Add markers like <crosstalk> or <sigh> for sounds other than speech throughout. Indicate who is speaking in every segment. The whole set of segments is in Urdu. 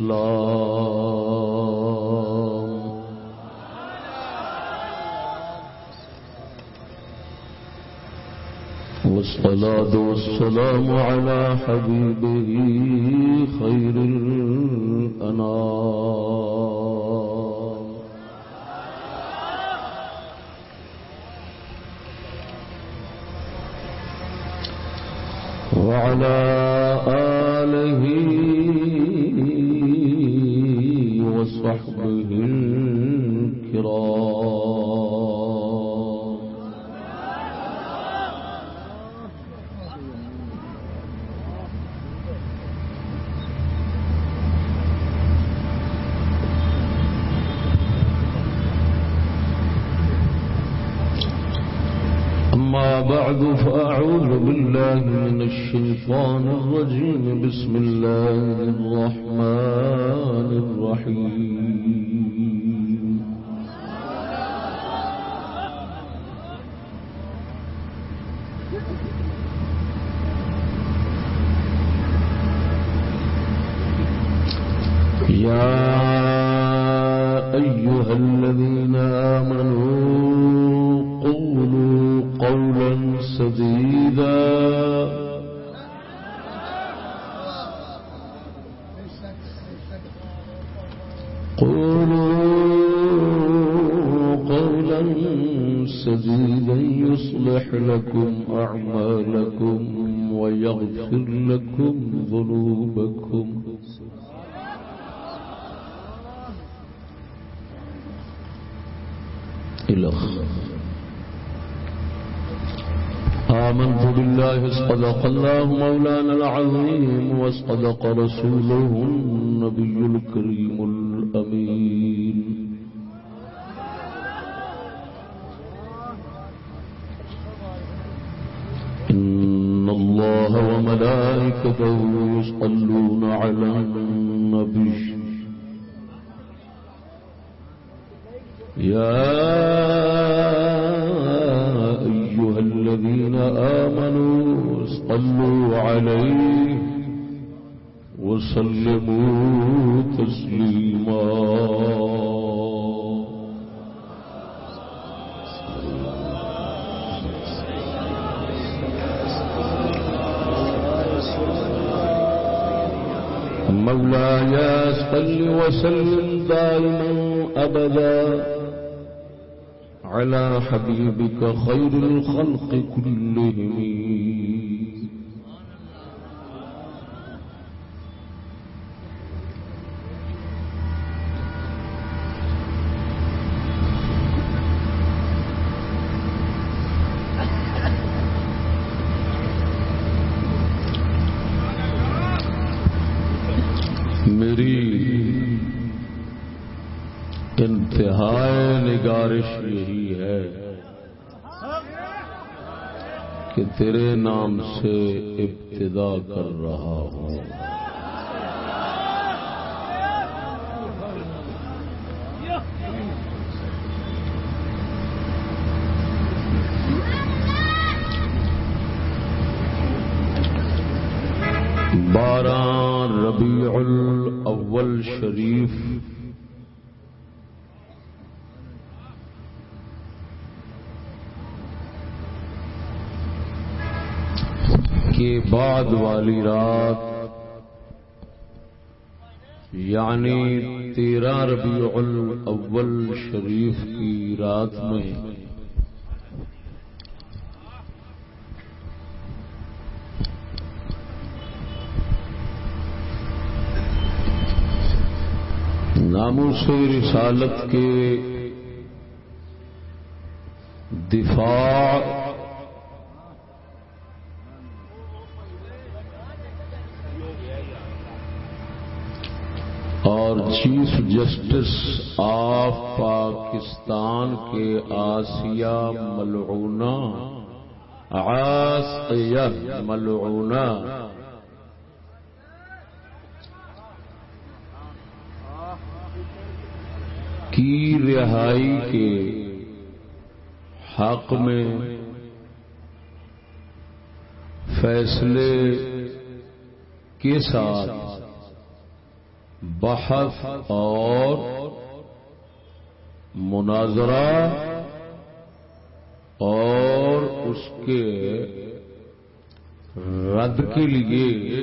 Speaker 1: الإسلام. والصلاة والسلام على حبيبه خير الأنام. وعلى صدق الله مولانا العظيم وصدق رسوله النبي الكريم. حبيبك خير الخلق كل بعد والی رات۔ یعنی تیرہ ربیع الاول شریف کی رات میں۔ ناموس رسالت کے دفاع چیف جسٹس آف پاکستان کے آسیہ ملعونہ آسیہ ملعونہ۔ کی رہائی کے حق میں فیصلے کے ساتھ بحث اور مناظرہ اور اس کے رد کے لیے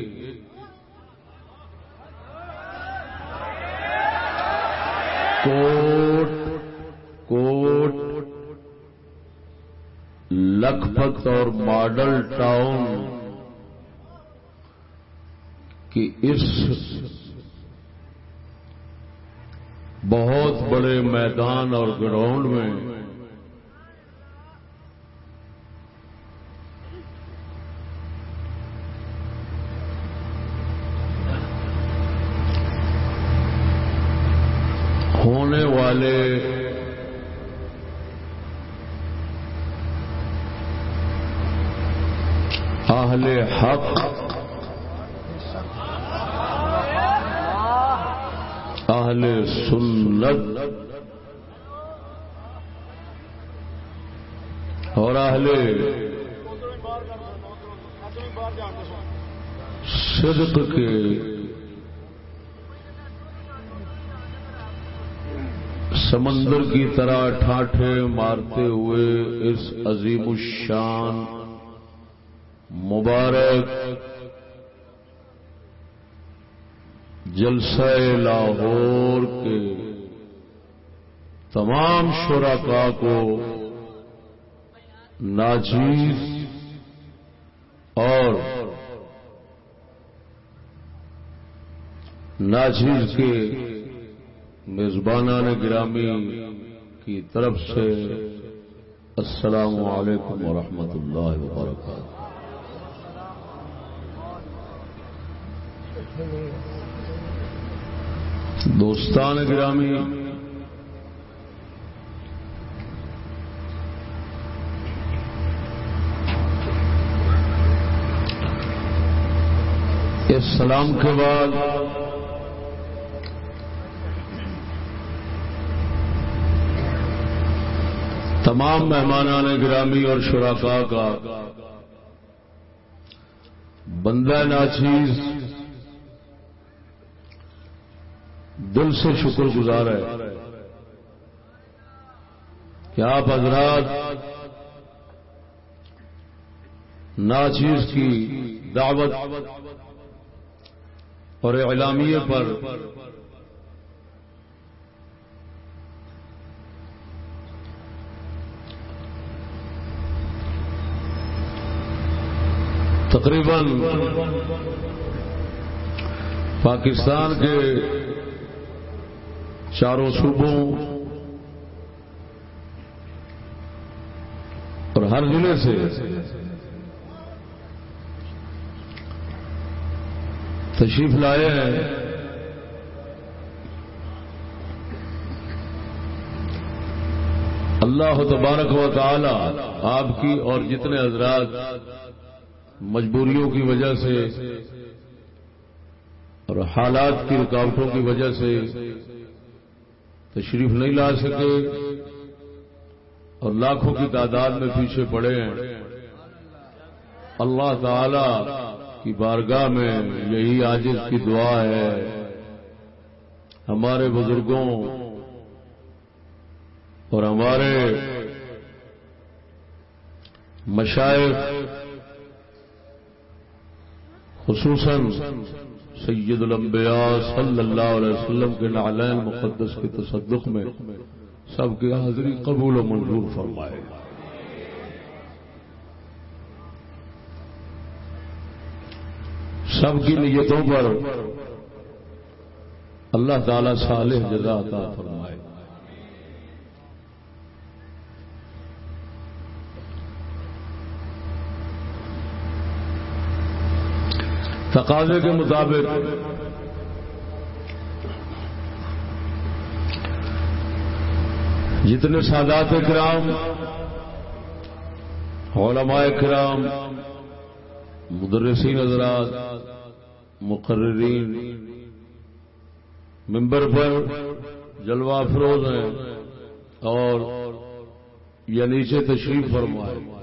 Speaker 1: کوٹ کوٹ، لکھپت اور ماڈل ٹاؤن کی اس بہت بڑے میدان اور گراؤنڈ میں صدق کے سمندر کی طرح ٹھاٹھے مارتے ہوئے اس عظیم الشان مبارک جلسہ لاہور کے تمام شرکا کو ناچیز اور ناچیز کے میزبانان گرامی کی طرف سے السلام علیکم ورحمۃ اللہ وبرکاتہ۔ دوستان گرامی، اس سلام کے بعد تمام مہمانان گرامی اور شراکا کا بندہ ناچیز دل سے شکر گزار ہے کہ آپ حضرات ناچیز کی دعوت اور اعلامیے پر تقریباً پاکستان کے چاروں صوبوں اور ہر ضلع سے تشریف لائے ہیں۔ اللہ تبارک و تعالی آپ کی اور جتنے حضرات مجبوریوں کی وجہ سے اور حالات کی رکاوٹوں کی وجہ سے تشریف نہیں لا سکے اور لاکھوں کی تعداد میں پیچھے پڑے ہیں۔ اللہ تعالی کی بارگاہ میں یہی عاجز کی دعا ہے۔ ہمارے بزرگوں اور ہمارے مشائق خصوصاً سید الانبیاء صلی اللہ علیہ وسلم کے نعلین مقدس کے تصدق میں سب کی حاضری قبول و منظور فرمائے۔ سب کی نیتوں پر اللہ تعالی صالح جزا عطا فرمائے۔ تقاضے کے مطابق۔ جتنے سادات کرام، علماء کرام، مدرسین حضرات، مقررین، ممبر پر جلوہ فروز ہیں اور یا نیچے تشریف فرمائے۔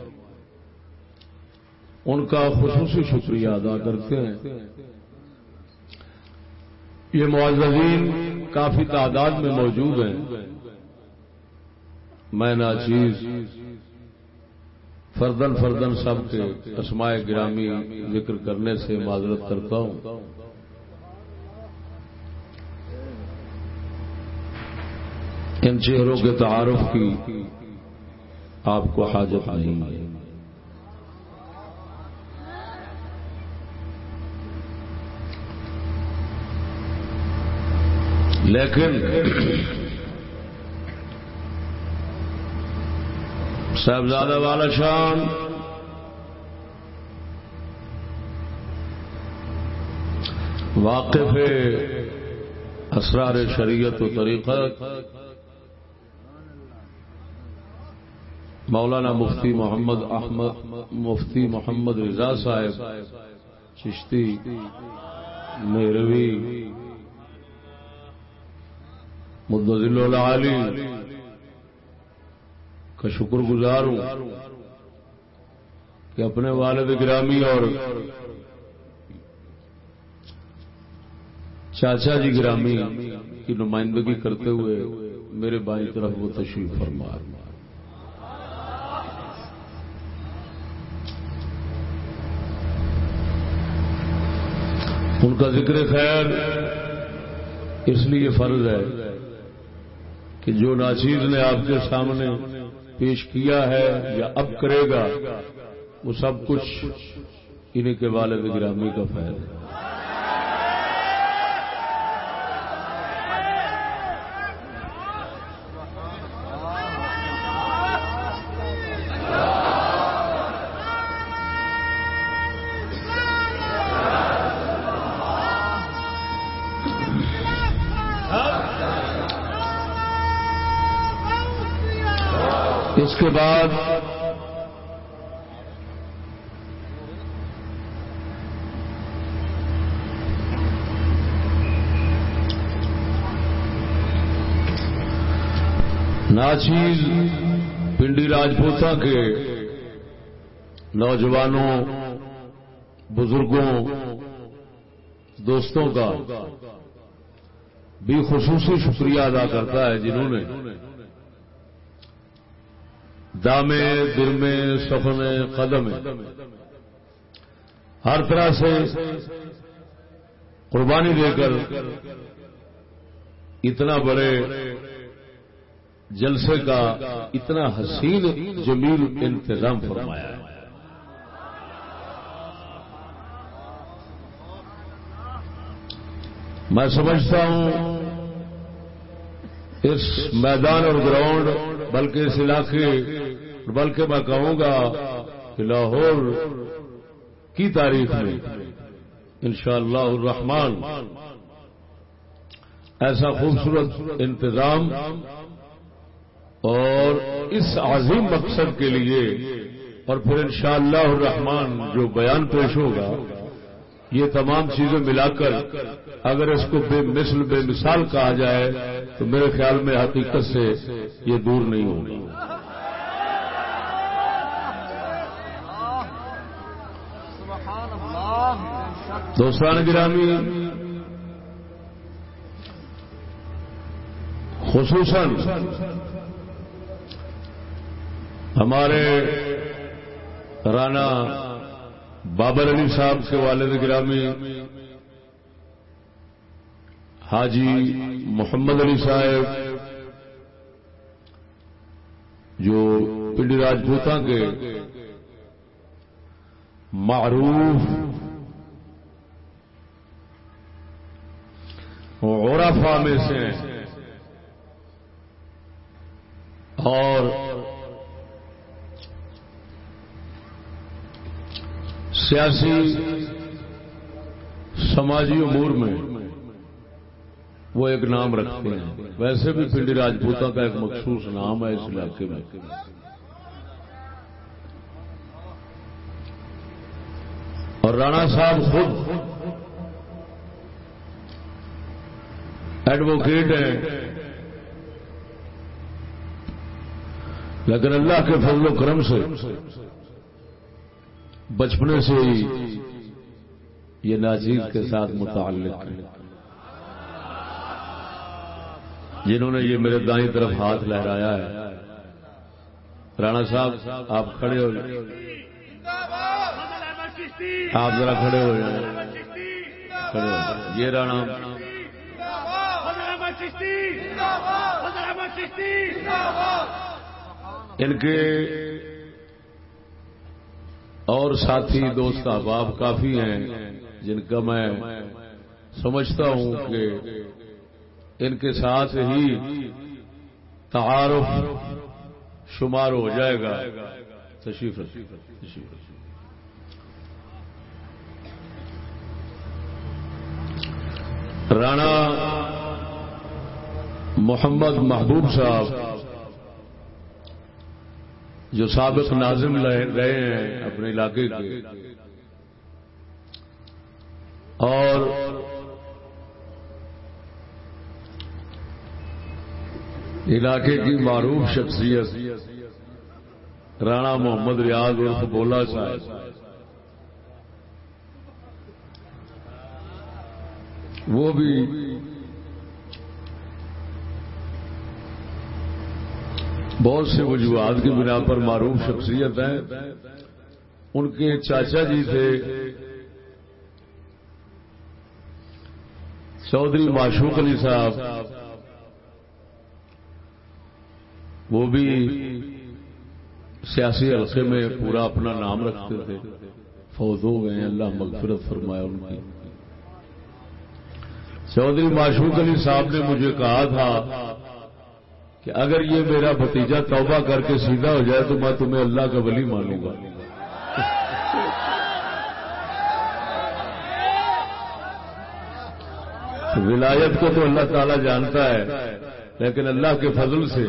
Speaker 1: ان کا خصوصی شکریہ ادا کرتے ہیں۔ یہ معذرین کافی تعداد میں موجود ہیں۔ میں ناچیز، فردن فردن سب کے اسماء گرامی ذکر کرنے سے معذرت کرتا ہوں۔ ان چہروں کے تعارف کی آپ کو حاجت نہیں ہے۔ لیکن صاحبزادہ والا شان واقف اسرار شریعت و طریقت مولانا مفتی محمد احمد مفتی محمد رضا صاحب چشتی میروی مدل العالی کا شکر گزار ہوں کہ اپنے والد گرامی اور چاچا جی گرامی کی نمائندگی کرتے ہوئے میرے بائیں طرف وہ تشریف فرما۔ ان کا ذکر خیر اس لیے فرض ہے کہ جو ناچیز نے آپ کے سامنے پیش کیا ہے یا اب کرے گا، وہ سب کچھ انہیں کے والد گرامی کا ہے۔ بعد ناچیز پنڈی راجپوتا کے نوجوانوں، بزرگوں، دوستوں کا بھی خصوصی شکریہ ادا کرتا ہے جنہوں نے دامے، درمے، سخنے قدم ہر طرح سے قربانی دے کر اتنا بڑے جلسے کا اتنا حسین جمیل انتظام فرمایا۔ ہے میں سمجھتا ہوں اس میدان اور گراؤنڈ، بلکہ اس علاقے، بلکہ میں کہوں گا کہ لاہور کی تاریخ میں انشاءاللہ الرحمن ایسا خوبصورت انتظام اور اس عظیم مقصد کے لیے اور پھر انشاءاللہ الرحمن جو بیان پیش ہوگا، یہ تمام چیزیں ملا کر اگر اس کو بے مثل، بے مثال کہا جائے تو میرے خیال میں حقیقت سے یہ دور نہیں ہوگی دوستان گرامی، خصوصاً ہمارے رانا بابر علی صاحب کے والد گرامی حاجی محمد علی صاحب، جو پنڈی راجپوتا کے معروف غورافا میں سے اور سیاسی سماجی امور میں وہ ایک نام رکھتے ہیں۔ ویسے بھی پنڈی راجپوتوں کا ایک مخصوص نام ہے اس علاقے میں۔ اور رانا صاحب خود ایڈوکیٹ ہیں۔ لیکن اللہ کے فضل و کرم سے بچپنے سے ہی یہ ناجیز کے ساتھ متعلق جنہوں نے یہ میرے دائیں طرف ہاتھ لہرایا ہے۔ رانا صاحب، آپ کھڑے ہو۔ آپ ذرا کھڑے ہو۔ جائیں یہ رانا۔ ان کے اور ساتھی دوست احباب کافی ہیں، جن کا میں سمجھتا ہوں کہ ان کے ساتھ ہی تعارف شمار ہو جائے گا۔ تشریف تشریف رانا محمد محبوب صاحب، جو سابق ناظم رہے ہیں اپنے علاقے کے، اور علاقے کی معروف شخصیت، رانا محمد ریاض عرف بولا صاحب۔ وہ بھی بہت سے وجوہات کی بنا پر معروف شخصیت ہیں۔ ان کے چاچا جی تھے۔ چودھری معشوق علی صاحب۔ وہ بھی سیاسی حلقے میں پورا اپنا نام رکھتے تھے۔ فوت ہو گئے اللہ مغفرت فرمایا ان کی۔ چودھری معشوق علی صاحب نے مجھے کہا تھا کہ اگر یہ میرا بھتیجا توبہ کر کے سیدھا ہو جائے تو میں تمہیں اللہ کا ولی مانوں گا۔ ولایت کو تو اللہ تعالی جانتا ہے، لیکن اللہ کے فضل سے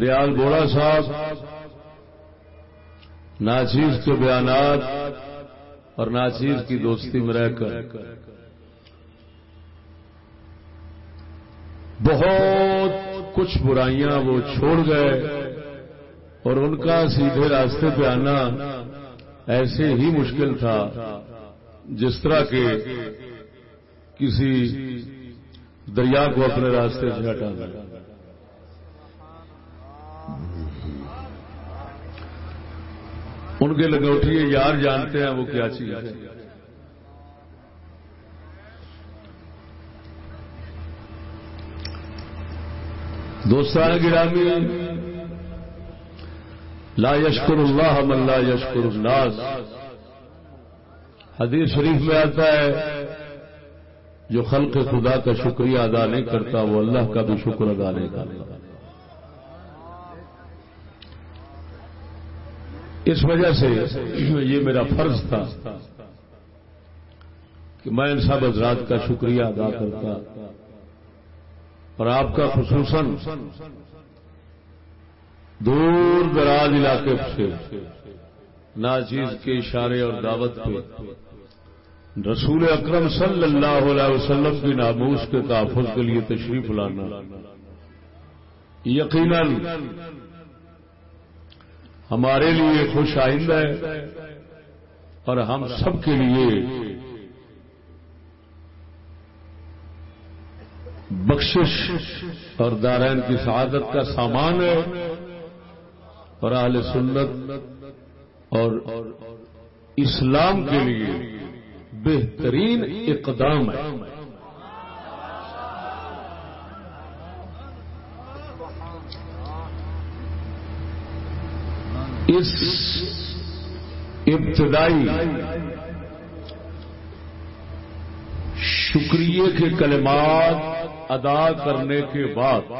Speaker 1: ریال بوڑا صاحب، ناچیز کے بیانات اور ناچیز کی دوستی میں رہ کر۔ بہت کچھ برائیاں وہ چھوڑ گئے اور ان کا سیدھے راستے پہ آنا ایسے ہی مشکل تھا جس طرح کے کسی دریا کو اپنے راستے سے ہٹا ان کے لگوٹی یار جانتے ہیں وہ کیا چیز ہے۔ دوستان گرامی، لا یشکر اللہ من لا یشکر الناس۔ حدیث شریف میں آتا ہے، جو خلق خدا کا شکریہ ادا نہیں کرتا، وہ اللہ کا بھی شکر ادا نہیں کرتا۔ اس وجہ سے یہ میرا فرض تھا کہ میں ان سب حضرات کا شکریہ ادا کرتا اور آپ کا خصوصاً دور دراز علاقے سے ناچیز کے اشارے اور دعوت پہ رسول اکرم صلی اللہ علیہ وسلم کی ناموس کے تحفظ کے لیے تشریف لانا، یقیناً ہمارے لیے خوش آئندہ ہے اور ہم سب کے لیے بخشش اور دارین کی سعادت کا سامان ہے اور اہل سنت اور اسلام کے لیے بہترین اقدام ہے۔ اس ابتدائی شکریہ کے کلمات ادا کرنے کے بعد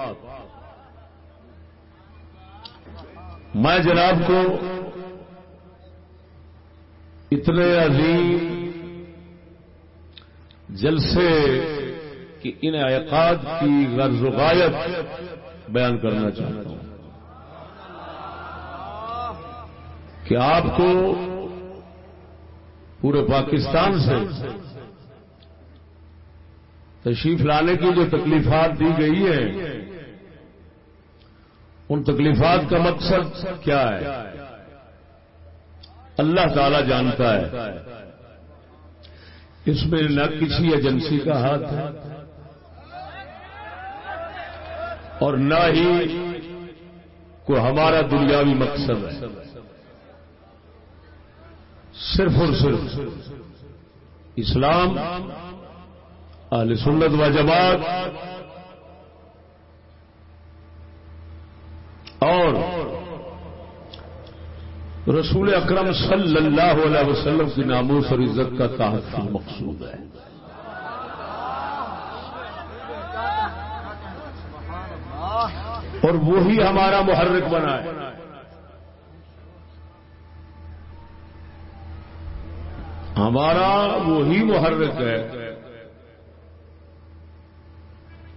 Speaker 1: میں جناب کو اتنے عظیم جلسے کی ان اعقاد کی غرض و غایت بیان کرنا چاہتا ہوں۔ کہ آپ کو پورے پاکستان سے تشریف لانے کی جو تکلیفات دی گئی ہیں، ان تکلیفات کا مقصد کیا ہے؟ اللہ تعالی جانتا ہے۔ اس میں نہ کسی ایجنسی کا ہاتھ ہے اور نہ ہی کوئی ہمارا دنیاوی مقصد ہے۔ صرف اور صرف اسلام، اہل سنت و جماعت اور رسول اکرم صلی اللہ علیہ وسلم کی ناموس اور عزت کا تحفظ مقصود ہے۔ اور وہی ہمارا محرک بنا ہے۔ ہمارا وہی محرک ہے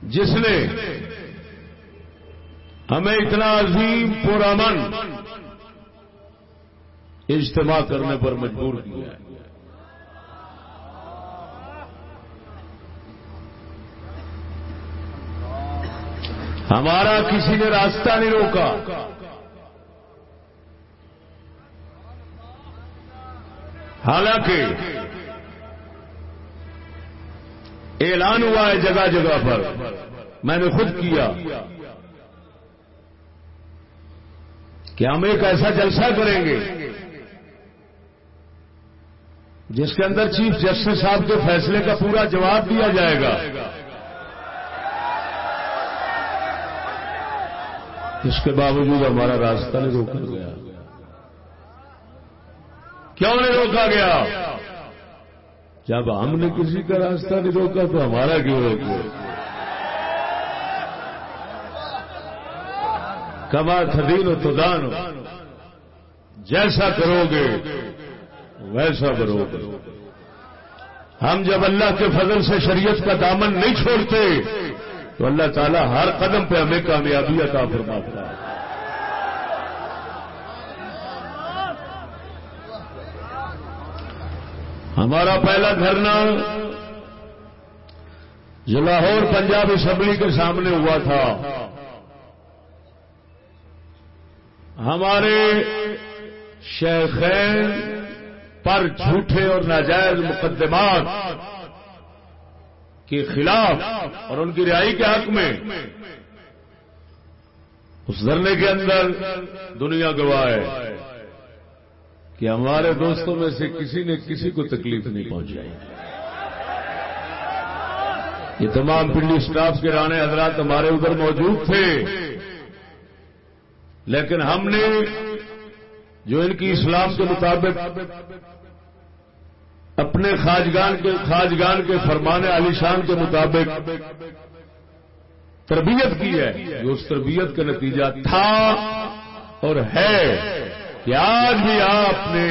Speaker 1: جس نے ہمیں اتنا عظیم پورامن اجتماع کرنے پر مجبور کیا ہے۔ ہمارا کسی نے راستہ نہیں روکا۔ حالانکہ اعلان ہوا ہے جگہ جگہ پر۔ میں نے خود کیا کہ ہم ایک ایسا جلسہ کریں گے جس کے اندر چیف جسٹس صاحب کے فیصلے کا پورا جواب دیا جائے گا۔ اس کے باوجود ہمارا راستہ نہیں روکا گیا۔ کیوں نہیں روکا گیا؟ جب ہم نے کسی کا راستہ نہیں روکا تو ہمارا کیوں روکا کما تھدین و تو دان جیسا کرو گے، ویسا کرو گے۔ ہم جب اللہ کے فضل سے شریعت کا دامن نہیں چھوڑتے، تو اللہ تعالیٰ ہر قدم پہ ہمیں کامیابی عطا فرماتا ہے۔ ہمارا پہلا دھرنا جو لاہور پنجاب اسمبلی کے سامنے ہوا تھا، ہمارے شیخین پر جھوٹے اور ناجائز مقدمات کے خلاف اور ان کی رہائی کے حق میں اس دھرنے کے اندر دنیا گواہ ہے۔ کہ ہمارے دوستوں میں سے کسی نے کسی کو تکلیف نہیں پہنچائی۔ یہ تمام پنڈی سٹاف کے رانے حضرات ہمارے ادھر موجود تھے۔ لیکن ہم نے جو ان کی اسلام کے مطابق اپنے خاجگان کے خاجگان کے فرمان علی شان کے مطابق تربیت کی ہے، جو اس تربیت کا نتیجہ تھا اور ہے۔ کہ آج بھی آپ نے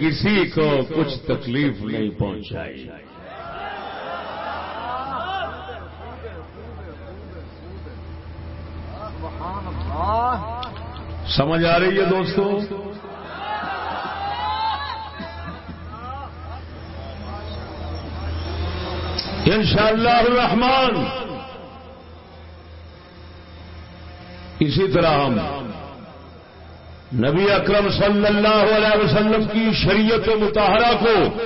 Speaker 1: کسی کو کچھ تکلیف نہیں پہنچائی۔ سمجھ آ رہی ہے دوستوں ان شاء اللہ الرحمان اسی طرح ہم نبی اکرم صلی اللہ علیہ وسلم کی شریعت متحرہ کو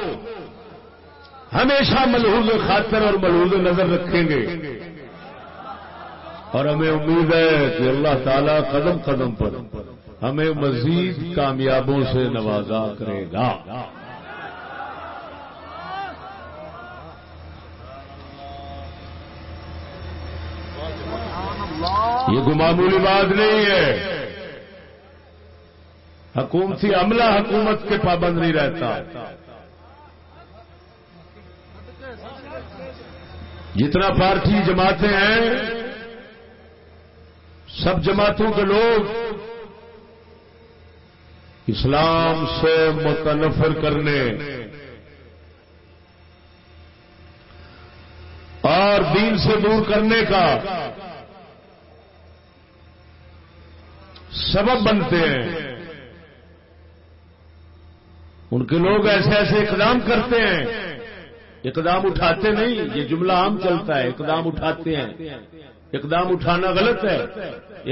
Speaker 1: ہمیشہ ملحوظ خاطر اور ملحوظ نظر رکھیں گے۔ اور ہمیں امید ہے کہ اللہ تعالی قدم قدم پر ہمیں مزید کامیابوں سے نوازا کرے گا۔ یہ گمامولی بات نہیں ہے۔ حکومتی عملہ حکومت کے پابند نہیں رہتا۔ جتنا پارٹی جماعتیں ہیں، سب جماعتوں کے لوگ اسلام سے متنفر کرنے اور دین سے دور کرنے کا سبب بنتے ہیں۔ ان کے لوگ ایسے ایسے اقدام کرتے ہیں۔ اقدام اٹھاتے نہیں، یہ جملہ عام چلتا ہے۔ اقدام اٹھاتے ہیں۔ اقدام اٹھانا غلط ہے۔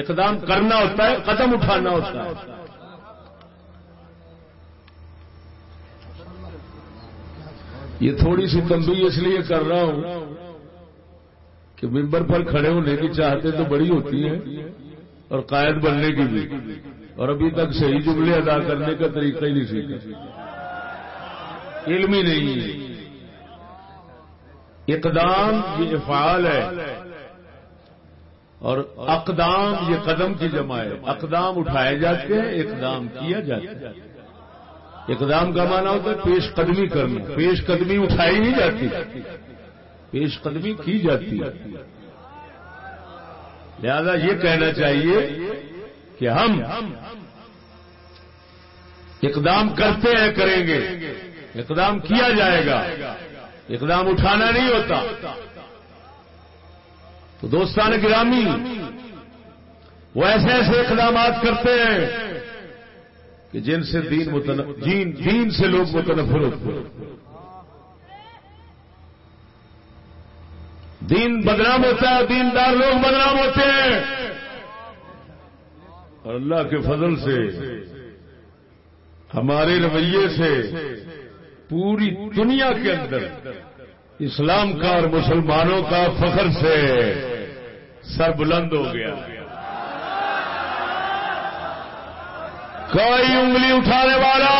Speaker 1: اقدام کرنا ہوتا ہے، قدم اٹھانا ہوتا ہے۔ یہ تھوڑی سی تنبیہ اس لیے کر رہا ہوں کہ ممبر پر کھڑے ہونے کی چاہتے تو بڑی ہوتی ہیں اور قائد بننے کی بھی۔ اور ابھی تک صحیح جملے ادا کرنے کا طریقہ ہی نہیں سیکھا۔ علم ہی نہیں۔ اقدام یہ افعال ہے۔ اور اقدام یہ قدم کی جمع ہے۔ اقدام اٹھائے جاتے ہیں، اقدام کیا جاتا ہے۔ اقدام کا معنی ہوتا ہے پیش قدمی کرنا۔ پیش قدمی اٹھائی نہیں جاتی۔ پیش قدمی کی جاتی۔ ہے لہذا یہ کہنا چاہیے کہ ہم اقدام کرتے ہیں، کریں گے۔ اقدام کیا جائے گا؟ اقدام اٹھانا نہیں ہوتا۔ تو دوستان گرامی وہ ایسے ایسے اقدامات کرتے ہیں کہ جن سے دین دین, دین سے لوگ متنفر ہوتے ہیں۔ دین بدنام ہوتا ہے دیندار لوگ بدنام ہوتے ہیں۔ اور اللہ کے فضل سے ہمارے رویے سے پوری دنیا کے اندر اسلام کا اور مسلمانوں کا فخر سے سر بلند ہو گیا۔ کوئی انگلی اٹھانے والا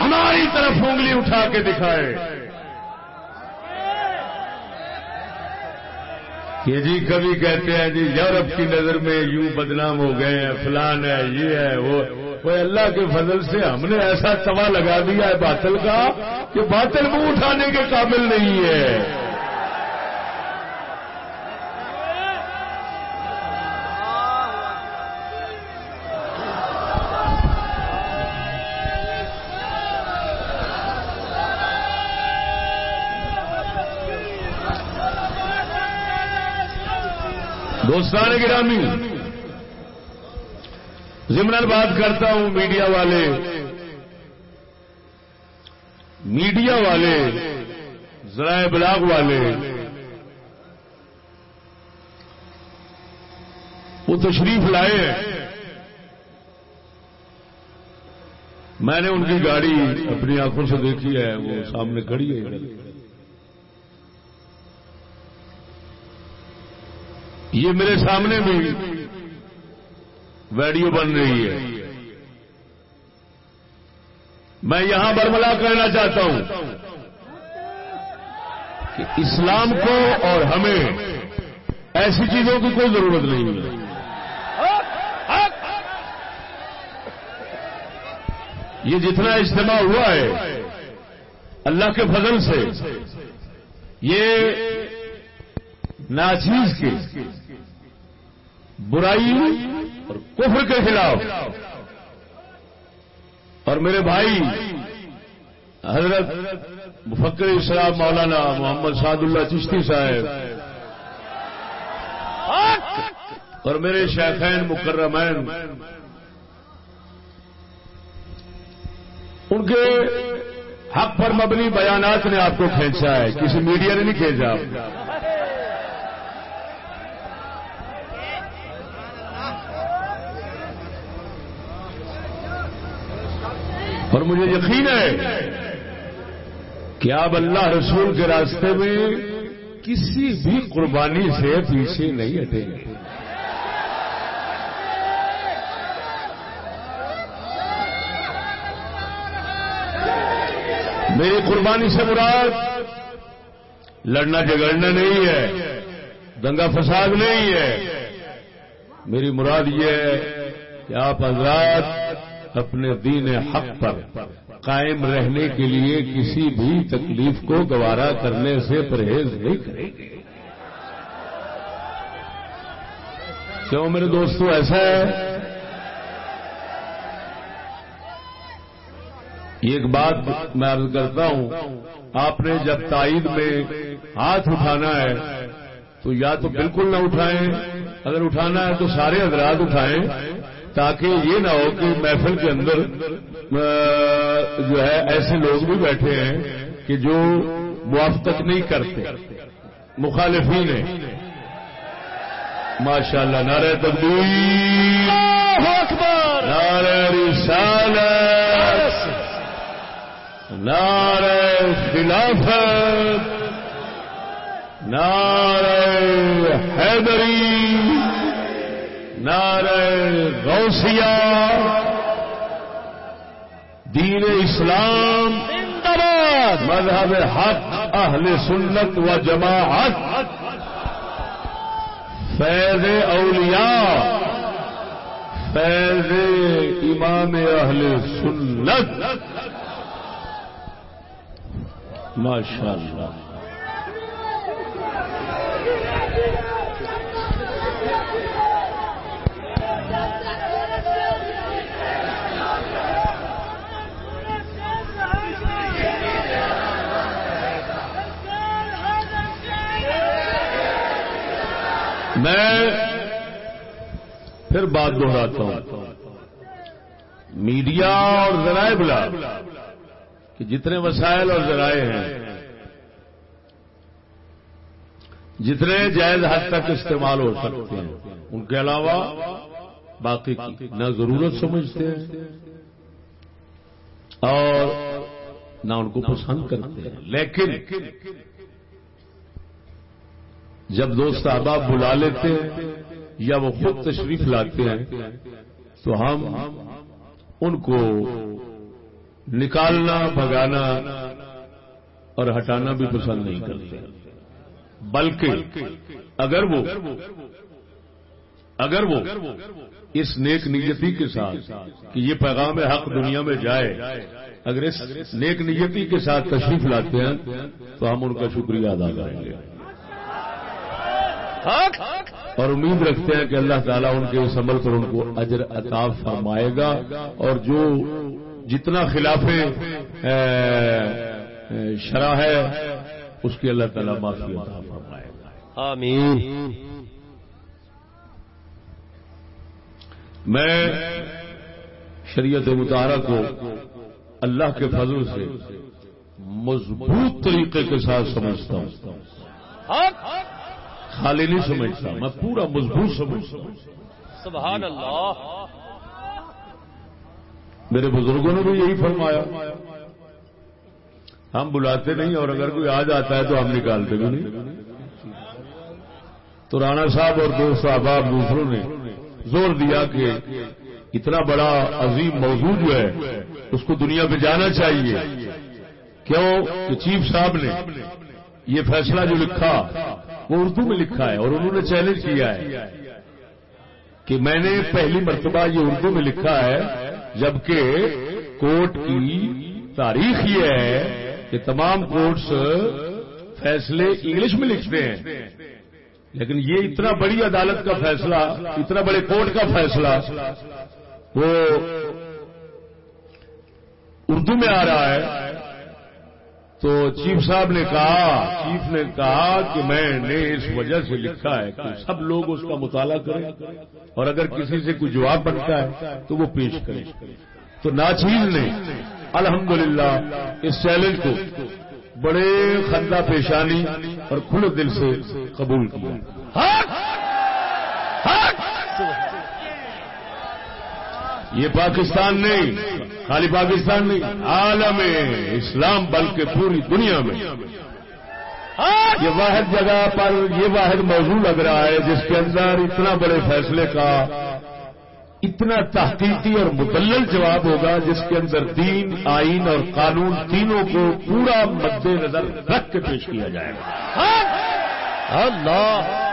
Speaker 1: ہماری طرف انگلی اٹھا کے دکھائے۔ کہ جی کبھی کہتے ہیں جی یورپ کی نظر میں یوں بدنام ہو گئے ہیں، فلان ہے، یہ ہے، وہ۔ وہ اللہ کے فضل سے ہم نے ایسا توا لگا دیا ہے باطل کا کہ باطل منہ اٹھانے کے قابل نہیں ہے۔ دوستان گرامی زمن بات کرتا ہوں میڈیا والے میڈیا والے، ذرائع بلاغ والے۔ وہ تشریف لائے ہیں۔ میں نے ان کی گاڑی اپنی آنکھوں سے دیکھی ہے، وہ سامنے کھڑی ہے۔ یہ میرے سامنے بھی ویڈیو بن رہی ہے۔ میں یہاں برملا کہنا چاہتا ہوں کہ اسلام کو اور ہمیں ایسی چیزوں کی کوئی ضرورت نہیں ہے۔ یہ جتنا اجتماع ہوا ہے اللہ کے فضل سے، یہ ناچیز کے برائی اور کفر کے خلاف۔ اور میرے بھائی، حضرت مفکر اسلام مولانا محمد سعد اللہ چشتی صاحب۔ اور میرے شیخین مکرمین۔ ان کے حق پر مبنی بیانات نے آپ کو کھینچا ہے۔ کسی میڈیا نے نہیں کھینچا۔ اور مجھے یقین ہے کہ آپ اللہ رسول کے راستے میں کسی بھی قربانی سے پیچھے نہیں ہٹیں گے۔ میری قربانی سے مراد لڑنا جگڑنا نہیں ہے، دنگا فساد نہیں ہے۔ میری مراد یہ ہے کہ آپ حضرات اپنے دین حق پر قائم رہنے کے لیے کسی بھی تکلیف کو گوارا کرنے سے پرہیز نہیں کریں گے کیوں میرے دوستو، ایسا ہے؟ ایک بات میں عرض کرتا ہوں، آپ نے جب تائید میں ہاتھ اٹھانا ہے، تو یا تو بالکل نہ اٹھائیں، اگر اٹھانا ہے تو سارے حضرات اٹھائیں۔ تاکہ یہ نہ ہو کہ محفل کے اندر جو ہے ایسے لوگ بھی بیٹھے ہیں کہ جو موافقت نہیں کرتے۔ مخالفین ہیں۔ ماشاء اللہ نعرہ تبدیل نعرہ رسالت۔ نعرہ خلافت۔ نعرہ حیدری۔ نعرہ غوثیہ، دین اسلام مذہب حق، اہل سنت و جماعت، فیض اولیاء، فیض امام اہل سنت۔ ماشاء اللہ میں پھر بات دہراتا ہوں۔ میڈیا اور ذرائع بلا کہ جتنے وسائل اور ذرائع ہیں، جتنے جائز حد تک استعمال ہو سکتے ہیں، ان کے علاوہ باقی کی نہ ضرورت سمجھتے ہیں اور نہ ان کو پسند کرتے ہیں۔ لیکن جب دوست احباب بلا لیتے ہیں یا وہ خود تشریف لاتے ہیں، تو ہم ان کو نکالنا، بھگانا اور ہٹانا بھی پسند نہیں کرتے۔ بلکہ اگر وہ اگر وہ اس نیک نیتی کے ساتھ کہ یہ پیغام حق دنیا میں جائے، اگر اس نیک نیتی کے ساتھ تشریف لاتے ہیں، تو ہم ان کا شکریہ ادا کریں گے۔ اور امید رکھتے ہیں کہ اللہ تعالیٰ ان کے اس عمل پر ان کو اجر عطا فرمائے گا۔ اور جو جتنا خلاف شرح ہے اس کی اللہ تعالیٰ معافی عطا فرمائے گا۔
Speaker 2: آمین۔
Speaker 1: میں شریعت مطالعہ کو اللہ کے فضل سے مضبوط طریقے کے ساتھ سمجھتا ہوں۔ خالی نہیں سمجھتا میں پورا مضبوط سمجھتا۔
Speaker 2: سبحان اللہ۔
Speaker 1: میرے بزرگوں نے بھی یہی فرمایا۔ ہم بلاتے نہیں اور اگر کوئی آ جاتا ہے تو ہم نکالتے بھی نہیں۔ تو رانا صاحب اور دوست احباب دوسروں نے زور دیا کہ اتنا بڑا عظیم موضوع جو ہے اس کو دنیا پہ جانا چاہیے۔ کیوں؟ کہ چیف صاحب نے یہ فیصلہ جو لکھا وہ اردو میں لکھا ہے اور انہوں نے چیلنج کیا ہے کہ میں نے پہلی مرتبہ یہ اردو میں لکھا ہے جبکہ کورٹ کی تاریخ یہ ہے کہ تمام کورٹس فیصلے انگلش میں لکھتے ہیں۔ لیکن یہ اتنا بڑی عدالت کا فیصلہ، اتنا بڑے کورٹ کا فیصلہ، وہ اردو میں آ رہا ہے۔ تو چیف صاحب نے کہا، چیف نے کہا کہ میں نے اس وجہ سے لکھا ہے کہ سب لوگ اس کا مطالعہ کریں اور اگر کسی سے کوئی جواب بنتا ہے تو وہ پیش کریں۔ تو ناچیز نے الحمدللہ اس چیلنج کو بڑے خندہ پیشانی اور کھلے دل سے قبول کیا۔ یہ پاکستان نہیں، خالی پاکستان نہیں، عالم اسلام بلکہ پوری دنیا میں۔ یہ واحد جگہ پر یہ واحد موضوع لگ رہا ہے جس کے اندر اتنا بڑے فیصلے کا اتنا تحقیقی اور مدلل جواب ہوگا جس کے اندر دین، آئین اور قانون تینوں کو پورا مد نظر رکھ کے پیش کیا جائے گا۔
Speaker 2: اللہ!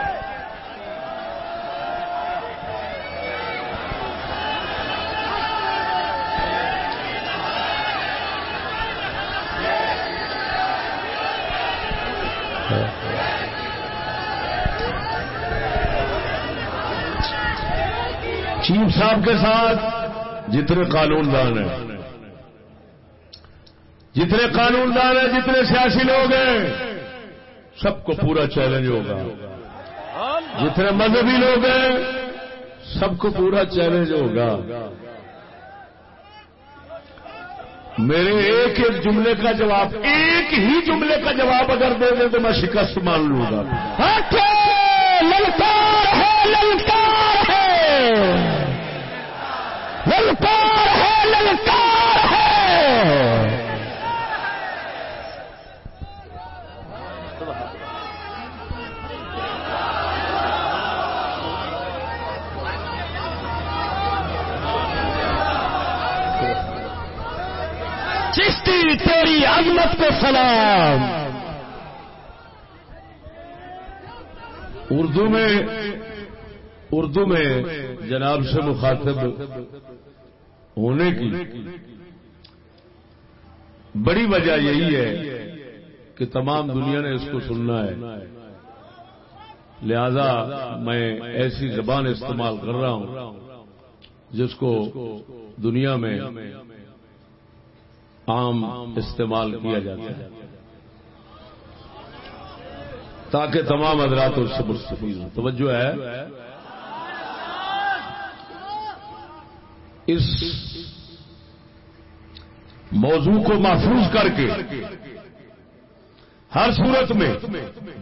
Speaker 1: چیف صاحب کے ساتھ جتنے قانون دان ہیں، جتنے قانون دان ہیں، جتنے سیاسی لوگ ہیں، سب کو پورا چیلنج ہوگا۔ جتنے مذہبی لوگ ہیں، سب کو پورا چیلنج ہوگا۔ میرے ایک ایک جملے کا جواب، ایک ہی جملے کا جواب اگر دے دیں تو میں شکست مان لوں گا۔
Speaker 2: ہاں، للکار ہے للکار ہے۔ للکار ہے للکار ہے۔ چشتی تیری عظمت کو سلام۔
Speaker 1: اردو میں اردو میں جناب سے مخاطب ہونے کی بڑی وجہ یہی ہے کہ تمام دنیا نے اس کو سننا ہے۔ لہذا میں ایسی زبان استعمال کر رہا ہوں جس کو دنیا میں عام استعمال کیا جاتا ہے۔ تاکہ تمام حضرات اس سے مستفید ہوں۔ توجہ ہے۔ اس موضوع کو محفوظ کر کے ہر صورت میں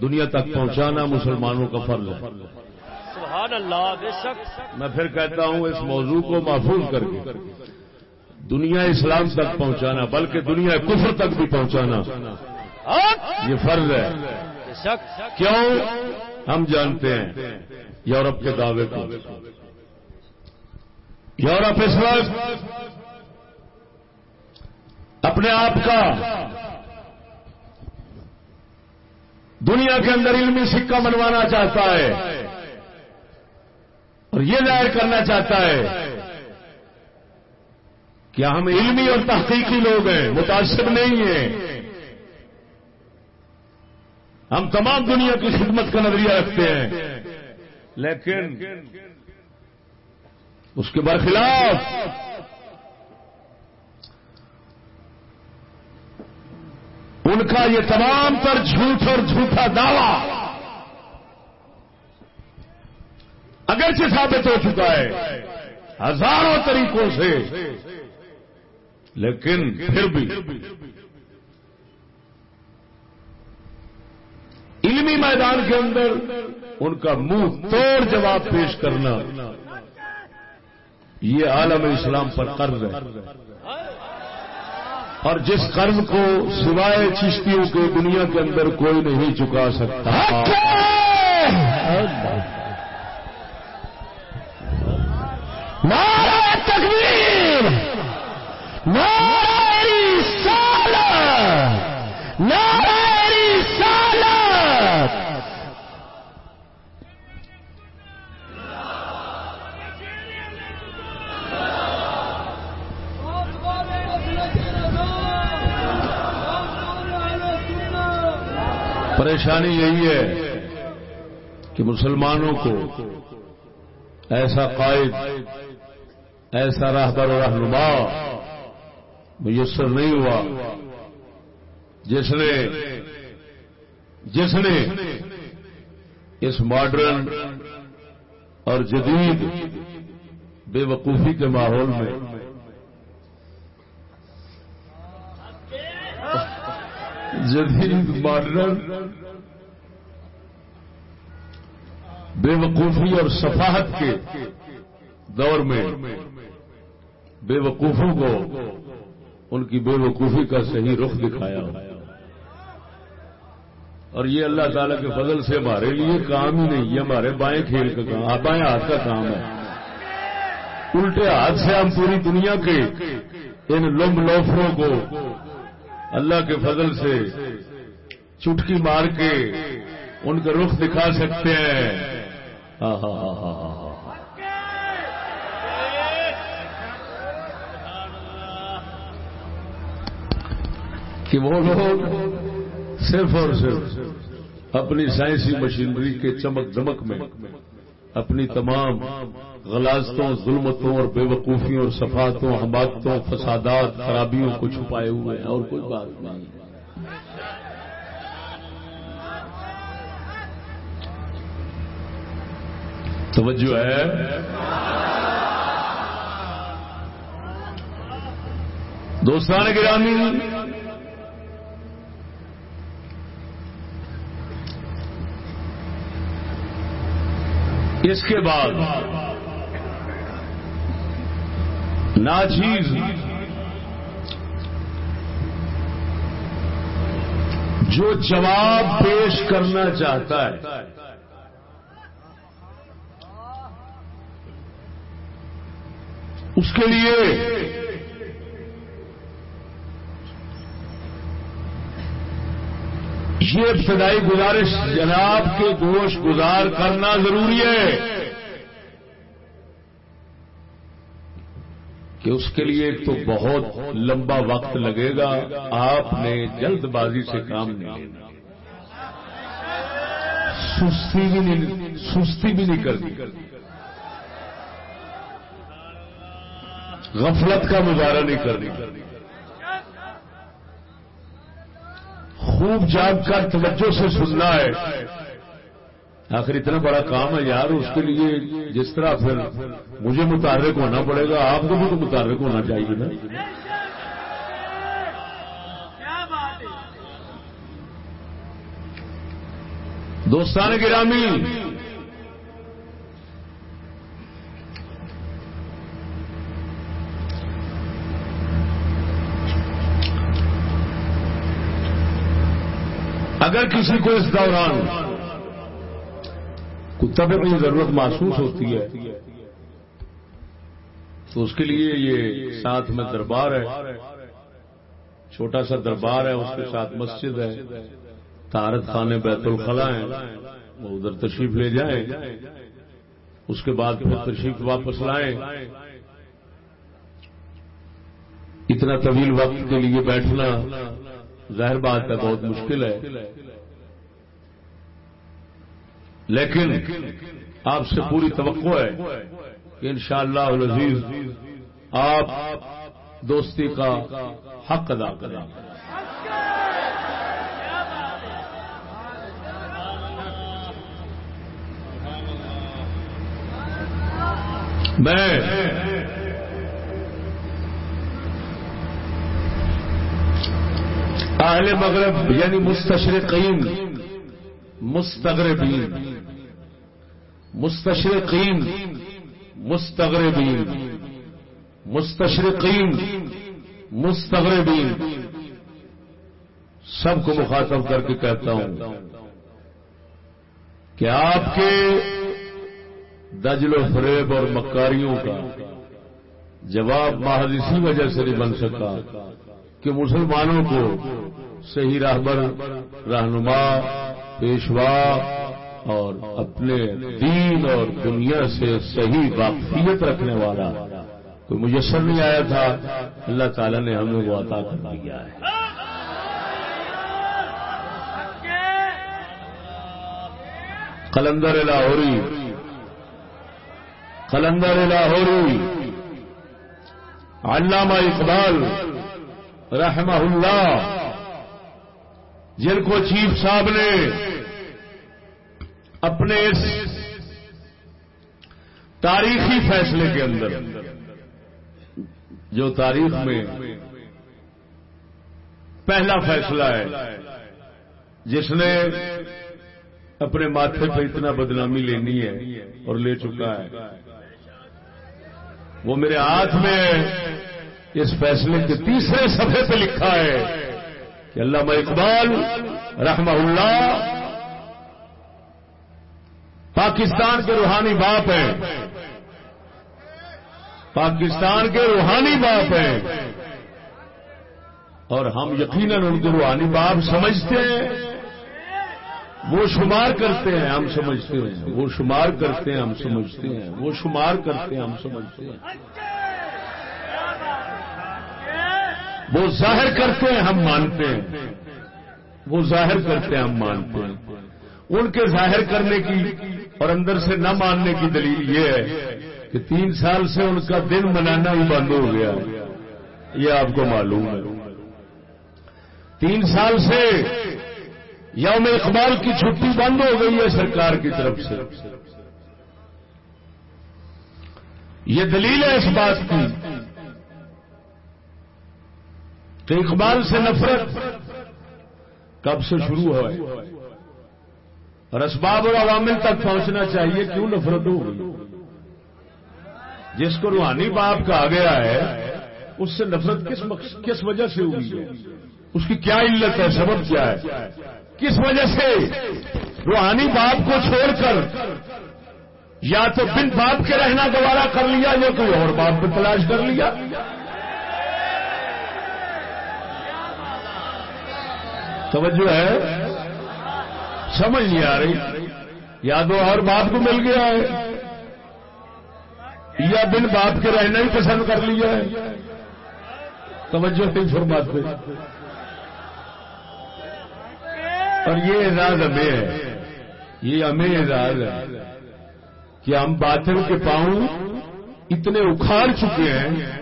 Speaker 1: دنیا تک پہنچانا مسلمانوں کا فرض ہے۔
Speaker 2: سبحان اللہ بے شک۔
Speaker 1: میں پھر کہتا ہوں اس موضوع کو محفوظ کر کے دنیا اسلام تک پہنچانا بلکہ دنیا کفر تک بھی پہنچانا یہ فرض ہے۔ کیوں؟ ہم جانتے ہیں یورپ کے دعوے کو۔ یورپ اس وقت اپنے آپ کا دنیا کے اندر علمی سکہ بنوانا چاہتا ہے اور یہ ظاہر کرنا چاہتا ہے کہ ہم علمی اور تحقیقی لوگ ہیں، متاثر نہیں ہیں۔ ہم تمام دنیا کی خدمت کا نظریہ رکھتے ہیں۔ لیکن اس کے برخلاف۔ ان کا یہ تمام تر جھوٹ اور جھوٹا دعوی اگرچہ ثابت ہو چکا ہے، ہزاروں طریقوں سے، لیکن پھر بھی علمی میدان کے اندر ان کا منہ توڑ جواب پیش کرنا یہ عالم اسلام پر قرض ہے۔ اور جس قرض کو سوائے چشتیوں کے دنیا کے اندر کوئی نہیں چکا سکتا۔
Speaker 2: نعرہ تکبیر!
Speaker 1: پریشانی یہی ہے کہ مسلمانوں کو ایسا قائد، ایسا راہبر و رہنما میسر نہیں ہوا جس نے جس نے اس ماڈرن اور جدید بے وقوفی کے ماحول میں جدید ماڈرن بے وقوفی اور صفاحت کے دور میں بے وقوفوں کو ان کی بے وقوفی کا صحیح رخ دکھایا۔ اور یہ اللہ تعالی کے فضل سے ہمارے لیے کام ہی نہیں، یہ ہمارے بائیں کھیل کا کام بائیں ہاتھ کا کام ہے۔ الٹے ہاتھ سے ہم پوری دنیا کے ان لمب لوفروں کو اللہ کے فضل سے چٹکی مار کے ان کا رخ دکھا سکتے ہیں۔ ہاں،, ہاں ہاں ہاں ہاں ہاں کہ وہ لوگ صرف اور صرف اپنی سائنسی مشینری کے چمک دمک میں اپنی تمام غلازتوں ظلمتوں اور بے وقوفیوں اور صفاتوں حماقتوں فسادات، خرابیوں کو چھپائے ہوئے ہیں، اور کوئی بات نہیں۔ توجہ ہے؟ دوستان گرامی، اس کے بعد ناچیز۔ جو جواب پیش کرنا چاہتا ہے۔ اس کے لیے یہ ابتدائی گزارش جناب کے گوش گزار کرنا ضروری ہے۔ کہ اس کے لیے تو بہت لمبا وقت لگے گا، آپ نے جلد بازی سے کام نہیں لینا۔ سستی بھی نہیں، سستی بھی نہیں کرنی غفلت کا مظاہرہ نہیں کرنی خوب جاگ کر توجہ سے سننا ہے۔ آخر اتنا بڑا کام ہے یار، اس کے لیے جس طرح پھر مجھے متحرک ہونا پڑے گا، آپ کو بھی تو متحرک ہونا چاہیے نا۔ دوستان گرامی، اگر کسی کو اس دوران کتبے کی ضرورت محسوس ہوتی ہے۔ تو اس کے لیے یہ ساتھ میں دربار ہے۔ چھوٹا سا دربار ہے، اس کے ساتھ مسجد ہے۔ تارت خانے بیت الخلا ہیں۔ وہ ادھر تشریف لے جائیں۔ اس کے بعد پھر تشریف واپس لائیں۔ اتنا طویل وقت کے لیے بیٹھنا ظاہر بات ہے، بہت مشکل ہے۔ لیکن آپ سے پوری توقع ہے کہ انشاءاللہ العزیز آپ دوستی کا حق ادا کریں میں اہل مغرب یعنی مستشرقین، مستغربین۔ مستشرقین، مستغربین مستشرقین، مستغربین۔ سب کو مخاطب کر کے کہتا ہوں کہ آپ کے دجل و فریب اور مکاریوں کا جواب محض اسی وجہ سے نہیں بن سکا کہ مسلمانوں کو صحیح راہبر رہنما پیشوا اور اپنے دین اور دنیا سے صحیح واقفیت رکھنے والا کوئی مجسر نہیں آیا تھا، اللہ تعالی نے ہمیں وہ عطا کر دیا ہے۔ قلندر لاہوری قلندر لاہوری، علامہ اقبال رحمہ اللہ، جن کو چیف صاحب نے اپنے اس تاریخی فیصلے کے اندر، جو تاریخ میں پہلا فیصلہ ہے، جس نے اپنے ماتھے پہ اتنا بدنامی لینی ہے اور لے چکا ہے، وہ میرے ہاتھ میں اس فیصلے کے تیسرے صفحے پہ لکھا ہے کہ علامہ اقبال رحمہ اللہ پاکستان کے روحانی باپ ہیں۔ پاکستان کے روحانی باپ ہیں۔ اور ہم یقیناً ان کو روحانی باپ سمجھتے ہیں۔ وہ شمار کرتے ہیں، ہم سمجھتے ہیں۔ وہ شمار کرتے ہیں، ہم سمجھتے ہیں۔ وہ شمار کرتے ہیں، ہم سمجھتے ہیں۔ وہ ظاہر کرتے ہیں، ہم مانتے ہیں۔ وہ ظاہر کرتے ہیں، ہم مانتے ہیں۔ ان کے ظاہر کرنے کی اور اندر سے نہ ماننے کی دلیل یہ ہے کہ تین سال سے ان کا دن منانا بھی بند ہو گیا۔ یہ آپ کو معلوم ہے۔ تین سال سے یوم اقبال کی چھٹی بند ہو گئی ہے سرکار کی طرف سے۔ یہ دلیل ہے اس بات کی کہ اقبال سے نفرت کب سے شروع ہو اور اسباب اور عوامل تک پہنچنا چاہیے، کیوں نفرت ہو گئی جس کو روحانی باپ کہا گیا ہے، اس سے نفرت کس کس وجہ سے ہوئی ہے؟ اس کی کیا علت ہے؟ سبب کیا ہے؟ کس وجہ سے؟ روحانی باپ کو چھوڑ کر، یا تو بن باپ کے رہنا گوارا کر لیا، یا کوئی اور باپ کو تلاش کر لیا؟ توجہ ہے؟ سمجھ نہیں آ رہی۔ یا تو اور باپ کو مل گیا ہے۔ یا بن باپ کے رہنا ہی پسند کر لیا ہے۔ توجہ نہیں فرماتے۔ اور یہ اعزاز ہمیں ہے۔ یہ ہمیں اعزاز ہے کہ ہم باطل کے پاؤں اتنے اکھاڑ چکے ہیں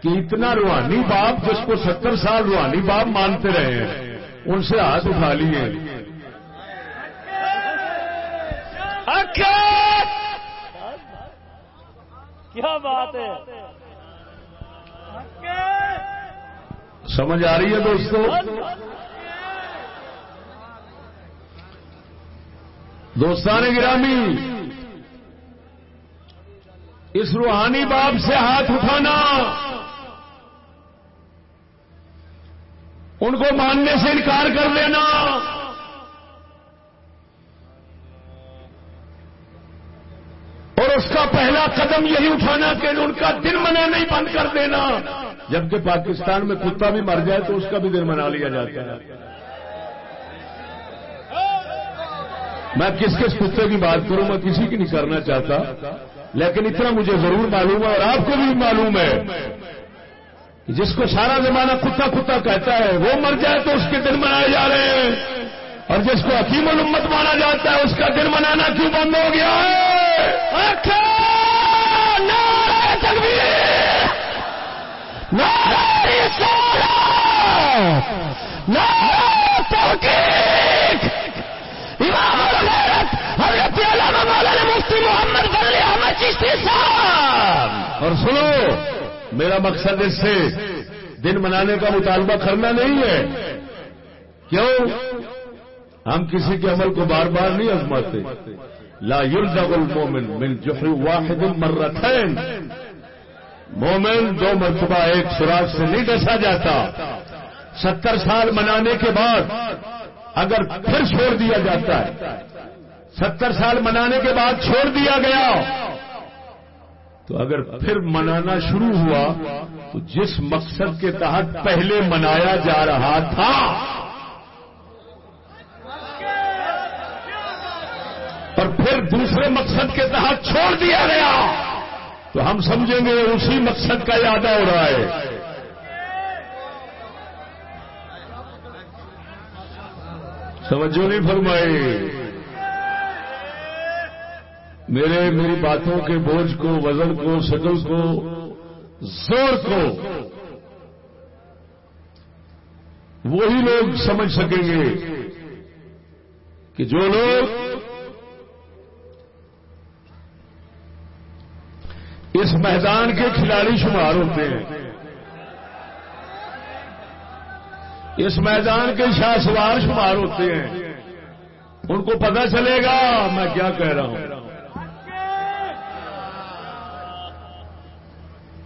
Speaker 1: کہ اتنا روحانی باپ جس کو ستر سال روحانی باپ مانتے رہے ہیں، ان سے ہاتھ اٹھا لیے۔
Speaker 2: کیا بات ہے؟
Speaker 1: سمجھ آ رہی ہے دوستو؟ دوستان گرامی، اس روحانی باپ سے ہاتھ اٹھانا، ان کو ماننے سے انکار کر دینا اور اس کا پہلا قدم یہی اٹھانا کہ ان کا دن منانا ہی بند کر دینا۔ جبکہ پاکستان میں کتا بھی مر جائے تو اس کا بھی دن منا لیا جاتا ہے۔ میں کس کس کتے کی بات کروں، میں کسی کی نہیں کرنا چاہتا۔ لیکن اتنا مجھے ضرور معلوم ہے اور آپ کو بھی معلوم ہے جس کو سارا زمانہ کتا کتا کہتا ہے، وہ مر جائے تو اس کے دن منائے جا رہے ہیں۔ اور جس کو حکیم الامت مانا جاتا ہے، اس کا دن منانا کیوں بند ہو گیا ہے؟ اور سنو، میرا مقصد اس سے، دن منانے کا مطالبہ کرنا نہیں ہے۔ کیوں؟ ہم کسی کے عمل کو بار بار نہیں ازماتے۔ لا يلزغ المومن من جحر واحد مرتين. مومن دو مرتبہ ایک سراغ سے نہیں ڈسا جاتا. ستر سال منانے کے بعد اگر پھر چھوڑ دیا جاتا ہے. ستر سال منانے کے بعد چھوڑ دیا گیا. تو اگر پھر منانا شروع ہوا تو جس مقصد کے تحت پہلے منایا جا رہا تھا اور پھر دوسرے مقصد کے تحت چھوڑ دیا گیا۔ تو ہم سمجھیں گے اسی مقصد کا یادہ ہو رہا ہے۔ سمجھو نہیں فرمائے میرے، میری باتوں کے بوجھ کو وزن کو، شکل کو، زور کو، وہی لوگ سمجھ سکیں گے کہ جو لوگ اس میدان کے کھلاڑی شمار ہوتے ہیں۔ اس میدان کے شاہ سوار شمار ہوتے ہیں۔ ان کو پتہ چلے گا میں کیا کہہ رہا ہوں۔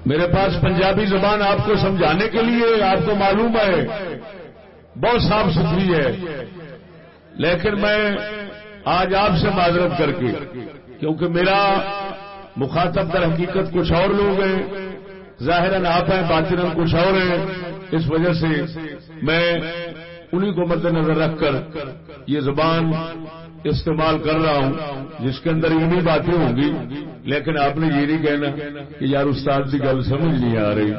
Speaker 1: میرے پاس پنجابی زبان آپ کو سمجھانے کے لیے آپ کو معلوم ہے۔ بہت صاف ستھری ہے۔ لیکن میں آج آپ سے معذرت کر کے، کیونکہ میرا مخاطب در حقیقت کچھ اور لوگ ہیں۔ ظاہر آپ ہیں باطن کچھ اور ہیں۔ اس وجہ سے میں انہیں کو مد نظر رکھ کر یہ زبان استعمال کر رہا ہوں، جس کے اندر انہیں باتیں ہوں گی۔ لیکن آپ نے یہ نہیں کہنا کہ یار استاد کی گل سمجھ نہیں آ رہی۔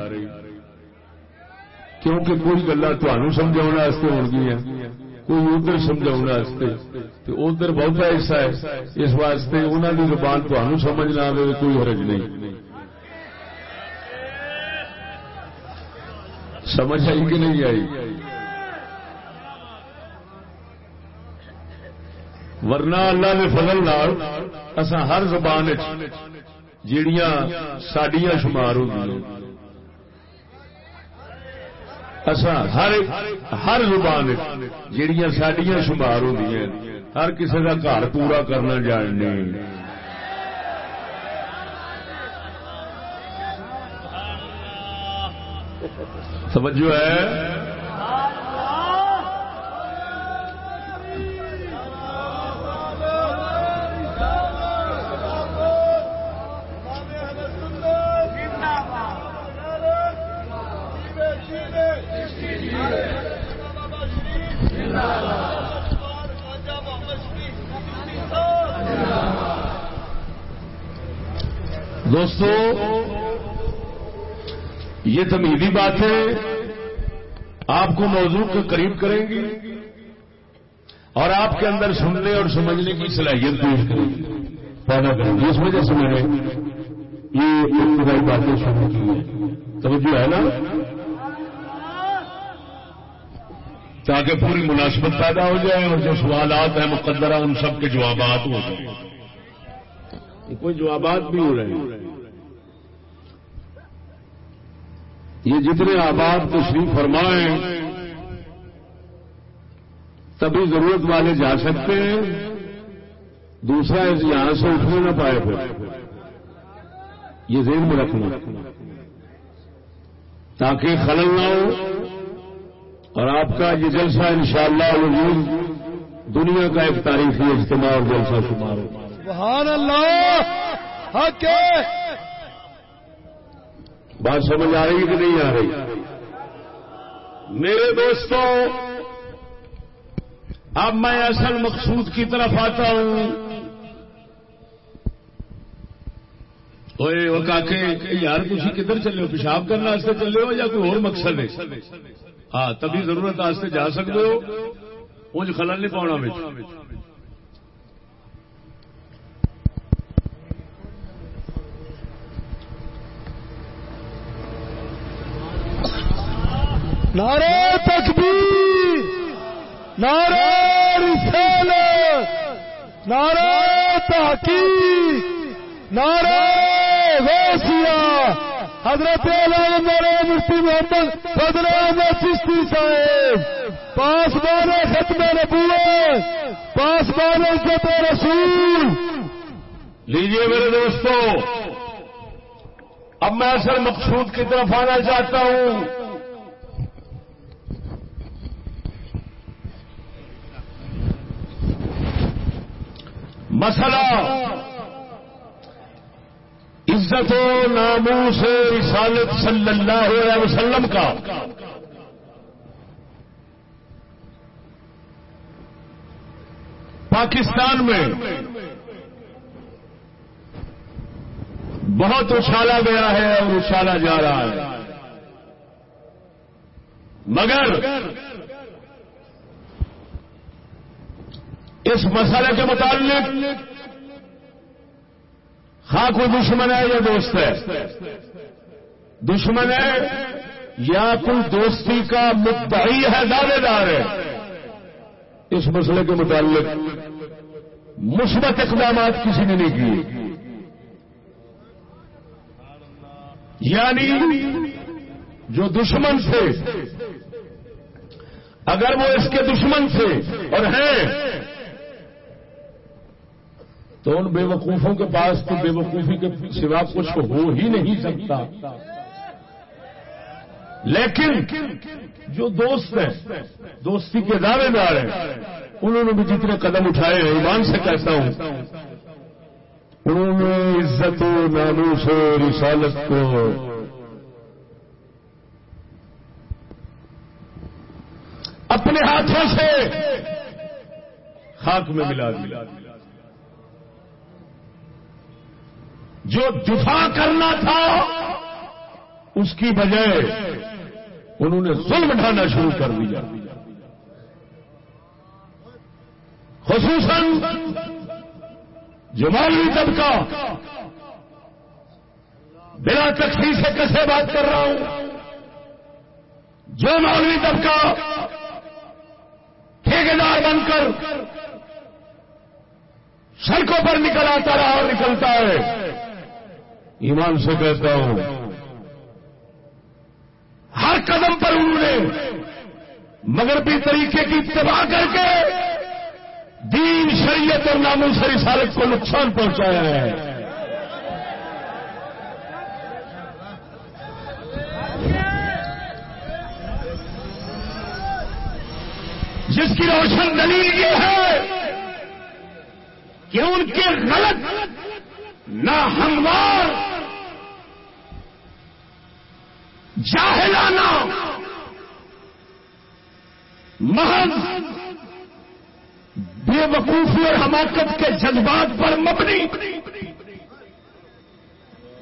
Speaker 1: کیونکہ کوئی گلا تمہیں سمجھا ہوگی کوئی ادھر سمجھا ادھر بہت ایسا ہے، اس واسطے انہوں کی زبان تمہیں سمجھ نہ آئے کوئی حرج نہیں۔ سمجھ آئی کہ نہیں آئی؟ ورنہ اللہ نے فضل اصا ہر زبان جیڑیاں سڈیا شمار ہوں ہر ہر زبان جہیا سڈیا شمار ہوں ہر کسی کا گھر پورا کرنا جاننے توجہ ہے؟ دوستو، یہ تمیدی بات ہے۔ آپ کو موضوع کے قریب کریں گی اور آپ کے اندر سننے اور سمجھنے کی صلاحیت پیش کریں گی پیدا کریں گی اس وجہ سے میں نے یہ ابتدائی باتیں شروع کی ہیں۔ توجہ ہے نا؟ تاکہ پوری مناسبت پیدا ہو جائے اور جو سوالات ہیں مقدرہ ان سب کے جوابات ہو جائیں۔ کوئی جوابات بھی ہو رہے ہیں۔ یہ جتنے آباد تشریف فرمائیں تبھی ضرورت والے جا سکتے ہیں، دوسرا یہاں سے اٹھنے نہ پائے پھر۔ یہ ذہن میں رکھنا۔ تاکہ خلل نہ ہو اور آپ کا یہ جلسہ انشاءاللہ شاء دنیا کا ایک تاریخی اجتماع اور جلسہ شمار ہو۔
Speaker 3: سبحان اللہ! حق
Speaker 1: بات سمجھ آ رہی کہ نہیں آ رہی؟ میرے دوستوں اب میں اصل مقصود کی طرف آتا ہوں۔ وہ کاکے یار کچھ کدھر چلے ہو؟ پیشاب کرنے چلے ہو یا کوئی اور مقصد ہے؟ ہاں تبھی ضرورت جا سکتے ہو۔ وہ خلل نہیں پاؤنا
Speaker 3: نعرہ تکبیر، نعرہ رسالت، نعرہ تحقیق، نعرہ غوثیہ۔ حضرت نعرہ مفتی محمد فضل احمد چشتی صاحب، پاس بان ختم نبوت، پاس بان عزت رسول۔
Speaker 1: لیجیے میرے دوستوں اب میں اصل مقصود کی طرف آنا چاہتا ہوں۔ مسئلہ عزت و ناموں سے رسالت صلی اللہ علیہ وسلم کا۔ پاکستان میں بہت اچھالا گیا ہے اور اچھالا جا رہا ہے۔ مگر اس مسئلے کے متعلق ہاں کوئی دشمن ہے یا دوست ہے، دشمن ہے یا کوئی دوستی کا مدعی ہے، دعوے دار ہے، اس مسئلے کے متعلق مثبت اقدامات کسی نے نہیں کیے۔ یعنی جو دشمن تھے، اگر وہ اس کے دشمن تھے اور ہیں تو ان بے وقوفوں کے پاس تو بے وقوفی کے سوا کچھ ہو ہی نہیں سکتا۔ لیکن جو دوست ہیں، دوستی کے دعوے دار ہیں، انہوں نے بھی جتنے قدم اٹھائے ہیں، ایمان سے کہتا ہوں۔ انہوں نے عزت و نانوس و رسالت کو اپنے ہاتھوں سے خاک میں ملا دیا۔ جو دفاع کرنا تھا، اس کی بجائے انہوں نے ظلم ڈھانا شروع کر دیا۔ خصوصاً جو طبقہ، بلا تخصیص سے کیسے بات کر رہا ہوں؟ جو مولوی طبقہ ٹھیکیدار بن کر سڑکوں پر نکل آتا رہا اور نکلتا ہے ایمان سے کہتا ہوں، ہر قدم پر انہوں نے مغربی طریقے کی اتباع کر کے دین، شریعت اور نامو سری سالت کو نقصان پہنچایا ہے۔ جس کی روشن دلیل یہ ہے کہ ان کے غلط نہ ہموار، جاہلانہ، محض بے وقوفی اور حماقت کے جذبات پر مبنی،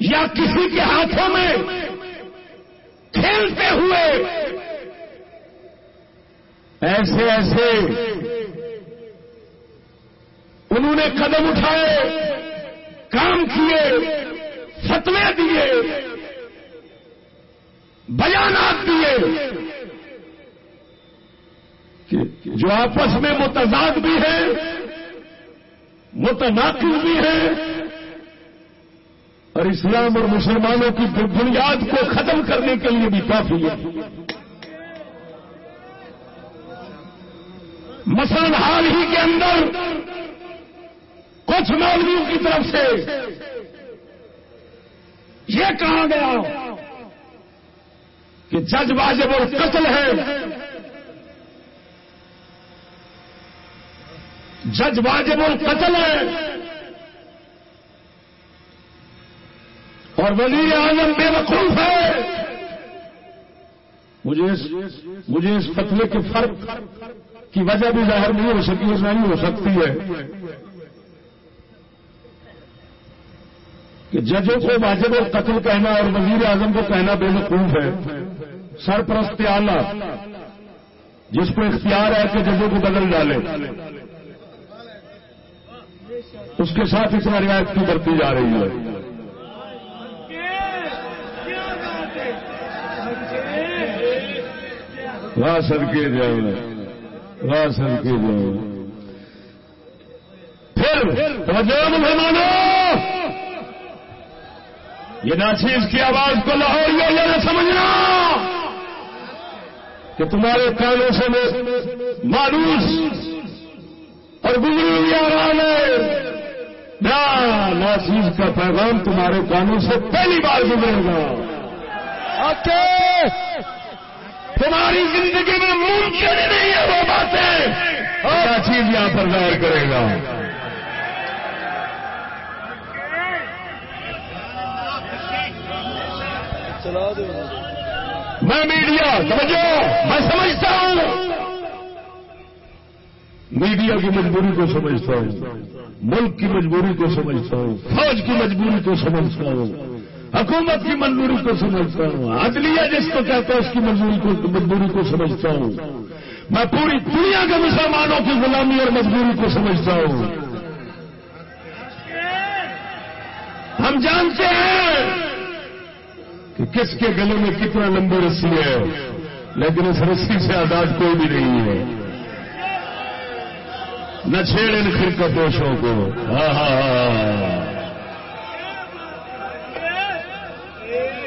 Speaker 1: یا کسی کے ہاتھوں میں کھیلتے ہوئے ایسے ایسے انہوں نے قدم اٹھائے کام کیے، فتوے دیے، بیانات دیے۔ جو آپس میں متضاد بھی ہے متناقض بھی ہے اور اسلام اور مسلمانوں کی بنیاد کو ختم کرنے کے لیے بھی کافی ہے۔ مثلا حال ہی کے اندر کچھ مولویوں کی طرف سے یہ کہا گیا کہ جج واجب اور قتل ہے۔ جج واجب اور قتل ہے۔ اور وزیر اعظم بے وقوف ہے۔ مجھے مجھے اس فتوے کے فرق کی وجہ بھی ظاہر نہیں ہو سکی نہیں ہو سکتی ہے۔ کہ ججوں کو واجب اور قتل کہنا اور وزیر اعظم کو کہنا بے وقوف ہے۔ سرپرست آلہ جس کو اختیار ہے کہ ججوں کو بدل ڈالے۔ اس کے ساتھ اس میں رعایت کی برتی جا رہی ہے۔ واہ سر کے جاؤ۔ واہ سر کے جاؤ۔ پھر مہمانوں! یہ ناچیز کی آواز کو لاہور یہ نہ سمجھنا۔ کہ تمہارے کانوں سے مانوس اور گزری ہوئی آواز ہے۔ ناچیز کا پیغام تمہارے کانوں سے پہلی بار گزرے گا۔ تمہاری زندگی میں ممکن نہیں ہے وہ باتیں۔ ناچیز یہاں پر ظاہر کرے گا؟ میں میڈیا، سمجھو؟ میں سمجھتا ہوں۔ میڈیا کی مجبوری کو سمجھتا ہوں۔ ملک کی مجبوری کو سمجھتا ہوں۔ فوج کی مجبوری کو سمجھتا ہوں۔ حکومت کی مجبوری کو سمجھتا ہوں۔ عدلیہ جس کو کہتا ہے، اس کی مجبوری کو مجبوری کو سمجھتا ہوں۔ میں پوری دنیا کے مسلمانوں کی غلامی اور مجبوری کو سمجھتا ہوں۔ ہم جانتے ہیں کہ کس کے گلے میں کتنا لمبی رسی ہے؟ لیکن اس رسی سے آزاد کوئی بھی نہیں ہے۔ نہ چھیڑ ان فرقتوشوں کو۔ ہاں، ہاں،, ہاں ہاں ہاں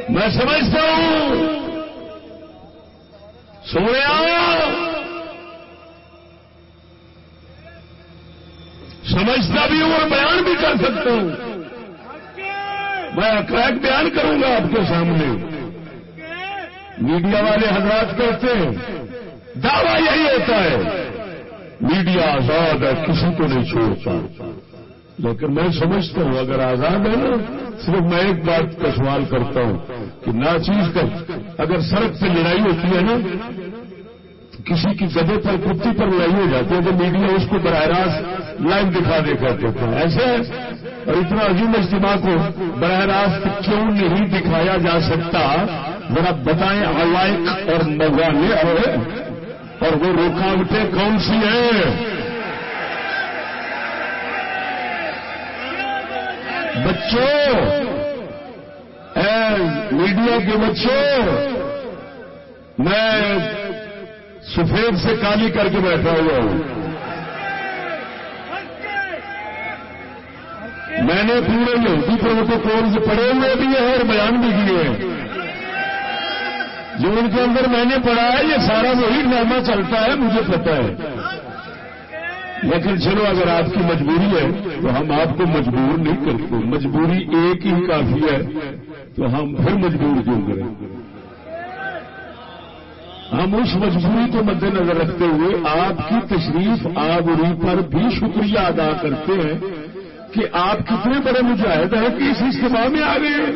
Speaker 1: میں سمجھتا ہوں۔ سونے سمجھتا بھی ہوں اور بیان بھی کر سکتا ہوں۔ میں کریک بیان کروں گا آپ کے سامنے۔ میڈیا والے حضرات کہتے ہیں، دعویٰ یہی ہوتا ہے، میڈیا آزاد ہے، کسی کو نہیں چھوڑتا۔ لیکن میں سمجھتا ہوں، اگر آزاد ہے نا، صرف میں ایک بات کا سوال کرتا ہوں کہ ناچیز کا، اگر سڑک پہ لڑائی ہوتی ہے نا، کسی کی گدے پر کتی پر لڑائی ہو جاتی ہے، تو میڈیا اس کو براہ راست لائن دکھا دے کرتے ہیں۔ ایسے اور اتنا عظیم اجتماع کو براہ راست کیوں نہیں دکھایا جا سکتا؟ ذرا بتائیں علائق اور نوالے اور وہ رکاوٹیں کون سی ہیں؟ بچوں! اے میڈیا کے بچوں! میں سفید سے کالی کر کے بیٹھا ہوا ہوں۔ میں نے پورے یہودی پروٹوکول پڑھے ہوئے بھی ہیں اور بیان بھی کیے ہیں۔ جو ان کے اندر میں نے پڑھا ہے، یہ سارا وہی ڈرامہ چلتا ہے، مجھے پتا ہے۔ لیکن چلو، اگر آپ کی مجبوری ہے تو ہم آپ کو مجبور نہیں کرتے۔ مجبوری ایک ہی کافی ہے، تو ہم پھر مجبور کیوں کریں؟ ہم اس مجبوری کو مد نظر رکھتے ہوئے آپ کی تشریف آوری پر بھی شکریہ ادا کرتے ہیں۔ کہ آپ کتنے بڑے مجاہد ہیں کہ اس اجتماع میں آ گئے؟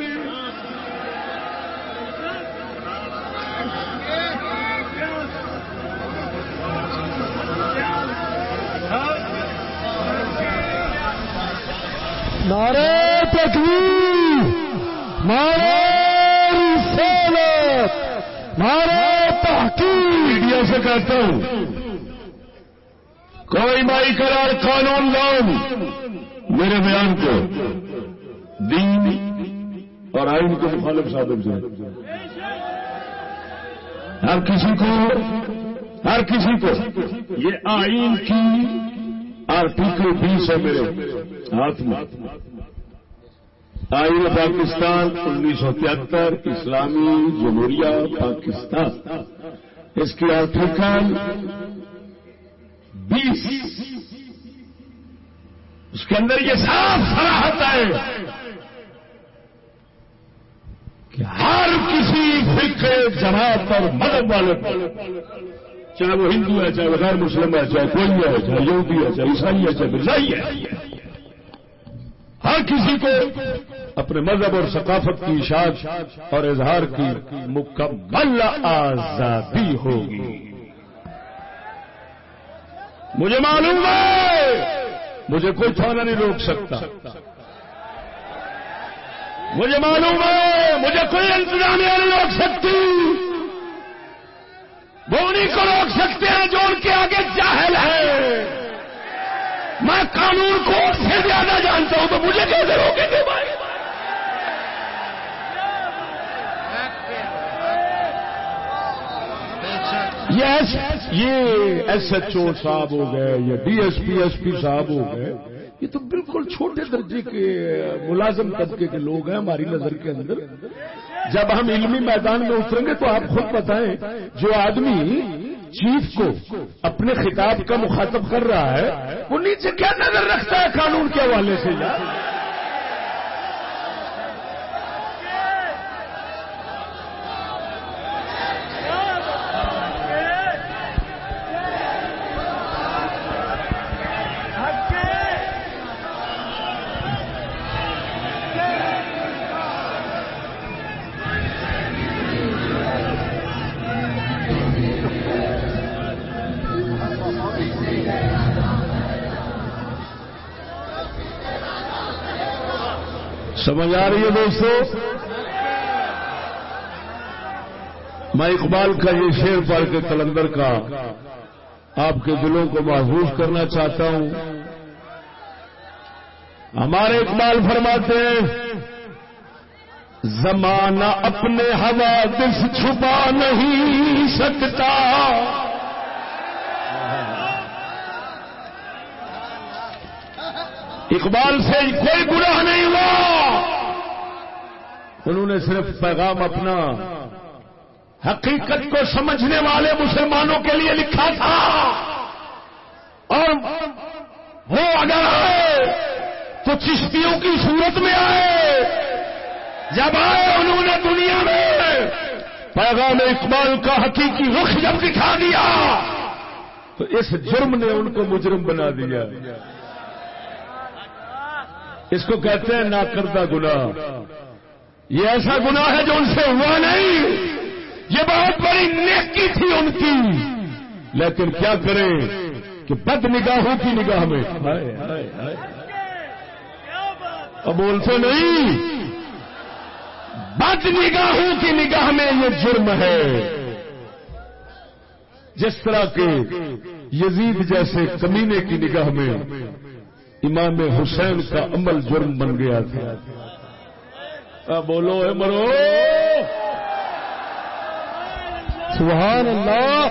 Speaker 3: نعرے تکبیر نعرے رسالت نعرے تحقیق۔
Speaker 1: میڈیا سے کہتا ہوں کوئی مائی قرار قانون لاؤ میرے بیان کو دین اور آئین کے مخالف ثابت سے ہر کسی کو، ہر کسی کو یہ آئین کی آرٹیکل بیس ہے میرے ہاتھ میں۔ آئین پاکستان انیس سو تہتر، اسلامی جمہوریہ پاکستان۔ اس کے آرٹیکل بیس اس کے اندر یہ صاف سراہت ہے کہ ہر کسی فرقے جماعت اور مدد والے چاہے وہ ہندو ہے، چاہے وہ غیر مسلم ہے، چاہے کوئی ہے، چاہے یہودی ہے، چاہے عیسائی ہے، چاہے مرزائی ہے۔ ہر کسی کو اپنے مذہب اور ثقافت کی اشاعت اور اظہار کی مکمل آزادی ہوگی۔ مجھے معلوم ہے مجھے کوئی تھانہ نہیں روک سکتا۔ مجھے معلوم ہے، مجھے کوئی انتظامیہ نہیں روک سکتی۔ وہ انہیں کو روک سکتے ہیں جو ان کے آگے جاہل ہے میں قانون کو سے زیادہ جانتا ہوں، تو مجھے کیسے روکیں گے بھائی؟ یہ ایس ایچ او صاحب ہو گئے یا D S P S P صاحب ہو گئے، یہ تو بالکل چھوٹے درجے کے ملازم طبقے کے لوگ ہیں ہماری نظر کے اندر۔ جب ہم علمی میدان میں اتریں گے تو آپ خود بتائیں، جو آدمی چیف کو اپنے خطاب کا مخاطب کر رہا ہے، وہ نیچے کیا نظر رکھتا ہے قانون کے حوالے سے؟ یار سمجھ آ رہی ہے دوستو؟ میں اقبال کا یہ شعر پڑھ کے کلندر کا آپ کے دلوں کو محفوظ کرنا چاہتا ہوں۔ ہمارے اقبال فرماتے ہیں، زمانہ اپنے حوادث چھپا نہیں سکتا۔ اقبال سے کوئی گناہ نہیں ہوا۔ انہوں نے صرف پیغام اپنا حقیقت کو سمجھنے والے مسلمانوں کے لیے لکھا تھا۔ اور وہ اگر آئے تو چشتیوں کی صورت میں آئے۔ جب آئے انہوں نے دنیا میں پیغام اقبال کا حقیقی رخ جب دکھا دیا تو اس جرم نے ان کو مجرم بنا دیا۔ اس کو کہتے ہیں نا کردہ گناہ۔ یہ ایسا گناہ ہے جو ان سے ہوا نہیں۔ یہ بہت بڑی نیکی تھی ان کی۔ لیکن کیا کریں کہ بد نگاہوں کی نگاہ میں۔ اب بولتے نہیں۔ بد نگاہوں کی نگاہ میں یہ جرم ہے۔ جس طرح کے یزید جیسے کمینے کی نگاہ میں۔ امام حسین کا عمل جرم بن گیا تھا۔ بولو اے مرو۔
Speaker 3: سبحان اللہ۔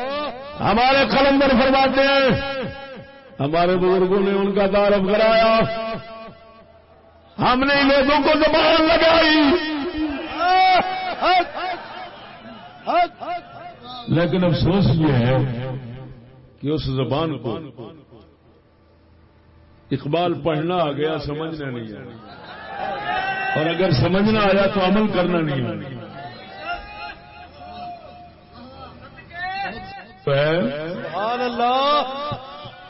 Speaker 1: ہمارے قلندر فرماتے ہیں۔ ہمارے بزرگوں نے ان کا تعارف کرایا۔ ہم نے لوگوں کو زبان لگائی۔ لیکن افسوس یہ ہے کہ اس زبان کو اقبال پڑھنا آ گیا سمجھنا نہیں آیا۔ اور اگر سمجھنا آیا تو عمل کرنا نہیں آیا۔
Speaker 2: سبحان اللہ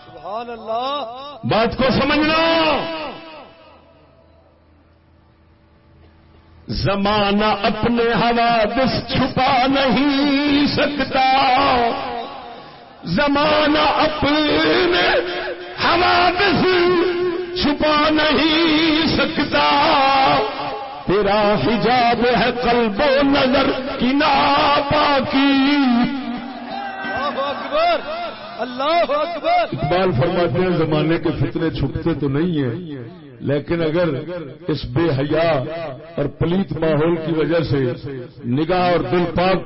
Speaker 2: سبحان اللہ۔
Speaker 1: بات کو سمجھنا۔ زمانہ اپنے حوادث چھپا نہیں سکتا۔ زمانہ اپنے حوادث چھپا نہیں سکتا۔ تیرا حجاب ہے قلب و نظر کی
Speaker 2: اللہ اکبر اللہ اکبر۔
Speaker 1: اقبال فرماتے ہیں زمانے کے فتنے چھپتے تو نہیں ہیں لیکن اگر اس بے حیا اور پلیت ماحول کی وجہ سے نگاہ اور دل پاک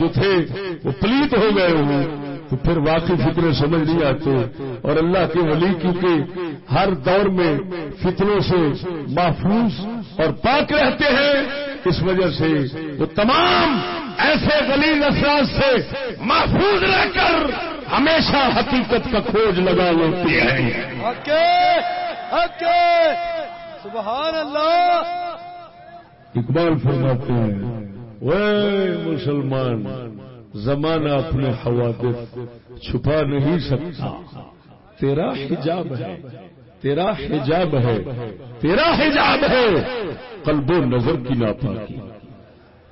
Speaker 1: جو تھے وہ پلیت ہو گئے ہوں۔ تو پھر واقعی فطرے سمجھ نہیں آتے۔ اور اللہ کے ولی کیونکہ ہر دور میں فطروں سے محفوظ اور پاک رہتے ہیں۔ اس وجہ سے وہ تمام ایسے غلیظ اثرات سے محفوظ رہ کر ہمیشہ حقیقت کا کھوج لگا لیتے ہیں۔
Speaker 2: سبحان اللہ۔
Speaker 1: اقبال فرماتے ہیں وہ مسلمان زمانہ اپنے حوادث چھپا نہیں سکتا۔ تیرا حجاب ہے۔ تیرا حجاب ہے۔ تیرا حجاب ہے۔ قلب و نظر کی ناپاکی۔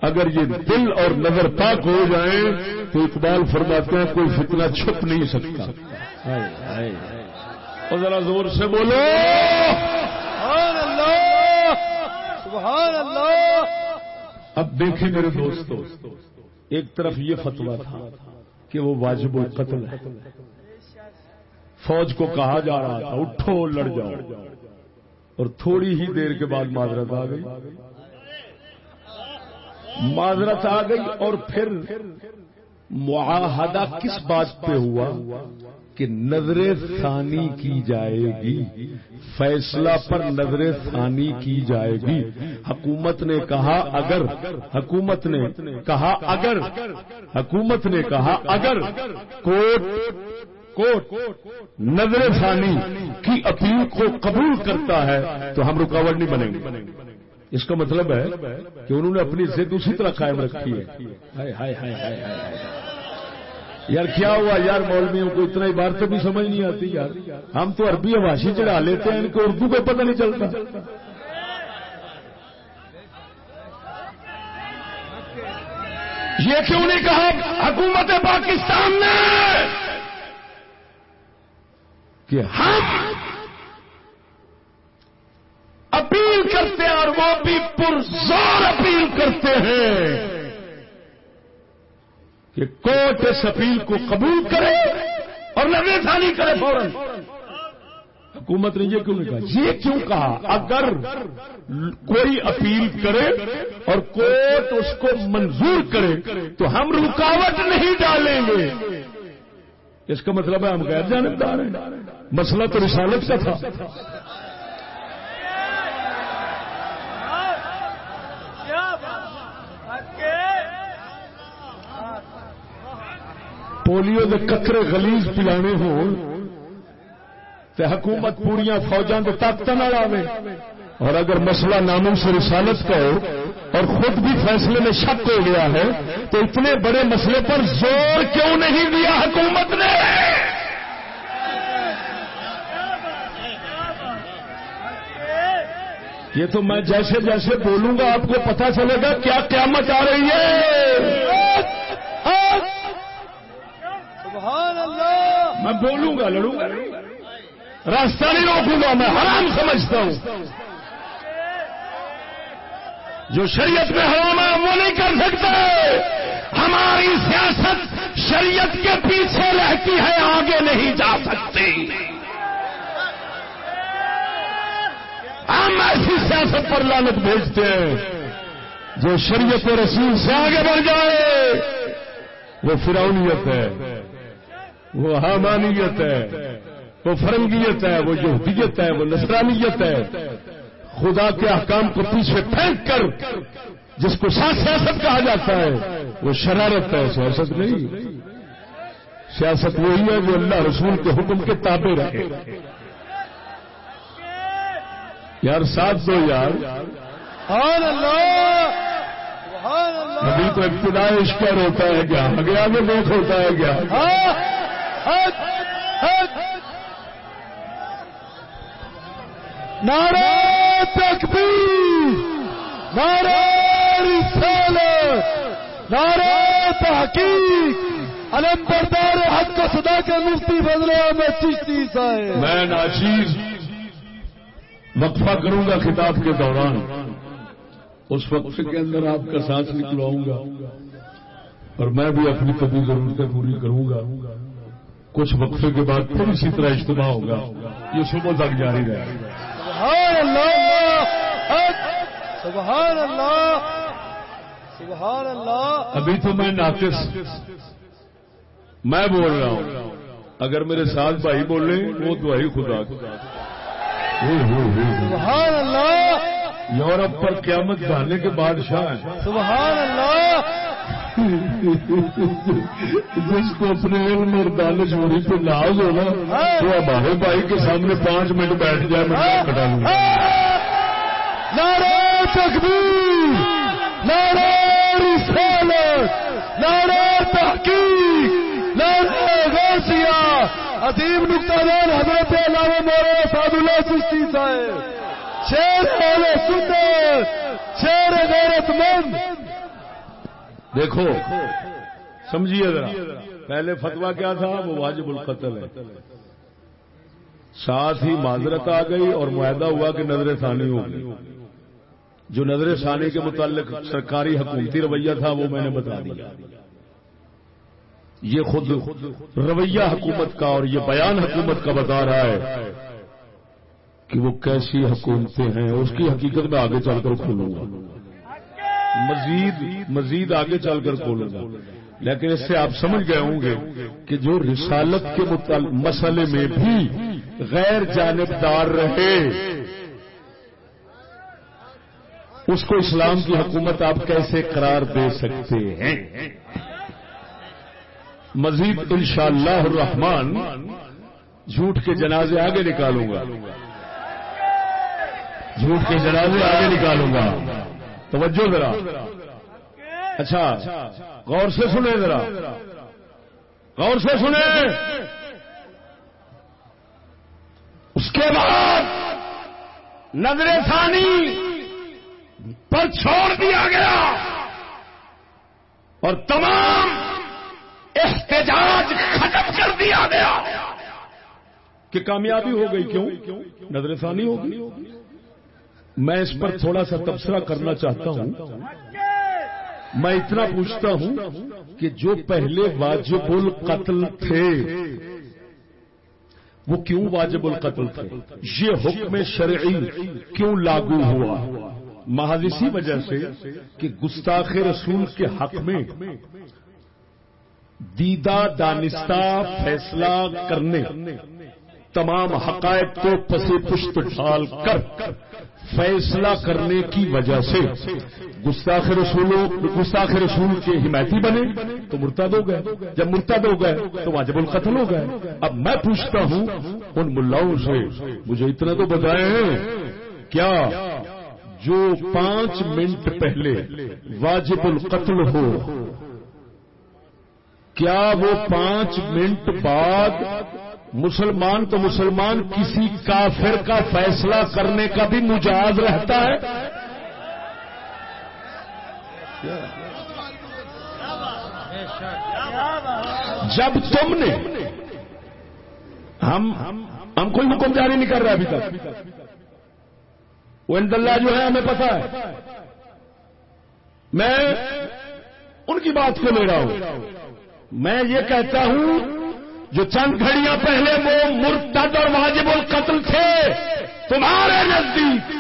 Speaker 1: اگر یہ دل اور نظر پاک ہو جائیں تو اقبال فرماتے ہیں کوئی فتنہ چھپ نہیں سکتا۔ اور ذرا زور سے بولو۔
Speaker 2: سبحان اللہ۔ سبحان اللہ۔
Speaker 1: اب دیکھیں میرے دوستو ایک طرف یہ فتوا تھا کہ وہ واجب القتل ہے۔ فوج کو کہا جا رہا تھا، اٹھو، لڑ جاؤ۔ اور تھوڑی ہی دیر کے بعد معذرت آ گئی۔ معذرت آ گئی اور پھر معاہدہ کس بات پہ ہوا؟ کہ نظر ثانی کی جائے گی۔ فیصلہ پر نظر ثانی کی جائے گی۔ حکومت نے کہا اگر۔ حکومت نے کہا اگر۔ حکومت نے کہا اگر۔ کوٹ۔ کوٹ۔ نظر ثانی کی اپیل کو قبول کرتا ہے تو ہم رکاوٹ نہیں بنیں گے۔ اس کا مطلب ہے کہ انہوں نے اپنی ضد اسی طرح قائم رکھی ہے ہائے ہائے ہائے ہائے ہائے یار کیا ہوا یار مولویوں کو اتنا عبارتیں بھی سمجھ نہیں آتی یار؟ ہم تو عربی آواشی چڑھا لیتے ہیں، ان کو اردو کا پتہ نہیں چلتا۔ یہ کیوں نہیں کہا حکومت پاکستان نے کہ ہم اپیل کرتے ہیں اور وہ بھی پرزور اپیل کرتے ہیں۔ کہ کوٹ اس اپیل کو قبول کرے اور لگے ثانی کرے فوراً۔ حکومت نے یہ کیوں نہیں کہا؟ یہ کیوں کہا؟ اگر کوئی اپیل کرے اور کوٹ اس کو منظور کرے تو ہم رکاوٹ نہیں ڈالیں گے۔ اس کا مطلب ہے ہم غیر جانبدار ہیں۔ مسئلہ تو رسالت کا تھا۔ پولیو کے ککرے گلیز پلانے ہوں تو حکومت پوریا فوجاں کے طاقت نہ آئے اور اگر مسئلہ ناموں سے رسالت کا ہو اور خود بھی فیصلے میں شک ہو گیا ہے تو اتنے بڑے مسئلے پر زور کیوں نہیں دیا حکومت نے؟ یہ تو میں جیسے جیسے بولوں گا آپ کو پتا چلے گا کیا قیامت آ رہی ہے۔
Speaker 2: سبحان اللہ!
Speaker 1: میں بولوں گا، لڑوں گا۔ راستہ نہیں روکوں گا، میں حرام سمجھتا ہوں۔ جو شریعت میں حرام ہے، وہ نہیں کر سکتے۔ ہماری سیاست شریعت کے پیچھے رہتی ہے، آگے نہیں جا سکتی۔ ہم ایسی سیاست پر لالت بھیجتے ہیں، جو شریعت رسول سے آگے بڑھ جائے، وہ فرونیت ہے۔ وہ حامانیت ہے وہ فرنگیت ہے وہ یہودیت ہے وہ نسرانیت ہے۔ خدا کے احکام کو پیچھے پھینک کر جس کو ساتھ سیاست کہا جاتا ہے وہ شرارت ہے سیاست نہیں۔ سیاست وہی ہے جو اللہ رسول کے حکم کے تابع رہے یار ساتھ دو یار۔ ابھی تو ابتدائی اشکر ہوتا ہے کیا؟ آگے آگے دیکھ ہوتا ہے کیا؟
Speaker 2: ہاں۔ حق حق نعرہ تکبیر، نعرہ رسالت، نعرہ تحقیق۔ علم بردار حق کا صدا کے مفتی بدلے میں چشتی صاحب۔
Speaker 1: میں ناچیز وقفہ کروں گا خطاب کے دوران۔ اس وقت کے اندر آپ کا سانس نکلواؤں گا۔ اور میں بھی اپنی کبھی ضرورتیں پوری کروں گا۔ کچھ وقفے کے بعد پھر اسی طرح اجتماع ہوگا۔ یہ صبح تک جاری رہے۔
Speaker 2: سبحان اللہ۔ سبحان اللہ۔ سبحان اللہ۔
Speaker 1: ابھی تو میں ناقص۔ میں بول رہا ہوں۔ اگر میرے ساتھ بھائی بولے وہ دعائی خدا۔ کی
Speaker 2: سبحان اللہ۔
Speaker 1: یورپ پر قیامت بہانے کے بادشاہ ہیں۔
Speaker 2: سبحان اللہ۔
Speaker 1: جس کو اپنے علم اور دانش ہونے پہ ناز ہو نا تو ہمارے بھائی کے سامنے پانچ منٹ بیٹھ جائے، میں کٹا لوں؟ گا
Speaker 2: نعرہ تکبیر، نعرہ رسالت، نعرہ تحقیق، نعرہ غوثیہ عظیم نقطہ دار حضرت علامہ مولانا سعد اللہ چشتی صاحب شیر اہل سنت شیر غیرت مند۔
Speaker 1: دیکھو، سمجھیے ذرا، پہلے فتوا کیا تھا؟ وہ واجب القتل ہے۔ ساتھ ہی معذرت آ گئی اور معاہدہ ہوا کہ نظر ثانی ہوگی جو نظر ثانی کے متعلق سرکاری حکومتی رویہ تھا، وہ میں نے بتا دیا۔ یہ خود رویہ حکومت کا اور یہ بیان حکومت کا بتا رہا ہے کہ وہ کیسی حکومتیں ہیں۔ اس کی حقیقت میں آگے چل کر کھولوں گا۔ مزید مزید آگے چل کر کھولوں گا۔ لیکن اس سے آپ سمجھ گئے ہوں گے کہ جو رسالت کے متعلق مسئلے میں بھی غیر جانبدار رہے، اس کو اسلام کی حکومت آپ کیسے قرار دے سکتے ہیں؟ مزید انشاءاللہ الرحمن جھوٹ کے جنازے آگے نکالوں گا۔ جھوٹ کے جنازے آگے نکالوں گا۔ توجہ ذرا۔ اچھا غور سے سنیں ذرا۔ غور سے سنیں۔ اس کے بعد نظر ثانی پر چھوڑ دیا گیا۔ اور تمام احتجاج ختم کر دیا گیا۔ کہ کامیابی ہو گئی کیوں؟ نظر ثانی ہو گئی۔ میں اس پر تھوڑا سا تبصرہ کرنا چاہتا ہوں۔ میں اتنا پوچھتا ہوں کہ جو پہلے واجب القتل تھے، وہ کیوں واجب القتل تھے؟ یہ حکم شرعی کیوں لاگو ہوا؟ محض اسی وجہ سے کہ گستاخ رسول کے حق میں دیدہ دانستہ فیصلہ کرنے، تمام حقائق کو پسے پشت ڈھال کر فیصلہ کرنے کی وجہ سے گستاخ رسولوں، گستاخ رسول کے حمایتی بنے تو مرتد ہو گئے۔ جب مرتد ہو گئے تو واجب القتل ہو گئے۔ اب میں پوچھتا ہوں ان ملاؤں سے، مجھے اتنا تو بتائے ہیں۔ کیا جو پانچ منٹ پہلے واجب القتل ہو، کیا وہ پانچ منٹ بعد مسلمان تو مسلمان کسی کافر کا فیصلہ کرنے کا بھی مجاز رہتا ہے؟ جب تم نے ہم ہم کوئی حکم جاری نہیں کر رہے ابھی تک۔ وہ اللہ جو ہے ہمیں پتا ہے۔ میں ان کی بات کو لے رہا ہوں۔ میں یہ کہتا ہوں جو چند گھڑیاں پہلے وہ مرتد اور واجب القتل تھے، تمہارے نزدیک۔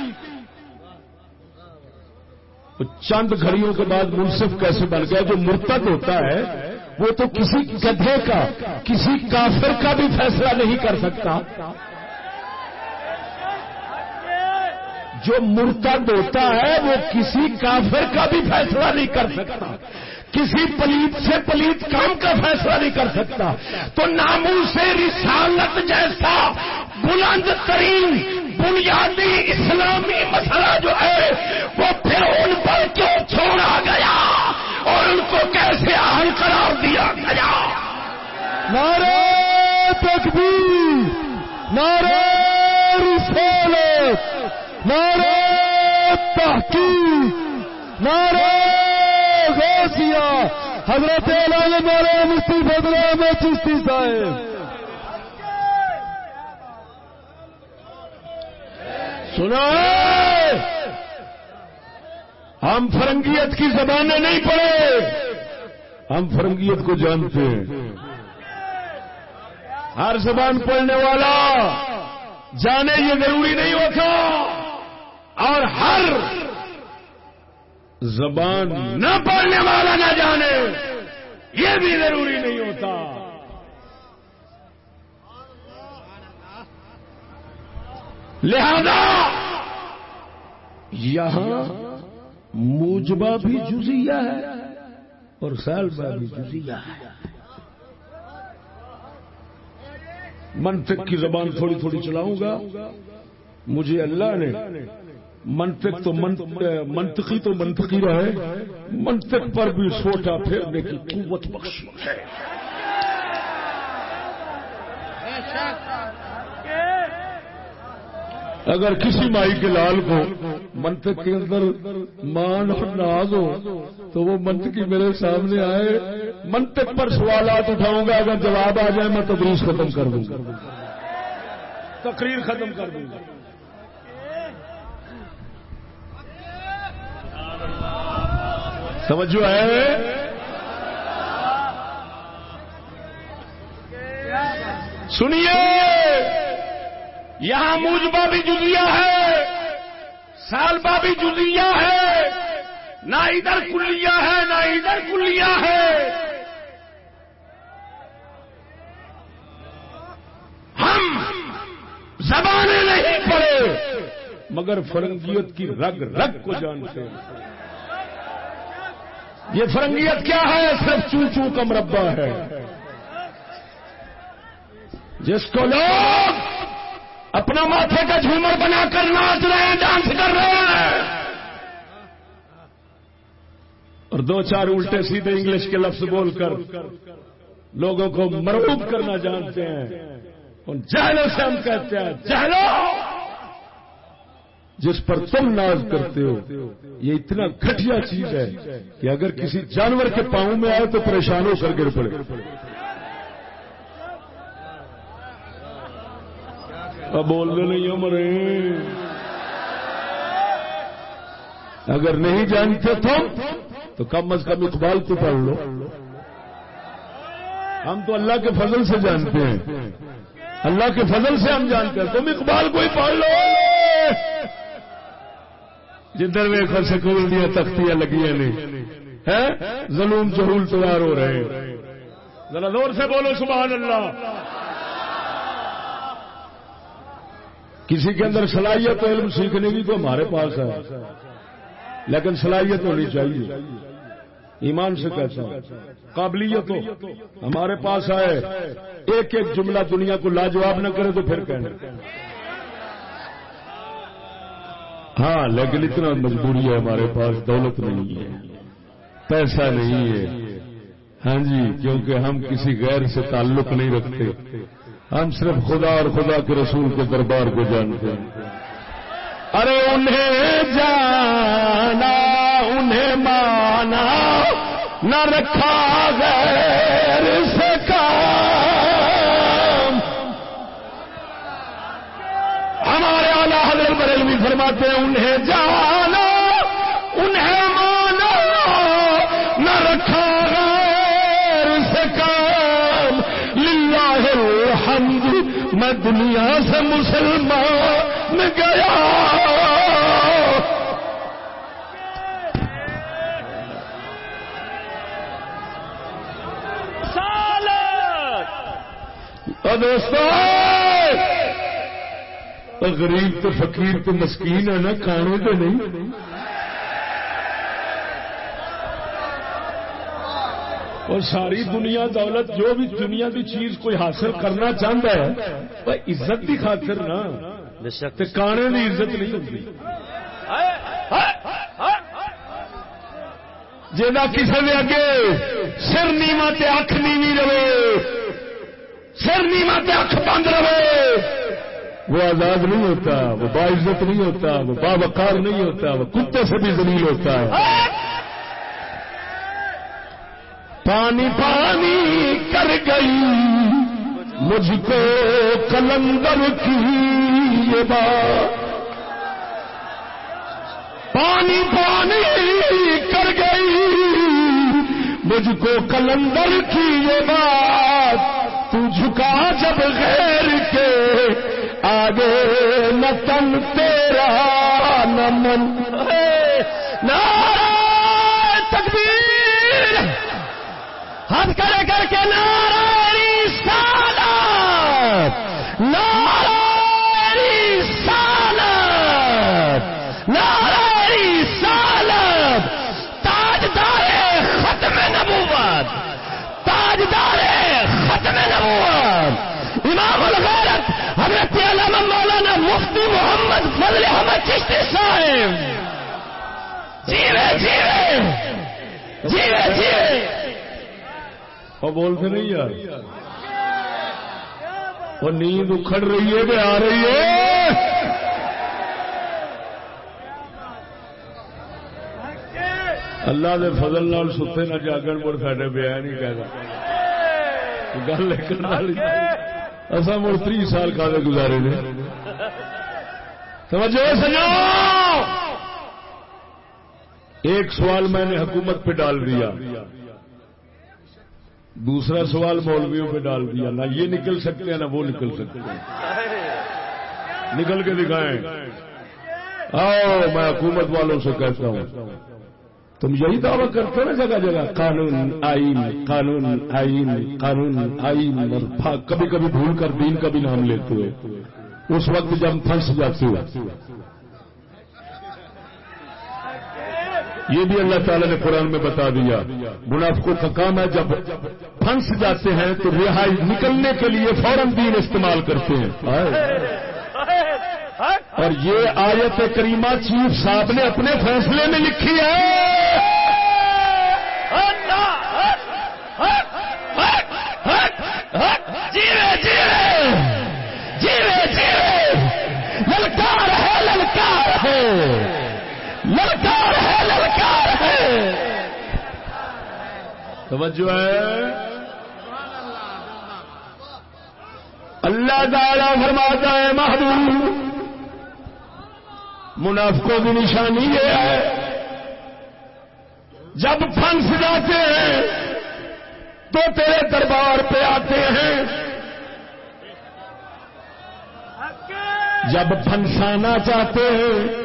Speaker 1: چند گھڑیوں کے بعد منصف کیسے بن گیا؟ جو مرتد ہوتا ہے، وہ تو کسی گدھے کا، کسی کافر کا بھی فیصلہ نہیں کر سکتا۔ جو مرتد ہوتا ہے، وہ کسی کافر کا بھی فیصلہ نہیں کر سکتا۔ کسی پلیت سے پلیت کام کا فیصلہ نہیں کر سکتا۔ تو ناموں سے رسالت جیسا بلند ترین بنیادی اسلامی مسئلہ جو ہے، وہ پھر ان پر کیوں چھوڑا گیا اور ان کو کیسے آہن قرار دیا گیا؟
Speaker 2: نعرہ تکبیر، نعرہ رسالت، نعرہ تحقیق، نعرہ حضرت علامہ مفتی فضل احمد چشتی صاحب۔
Speaker 1: سنا ہم فرنگیت کی زبانیں نہیں پڑھے۔ ہم فرنگیت کو جانتے ہیں۔ ہر زبان پڑھنے والا جانے یہ ضروری نہیں ہوتا۔ اور ہر زبان نہ پڑھنے والا نہ جانے۔ یہ بھی ضروری نہیں ہوتا۔ لہذا یہاں موجبہ بھی جزیہ ہے اور سالبہ بھی جزیہ ہے۔ منطق کی زبان تھوڑی تھوڑی چلاؤں گا۔ مجھے اللہ نے منطق تو منطقی تو منطقی رہے، منطق پر بھی سوٹا پھیرنے کی قوت بخش ہے۔ اگر کسی مائی کے لال کو منطق کے اندر مان اور ناز ہو، تو وہ منطقی میرے سامنے آئے، منطق پر سوالات اٹھاؤں گا، اگر جواب آ جائے، میں تدریس ختم کر دوں گا۔ تقریر ختم کر دوں گا۔ سمجھو ہے؟ سنیے، یہاں موجبہ بھی جزیا ہے، سالبہ بھی جزیا ہے، نہ ادھر کلیا ہے نہ ادھر کلیا ہے ہم زبانیں نہیں پڑے مگر فرنگیت کی رگ رگ کو جانتے ہیں۔ یہ فرنگیت کیا ہے؟ صرف چو چو کا مربع ہے۔ جس کو لوگ اپنا ماتھے کا جھومر بنا کر ناچ رہے ہیں، ڈانس کر رہے ہیں۔ اور دو چار الٹے سیدھے انگلش کے لفظ بول کر لوگوں کو مرعوب کرنا جانتے ہیں۔ ان جہلوں سے ہم کہتے ہیں، جہلو! جس پر تم ناز کرتے ہو۔ یہ اتنا گھٹیا چیز ہے کہ اگر کسی جانور کے پاؤں میں آئے تو پریشان ہو کر گر پڑے۔ اب نہیں ہمارے اگر نہیں جانتے تم، تو کم از کم اقبال کو پڑھ لو۔ ہم تو اللہ کے فضل سے جانتے ہیں۔ اللہ کے فضل سے ہم جانتے ہیں۔ تم اقبال کو ہی پڑھ لو۔ جدھر ویخر سکول دیا تختیاں لگی نہیں ظلم چہول تیار ہو رہے ذرا زور سے بولو، سبحان اللہ۔ کسی کے اندر صلاحیت علم سیکھنے کی تو ہمارے پاس ہے۔ لیکن صلاحیت ہونی چاہیے۔ ایمان سے کہتا ہوں۔ قابلیت ہو ہمارے پاس آئے۔ ایک ایک جملہ دنیا کو لاجواب نہ کرے تو پھر کہنا ہاں لیکن اتنا مجبوری ہے ہمارے پاس، دولت نہیں ہے۔ پیسہ نہیں ہے۔ ہاں جی کیونکہ ہم کسی غیر سے تعلق نہیں رکھتے۔ ہم صرف خدا اور خدا کے رسول کے دربار کو جانتے ہیں۔ ارے انہیں جانا، انہیں مانا، نہ رکھا غیر فرماتے ہیں انہیں جانا انہیں مانا نہ رکھا غیر سے کام۔ للہ الحمد میں دنیا سے مسلمان میں گیا اور دوستو غریب تو فقیر تو مسکین ہے نا کھانے تو نہیں۔ اور ساری دنیا دولت جو بھی دنیا کی چیز کوئی حاصل کرنا چاہتا ہے عزت کی خاطر نا۔ کانے کی عزت نہیں ہوتی۔ جا کسی نے اگے سر نیوا تے اکھ نیوی رہے سر نیوا تے اکھ بند رہے۔ وہ آزاد نہیں ہوتا، وہ باعزت نہیں ہوتا، وہ باوقار نہیں ہوتا، وہ کتے سے بھی زلیل ہوتا ہے۔ پانی پانی کر گئی، مجھ کو کلندر کی یہ بات۔ پانی پانی کر گئی، مجھ کو کلندر کی یہ بات۔ تو جھکا جب غیر کے آگے نہ تن تیرا نہ من نعرہ تکبیر۔ ہاتھ کرے کر کے نعرہ سالت ناری سالت ناری سالت تاجدار ختم نبوت تاجدار ختم نبوت امام الغیرت حضرت علامہ مولانا مفتی محمد فضل احمد چشتی صاحب جیوے جیوے جیوے جیوے وہ بولتے نہیں یار۔ وہ نیند اکھڑ رہی ہے کہ آ رہی ہے۔ اللہ دے فضل نال ستے نہ جاگن، مڑ ساڈے بیا نہیں کہہ گل اصا مڑ تری سال کا گزارے نے؟ توجہ سجو ایک سوال میں نے حکومت پہ ڈال دیا۔ دوسرا سوال مولویوں پہ ڈال دیا۔ نہ یہ نکل سکتے ہیں، نہ وہ نکل سکتے ہیں۔ نکل کے دکھائیں۔ آؤ، میں حکومت والوں سے کہتا ہوں۔ تم یہی دعویٰ کرتے ہو نا جگہ جگہ؟ قانون آئین قانون آئین قانون آئین۔ اور کبھی کبھی بھول کر دین کا بھی نام لیتے ہو اس وقت جب پھنس جاتے ہو یہ بھی اللہ تعالی نے قرآن میں بتا دیا۔ منافقوں کا کام ہے جب پھنس جاتے ہیں تو رہائی نکلنے کے لیے فوراً دین استعمال کرتے ہیں۔ اور یہ آیت کریمہ چیف صاحب نے اپنے فیصلے میں لکھی ہے جیوے جیوے جیوے جیوے للکار ہے للکار ہے للکار ہے للکار ہے توجہ ہے۔ اللہ تعالی فرماتا ہے، محبوب، منافقوں کی نشانی یہ ہے۔ جب پھنس جاتے ہیں، تو تیرے دربار پہ آتے ہیں۔ جب پھنسانا چاہتے ہیں۔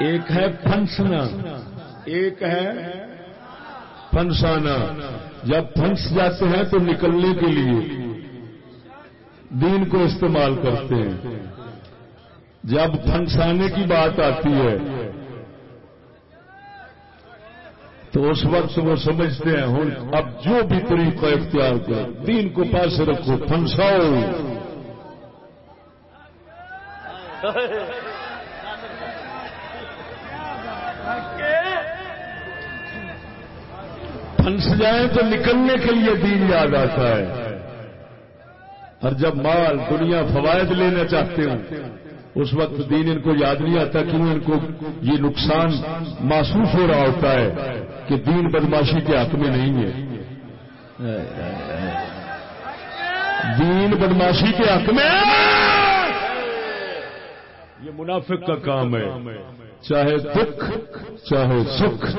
Speaker 1: ایک ہے پھنسنا، ایک ہے پھنسانا۔ جب پھنس جاتے ہیں تو نکلنے کے لیے دین کو استعمال کرتے ہیں۔ جب پھنسانے کی بات آتی ہے، تو اس وقت وہ سمجھتے ہیں ہوں اب جو بھی طریقہ اختیار کر دین کو پاس رکھو، پھنساؤ۔ پھنس جائیں تو نکلنے کے لیے دین یاد آتا ہے۔ اور جب مال، دنیا فوائد لینا چاہتے ہوں، اس وقت دین ان کو یاد نہیں آتا کیوں ان کو یہ نقصان محسوس ہو رہا ہوتا ہے کہ دین بدماشی کے حق میں نہیں ہے۔ دین بدماشی کے حق میں۔ یہ منافق کا کام ہے۔ چاہے دکھ چاہے سکھ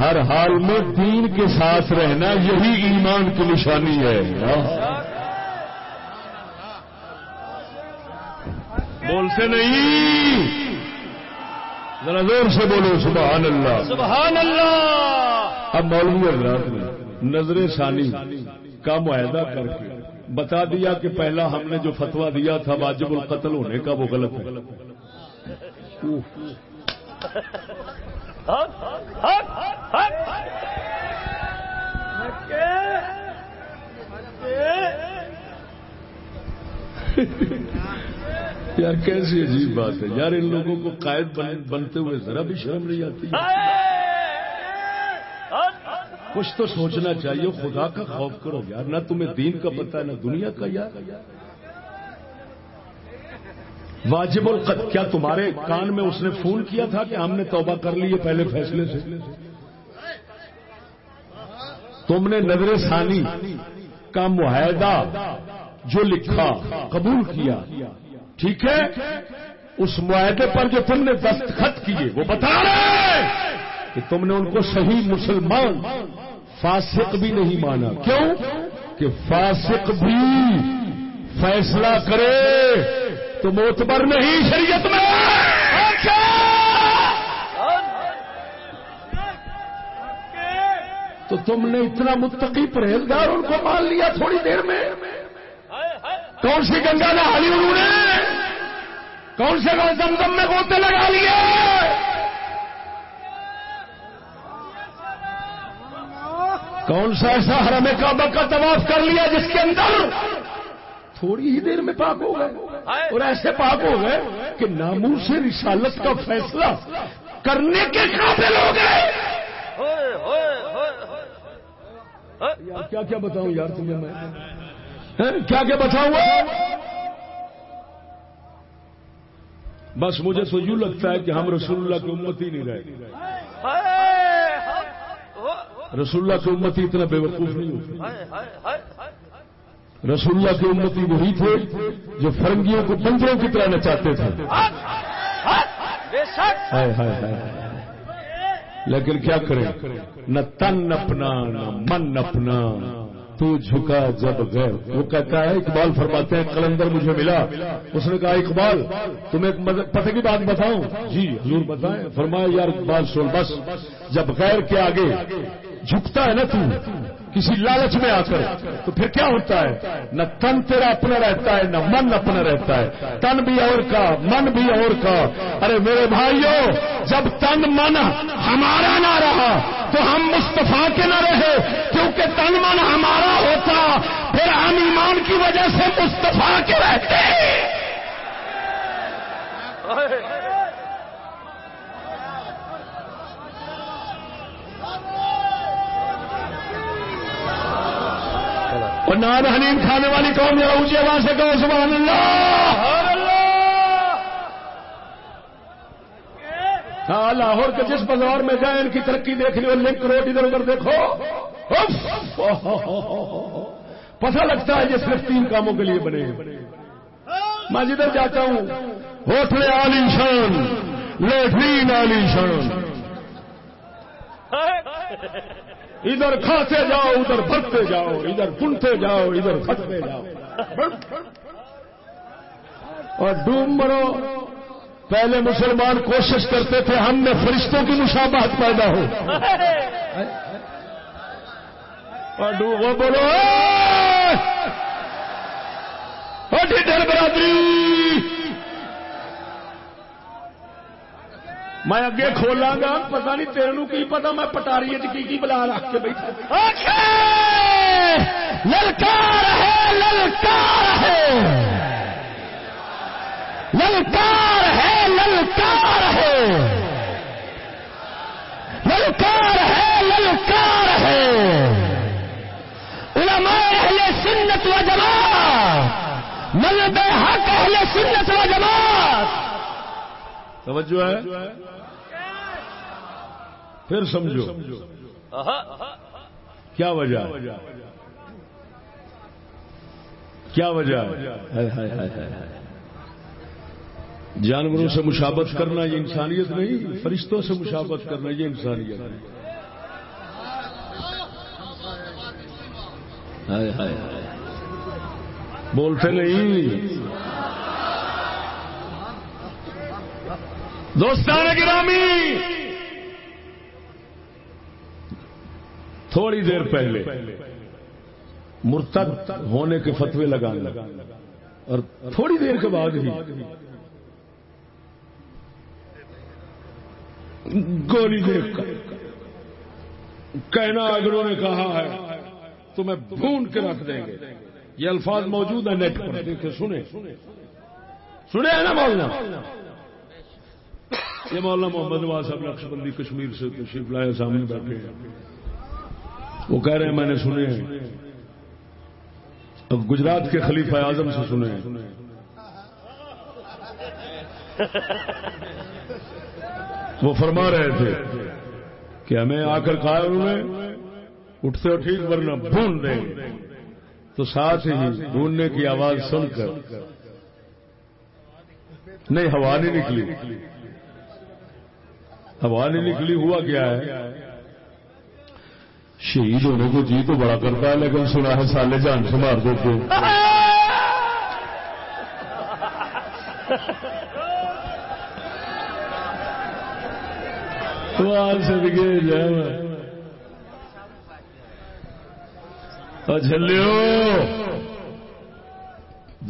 Speaker 1: ہر حال میں دین کے ساتھ رہنا یہی ایمان کی نشانی ہے۔ بول سے نہیں۔ ذرا زور سے بولو سبحان اللہ۔
Speaker 3: سبحان اللہ۔
Speaker 1: اب مولوی حضرات نے نظر ثانی کا معاہدہ کر کے بتا دیا کہ پہلا ہم نے جو فتوا دیا تھا واجب القتل ہونے کا وہ غلط ہے۔ <laughs> یار کیسی عجیب بات ہے۔ یار ان لوگوں کو قائد بنتے ہوئے ذرا بھی شرم نہیں آتی۔ کچھ تو سوچنا چاہیے، خدا کا خوف کرو۔ یار، نہ تمہیں دین کا پتہ ہے نہ دنیا کا۔ یار واجب القت کیا تمہارے کان میں اس نے فون کیا تھا کہ ہم نے توبہ کر لی ہے پہلے فیصلے سے؟ تم نے نظر ثانی کا معاہدہ جو لکھا، قبول کیا۔ ٹھیک ہے؟ اس معاہدے پر جو تم نے دستخط کیے، وہ بتا رہے کہ تم نے ان کو صحیح مسلمان، فاسق بھی نہیں مانا۔ کیوں؟ کہ فاسق بھی فیصلہ کرے۔ تو موتبر نہیں شریعت میں۔ تو تم نے اتنا متقی پرہیزگار ان کو مان لیا تھوڑی دیر میں۔ کون سی گنگا نہالی انہوں نے؟ کون سے دم میں گوتے لگا لیے؟ کون سا ایسا حرم کعبہ کا طواف کر لیا جس کے اندر تھوڑی ہی دیر میں پاک ہو گئے؟ اور ایسے پاک ہو گئے کہ ناموں سے رسالت کا فیصلہ کرنے کے قابل ہو گئے۔ کیا کیا بتاؤں یار تمہیں میں؟ کیا کیا بتاؤں؟ بس مجھے تو یوں لگتا ہے کہ ہم رسول اللہ کی امت ہی نہیں رہے۔ رسول اللہ کی امت ہی اتنا بے وقوف نہیں ہوتی۔ رسول اللہ کی امتی وہی تھے جو فرنگیوں کو بندروں کی طرح نچاتے تھے۔ لیکن کیا کریں نہ تن اپنا، نہ من اپنا۔ تو جھکا جب گئے وہ کہتا ہے، اقبال فرماتے ہیں کلندر مجھے ملا۔ اس نے کہا، اقبال تمہیں ایک پتہ کی بات بتاؤں؟ جی حضور بتائیں۔ فرمایا، یار اقبال سن، بس، جب غیر کے آگے جھکتا ہے نا تو کسی لالچ میں آ کر، تو پھر کیا ہوتا ہے؟ نہ تن تیرا اپنا رہتا ہے، نہ من اپنا رہتا ہے۔ تن بھی اور کا، من بھی اور کا۔ ارے میرے بھائیوں جب تن من ہمارا نہ رہا، تو ہم مصطفیٰ کے نہ رہے۔ کیونکہ تن من ہمارا ہوتا، پھر ہم ایمان کی وجہ سے مصطفیٰ کے رہتے۔ اور نان حلیم کھانے والی قوم ذرا اونچی جی، آواز سے کہو، سبحان اللہ۔ ہاں لاہور کے جس بازار میں جائیں، ان کی ترقی دیکھ لی لنک روڈ ادھر ادھر دیکھو۔ اف! پتہ لگتا ہے یہ صرف تین کاموں کے لیے بنے میں جدھر جاتا ہوں، ہوٹل عالی شان لیٹرین عالی شان۔ ادھر کھاتے جاؤ، ادھر بھرتے جاؤ، ادھر کنتے جاؤ، ادھر پھٹتے جاؤ۔ اور ڈوب مرو، پہلے مسلمان کوشش کرتے تھے، ہم میں فرشتوں کی مشابہت پیدا ہو۔ اور ڈوبو بولو، "اے!" اور برادری! میں اگے کھولاں گا پتہ نہیں تیرے کی پتا میں پٹاری کی کی بلا رکھ کے بیٹھا۔
Speaker 3: للکار ہے للکار ہے۔ للکار ہے للکار ہے۔ للکار ہے للکار ہے۔ علماء اہل سنت و جماعت مذہب حق اہل سنت و جماعت
Speaker 1: توجہ ہے پھر سمجھو کیا وجہ ہے؟ کیا وجہ ہے؟ جانوروں سے مشابت کرنا یہ انسانیت نہیں فرشتوں سے مشابت کرنا یہ انسانیت ہے ہائے ہائے ہائے۔ بولتے نہیں دوستان گرامی، تھوڑی دیر پہلے مرتد ہونے کے فتوے لگانے اور تھوڑی دیر کے بعد ہی گولی دیکھ کر کہنا اگروں نے کہا ہے، تمہیں بھونڈ کے رکھ دیں گے۔ یہ الفاظ موجود ہیں، نیٹ پر دیکھیں، سنیں۔ سنے ہیں نا مولانا؟ یہ مولانا محمد نواز صاحب نقش بندی کشمیر سے تشریف لائے، سامنے بیٹھے ہیں۔ وہ کہہ رہے ہیں، میں نے سنے ہیں۔ اب گجرات کے خلیفہ اعظم سے سنے ہیں۔ وہ فرما رہے تھے کہ ہمیں آ کر کہا انہوں نے اٹھتے ہو ٹھیک، ورنہ بھون دیں۔ تو ساتھ ہی ڈھونڈنے کی آواز سن کر، نہیں، ہوا نہیں نکلی۔ ہوا نکلی ہوا کیا ہے؟ شہید ہونے کو جی تو بڑا کرتا ہے، لیکن سنا ہے سالے جان سے مار دیتے جلو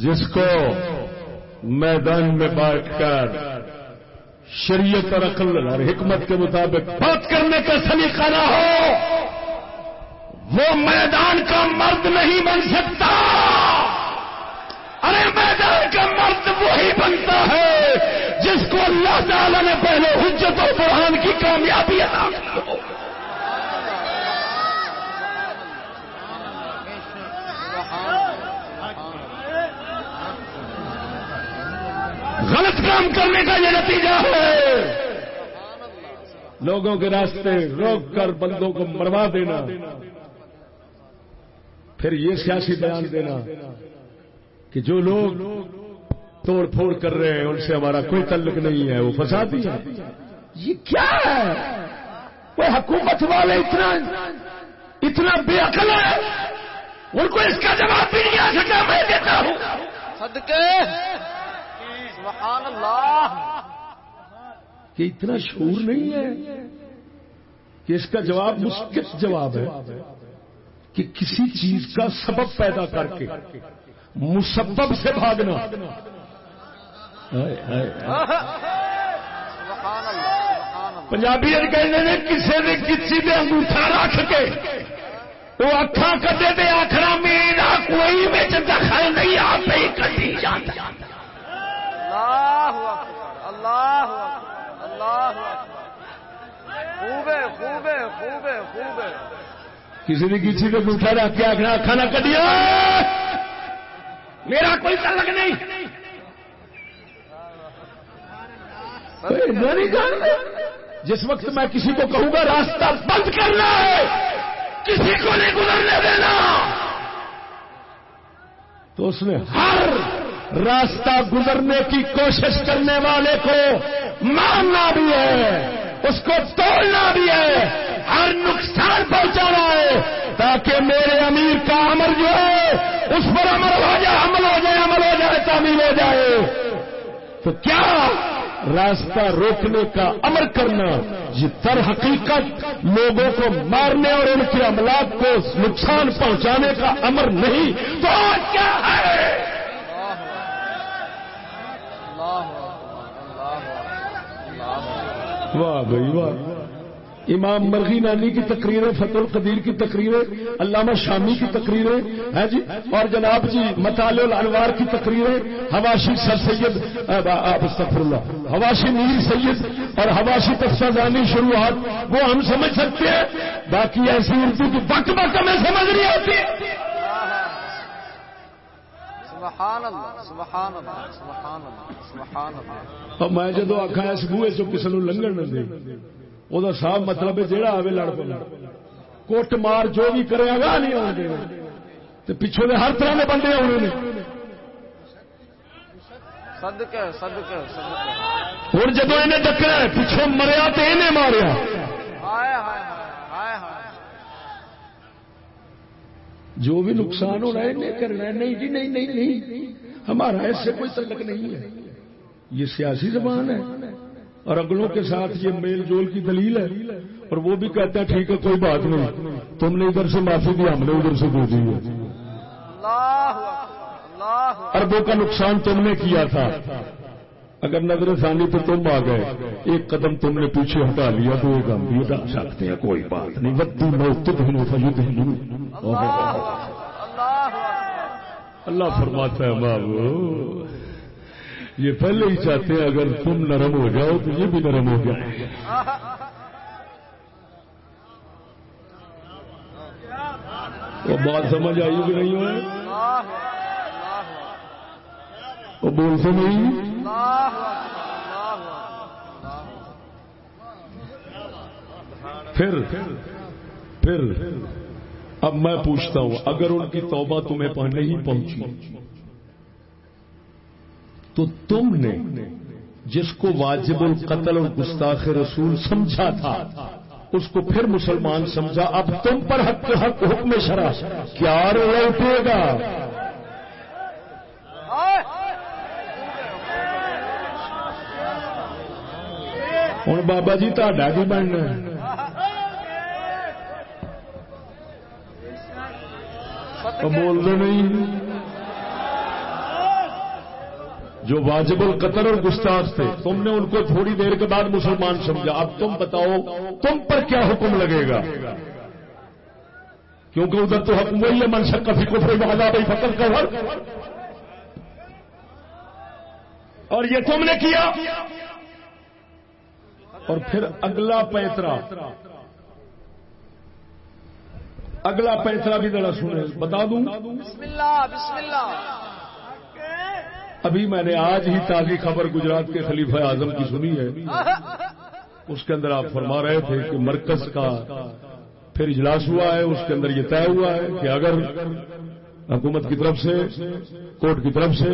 Speaker 1: جس کو میدان میں بیٹھ کر شریعت اور عقل اور حکمت کے مطابق بات کرنے کا سلیقہ نہ ہو، وہ میدان کا مرد نہیں بن سکتا۔ ارے، میدان کا مرد وہی بنتا ہے جس کو اللہ تعالی نے پہلے حجت اور قرآن کی کامیابی ادا کی ہو۔ غلط کام کرنے کا یہ نتیجہ ہے۔ لوگوں کے راستے روک کر بندوں کو مروا دینا۔ پھر یہ سیاسی بیان دینا کہ جو لوگ توڑ پھوڑ کر رہے ہیں، ان سے ہمارا کوئی تعلق نہیں ہے، وہ فسادی ہے یہ کیا ہے؟ وہ حکومت والے اتنا اتنا بے عقل ہے ان کو اس کا جواب بھی نہیں آ سکا، میں دیتا ہوں۔
Speaker 4: صدقے! سبحان اللہ۔
Speaker 1: کہ اتنا شعور نہیں ہے کہ اس کا جواب مسکت جواب ہے کہ کسی چیز کا سبب پیدا کر کے مسبب سے بھاگنا۔ پنجابی کہتے ہیں کسی نے کسی نے انگوٹھا رکھ کے وہ اکھا کدے دے آخر میرا کوئی بچ دخل نہیں آپ ہی کٹی جاتا۔
Speaker 4: اللہ اللہ خوبے خوبے خوبے خوبے۔
Speaker 1: کسی نے کسی کو انگوٹھا رکھ کے آخر اکھا نہ کٹیا میرا کوئی تعلق نہیں۔ جس وقت میں کسی کو کہوں گا، راستہ بند کرنا ہے۔ کسی کو نہیں گزرنے دینا۔ تو اس نے ہر راستہ گزرنے کی کوشش کرنے والے کو مارنا بھی ہے، اس کو توڑنا بھی ہے، ہر نقصان پہنچانا ہے۔ تاکہ میرے امیر کا عمل جو ہے، اس پر عمل ہو جائے، عمل ہو جائے، عمل ہو جائے تعمیل ہو جائے۔ تو کیا راستہ روکنے کا امر کرنا، یہ تر حقیقت لوگوں کو مارنے اور ان کے عملات کو نقصان پہنچانے کا امر نہیں۔ تو آج کیا ہے؟ واہ بھائی واہ۔ امام مرغی نانی کی تقریریں فتح القدیر کی تقریریں علامہ شامی کی تقریریں ہے۔ ہاں جی؟ اور جناب جی مطالع الانوار کی تقریریں حواشی سر سید استغفر اللہ۔ حواشی میر سید اور حواشی تفصیلانی شروعات، وہ ہم سمجھ سکتے ہیں۔ باقی ایسی اردو کی بک بک ہمیں سمجھ نہیں آتی
Speaker 4: سبحان اللہ سبحان اللہ سبحان اللہ سبحان اللہ
Speaker 1: اور میں جدو آخا اس بوئے چو کسی نے لنگن نہ دے وہ صاف مطلب ہے جہاں آئے لڑ پہ کوٹ مار جو بھی کرے گا نہیں آنے تو پچھوں نے ہر طرح کے بندے آنے نے۔ ہوں جدو انہیں ڈکنا پچھوں مریا تو انہیں ماریا
Speaker 4: ہائے ہائے ہائے ہائے
Speaker 1: جو بھی نقصان ہونا ہے انہیں کرنا ہے۔ نہیں جی نہیں نہیں نہیں۔ ہمارا اس سے کوئی تعلق نہیں ہے۔ یہ سیاسی زبان ہے۔ اور اگلوں کے ساتھ یہ میل جول کی دلیل ہے۔ اور وہ بھی کہتا ہے ٹھیک ہے کوئی بات نہیں۔ تم نے ادھر سے معافی دی ہم نے ادھر سے دے دی۔ اربوں کا نقصان تم نے کیا تھا۔ اگر نظر ثانی پہ تم آ گئے، ایک قدم تم نے پیچھے ہٹا لیا تو ایک ہم بھی ہٹا سکتے ہیں، کوئی بات نہیں۔ ودی موت
Speaker 4: اللہ
Speaker 1: اللہ فرماتا ہے بابو یہ پہلے ہی چاہتے ہیں، اگر تم نرم ہو جاؤ تو یہ بھی نرم ہو جائے بات سمجھ آئی کہ نہیں ہوئے وہ بولتے نہیں۔ پھر پھر، اب میں پوچھتا ہوں، اگر ان کی توبہ تمہیں پہ نہیں پہنچی، تو تم نے جس کو واجب القتل اور گستاخ رسول سمجھا تھا، اس کو پھر مسلمان سمجھا، اب تم پر حق حق حکم شرع کیا اٹھے گا؟ ہوں بابا جی تا کی بننا بول نہیں جو واجب القتل اور گستاخ تھے تم نے ان کو تھوڑی دیر کے بعد مسلمان سمجھا اب تم بتاؤ تم پر کیا حکم لگے گا کیونکہ ادھر تو حکم وہی ہے منشک کبھی کو بہت بھائی فصل کا اور یہ تم نے کیا اور پھر اگلا پیترا. اگلا پیترا بھی ذرا سنے بتا دوں؟
Speaker 4: بسم اللہ بسم اللہ
Speaker 1: ابھی میں نے آج ہی تازی خبر گجرات کے خلیفہ اعظم کی سنی ہے. اس کے اندر آپ فرما رہے تھے کہ مرکز کا پھر اجلاس ہوا ہے اس کے اندر یہ طے ہوا ہے کہ اگر حکومت کی طرف سے کورٹ کی طرف سے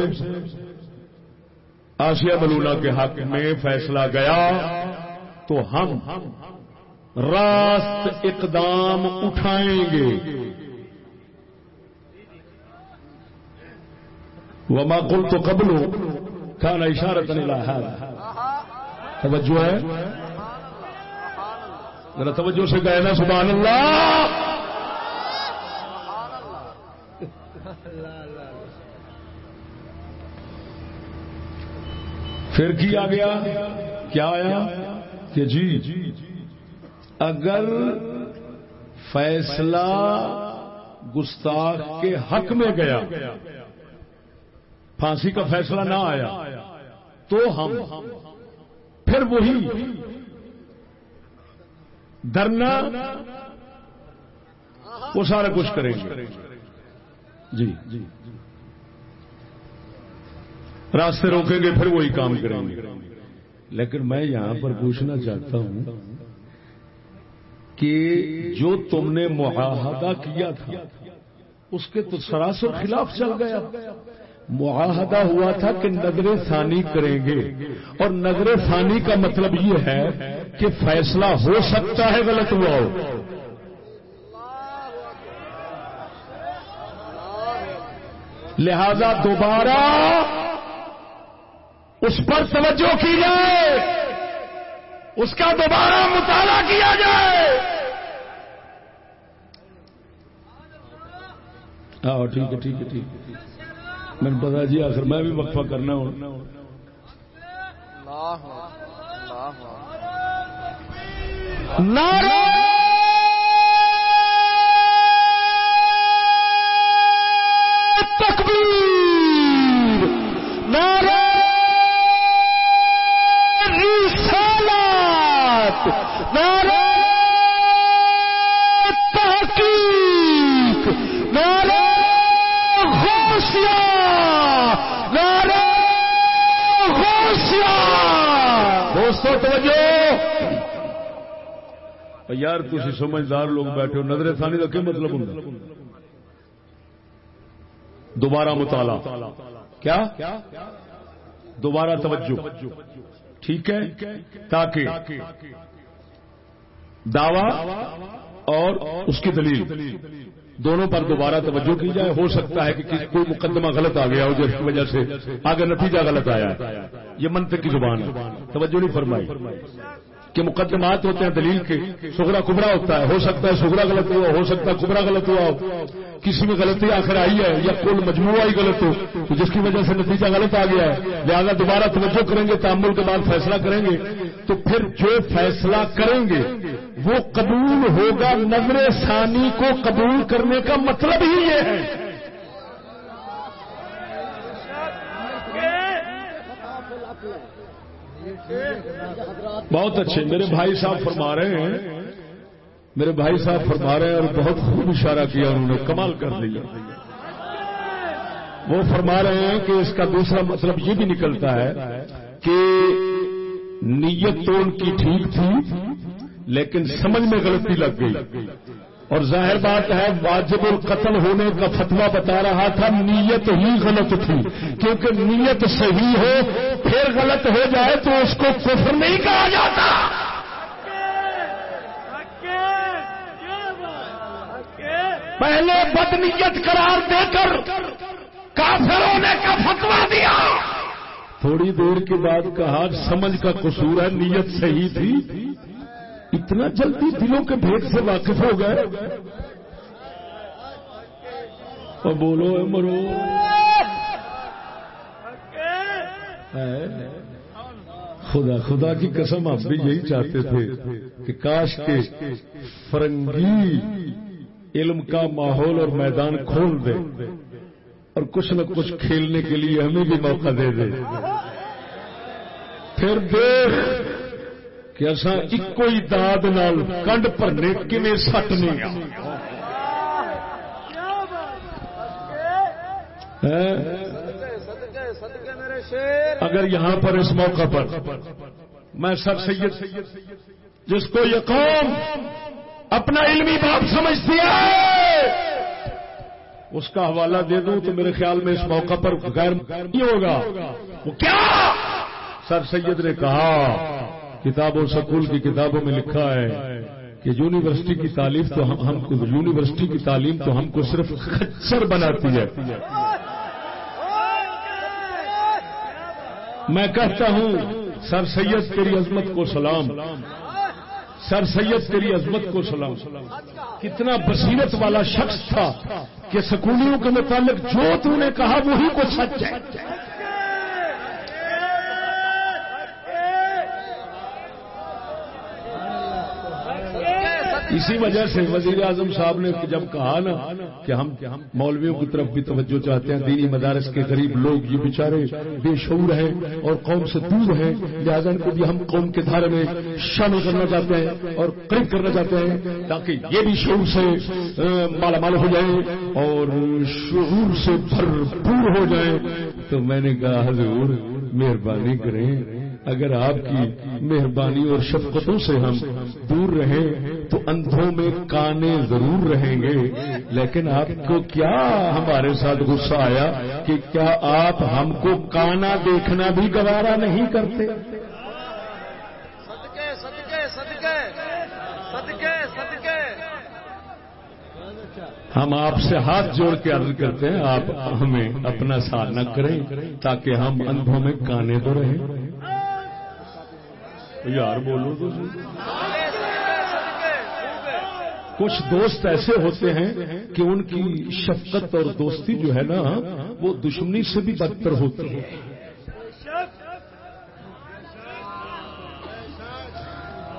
Speaker 1: آسیہ ملونا کے حق میں فیصلہ گیا تو ہم راست اقدام اٹھائیں گے۔ وما قلت تو قبل، كان اشارت توجہ ہے؟ ذرا توجہ سے گئے نا، سبحان اللہ۔ پھر کیا گیا؟ کیا آیا؟ کہ جی اگر فیصلہ گستاخ کے حق میں گیا، پھانسی کا فیصلہ نہ آیا، تو ہم پھر وہی درنا وہ سارا کچھ کریں گے۔ جی جی, جی۔ راستے روکیں گے، پھر وہی کام کریں گے۔ لیکن میں یہاں پر پوچھنا چاہتا ہوں کہ جو تم نے معاہدہ کیا تھا، اس کے تو سراسر خلاف چل گیا۔ معاہدہ ہوا تھا کہ نظر ثانی کریں گے۔ اور نظر ثانی کا مطلب یہ ہے کہ فیصلہ ہو سکتا ہے غلط ہوا ہو۔ لہذا دوبارہ اس پر توجہ کی جائے اس کا دوبارہ مطالعہ کیا جائے۔ ہاں ٹھیک ہے ٹھیک ہے ٹھیک ہے۔ میں پتا جی آخر میں بھی وقفہ کرنا ہوں۔
Speaker 3: نعرہ
Speaker 1: یار تھی سمجھدار لوگ بیٹھے ہو، نظر ثانی کا کیا مطلب ہوں دوبارہ مطالعہ۔ کیا؟ دوبارہ توجہ۔ ٹھیک ہے؟ تاکہ دعوی اور اس کی دلیل۔ دونوں پر دوبارہ توجہ کی جائے۔ ہو سکتا ہے کہ کوئی مقدمہ غلط آ گیا ہو، جس کی وجہ سے آگے نتیجہ غلط آیا یہ منطق کی زبان ہے۔ توجہ نہیں فرمائی۔ کہ مقدمات ہوتے ہیں دلیل کے سگرا کبرا ہوتا ہے، ہو سکتا ہے سگرا غلط ہوا، ہو سکتا ہے کبرا غلط ہوا۔ ہو کسی میں غلطی آخر آئی ہے یا کل مجموعہ ہی غلط ہو، تو جس کی وجہ سے نتیجہ غلط آ گیا ہے، لہٰذا دوبارہ توجہ کریں گے تعمل کے بعد فیصلہ کریں گے۔ تو پھر جو فیصلہ کریں گے، وہ قبول ہوگا نظر ثانی کو قبول کرنے کا مطلب ہی یہ ہے۔ بہت اچھے۔ میرے بھائی صاحب فرما رہے ہیں۔ میرے بھائی صاحب فرما رہے ہیں اور بہت خوب اشارہ کیا انہوں نے۔ کمال کر دیا وہ فرما رہے ہیں کہ اس کا دوسرا مطلب یہ بھی نکلتا ہے کہ نیت تو ان کی ٹھیک تھی، لیکن سمجھ میں غلطی لگ گئی۔ اور ظاہر بات ہے، واجب القتل ہونے کا فتوا بتا رہا تھا، نیت ہی غلط تھی۔ کیونکہ نیت صحیح ہو، پھر غلط ہو جائے تو اس کو کفر نہیں کہا جاتا۔ پہلے بدنیت قرار دے کر کافروں نے کا فتوا دیا۔ تھوڑی دیر کے بعد کہا، سمجھ کا قصور ہے، نیت صحیح تھی۔ اتنا جلدی دلوں کے بھید سے واقف ہو گئے اور بولو، اے مرو۔ خدا خدا کی قسم، آپ بھی یہی چاہتے تھے کہ کاش کے فرنگی علم کا ماحول اور میدان کھول دے اور کچھ نہ کچھ کھیلنے کے لیے ہمیں بھی موقع دے دے۔ پھر دیکھ۔ کہ اصا ایک ہی داد نال کنڈ بھرنے کھے سٹنے اگر یہاں پر اس موقع پر میں سر سید، جس کو یہ قوم اپنا علمی باپ سمجھتی ہے، اس کا حوالہ دے دوں تو میرے خیال میں اس موقع پر غیر نہیں ہوگا۔ وہ کیا؟ سر سید نے کہا کتابوں سکول کی کتابوں میں لکھا ہے کہ یونیورسٹی کی تعلیم تو ہم کو یونیورسٹی کی تعلیم تو ہم کو صرف خچر بناتی ہے۔ میں کہتا ہوں، سر سید تیری عظمت کو سلام۔ سر سید تیری عظمت کو سلام۔ کتنا بصیرت والا شخص تھا کہ سکولیوں کے متعلق جو تو نے کہا وہی کو سچ ہے۔ اسی وجہ سے وزیر اعظم صاحب نے جب کہا نا کہ ہم مولویوں کی طرف بھی توجہ چاہتے ہیں، دینی مدارس کے غریب لوگ یہ بیچارے بے شعور ہیں اور قوم سے دور ہیں، لہٰذا ان کو بھی ہم قوم کے دھارے میں شامل کرنا چاہتے ہیں اور قریب کرنا چاہتے ہیں تاکہ یہ بھی شعور سے مالا مال ہو جائے اور شعور سے بھرپور ہو جائے۔ تو میں نے کہا، حضور، مہربانی کریں اگر آپ کی مہربانی اور شفقتوں سے ہم دور رہیں تو اندھوں میں کانے ضرور رہیں گے۔ لیکن آپ کو کیا ہمارے ساتھ غصہ آیا کہ کیا آپ ہم کو کانا دیکھنا بھی گوارا نہیں کرتے؟ ہم آپ سے ہاتھ جوڑ کے عرض کرتے ہیں آپ ہمیں اپنا ساتھ نہ کریں تاکہ ہم اندھوں میں کانے تو رہیں۔ یار بولو تو کچھ دوست ایسے ہوتے ہیں کہ ان کی شفقت اور دوستی جو ہے نا، وہ دشمنی سے بھی بدتر ہوتی ہے۔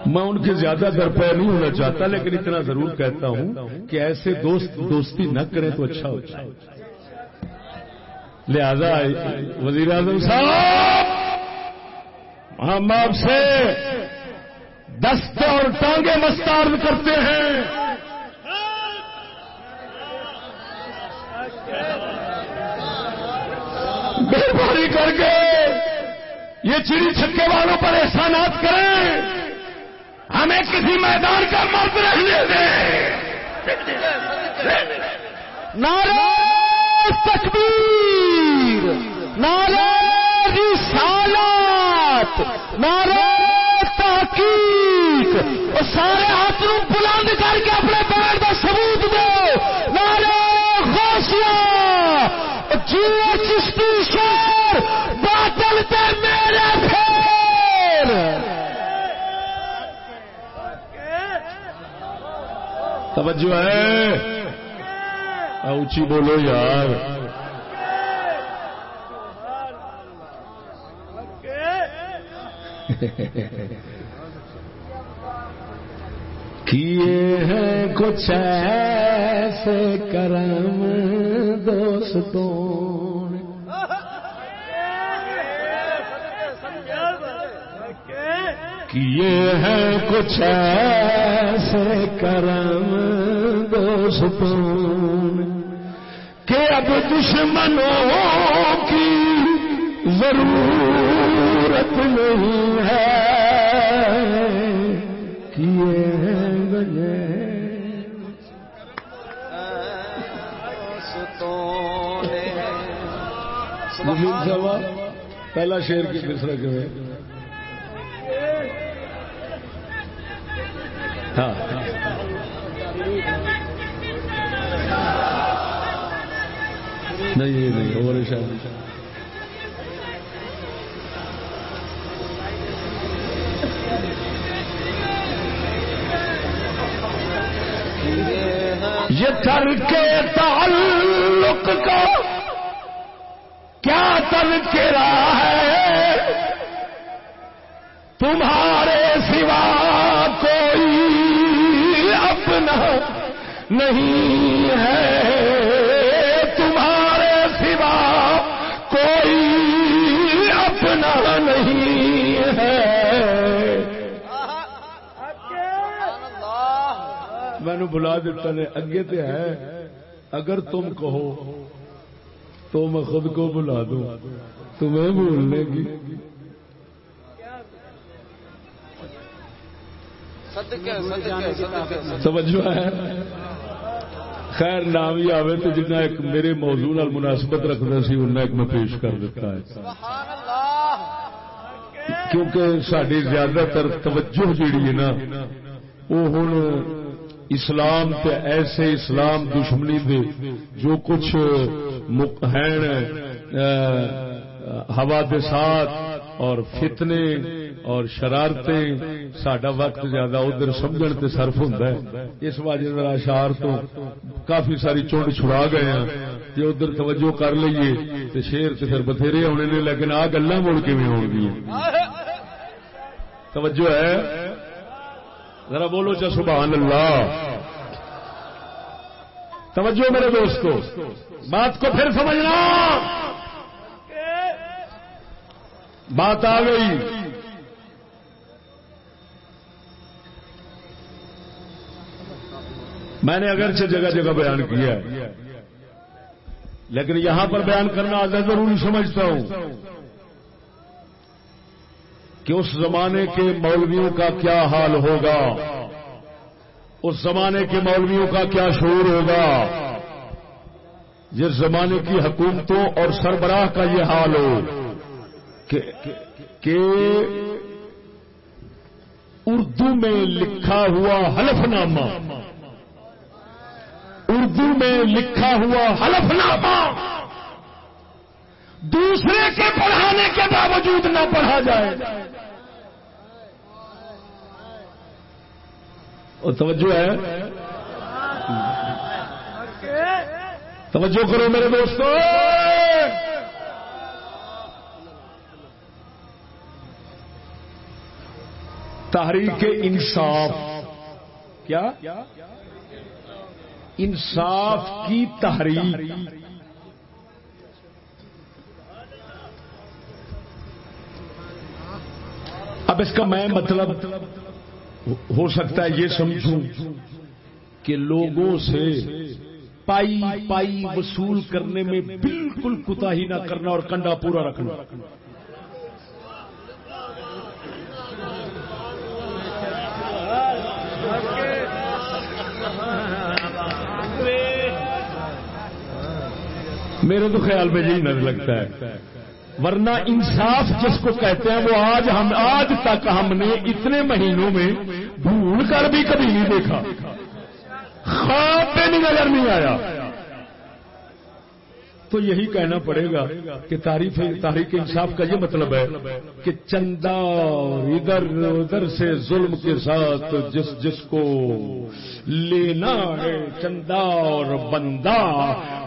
Speaker 1: میں ان کے زیادہ درپے نہیں ہونا چاہتا، لیکن اتنا ضرور کہتا ہوں کہ ایسے دوست دوستی نہ کریں تو اچھا ہوتا لہذا وزیر اعظم صاحب! ہم آپ سے دست اور ٹانگے مستار کرتے ہیں۔ مہربانی کر کے یہ چڑی چھکے والوں پر احسانات کریں۔ ہمیں کسی میدان کا مرد رہنے دیں
Speaker 3: نعرہ تکبیر، نعرہ جماعت تحقیق۔ سارے ہاتھ نو بلند کر کے اپنے پیر کا سبوت دو نعرہ غوثیہ چشتی شیر باطل تے میرے پھیر۔
Speaker 1: توجہ ہے۔ اونچی بولو یار۔ <laughs> کیے ہیں کچھ ایسے کرم دوستوں کیے ہیں کچھ ایسے کرم دوستوں کہ اب دشمنوں کی ضرور ضرورت نہیں ہے۔ کیے ہیں بجے پہلا شیر کی دوسرا کیوں ہاں۔ نہیں نہیں اور شاید یہ تر کے تعلق کا کیا تذکرہ ہے؟ تمہارے سوا کوئی اپنا نہیں ہے۔ نے بلا دیتا نے اگے تے ہے۔ اگر تم کہو تو میں خود کو بلا دوں۔ تمہیں بولنے کی۔ توجہ ہے۔ خیر نام ہی آوے تو جنہیں ایک میرے موضوع نال مناسبت رکھنا سی انہیں ایک میں پیش کر دیتا ہے۔ کیونکہ ساری زیادہ تر توجہ جیڑی ہے نا وہ ہوں اسلام تے ایسے اسلام دشمنی دے جو کچھ ہیں ہوا دے ساتھ اور فتنے اور شرارتیں سڈا وقت زیادہ ادھر سمجھن تے صرف ہوتا ہے۔ اس وجہ اشار تو کافی ساری چونڈ چھڑا گئے ہیں۔ جی ادھر توجہ کر لیے تو شیر تے پھر بتھیرے ہونے نے، لیکن آ گلا مڑ کے بھی ہو توجہ ہے؟ ذرا بولو چا سبحان اللہ۔ توجہ میرے دوستو، بات کو پھر سمجھنا۔ بات آ گئی۔ میں نے اگرچہ جگہ جگہ بیان کیا ہے، لیکن یہاں پر بیان کرنا آگے ضروری سمجھتا ہوں۔ کہ اس زمانے کے مولویوں کا کیا حال ہوگا؟ اس زمانے کے مولویوں کا کیا شعور ہوگا؟ جس زمانے کی حکومتوں اور سربراہ کا یہ حال ہو کہ اردو میں لکھا ہوا حلف نامہ اردو میں لکھا ہوا حلف نامہ دوسرے کے پڑھانے کے باوجود نہ پڑھا جائے۔ اور توجہ ہے۔ توجہ کرو میرے دوستو۔ تحریک انصاف۔ کیا؟ انصاف کی تحریک۔ اب اس کا میں مطلب ہو سکتا ہے یہ سمجھوں کہ لوگوں سے پائی پائی وصول کرنے میں بالکل کتا ہی نہ کرنا اور کنڈا پورا رکھنا۔ میرے تو خیال میں یہی نظر لگتا ہے۔ ورنہ انصاف جس کو کہتے ہیں وہ آج ہم آج تک ہم نے اتنے مہینوں میں بھول کر بھی کبھی نہیں دیکھا۔ خواب پہ بھی نظر نہیں آیا۔ تو یہی کہنا پڑے گا کہ تعریف تحریک انصاف کا یہ مطلب ہے کہ چندہ اور ادھر ادھر سے ظلم کے ساتھ جس جس کو لینا ہے چندہ اور بندہ،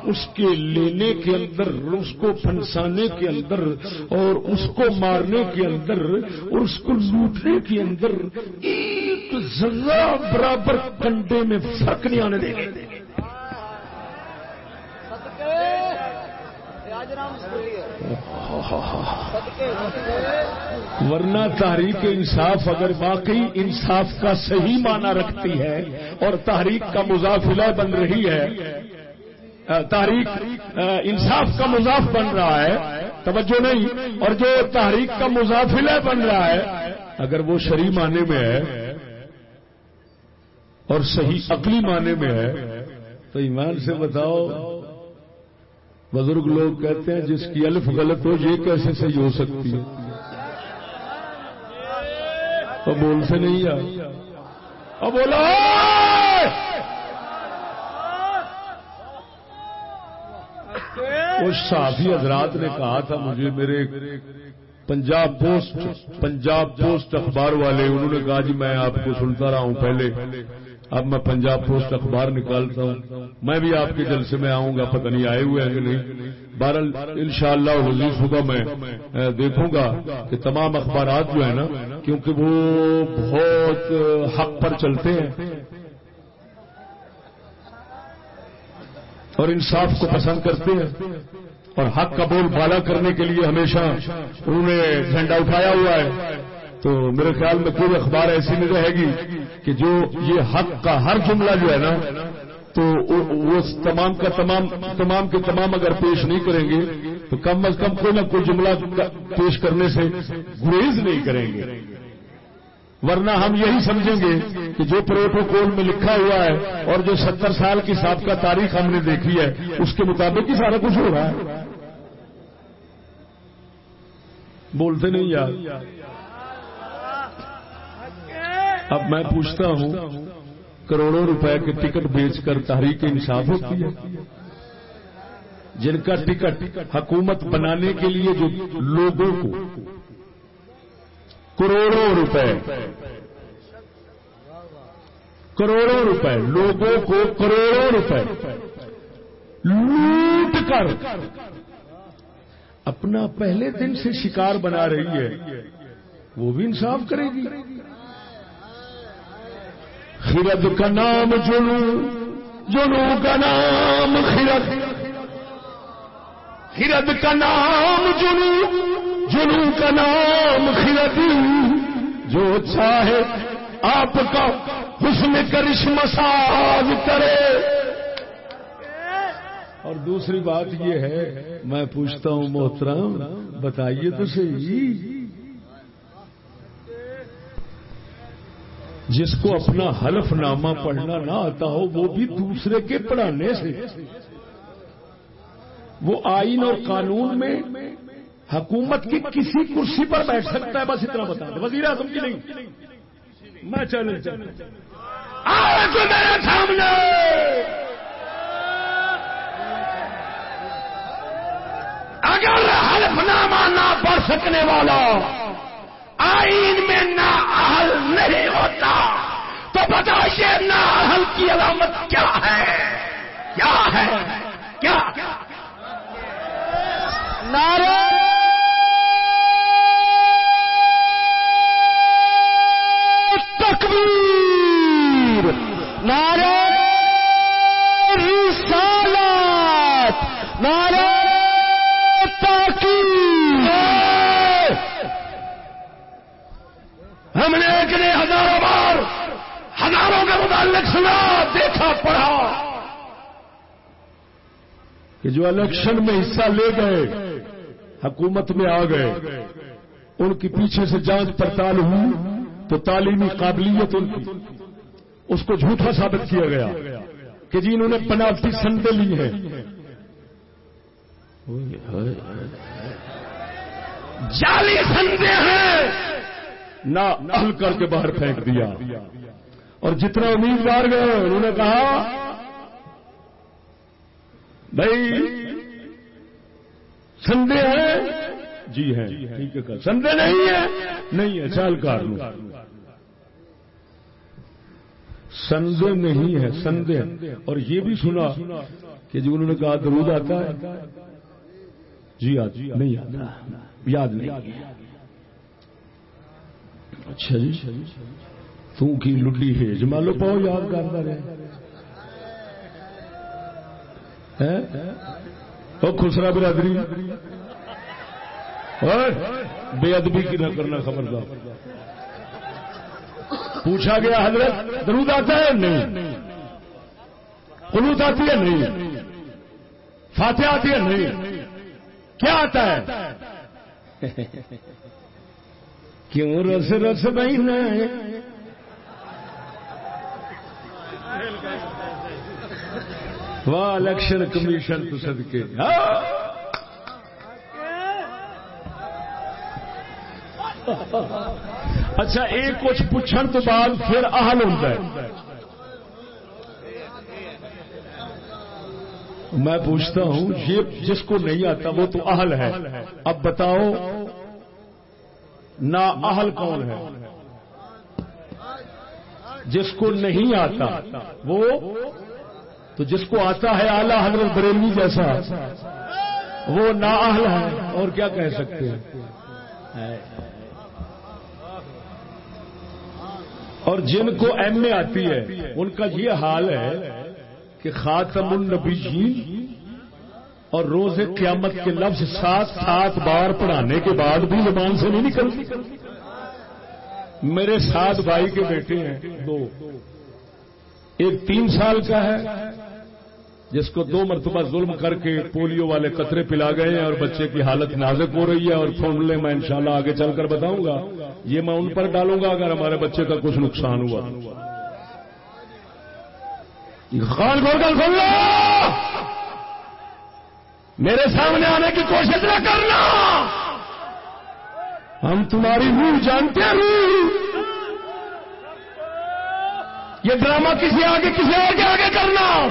Speaker 1: اس کے لینے کے اندر، اس کو پھنسانے کے اندر اور اس کو مارنے کے اندر اور اس کو لوٹنے کے اندر ایک ذرہ برابر کنڈے میں فرق نہیں آنے دیں گے ورنہ تحریک انصاف اگر واقعی انصاف کا صحیح معنی رکھتی ہے اور تحریک کا مضافلہ بن رہی ہے، تحریک، انصاف کا مضاف بن رہا ہے، توجہ نہیں، اور جو تحریک کا مضافلہ بن رہا ہے، اگر وہ شریح معنی میں ہے اور صحیح عقلی معنی میں ہے، تو ایمان سے بتاؤ بزرگ لوگ کہتے ہیں، جس کی الف غلط ہو، یہ کیسے صحیح ہو سکتی ہے؟ تو بول سے نہیں یار اب بولا اس صحافی حضرات نے کہا تھا، مجھے میرے پنجاب پوسٹ پنجاب پوسٹ اخبار والے، انہوں نے کہا جی میں آپ کو سنتا رہا ہوں پہلے۔ اب میں پنجاب پوسٹ اخبار نکالتا ہوں۔ میں بھی آپ کے جلسے میں آؤں گا، پتہ نہیں آئے ہوئے ہیں کہ نہیں۔ بہرحال ان شاء اللہ صبح میں دیکھوں گا کہ تمام اخبارات جو ہیں نا، کیونکہ وہ بہت حق پر چلتے ہیں۔ اور انصاف کو پسند کرتے ہیں۔ اور حق کا بول بالا کرنے کے لیے ہمیشہ انہوں نے جھنڈا اٹھایا ہوا ہے۔ تو میرے خیال میں کوئی اخبار ایسی نہیں رہے گی کہ جو یہ حق کا ہر جملہ جو ہے نا، تو وہ تمام کا تمام تمام کے تمام اگر پیش نہیں کریں گے، تو کم از کم کوئی نہ کوئی جملہ پیش کرنے سے گریز نہیں کریں گے۔ ورنہ ہم یہی سمجھیں گے کہ جو پروٹوکول میں لکھا ہوا ہے اور جو ستر سال کی سابقہ تاریخ ہم نے دیکھی ہے، اس کے مطابق ہی سارا کچھ ہو رہا ہے۔ بولتے نہیں یار۔ اب میں پوچھتا ہوں، کروڑوں روپے کے ٹکٹ بیچ کر تحریک انصاف ہوتی ہے؟ جن کا ٹکٹ حکومت بنانے کے لیے جو لوگوں کو کروڑوں روپے کروڑوں روپے، لوگوں کو کروڑوں روپے لوٹ کر اپنا پہلے دن سے شکار بنا رہی ہے، وہ بھی انصاف کرے گی۔ خرد کا نام جنو جنو کا نام خرد۔ خرد کا نام جنو جنو کا نام خرد۔ جو چاہے آپ کا حسن کرش مساج کرے۔ اور دوسری بات یہ ہے، میں پوچھتا ہوں محترم، بتائیے تو صحیح۔ جس کو اپنا حلف نامہ پڑھنا نہ آتا ہو، وہ بھی دوسرے کے پڑھانے سے۔ وہ آئین اور قانون میں حکومت کی کسی کرسی پر بیٹھ سکتا ہے، بس اتنا بتا دیں۔ وزیر اعظم کی نہیں۔ میں چلے میرے سامنے! اگر حلف نامہ نہ پڑھ سکنے والا آئین میں نہ اہل نہیں ہوتا۔ تو بتائیے نہ اہل کی علامت کیا ہے؟ کیا ہے؟ کیا؟ نعرہ۔ تکبیر۔ نعرہ۔ ہم نے ایک نے ہزاروں بار ہزاروں کا متعلق سنا، دیکھا، پڑھا۔ کہ جو الیکشن میں حصہ لے گئے، حکومت میں آ گئے، ان کی پیچھے سے جانچ پڑتال ہوئی تو تعلیمی قابلیت ان کی، اس کو جھوٹا ثابت کیا گیا کہ جی انہوں نے بناوٹی سندے لی ہیں جعلی سندے ہیں۔ نہ حل کر کے باہر پھینک دیا۔ اور جتنا امیدوار گئے انہوں نے کہا بھائی سندے ہیں۔ جی ہیں۔ ٹھیک ہے سندے نہیں ہے نہیں ہے چال کار سندے نہیں ہے سندے اور یہ بھی سنا کہ جو انہوں نے کہا درود آتا ہے۔ جی آج نہیں آتا۔ یاد نہیں۔ اچھا جی توں کی لڈی ہے جمالو پاؤ یاد کرتا رہے تو خسرا برادری۔ بے ادبی کی نہ کرنا خبردار۔ پوچھا گیا حضرت، درود آتا ہے نہیں؟ قلوت آتی ہے نہیں؟ فاتح آتی ہے نہیں؟ کیا آتا ہے؟ کیوں رس رس بہن واہ، الیکشن کمیشن تو صدقے۔ ہاں؟ اچھا ایک کچھ پوچھن تو بعد پھر اہل ہوتا ہے میں پوچھتا ہوں، یہ جس کو نہیں آتا وہ تو اہل ہے۔ اب بتاؤ نا اہل کون ہے؟ جس کو نہیں آتا، وہ تو جس کو آتا ہے اعلی حضرت بریلوی جیسا، وہ نا اہل ہے۔ اور کیا کہہ سکتے ہیں؟ اور جن کو ایم اے آتی ہے، ان کا یہ حال ہے کہ خاتم النبیین اور روز قیامت کے لفظ سات سات بار پڑھانے کے بعد بھی زبان سے نہیں نکلتی۔ میرے سات بھائی کے بیٹے ہیں، دو۔ ایک تین سال کا ہے، جس کو دو مرتبہ ظلم کر کے پولیو والے قطرے پلا گئے ہیں اور بچے کی حالت نازک ہو رہی ہے اور فارمولے میں انشاءاللہ آگے چل کر بتاؤں گا۔ یہ میں ان پر ڈالوں گا اگر ہمارے بچے کا کچھ نقصان ہوا۔ میرے سامنے آنے کی کوشش نہ کرنا۔ ہم تمہاری روح جانتے ہیں۔ روح یہ ڈرامہ کسی آگے، کسی اور کے آگے کرنا۔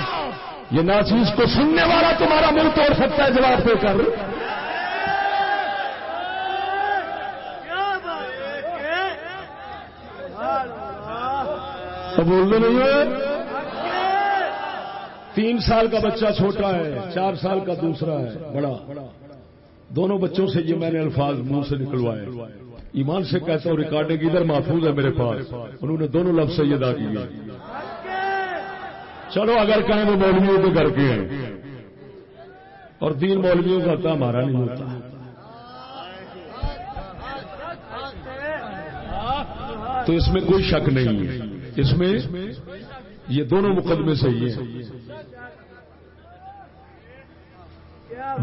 Speaker 1: یہ ناچیز کو سننے والا تمہارا منہ توڑ سکتا ہے، جواب دے کر۔ تو نہیں ہے تین سال کا بچہ چھوٹا ہے، چار سال کا دوسرا ہے، بڑا۔ دونوں بچوں سے یہ میں نے الفاظ منہ سے نکلوائے۔ ایمان سے کہتا ہوں، ریکارڈنگ ادھر محفوظ ہے میرے پاس۔ انہوں نے دونوں لفظ یہ ادا کیے۔ چلو، اگر کہیں وہ مولویوں کے گھر کے ہیں۔ اور دین مولویوں کا ہوتا ہمارا نہیں ہوتا۔ تو اس میں کوئی شک نہیں ہے۔ اس میں یہ دونوں مقدمے صحیح ہیں۔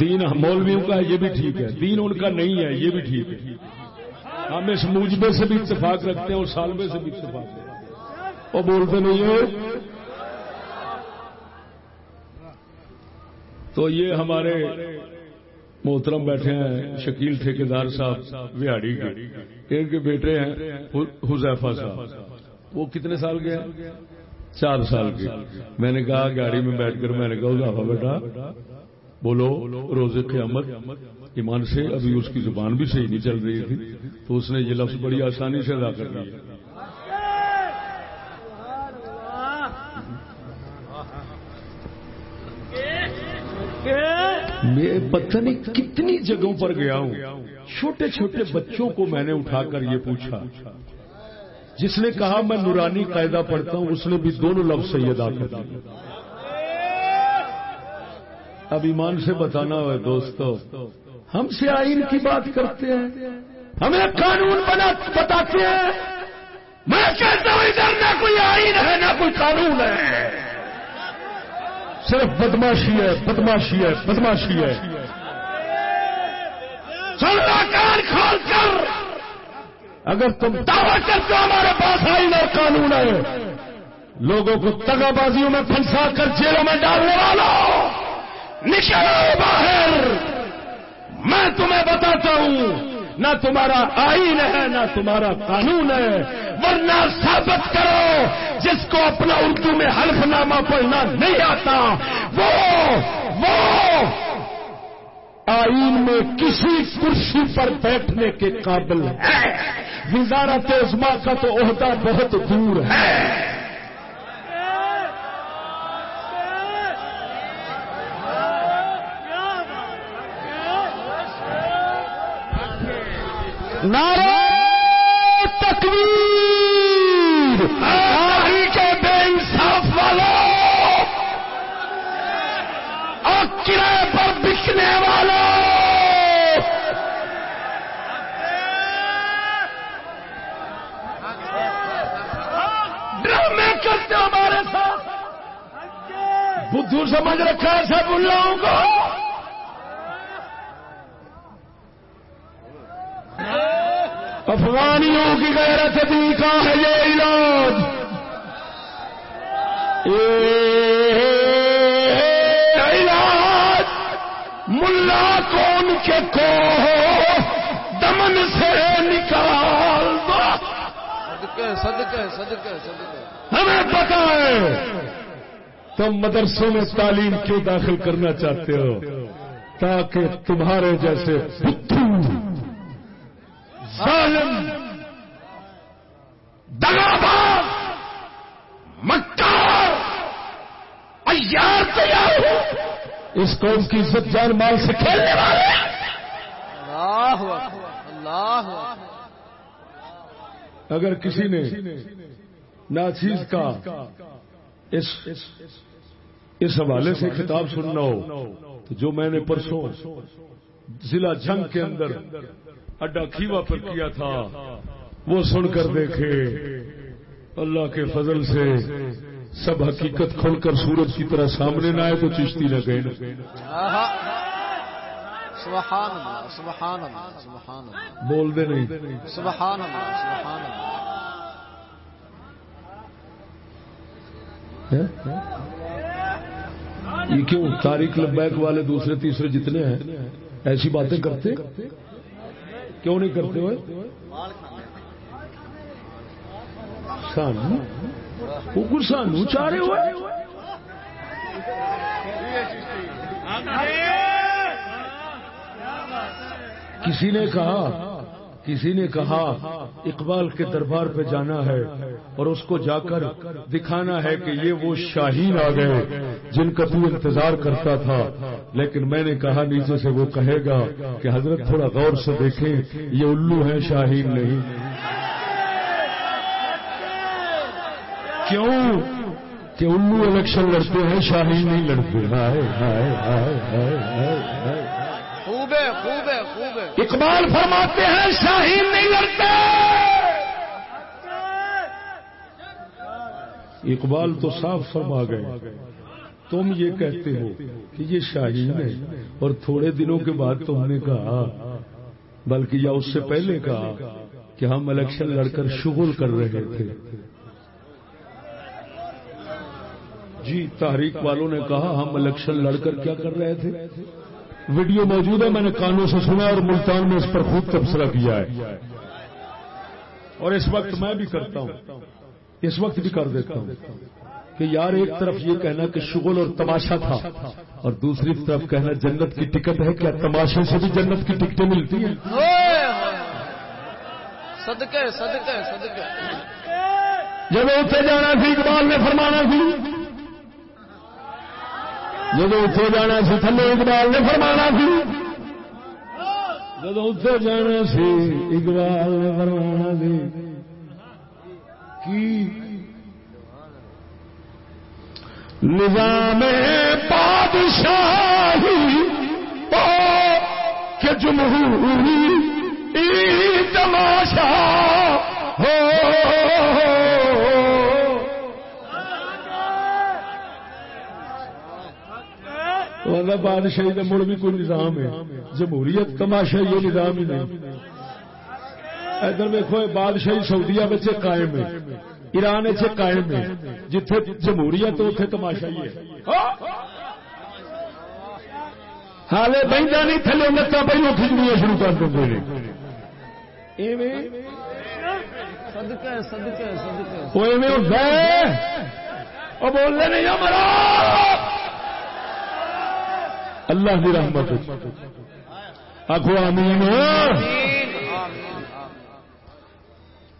Speaker 1: دین مولویوں کا ہے یہ بھی ٹھیک ہے۔ دین ان کا نہیں ہے، یہ بھی ٹھیک ہے۔ ہم اس موجبے سے بھی اتفاق رکھتے ہیں اور سالبے سے بھی اتفاق رکھتے ہیں۔ وہ بولتے نہیں ہو تو یہ ہمارے محترم بیٹھے ہیں، شکیل ٹھیکیدار صاحب وہاڑی کے۔ ایک کے بیٹے ہیں حزیفہ صاحب۔ وہ کتنے سال کے ہیں؟ چار سال کے۔ میں نے کہا گاڑی میں بیٹھ کر میں نے کہا حزیفہ بیٹا بولو روز قیامت، ایمان سے، ابھی اس کی زبان بھی صحیح نہیں چل رہی تھی، تو اس نے یہ لفظ بڑی آسانی سے ادا کر دیا۔ میں پتہ نہیں کتنی جگہوں پر گیا ہوں، چھوٹے چھوٹے بچوں کو میں نے اٹھا کر یہ پوچھا۔ جس نے کہا، میں نورانی قاعدہ پڑھتا ہوں، اس نے بھی دونوں لفظ صحیح ادا کر دیا اب ایمان سے بتانا ہو دوستو، ہم سے آئین کی بات کرتے ہیں، ہمیں قانون بنا بتاتے ہیں۔ میں کہتا ہوں ادھر نہ کوئی آئین ہے، نہ کوئی قانون ہے۔ صرف بدماشی ہے بدماشی ہے بدماشی ہے۔ چلنا کان کھول کر، اگر تم دعوی کرتے ہو ہمارے پاس آئین اور قانون ہے لوگوں کو تگا بازیوں میں پھنسا کر جیلوں میں ڈالنے والا نکلو باہر۔ میں تمہیں بتاتا ہوں، نہ تمہارا آئین ہے، نہ تمہارا قانون ہے۔ ورنہ ثابت کرو، جس کو اپنا اردو میں حلف نامہ پڑھنا نہیں آتا، وہ وہ آئین میں کسی کرسی پر بیٹھنے کے قابل ہے۔ وزارت عظما کا تو عہدہ بہت دور ہے۔ نعرہ تکبیر۔ کے بے انصاف والوں اور کرائے پر بکنے والوں ڈرامے کرتے ہمارے ساتھ۔ بدھو سمجھ رکھا ہے سب ان لوگوں کو۔ افغانیوں کی غیرت بھی کا ہے یہ علاج۔ علاج ملا کون کے کو دمن سے نکال دو۔
Speaker 3: صدقے صدقے صدقے صدقے۔
Speaker 1: ہمیں پتا ہے۔ تم مدرسوں میں تعلیم کیوں داخل کرنا چاہتے ہو؟ تاکہ تمہارے جیسے بدھو ظالم دگاباز مکار ایار تیار ہو۔ اس قوم کی عزت جان مال سے کھیلنے والے۔
Speaker 3: اللہ اللہ
Speaker 1: اگر کسی نے ناچیز کا اس اس حوالے سے خطاب سننا ہو تو جو میں نے پرسوں ضلع جنگ کے اندر اڈا کھیوا پر کیا تھا۔ وہ سن کر دیکھے۔ اللہ کے فضل سے سب حقیقت کھل کر سورج کی طرح سامنے نہ آئے تو چشتی نہ گئے۔ بول دے نہیں۔
Speaker 3: سبحان اللہ سبحان اللہ
Speaker 1: یہ کیوں؟ تاریخ لبیک والے دوسرے تیسرے جتنے ہیں ایسی باتیں کرتے؟ کیوں نہیں کرتے ہوئے؟ سانو؟ وہ سانو چارے ہوئے؟ کسی نے کہا کسی نے کہا، اقبال کے دربار پہ جانا ہے اور اس کو جا کر دکھانا ہے کہ یہ وہ شاہین آ گئے جن کا تو انتظار کرتا تھا۔ لیکن میں نے کہا، نیچے سے وہ کہے گا کہ حضرت تھوڑا غور سے دیکھیں، یہ الو ہے شاہین نہیں۔ کیوں؟ کہ الو الیکشن لڑتے ہیں، شاہین نہیں لڑتے۔ ہائے ہائے ہائے ہائے ہائے۔ ہائے
Speaker 3: خوبے خوبے خوبے۔
Speaker 1: اقبال فرماتے ہیں، شاہین نہیں لڑتے۔ اقبال تو صاف فرما گئے۔ تم یہ کہتے ہو کہ یہ شاہین ہے اور تھوڑے دنوں کے بعد تم نے کہا، بلکہ یا اس سے پہلے کہا کہ ہم الیکشن لڑ کر شغل کر رہے تھے۔ جی تحریک والوں نے کہا، ہم الیکشن لڑ کر کیا کر رہے تھے؟ ویڈیو موجود ہے میں نے کانوں سے سنا اور ملتان میں اس پر خوب تبصرہ کیا ہے۔ اور اس وقت میں بھی کرتا ہوں۔ اس وقت بھی کر دیتا ہوں کہ یار ایک طرف یہ کہنا کہ شغل اور تماشا تھا اور دوسری طرف کہنا جنت کی ٹکٹ ہے کیا تماشے سے بھی جنت کی ٹکٹیں ملتی ہیں؟
Speaker 3: صدقے صدقے صدقے۔
Speaker 1: جب اتنے جانا سی اقبال نے فرمانا سی جب اتنے جانا سی، تھلے اقبال نے فرمانا سی۔ جب اتنے جانا سی، اقبال نے فرمانا سی۔ کی؟ نظام بادشاہی کہ جمہوری تماشا ہو۔ وہ بادشاہی کا مڑ بھی کوئی نظام ہے۔ جمہوریت تماشا یہ نظام ہی نہیں۔ ادھر دیکھو بادشاہی سعودیہ میں قائم ہے۔ ایران قائم ہے۔ جتھے جمہوریت اتنے تماشا ہی ہے۔ حالے بہتا نہیں تھلے نتا پہلو کھچڑیاں شروع کر دیں گے
Speaker 3: صدقے صدقے صدقے
Speaker 1: وہ ایویں ہوتا ہے وہ بولنے نہیں ہمارا اللہ کی رحمت آخو آمین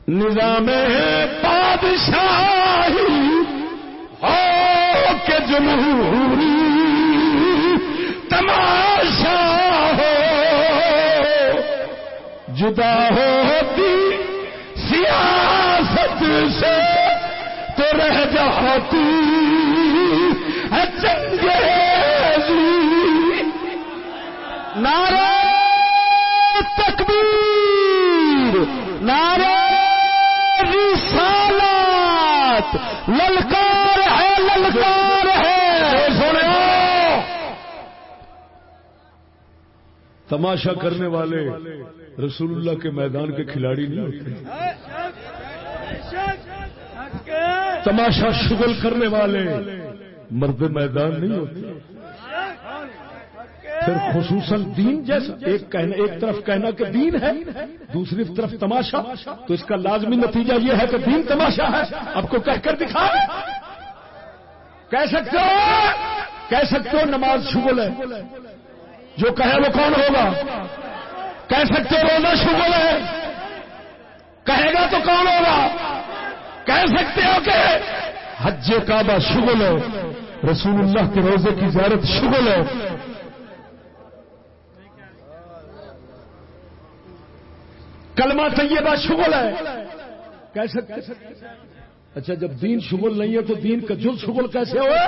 Speaker 1: نظام بادشاہی ہو کے جمہوری تماشا ہو۔ جدا ہوتی سیاست سے تو رہ جاتی۔ نعرہ تکبیر، نعرہ رسالت، للکار ہے للکار ہے۔ سنو۔ تماشا کرنے والے رسول اللہ کے میدان کے کھلاڑی نہیں ہوتے۔ تماشا شغل کرنے والے مرد میدان نہیں ہوتے۔ پھر خصوصاً دین جیسا، ایک کہنا، ایک طرف کہنا کہ دین ہے، دوسری طرف تماشا، تو اس کا لازمی نتیجہ یہ ہے کہ دین تماشا ہے۔ اب کو کہہ کر دکھا۔ کہہ سکتے ہو؟ کہہ سکتے ہو نماز شغل ہے۔ جو کہے وہ کون ہوگا؟ کہہ سکتے ہو روزہ شغل ہے۔ کہے گا تو کون ہوگا؟ کہہ سکتے ہو کہ حج کعبہ شغل ہے۔ رسول اللہ کے روزے کی زیارت شغل ہے۔ کلمہ طیبہ شغل ہے۔ کہہ سکتے اچھا جب دین شغل نہیں ہے تو دین کا جل شغل کیسے ہوا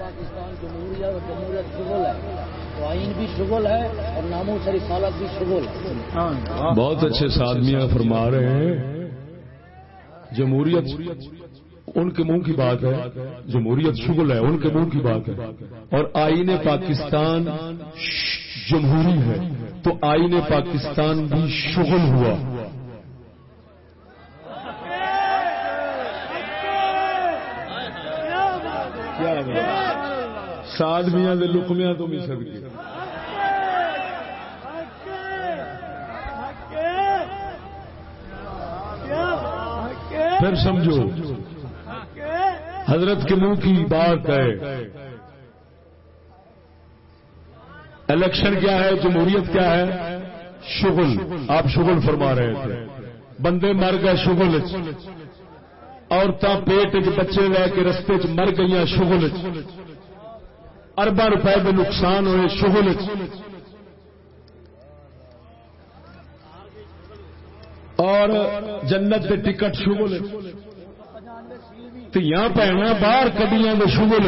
Speaker 5: پاکستان جمہوریہ اور جمہوریت شغل ہے۔ تو آئین بھی شغل ہے اور ناموں سے رسالت بھی شغل ہے۔
Speaker 1: بہت اچھے سادمیاں فرما رہے ہیں۔ جمہوریت ان کے منہ کی بات ہے، جمہوریت شغل ہے، ان کے منہ کی بات ہے۔ اور آئین پاکستان جمہوری ہے، تو آئین پاکستان بھی شغل ہوا۔ ساد میاں دے لکمیاں تو بھی سکتی پھر سمجھو حضرت کے منہ کی بات ہے۔ الیکشن کیا ہے؟ جمہوریت کیا ہے؟ شغل۔ آپ شغل فرما رہے تھے۔ بندے مر گئے شغل عورتیں پیٹ چ بچے لے کے رستے چ مر گئی شغل اربا روپے کے نقصان ہوئے شغل اور جنت کے ٹکٹ شغل تیاں پینا باہر کڈیاں شغل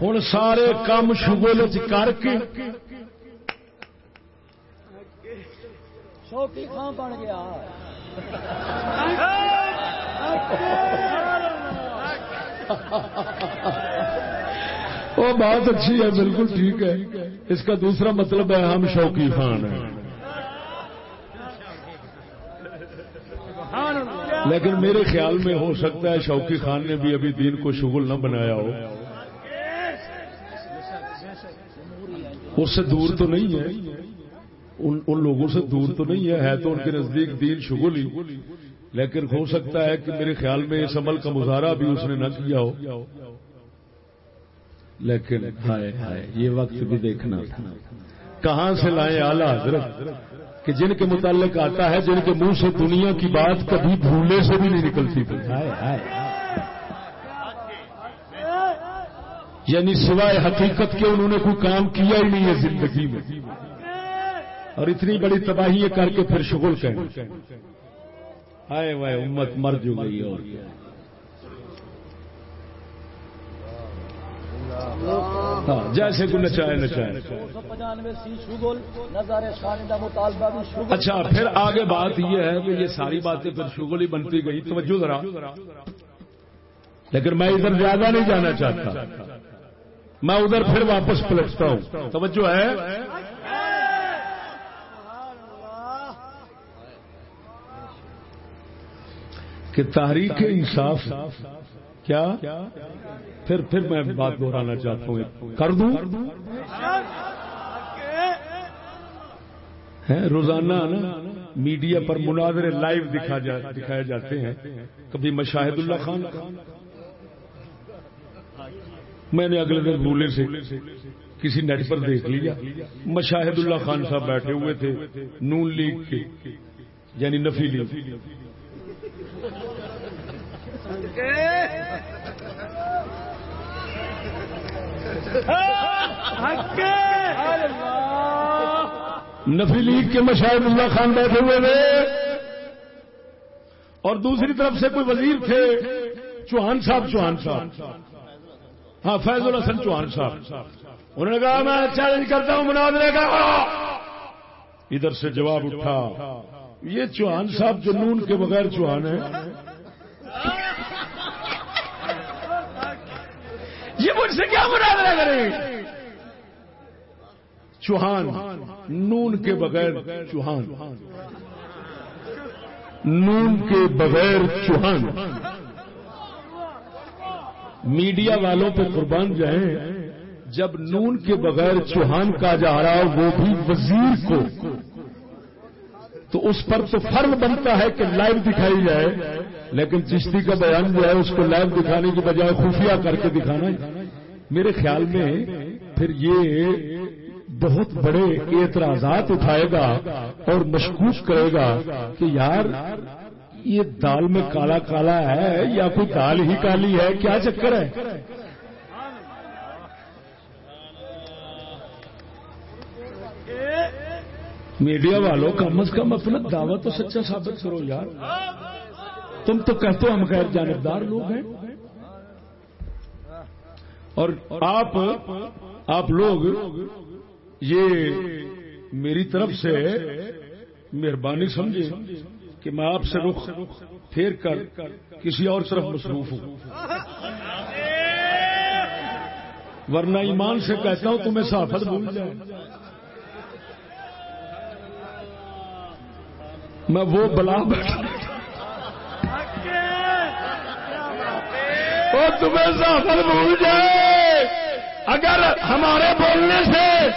Speaker 1: ہوں سارے کام شغل کر کے
Speaker 5: بن گیا
Speaker 1: وہ بات اچھی ہے بالکل ٹھیک ہے اس کا دوسرا مطلب ہے ہم شوقی خان ہیں لیکن میرے خیال میں ہو سکتا ہے شوقی خان نے بھی ابھی دین کو شغل نہ بنایا ہو۔ اس سے دور تو نہیں ہے۔ ان ان لوگوں سے دور تو نہیں ہے۔ ہے تو ان کے نزدیک دین شغل ہی۔ لیکن ہو سکتا ہے کہ میرے خیال میں اس عمل کا مظاہرہ بھی اس نے نہ کیا ہو۔ لیکن ہائے ہائے، یہ وقت بھی دیکھنا۔ کہاں سے لائے اعلی حضرت؟ کہ جن کے متعلق آتا ہے جن کے منہ سے دنیا کی بات کبھی بھولنے سے بھی نہیں نکلتی۔ یعنی سوائے حقیقت کے انہوں نے کوئی کام کیا ہی نہیں ہے زندگی میں۔ اور اتنی بڑی تباہی کر کے پھر شغل کہیں آئے وائے امت مر جو گئی اور۔ ہاں جیسے کو نچائے نچائے۔
Speaker 5: دو سو پچانوے سی شگل نظر ثانی کا مطالبہ بھی شگل
Speaker 1: اچھا پھر آگے بات یہ ہے کہ یہ ساری باتیں پھر شغل ہی بنتی گئی توجہ ذرا۔ لیکن میں ادھر زیادہ نہیں جانا چاہتا۔ میں ادھر پھر واپس پلٹتا ہوں۔ توجہ ہے؟ کہ تحریک انصاف کیا؟ پھر پھر میں بات دہرانا چاہتا ہوں کر دوں؟ روزانہ نا میڈیا پر مناظرے لائیو دکھائے جاتے ہیں۔ کبھی مشاہد اللہ خان۔ میں نے اگلے دن بھولے سے کسی نیٹ پر دیکھ لیا۔ مشاہد اللہ خان صاحب بیٹھے ہوئے تھے نون لیگ کے یعنی نفی لیگ۔ نفی لیگ کے مشاہد اللہ خان بیٹھے ہوئے تھے اور دوسری طرف سے کوئی وزیر تھے، چوہان صاحب چوہان صاحب۔ ہاں فیض الحسن چوہان صاحب۔ انہوں نے کہا، میں چیلنج کرتا ہوں مناظرے کا۔ ادھر سے جواب اٹھا، یہ چوہان صاحب جو نون کے بغیر چوہان ہے یہ مجھ سے کیا مناظرہ کریں چوہان، نون کے بغیر چوہان۔ نون کے بغیر چوہان۔ میڈیا والوں پہ قربان جائیں، جب نون کے بغیر چوہان کا جا رہا وہ بھی وزیر کو۔ تو اس پر تو فرض بنتا ہے کہ لائیو دکھائی جائے۔ لیکن چشتی کا بیان جو ہے، اس کو لائیو دکھانے کی بجائے خفیہ کر کے دکھانا میرے خیال میں پھر یہ بہت بڑے اعتراضات اٹھائے گا اور مشکوک کرے گا کہ یار، یہ دال میں کالا کالا ہے یا کوئی دال ہی کالی ہے؟ کیا چکر ہے؟ میڈیا والوں، کم از کم اپنا دعویٰ تو سچا ثابت کرو یار۔ تم تو کہتے ہو ہم غیر جانبدار لوگ ہیں۔ اور آپ آپ لوگ یہ میری طرف سے مہربانی سمجھے کہ میں آپ سے رخ پھیر کر کسی اور طرف مصروف ہوں۔ ورنہ ایمان سے کہتا ہوں تمہیں صحافت بھول جائے۔ میں وہ بلا بیٹھا۔ وہ تمہیں صحافت بھول جائے۔ اگر ہمارے بولنے سے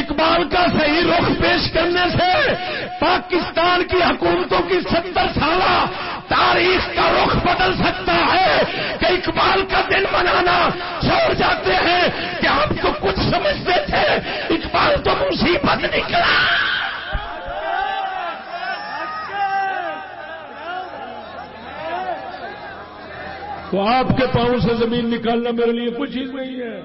Speaker 1: اقبال کا صحیح رخ پیش کرنے سے پاکستان کی حکومتوں کی ستر سالہ تاریخ کا رخ بدل سکتا ہے کہ اقبال کا دن منانا چھوڑ جاتے ہیں کہ ہم تو کچھ سمجھتے تھے، اقبال تو مصیبت نکلا۔ تو آپ کے پاؤں سے زمین نکالنا میرے لیے کچھ چیز نہیں ہے۔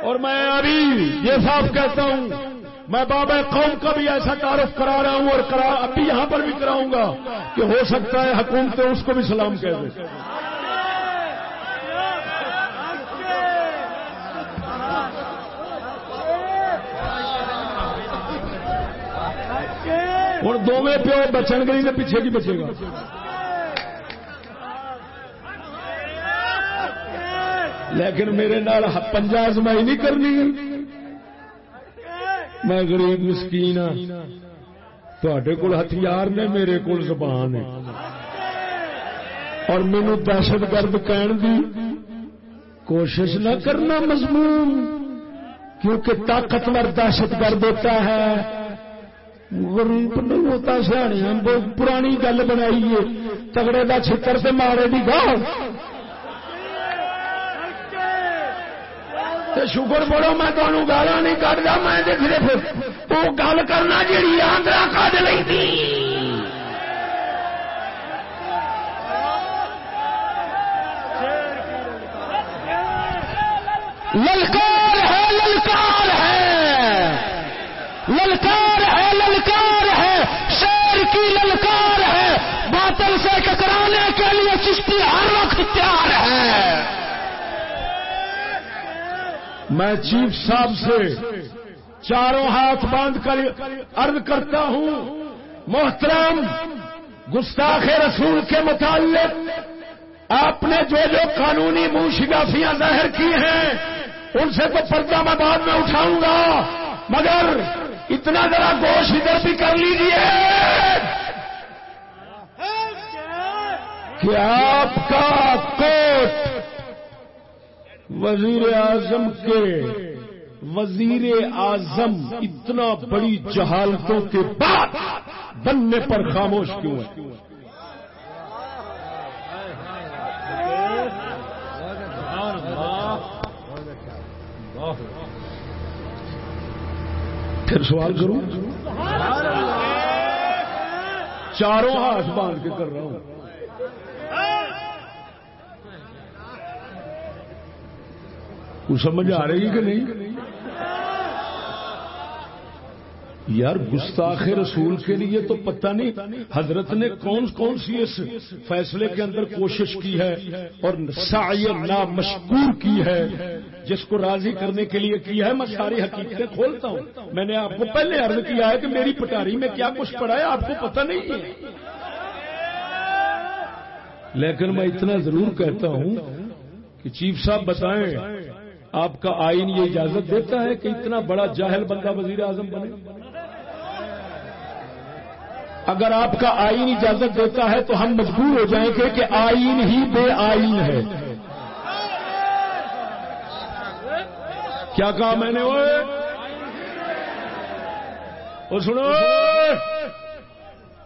Speaker 1: اور میں ابھی یہ صاف کہتا ہوں، میں بابا قوم کا بھی ایسا تعارف کرا رہا ہوں اور کرا ابھی یہاں پر بھی کراؤں گا کہ ہو سکتا ہے حکومتیں اس کو بھی سلام کہہ دیں۔ اور دونوں پیو بچن گئی نے پیچھے کی بچے گا۔ لیکن میرے نال پنجا ازمائی نہیں کرنی. میں غریب مسکین ہاں. تے کول ہتھیار نے، میرے کول زبان ہے. اور مینو دہشت گرد کہن دی کوشش نہ کرنا مضمون، کیونکہ طاقتور دہشت گرد ہوتا ہے۔ غریب نہیں ہوتا سیاح بہت پرانی گل بنائی ہے۔ تگڑے کا چھتر سے مارے دی تو شکر بڑو میں تمہوں گالا نہیں کرتا میں صرف وہ گل کرنا جی آندرا کٹ لی
Speaker 3: تھی للکار ہے للکار ہے للکار ہے شیر کی للکار ہے باطل سے ٹکرانے کے لیے چشتی ہر وقت تیار ہے
Speaker 1: میں چیف صاحب سے چاروں ہاتھ باندھ کر عرض کرتا ہوں، محترم، گستاخ رسول کے متعلق آپ نے جو جو قانونی منہ شگافیاں ظاہر کی ہیں، ان سے تو پردہ میں بعد میں اٹھاؤں گا، مگر اتنا ذرا گوش ادھر بھی کر لیجیے کہ آپ کا کوٹ وزیر اعظم کے وزیر اعظم اتنا بڑی جہالتوں کے بعد بننے پر خاموش کیوں ہے پھر سوال کروں؟ چاروں ہاتھ باندھ کے کر رہا ہوں۔ کچھ سمجھ آ رہی کہ نہیں؟ یار گستاخ رسول کے لیے تو پتہ نہیں حضرت نے کون کون سی اس فیصلے کے اندر کوشش کی ہے اور سعی نامشکور کی ہے، جس کو راضی کرنے کے لیے کی ہے۔ میں ساری حقیقتیں کھولتا ہوں۔ میں نے آپ کو پہلے عرض کیا ہے کہ میری پٹاری میں کیا کچھ پڑا ہے، آپ کو پتہ نہیں ہے۔ لیکن میں اتنا ضرور کہتا ہوں کہ چیف صاحب بتائیں آپ کا آئین یہ اجازت دیتا ہے کہ اتنا بڑا جاہل بندہ وزیر اعظم بنے۔ اگر آپ کا آئین اجازت دیتا ہے تو ہم مجبور ہو جائیں گے کہ آئین ہی بے آئین ہے۔ کیا کہا میں نے وہ سنو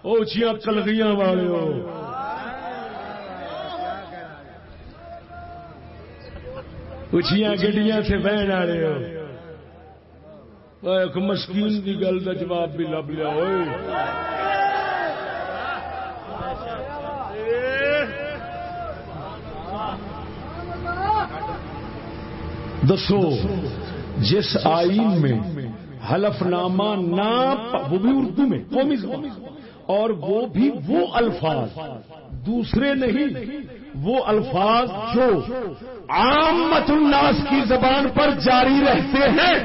Speaker 1: اونچیاں کلگیاں والے ہو۔ اچھیاں گڈیاں سے بہن والے ہو۔ ایک مسکین کی گل کا جواب بھی لب لیا ہوئے دسو، جس آئین میں حلف نامہ نہ وہ بھی اردو میں، قومی اور وہ بھی وہ الفاظ۔ دوسرے نہیں، وہ الفاظ جو عامت الناس کی زبان پر جاری رہتے ہیں۔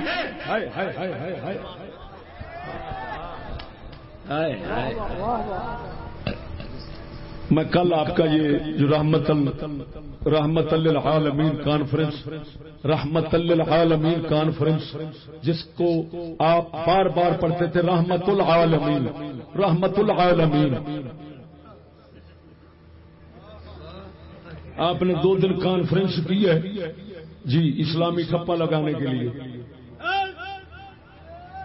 Speaker 1: میں کل آپ کا یہ جو رحمت رحمت للعالمین کانفرنس رحمت للعالمین کانفرنس جس کو آپ بار بار پڑھتے تھے رحمت العالمین رحمت العالمین آپ نے دو دن کانفرنس کی ہے جی اسلامی ٹھپا لگانے کے لیے۔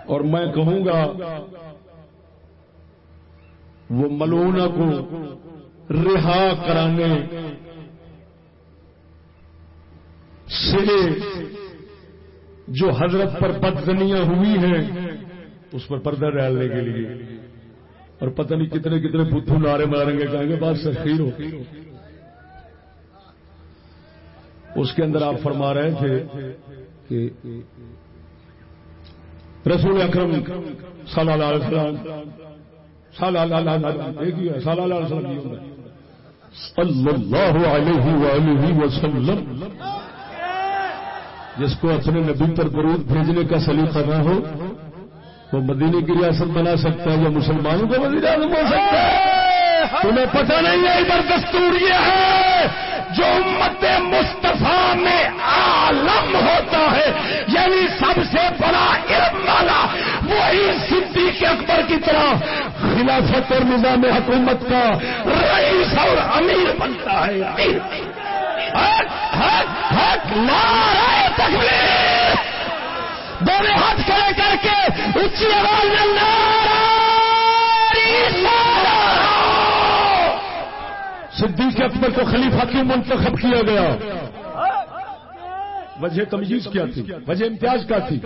Speaker 1: اور میں کہوں گا، وہ ملونا کو رہا کرانے سے جو حضرت پر بدزنیاں ہوئی ہیں، اس پر پردہ ڈالنے کے لیے۔ اور پتہ نہیں کتنے کتنے بدھو نعرے ماریں گے کہیں گے، بات سخیر ہو۔ اس کے اندر آپ فرما رہے تھے کہ رسول اکرم صلی اللہ علیہ وسلم، صلی اللہ علیہ وسلم صلی اللہ علیہ وآلہ وسلم۔ جس کو اپنے نبی پر درود بھیجنے کا سلیقہ نہ ہو، وہ مدینے کی ریاست بنا سکتا ہے یا مسلمانوں کو وزیر اعظم ہو سکتا ہے؟ تمہیں پتہ نہیں ہے، ادھر دستور یہ ہے جو امت مصطفیٰ میں عالم ہوتا ہے یعنی سب سے بڑا علم والا، وہی صدیق اکبر کی طرح خلافت اور نظام حکومت کا رئیس اور امیر بنتا ہے۔ امیر حق حق حق، نعرہ تکبیر۔ دونوں ہاتھ کھڑے کر کے اونچی آواز میں صدیق اکبر کو خلیفہ کیوں منتخب کیا گیا؟ وجہ تمیز کیا تھی؟ وجہ امتیاز کیا تھی؟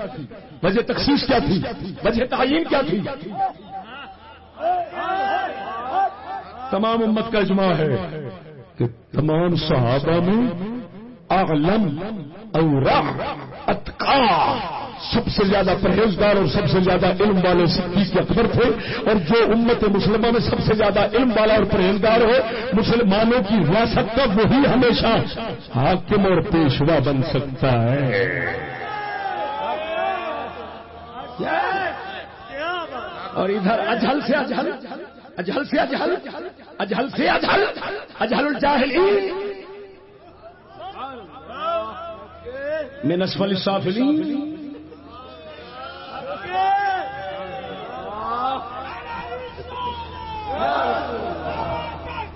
Speaker 1: وجہ تخصیص کیا تھی؟ وجہ تعین کیا تھی؟ تمام امت کا اجماع ہے کہ تمام صحابہ میں اغلم اورا اتقا سب سے زیادہ پرہیزگار اور سب سے زیادہ علم والے صدیق اکبر تھے اور جو امت مسلمہ میں سب سے زیادہ علم والا اور پرہیزگار ہو، مسلمانوں کی ریاست کا وہی ہمیشہ حاکم اور پیشوا بن سکتا ہے۔ اور ادھر اجہل سے اجہل اجہل سے اجہل اجہل سے اجہل اجہل الجاہلین۔ من اسفل السافلین۔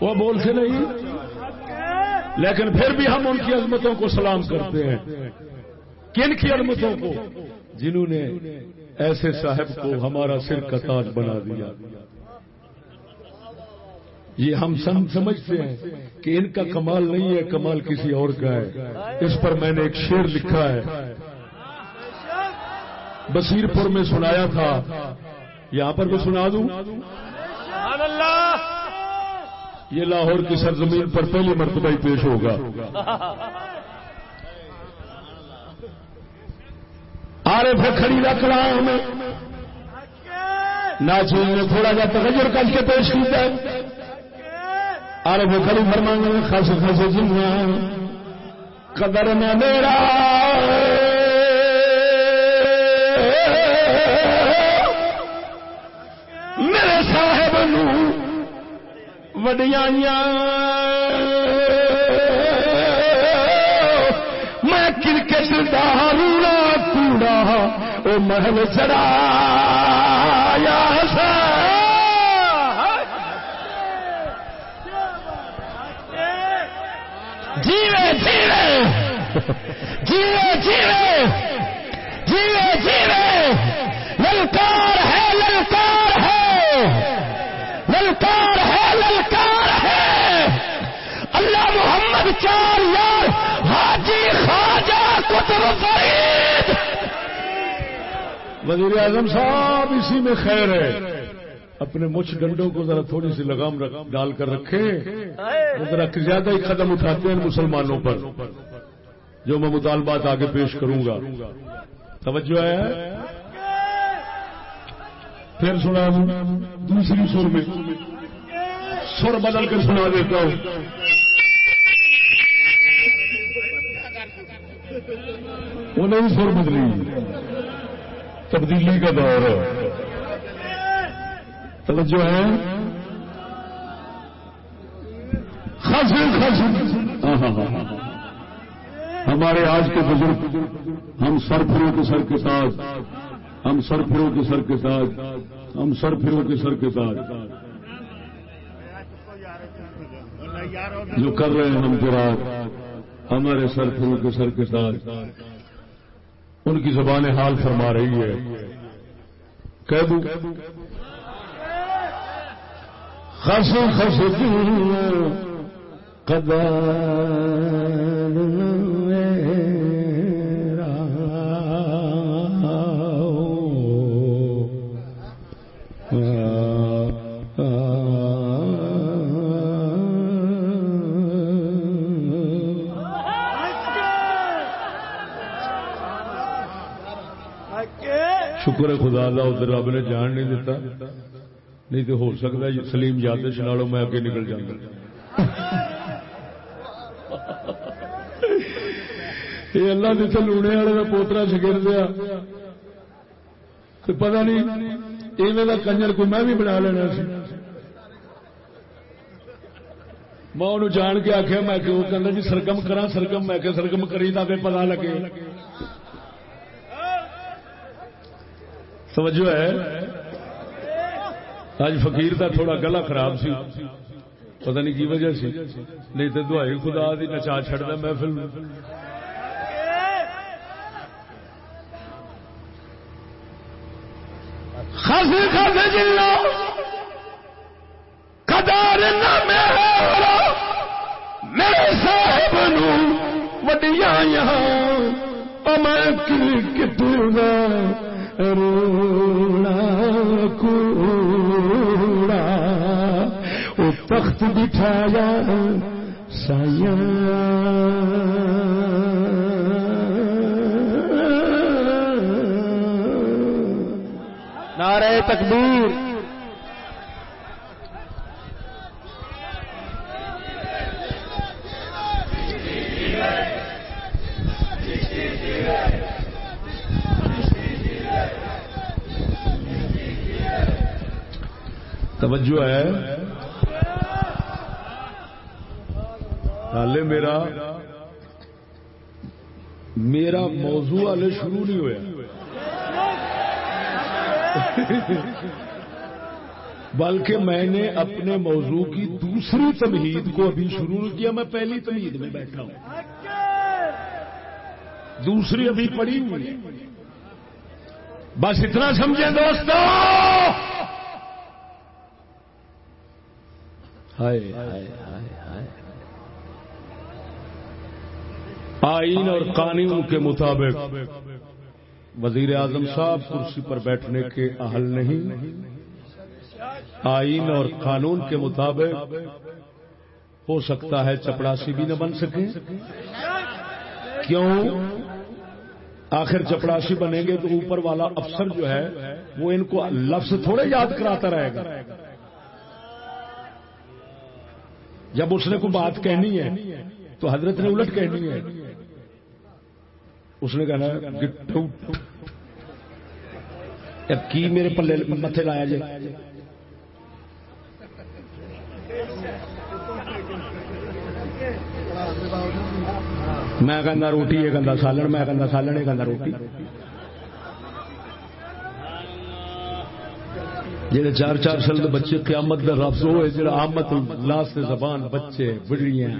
Speaker 1: وہ بولتے نہیں۔ لیکن پھر بھی ہم ان کی عظمتوں کو سلام کرتے ہیں۔ کن کی عظمتوں کو؟ جنہوں نے ایسے صاحب کو ہمارا سر کا تاج بنا دیا۔ یہ ہم سمجھتے ہیں کہ ان کا کمال نہیں ہے، کمال کسی اور کا ہے۔ اس پر میں نے ایک شعر لکھا ہے۔ بصیر پور میں سنایا تھا۔ یہاں پر میں سنا دوں۔ یہ لاہور کی سرزمین پر پہلی مرتبہ ہی پیش ہوگا۔ آرے پھر کھڑی رکھ رہا میں نے تھوڑا جا تغیر کر کے پیش کیا آرے پھر کھڑی فرمانے میں خاص خاص جنیا قدر نہ میرا۔ میرے صاحب نو وڈیاں میں کرکٹ داروڑا کوڑا، او محل چڑھایا سا۔ جیوے جیوے جیوے جیوے جیوے جیوے۔ للکار ہے، للکار ہے للکار ہے للکار ہے اللہ محمد چار یار حاجی خواجہ کتب فرید وزیر اعظم صاحب اسی میں خیر ہے۔ اپنے مچھ ڈنڈوں کو ذرا تھوڑی سی لگام ڈال کر رکھے وہ ذرا زیادہ ہی قدم اٹھاتے ہیں مسلمانوں پر۔ جو میں مطالبات آگے پیش کروں گا۔ توجہ ہے؟ پھر سنا دوسری سر میں۔ سر بدل کر سنا دیتا ہوں۔ وہ نہیں سر بدلی۔ تبدیلی کا دور ہے۔ توجہ ہے۔ خاصی خاصی ہاں، ہاں، ہاں، ہمارے آج کے بزرگ، ہم سر پھروں کے سر کے ساتھ، ہم سر پھروں کے سر کے ساتھ، ہم سر پھروں کے سر کے ساتھ۔ جو کر رہے ہیں ہم جرات، ہمارے سر پھروں کے سر کے ساتھ۔ ان کی زبان حال فرما رہی ہے۔ کہہ دوں۔ خس خس شکر ہے خدا دا، ادھر رب نے جان نہیں دیتا۔ نہیں تو ہو سکتا ہے، سلیم یادش نالوں میں اگے نکل جانا یہ اللہ کے لونے والے کا پوترا سکر دیا تو پتا نہیں، ایویں کا کنجر کو میں بھی بنا لینا سی۔ میں انہوں جان کے آخیا میں کہ وہ کہنا جی سرگم کرا سرگم میں کہ سرگم کری تاکہ پتا لگے۔ توجہ ہے؟ اج فقیر کا تھوڑا گلا خراب سی۔ پتہ نہیں کی وجہ سی۔ نہیں تو دعائی خدا دی نچا چڑھتا محفل۔ خاصی خاصی جلو۔ قدار نہ میرا۔ میرے صاحب نو وڈیاں یہاں میں کرکٹ رونا کوڑا او تخت بٹھایا سایا
Speaker 6: نعرہ تکبیر۔
Speaker 1: توجہ ہے۔ حالے میرا میرا موضوع والے شروع نہیں ہوا بلکہ میں نے اپنے موضوع کی دوسری تمہید کو ابھی شروع کیا، میں پہلی تمہید میں بیٹھا ہوں۔ دوسری ابھی پڑھی ہوئی بس اتنا سمجھے دوستو۔ ہائے ہائے ہائے آئین اور قانون کے مطابق وزیر اعظم صاحب کرسی پر بیٹھنے کے اہل نہیں۔ آئین اور قانون کے مطابق ہو سکتا ہے چپڑاسی بھی نہ بن سکے کیوں؟ آخر چپڑاسی بنیں گے تو اوپر والا افسر جو ہے وہ ان کو لفظ تھوڑے یاد کراتا رہے گا۔ جب اس نے کوئی بات کہنی ہے تو حضرت نے الٹ کہنی ہے۔ اس نے کہنا کی میرے پلے متے لایا جائے۔ میں کہنا روٹی، یہ کہنا سالن، میں کہنا سالن، یہ کہنا روٹی۔ جہے چار چار سال بچے قیامت کا رفظ جہاں آمد لاس زبان بچے، بڑھڑیاں۔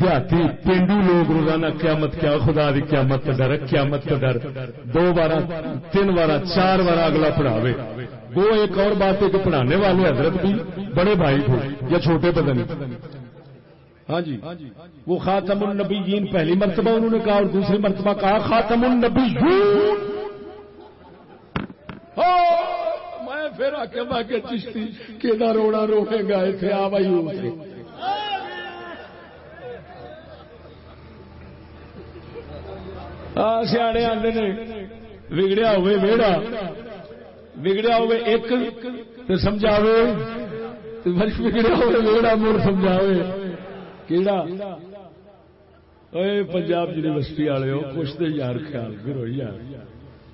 Speaker 1: دیہاتی پینڈو لوگ روزانہ قیامت کیا، خدا دی قیامت کا ڈر، قیامت کا ڈر۔ دو بار تین بار چار بار اگلا پڑھاوے۔ وہ ایک اور بات ہے کہ پڑھانے والے حضرت بھی بڑے بھائی تھے، یا چھوٹے پتہ نہیں۔ ہاں جی وہ خاتم النبی جین پہلی مرتبہ انہوں نے کہا اور دوسری مرتبہ کہا، خاتم النبی پھر آ کے میں کہ چشتی کہ روڑا روکے گا اتنے آ بھائی سیانے آتے نے بگڑیا ہوئے ویڑا۔ بگڑیا ہوئے ایک تو سمجھاوے بگڑیا ہوئے ویڑا مڑ سمجھاوے۔ کیڑا؟ پنجاب یونیورسٹی والے ہو کچھ تو یار خیال کرو یار۔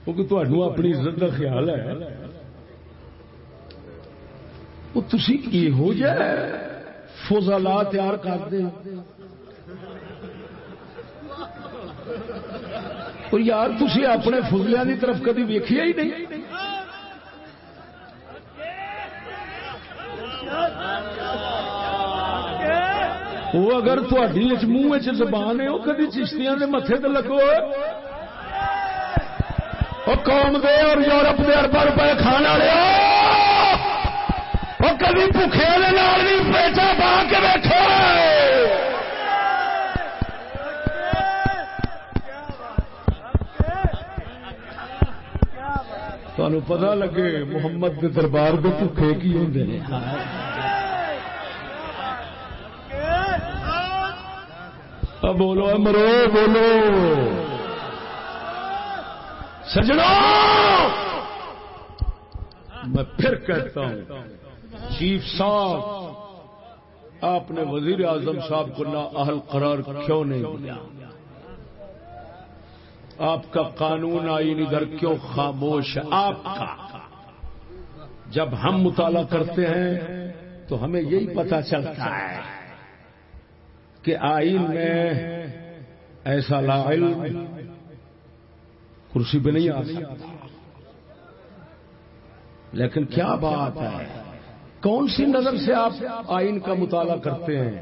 Speaker 1: کیونکہ تمہوں اپنی عزت کا خیال ہے۔ وہ تھی یہو جہ فضلا تیار کرتے اور یار تھی اپنے فضلیا کی طرف کدی ویکیا ہی نہیں؟ وہ اگر تھی منہ زبان ہے، وہ کدی چشتیاں کے متے تو لگو۔ قوم دے اور یورپ دے اربا روپئے کھان والے۔ وہ کبھی بھوکے بھی پیچا پا کے بیٹھو تمہیں پتا لگے محمد کے دربار کے بھوکے کی ہوں بولو مرو، بولو۔ سجنا میں پھر کہتا ہوں چیف صاحب، آپ نے وزیر اعظم صاحب کو نا اہل قرار کیوں نہیں دیا؟ آپ کا قانون آئین ادھر کیوں خاموش؟ ہے آپ کا۔ جب ہم مطالعہ کرتے ہیں تو ہمیں یہی پتا چلتا ہے کہ آئین میں ایسا لا علم کرسی پہ نہیں آ سکتا۔ لیکن کیا بات ہے؟ کون سی نظر سے آپ آئین کا مطالعہ کرتے ہیں؟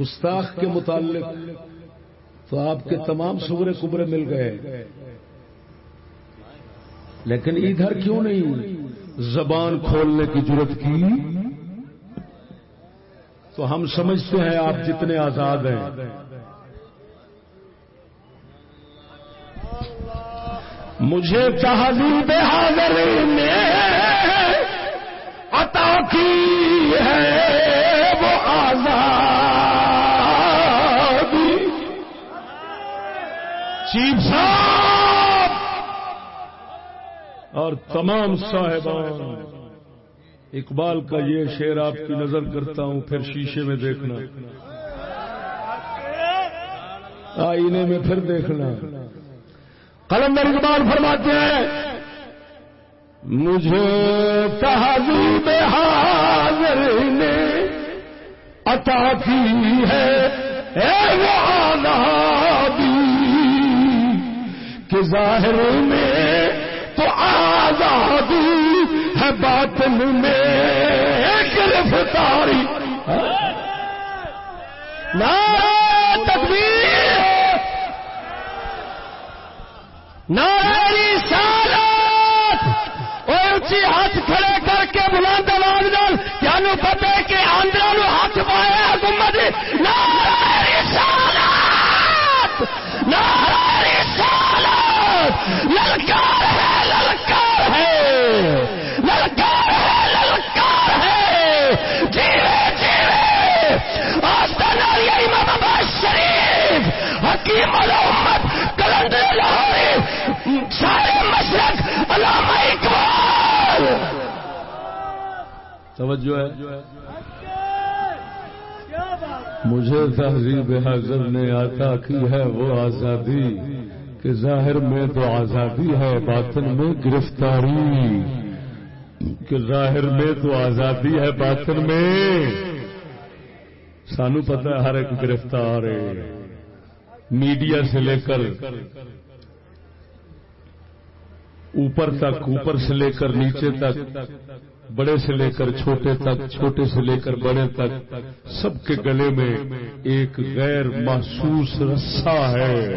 Speaker 1: گستاخ کے متعلق تو آپ کے تمام سبرے کبرے مل گئے۔ لیکن ادھر کیوں نہیں؟ زبان کھولنے کی ضرورت کی۔ تو ہم سمجھتے ہیں آپ جتنے آزاد ہیں۔ مجھے تہذیب حاضر میں عطا کی ہے وہ آزاد چیف صاحب اور تمام صاحبان، اقبال کا یہ شعر آپ کی نظر کرتا ہوں، پھر شیشے میں دیکھنا۔ آئینے میں پھر دیکھنا۔ قلم اقبال فرماتے ہیں مجھے تہذیب حاضر نے عطا کی ہے۔ اے آزادی کہ ظاہر میں تو آزادی ہے باطن میں۔ گرفتاری نعرہ تکبیر۔ نعرہ رسالت
Speaker 3: رسالت للکار ہے للکار ہے للکار ہے للکار ہے جیوے جیوے امام عباس شریف حکیم الامت کلندر لاہوری سارے مشرق علامہ اقبال
Speaker 1: توجہ ہے مجھے تہذیب حضر نے عطا کی ہے وہ آزادی کہ ظاہر میں تو آزادی ہے، باطن میں گرفتاری۔ کہ ظاہر میں تو آزادی ہے، باطن میں۔ سانو پتہ ہے ہر ایک گرفتار ہے۔ میڈیا سے لے کر اوپر تک، اوپر سے لے کر نیچے تک۔ بڑے سے لے کر چھوٹے تک، چھوٹے سے لے کر بڑے تک، سب کے گلے میں ایک غیر محسوس رسا ہے۔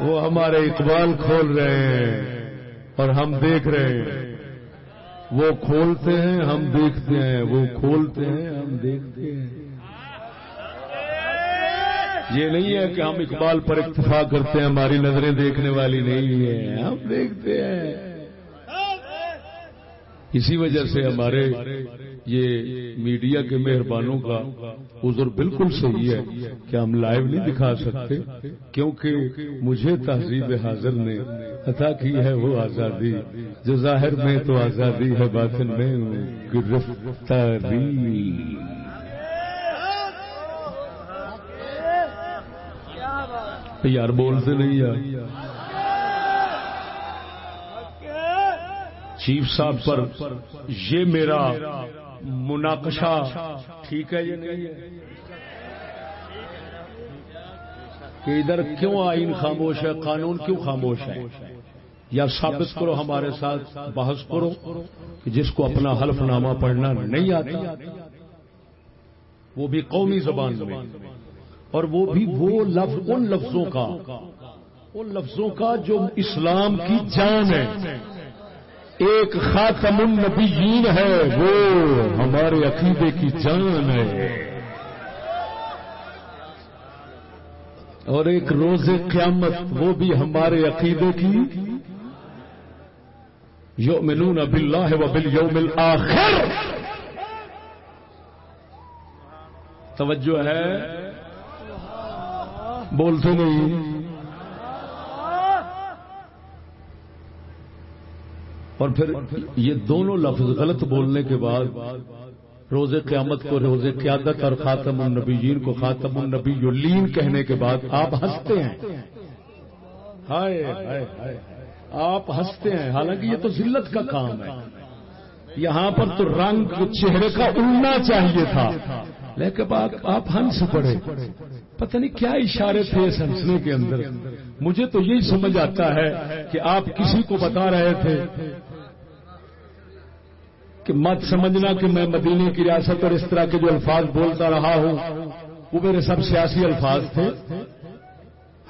Speaker 1: وہ ہمارے اقبال کھول رہے ہیں اور ہم دیکھ رہے ہیں۔ وہ کھولتے ہیں، ہم دیکھتے ہیں۔ وہ کھولتے ہیں، ہم دیکھتے ہیں۔ یہ نہیں ہے کہ ہم اقبال پر اکتفا کرتے ہیں، ہماری نظریں دیکھنے والی نہیں ہے ہم دیکھتے ہیں۔ اسی وجہ سے ہمارے یہ میڈیا کے مہربانوں کا عذر بالکل صحیح ہے کہ ہم لائیو نہیں دکھا سکتے، کیونکہ مجھے تہذیب حاضر نے عطا کی ہے وہ آزادی۔ جو ظاہر میں تو آزادی ہے، باطن میں گرفتاری۔ یار بولتے نہیں یار۔ چیف صاحب پر یہ میرا مناقشہ ٹھیک ہے یہ نہیں ہے؟ کہ ادھر کیوں آئین خاموش ہے؟ قانون کیوں خاموش ہے؟ یا ثابت کرو ہمارے ساتھ، بحث کرو کہ جس کو اپنا حلف نامہ پڑھنا نہیں آتا، وہ بھی قومی زبان میں۔ اور وہ بھی وہ لفظ ان لفظوں کا، ان لفظوں کا جو اسلام کی جان ہے۔ ایک خاتم النبیین ہے، وہ ہمارے عقیدے کی جان ہے۔ اور ایک روز قیامت وہ بھی ہمارے عقیدے کی۔ یؤمنون باللہ و بالیوم الاخر۔ توجہ ہے۔ بولتے نہیں۔ اور پھر یہ دونوں لفظ غلط بولنے کے بعد روز قیامت کو روز قیادت اور خاتم النبیین کو خاتم النبی لین کہنے کے بعد آپ ہنستے ہیں۔ ہائے ہائے ہائے آپ ہنستے ہیں۔ حالانکہ یہ تو ذلت کا کام ہے۔ یہاں پر تو رنگ، چہرے کا اڑنا چاہیے تھا۔ لیکن آپ ہنس پڑے پتہ نہیں کیا اشارے تھے اس ہنسنے کے اندر۔ مجھے تو یہی سمجھ آتا ہے کہ آپ کسی کو بتا رہے تھے کہ مت سمجھنا کہ میں مدینے کی ریاست اور اس طرح کے جو الفاظ بولتا رہا ہوں، وہ میرے سب سیاسی الفاظ تھے۔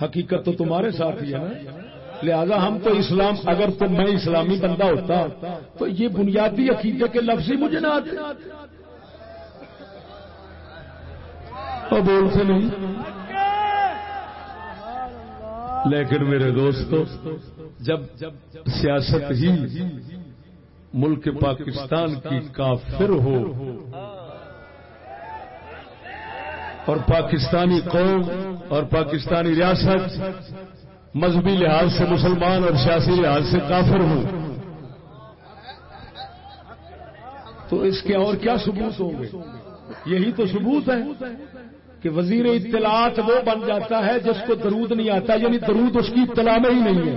Speaker 1: حقیقت تو تمہارے ساتھ ہی ہے نا۔ لہذا ہم تو اسلام، اگر تو میں اسلامی بندہ ہوتا تو یہ بنیادی عقیدے کے لفظ ہی مجھے نہ آتے۔ اور بولتے نہیں۔ لیکن میرے دوستو، جب جب سیاست ہی ملک پاکستان کی کافر ہو اور پاکستانی قوم اور پاکستانی ریاست مذہبی لحاظ سے مسلمان اور سیاسی لحاظ سے کافر ہوں تو اس کے اور کیا ثبوت ہوں گے؟ یہی تو ثبوت ہے۔ کہ وزیر اطلاعات وہ بن جاتا ہے جس کو درود نہیں آتا یعنی درود اس کی اطلاع میں ہی نہیں ہے۔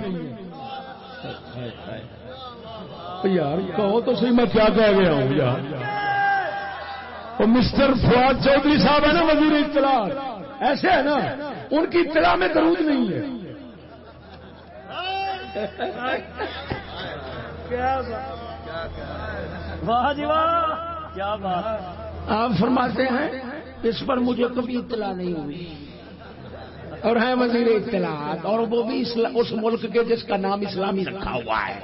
Speaker 1: یار کہو تو صحیح میں کیا کہہ گیا ہوں یار؟ وہ مسٹر فواد چودھری صاحب ہے نا وزیر اطلاع ایسے ہے نا ان کی اطلاع میں درود نہیں ہے۔
Speaker 5: واہ جی واہ کیا بات؟
Speaker 3: آپ فرماتے ہیں اس پر مجھے کبھی اطلاع نہیں ہوئی۔ اور ہے وزیر اطلاعات، اور وہ بھی اس ملک کے جس کا نام اسلامی رکھا ہوا ہے۔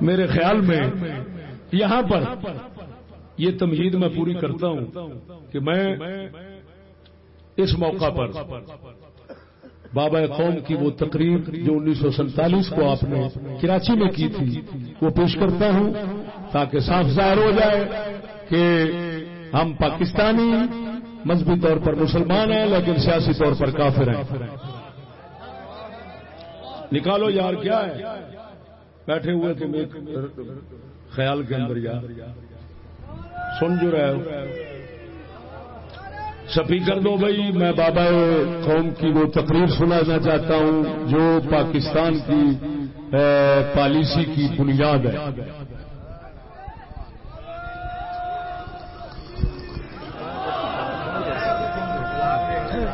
Speaker 1: میرے خیال میں یہاں پر یہ تمہید میں پوری کرتا ہوں کہ میں اس موقع پر بابا قوم کی وہ تقریب جو انیس سو سینتالیس کو آپ نے کراچی میں کی تھی، وہ پیش کرتا ہوں۔ تاکہ صاف ظاہر ہو جائے کہ ہم پاکستانی مذہبی طور پر مسلمان ہیں، لیکن سیاسی طور پر کافر ہیں۔ نکالو یار، کیا ہے؟ بیٹھے ہوئے تم ایک خیال کے اندر یار۔ سن جو رہے ہو۔ سپیکر دو بھائی، میں بابا قوم کی وہ تقریر سنانا چاہتا ہوں جو پاکستان کی پالیسی کی بنیاد ہے۔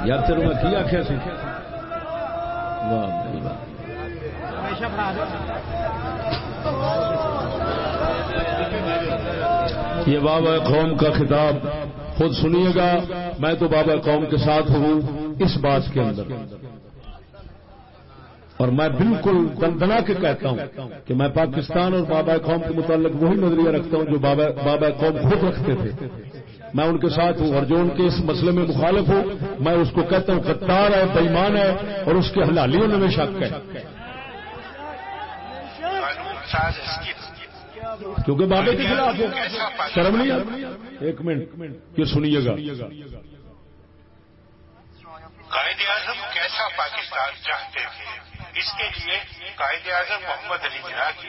Speaker 1: یار تیرو میں کیا آخیا سی؟ یہ بابا قوم کا خطاب خود سنیے گا۔ میں تو بابا قوم کے ساتھ ہوں اس بات کے اندر۔ اور میں بالکل دندنا کے کہتا ہوں کہ میں پاکستان اور بابا قوم کے متعلق وہی نظریہ رکھتا ہوں جو بابا قوم خود رکھتے تھے۔ میں ان کے ساتھ ہوں اور جو ان کے اس مسئلے میں مخالف ہوں میں اس کو کہتا ہوں قطار ہے بےمان ہے اور اس کے حلالیوں میں شک ہے۔ کیونکہ بابے کے خلاف شرم نہیں ایک منٹ یہ سنیے گا۔
Speaker 7: قائد اعظم کیسا پاکستان چاہتے تھے؟ اس کے لیے قائد اعظم محمد علی جناح کی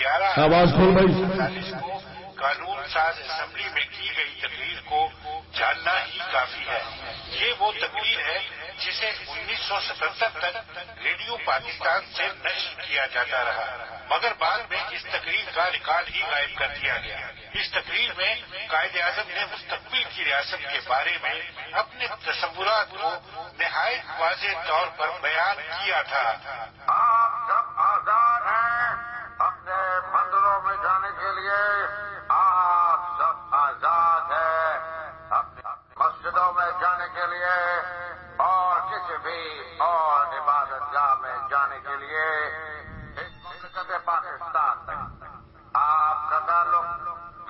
Speaker 7: گیارہ
Speaker 1: آواز کھول بھائی۔
Speaker 7: قانون ساز اسمبلی میں کی گئی تقریر کو جاننا ہی کافی ہے۔ یہ وہ تقریر ہے جسے انیس سو ستہتر تک ریڈیو پاکستان سے نشر کیا جاتا رہا۔ مگر بعد میں اس تقریر کا ریکارڈ ہی غائب کر دیا گیا۔ اس تقریر میں قائد اعظم نے مستقبل کی ریاست کے بارے میں اپنے تصورات کو نہایت واضح طور پر بیان کیا تھا۔
Speaker 8: آپ سب آزاد ہیں، اپنے مندروں میں جانے کے لیے آپ سب آزاد ہیں۔ اپنی مسجدوں میں جانے کے لیے اور کسی بھی اور عبادت گاہ میں جانے کے لیے مملکت پاکستان میں آپ کا تعلق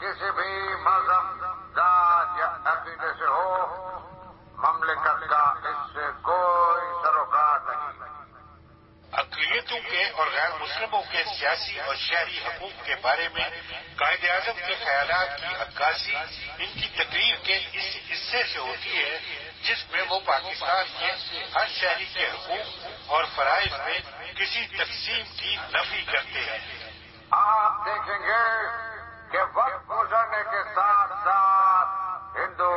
Speaker 8: کسی بھی مذہب، ذات یا عقیدے سے ہو، مملکت کا اس سے کوئی سروکار نہیں۔
Speaker 7: اقلیتوں کے اور غیر مسلموں کے سیاسی اور شہری حقوق کے بارے میں قائد اعظم کے خیالات کی عکاسی ان کی تقریر کے اس حصے سے ہوتی ہے، جس میں وہ پاکستان کے ہر شہری کے حقوق اور فرائض میں کسی تقسیم کی نفی کرتے ہیں۔
Speaker 8: آپ دیکھیں گے کہ وقت گزرنے کے ساتھ ساتھ ہندو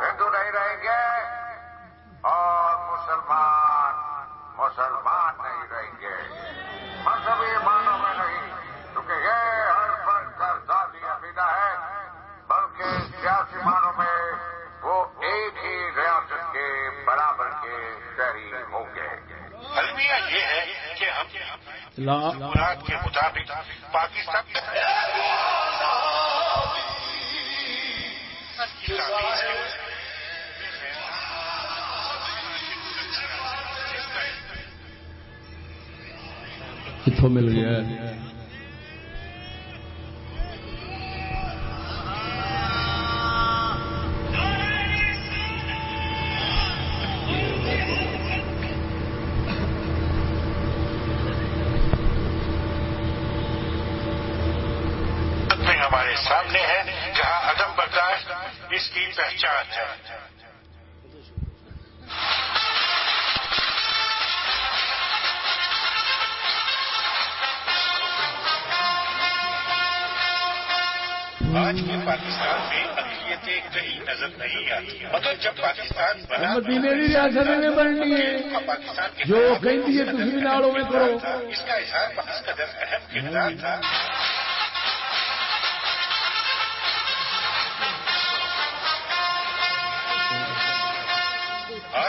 Speaker 8: ہندو نہیں رہیں گے اور مسلمان مسلمان نہیں رہیں گے۔ مذہبی معنوں میں نہیں کیونکہ یہ ہر فرد کا ذاتی عقیدہ ہے بلکہ سیاسی معنوں میں وہ ایک ہی ریاست کے برابر کے شہری ہوں گے۔
Speaker 7: المیہ یہ ہے کہ ہم
Speaker 1: لا
Speaker 7: مراد کے مطابق پاکستان کی
Speaker 1: کتوں مل گیا۔ ہے
Speaker 7: ہمارے سامنے ہے جہاں عدم برداشت اس کی پہچان ہے۔ آج کے پاکستان میں اقلیتیں کہیں نظر نہیں آتی۔ مگر جب پاکستان بنا
Speaker 1: مدینے کی ریاست نے بننی ہے۔
Speaker 7: پاکستان
Speaker 1: جو کہتی ہے تھی نالوں میں کرو۔
Speaker 7: اس کا اظہار بحث قدر اہم کردار تھا۔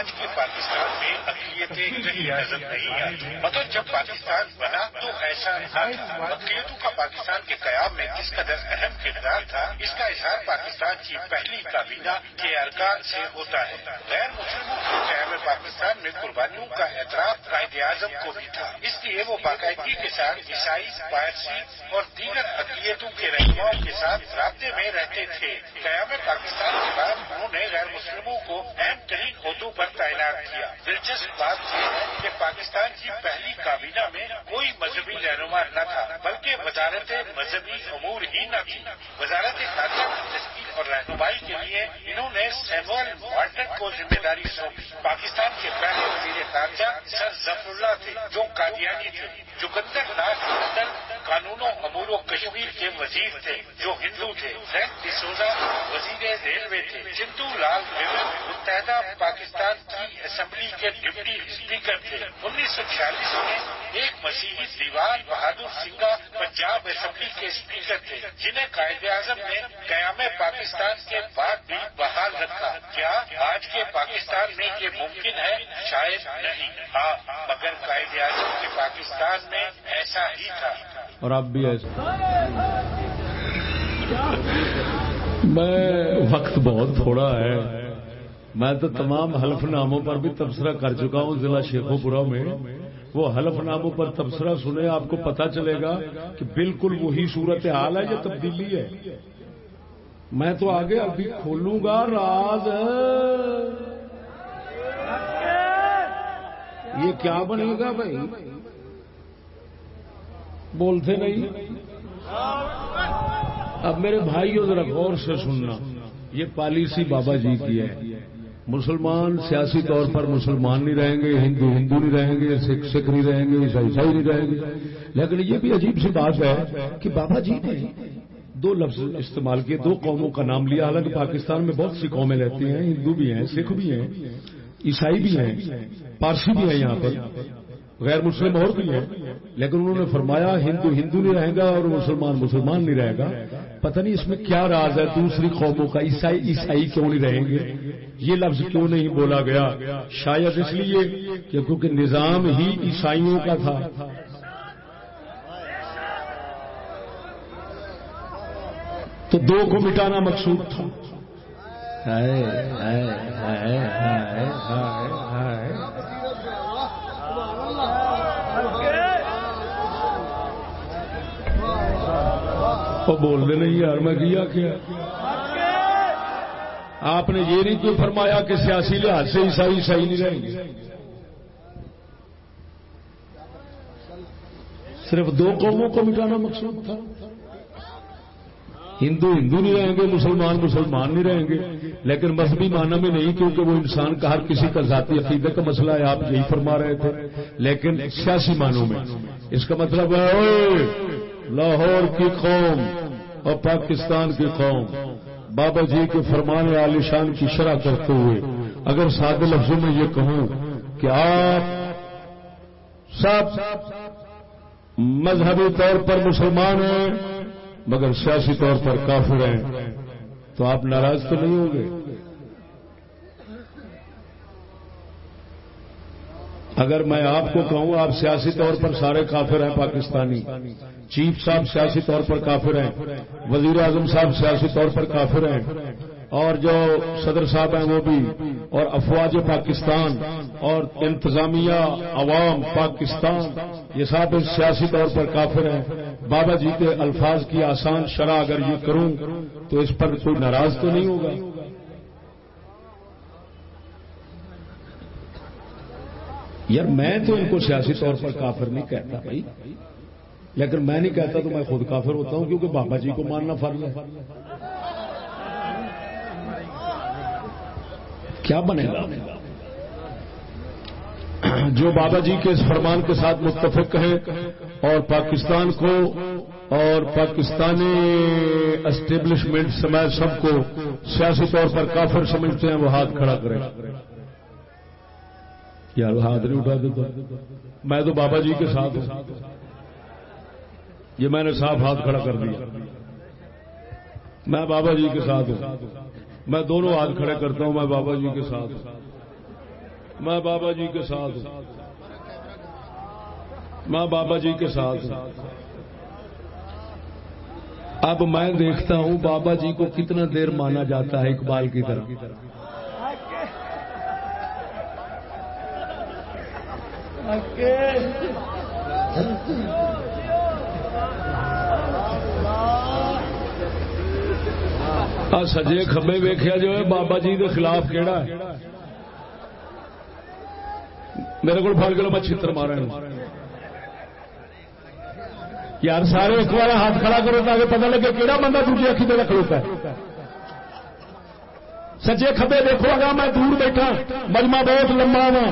Speaker 7: آج کے پاکستان میں اقلیتیں کہیں نظر نہیں آتی۔ مگر جب پاکستان بنا تو ایسا نہ تھا۔ اقلیتوں کا پاکستان کے قیام میں کس قدر اہم کردار تھا۔ اس کا اظہار پاکستان کی پہلی کابینہ کے ارکان سے ہوتا ہے۔ غیر مسلموں کے قیام پاکستان میں قربانیوں کا اعتراف قائد اعظم کو بھی تھا۔ اس لیے وہ باقاعدگی کے ساتھ عیسائی پارسی اور دیگر اقلیتوں کے رہنماؤں کے ساتھ رابطے میں رہتے تھے۔ قیام پاکستان کے بعد انہوں نے غیر مسلموں کو اہم ترین عہدوں پر تعینات کیا۔ دلچسپ بات یہ ہے کہ پاکستان کی پہلی کابینہ میں کوئی مذہبی رہنما نہ تھا، بلکہ وزارت مذہبی امور ہی نہ تھی۔ وزارت خارجہ کی تشکیل اور رہنمائی کے لیے انہوں نے سیمول وارٹن کو ذمہ داری سونپی۔ پاکستان کے پہلے وزیر خارجہ سر ظفر اللہ تھے، جو قادیانی تھے۔ جگندر ناتھ منڈل قانون و امور و کشمیر کے وزیر تھے، جو ہندو تھے۔ فرینک ڈسوزا وزیر ریلوے تھے۔ چندو لال متحدہ پاکستان کی اسمبلی کے ڈپٹی اسپیکر تھے۔ انیس سو چھیالیس میں ایک مسیحی دیوان بہادر سنگھا پنجاب اسمبلی کے اسپیکر تھے جنہیں قائد اعظم نے قیام پاکستان کے بعد بھی بحال رکھا۔ کیا آج کے پاکستان میں یہ ممکن ہے؟ شاید نہیں۔ ہاں مگر قائد اعظم کے پاکستان میں ایسا ہی تھا۔
Speaker 1: اور اب بھی ایسا۔ میں وقت بہت تھوڑا ہے۔ میں تو تمام حلف ناموں پر بھی تبصرہ کر چکا ہوں، ضلع شیخو پورا میں۔ وہ حلف ناموں پر تبصرہ سنے آپ کو پتا چلے گا کہ بالکل وہی صورت حال ہے یا تبدیلی ہے۔ میں تو آگے ابھی کھولوں گا، راز۔ یہ کیا بنے گا بھائی؟ بولتے نہیں۔ اب میرے بھائیوں، ذرا غور سے سننا۔ یہ پالیسی بابا جی کی ہے۔ مسلمان سیاسی طور پر مسلمان نہیں رہیں گے، ہندو ہندو نہیں رہیں گے، سکھ سکھ نہیں رہیں گے، عیسائی عیسائی نہیں رہیں گے۔ لیکن یہ بھی عجیب سی بات ہے کہ بابا جی نے دو لفظ استعمال کیے، دو قوموں کا نام لیا۔ حالانکہ پاکستان میں بہت سی قومیں رہتی ہیں، ہندو بھی ہیں، سکھ بھی ہیں، عیسائی بھی ہیں، پارسی بھی ہیں یہاں پر، غیر مسلم اور بھی ہیں۔ لیکن انہوں نے فرمایا، ہندو ہندو نہیں رہے گا اور مسلمان مسلمان نہیں رہے گا۔ پتہ نہیں اس میں کیا راز ہے، دوسری قوموں کا عیسائی عیسائی کیوں نہیں رہیں گے؟ یہ لفظ کیوں نہیں بولا گیا؟ شاید اس لیے کہ کیونکہ نظام ہی عیسائیوں کا تھا۔ تو دو کو مٹانا مقصود تھا۔ وہ بول دے نہیں یار، میں کیا کیا؟ آپ نے یہ نہیں کوئی فرمایا کہ سیاسی لحاظ سے عیسائی عیسائی نہیں رہیں گے۔ صرف دو قوموں کو مٹانا مقصود تھا۔ ہندو ہندو نہیں رہیں گے، مسلمان مسلمان نہیں رہیں گے۔ لیکن مذہبی معنی میں نہیں، کیونکہ وہ انسان کا ہر کسی کا ذاتی عقیدے کا مسئلہ ہے، آپ یہی فرما رہے تھے۔ لیکن سیاسی معنوں میں۔ اس کا مطلب ہے لاہور کی قوم اور پاکستان کی قوم۔ بابا جی کے فرمان عالیشان کی شرح کرتے ہوئے اگر سادے لفظوں میں یہ کہوں کہ آپ سب مذہبی طور پر مسلمان ہیں مگر سیاسی طور پر کافر ہیں، تو آپ ناراض تو نہیں ہوں گے؟ اگر میں آپ کو کہوں آپ سیاسی طور پر سارے کافر ہیں پاکستانی، چیف صاحب سیاسی طور پر کافر ہیں، وزیر اعظم صاحب سیاسی طور پر کافر ہیں، اور جو صدر صاحب ہیں وہ بھی، اور افواج پاکستان، اور انتظامیہ عوام پاکستان، یہ سب سیاسی طور پر کافر ہیں۔ بابا جی کے الفاظ کی آسان شرح اگر یہ کروں تو اس پر کوئی ناراض تو نہیں ہوگا؟ یار میں تو ان کو سیاسی طور پر کافر نہیں کہتا بھائی۔ لیکن میں نہیں کہتا تو میں خود کافر ہوتا ہوں کیونکہ بابا جی کو ماننا فرض ہے۔ کیا بنے گا؟ جو بابا جی کے اس فرمان کے ساتھ متفق ہیں اور پاکستان کو اور پاکستانی اسٹیبلشمنٹ سمیت سب کو سیاسی طور پر کافر سمجھتے ہیں، وہ ہاتھ کھڑا کریں۔ یار ہاتھ نہیں اٹھا دیتا۔ میں تو بابا جی کے ساتھ ہوں۔ یہ میں نے صاف ہاتھ کھڑا کر دیا۔ میں بابا جی کے ساتھ ہوں۔ میں دونوں ہاتھ کھڑے کرتا ہوں، میں بابا جی کے ساتھ ہوں۔ میں بابا جی کے ساتھ ہوں۔ میں بابا جی کے ساتھ ہوں۔ اب میں دیکھتا ہوں بابا جی کو کتنا دیر مانا جاتا ہے اقبال کی طرح۔ سجے کبے ویخیا جو ہے، بابا جی کے خلاف کیڑا ہے؟ میرے کو فل گلو میں چھتر مارے یار سارے ایک بار ہاتھ کھڑا کرو تاکہ پتہ لگے کہڑا بندہ دوسری اکھی پہ کھڑوتا ہے۔ سجے کھبے دیکھو گا میں دور بیٹھا، مجمع بہت لمبا وا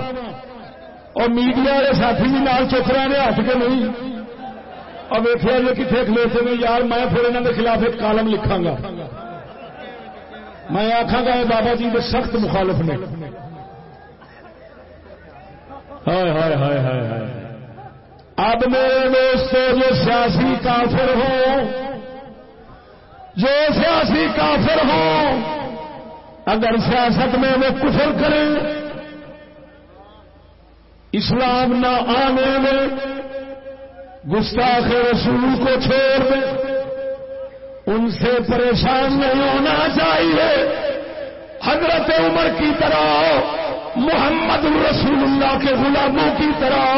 Speaker 1: اور میڈیا والے ساتھی بھی نال چک رہے ہیں کے نہیں۔ اور ویخیا جی کتنے کھلوتے ہیں یار میں پھر انہوں کے خلاف ایک کالم لکھا گا۔ میں آخا گا یہ بابا جی کے سخت مخالف نے۔ ہائے ہائے ہائے ہائے ہائے۔ اب میرے دوستوں جو سیاسی کافر ہو جو سیاسی کافر ہو اگر سیاست میں وہ کفر کریں اسلام نہ آنے میں، گستاخ رسول کو چھوڑ دیں ان سے پریشان نہیں ہونا چاہیے۔ حضرت عمر کی طرح محمد رسول اللہ کے غلاموں کی طرح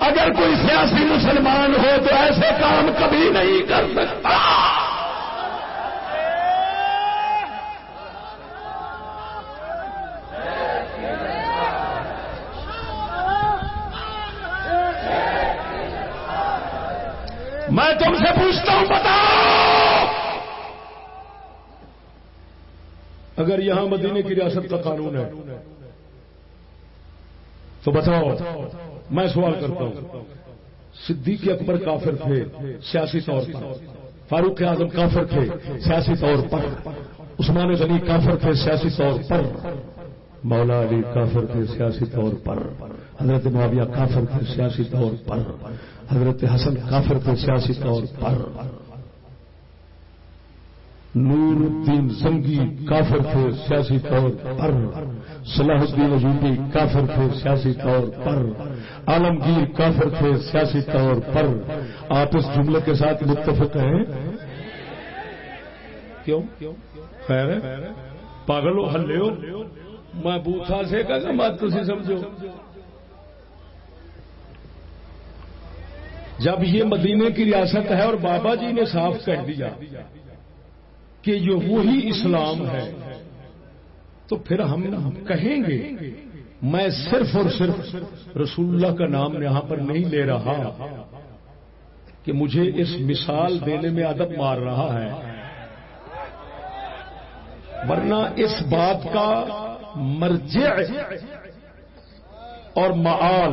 Speaker 1: اگر کوئی سیاسی مسلمان ہو تو ایسے کام کبھی نہیں کر سکتا۔ میں تم سے پوچھتا ہوں، بتاؤ! اگر یہاں مدینے کی ریاست کا قانون ہے، تو بتاؤ، میں سوال کرتا ہوں، صدیق اکبر کافر تھے، سیاسی طور پر۔ فاروق اعظم کافر تھے، سیاسی طور پر۔ عثمان غنی کافر تھے، سیاسی طور پر۔ مولا علی کافر تھے، سیاسی طور پر۔ حضرت معاویہ کافر تھے سیاسی طور پر، حضرت حسن کافر تھے سیاسی طور پر۔ نور الدین زنگی کافر تھے سیاسی طور پر۔ صلاح الدین اجوبی کافر تھے سیاسی طور پر۔ عالمگیر کافر تھے سیاسی طور پر۔ آپ اس جملے کے ساتھ متفق ہیں؟ کیوں؟ خیر ہے۔ پاگل ہو، ہلے ہو۔ میں بوتھا سے کہ بات تھی سمجھو۔ جب یہ مدینے کی ریاست ہے اور بابا جی نے صاف کہہ دیا کہ یہ وہی اسلام ہے، تو پھر ہم کہیں گے، میں صرف اور صرف رسول اللہ کا نام یہاں پر نہیں لے رہا کہ مجھے اس مثال دینے میں ادب مار رہا ہے۔ ورنہ اس بات کا مرجع اور معال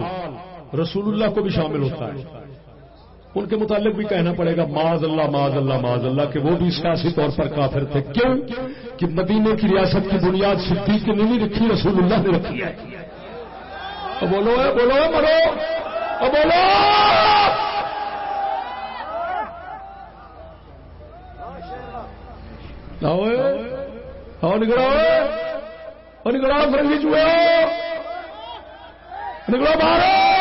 Speaker 1: رسول اللہ کو بھی شامل ہوتا ہے۔ ان کے متعلق بھی کہنا پڑے گا، معاذ اللہ معاذ اللہ معاذ اللہ، کہ وہ بھی سیاسی طور پر کافر تھے۔ کیوں؟ کہ مدینے کی ریاست کی بنیاد صدیق نے نہیں رکھی، رسول اللہ نے رکھی ہے۔ بولو ہے بولو ہے مرو۔ بولو۔ نکلو نکلو فرنگی چوئے نکلو باہر۔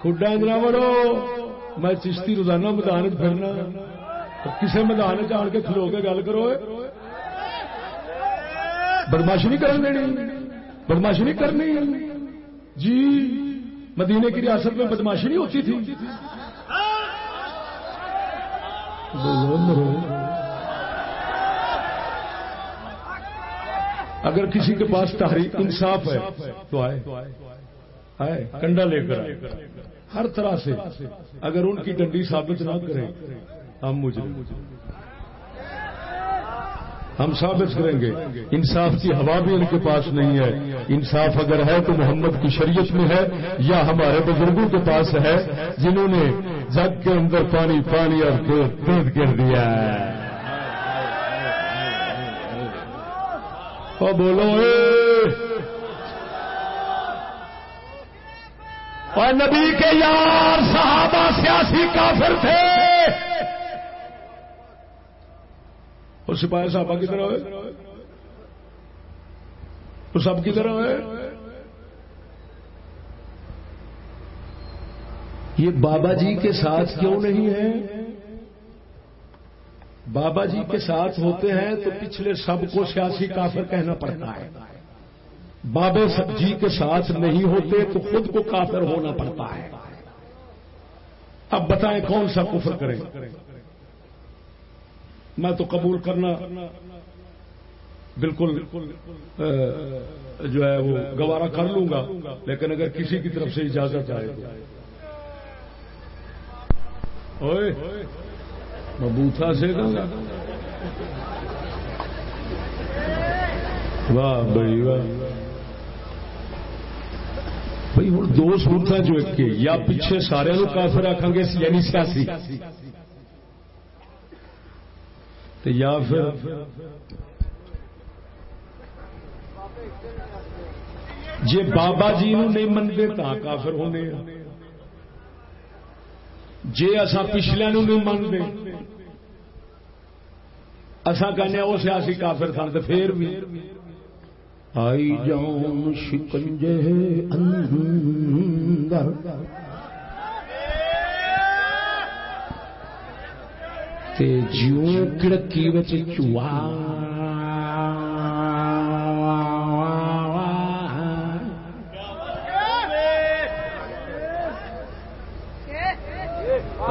Speaker 1: کھڈا اندرا بڑو میں چشتی روزانہ میدان پھرنا کسی میدان چان کے کھلو کے گل کرو بدماشی نہیں کرن دینی بدماشی نہیں کرنی جی مدینے کی ریاست میں بدماشی نہیں ہوتی تھی اگر کسی کے پاس تحریک انصاف ہے تو آئے آئے کنڈا لے کر ہر طرح سے اگر ان کی ڈنڈی ثابت نہ کریں، ہم مجھے ہم ثابت کریں گے، انصاف کی ہوا بھی ان کے پاس نہیں ہے۔ انصاف اگر ہے تو محمد کی شریعت میں ہے، یا ہمارے بزرگوں کے پاس ہے، جنہوں نے جگ کے اندر پانی پانی اور دودھ گر دیا۔ ہے اور بولو اور نبی کے یار صحابہ سیاسی کافر تھے۔ اور سپاہی صاحبہ کی طرح ہوئے۔ وہ سب کی طرح ہے یہ بابا جی کے ساتھ کیوں نہیں ہے؟ بابا جی کے ساتھ ہوتے ہیں تو پچھلے سب کو سیاسی کافر کہنا پڑتا ہے۔ بابے جی کے ساتھ نہیں ہوتے تو خود کو کافر ہونا پڑتا ہے۔ اب بتائیں کون سا کفر کریں میں تو قبول کرنا بالکل جو ہے وہ گوارا کر لوں گا، لیکن اگر کسی کی طرف سے اجازت آئے میں بوتھا سے گا۔ واہ بھائی، واہ۔ بھائی، ہوں دو سورت جو ایک یا پیچھے سارے کافر آخان گے یعنی سیاسی۔ یا پھر جی بابا جی نہیں منگے تو کافر ہونے ہاں۔ جی اصا پچھلے نہیں منگتے اصا کہنے وہ سیاسی کافر سن تو پھر بھی۔ آئی جان شکنجے اندر۔ تے جیوں کڑکی بچ چوا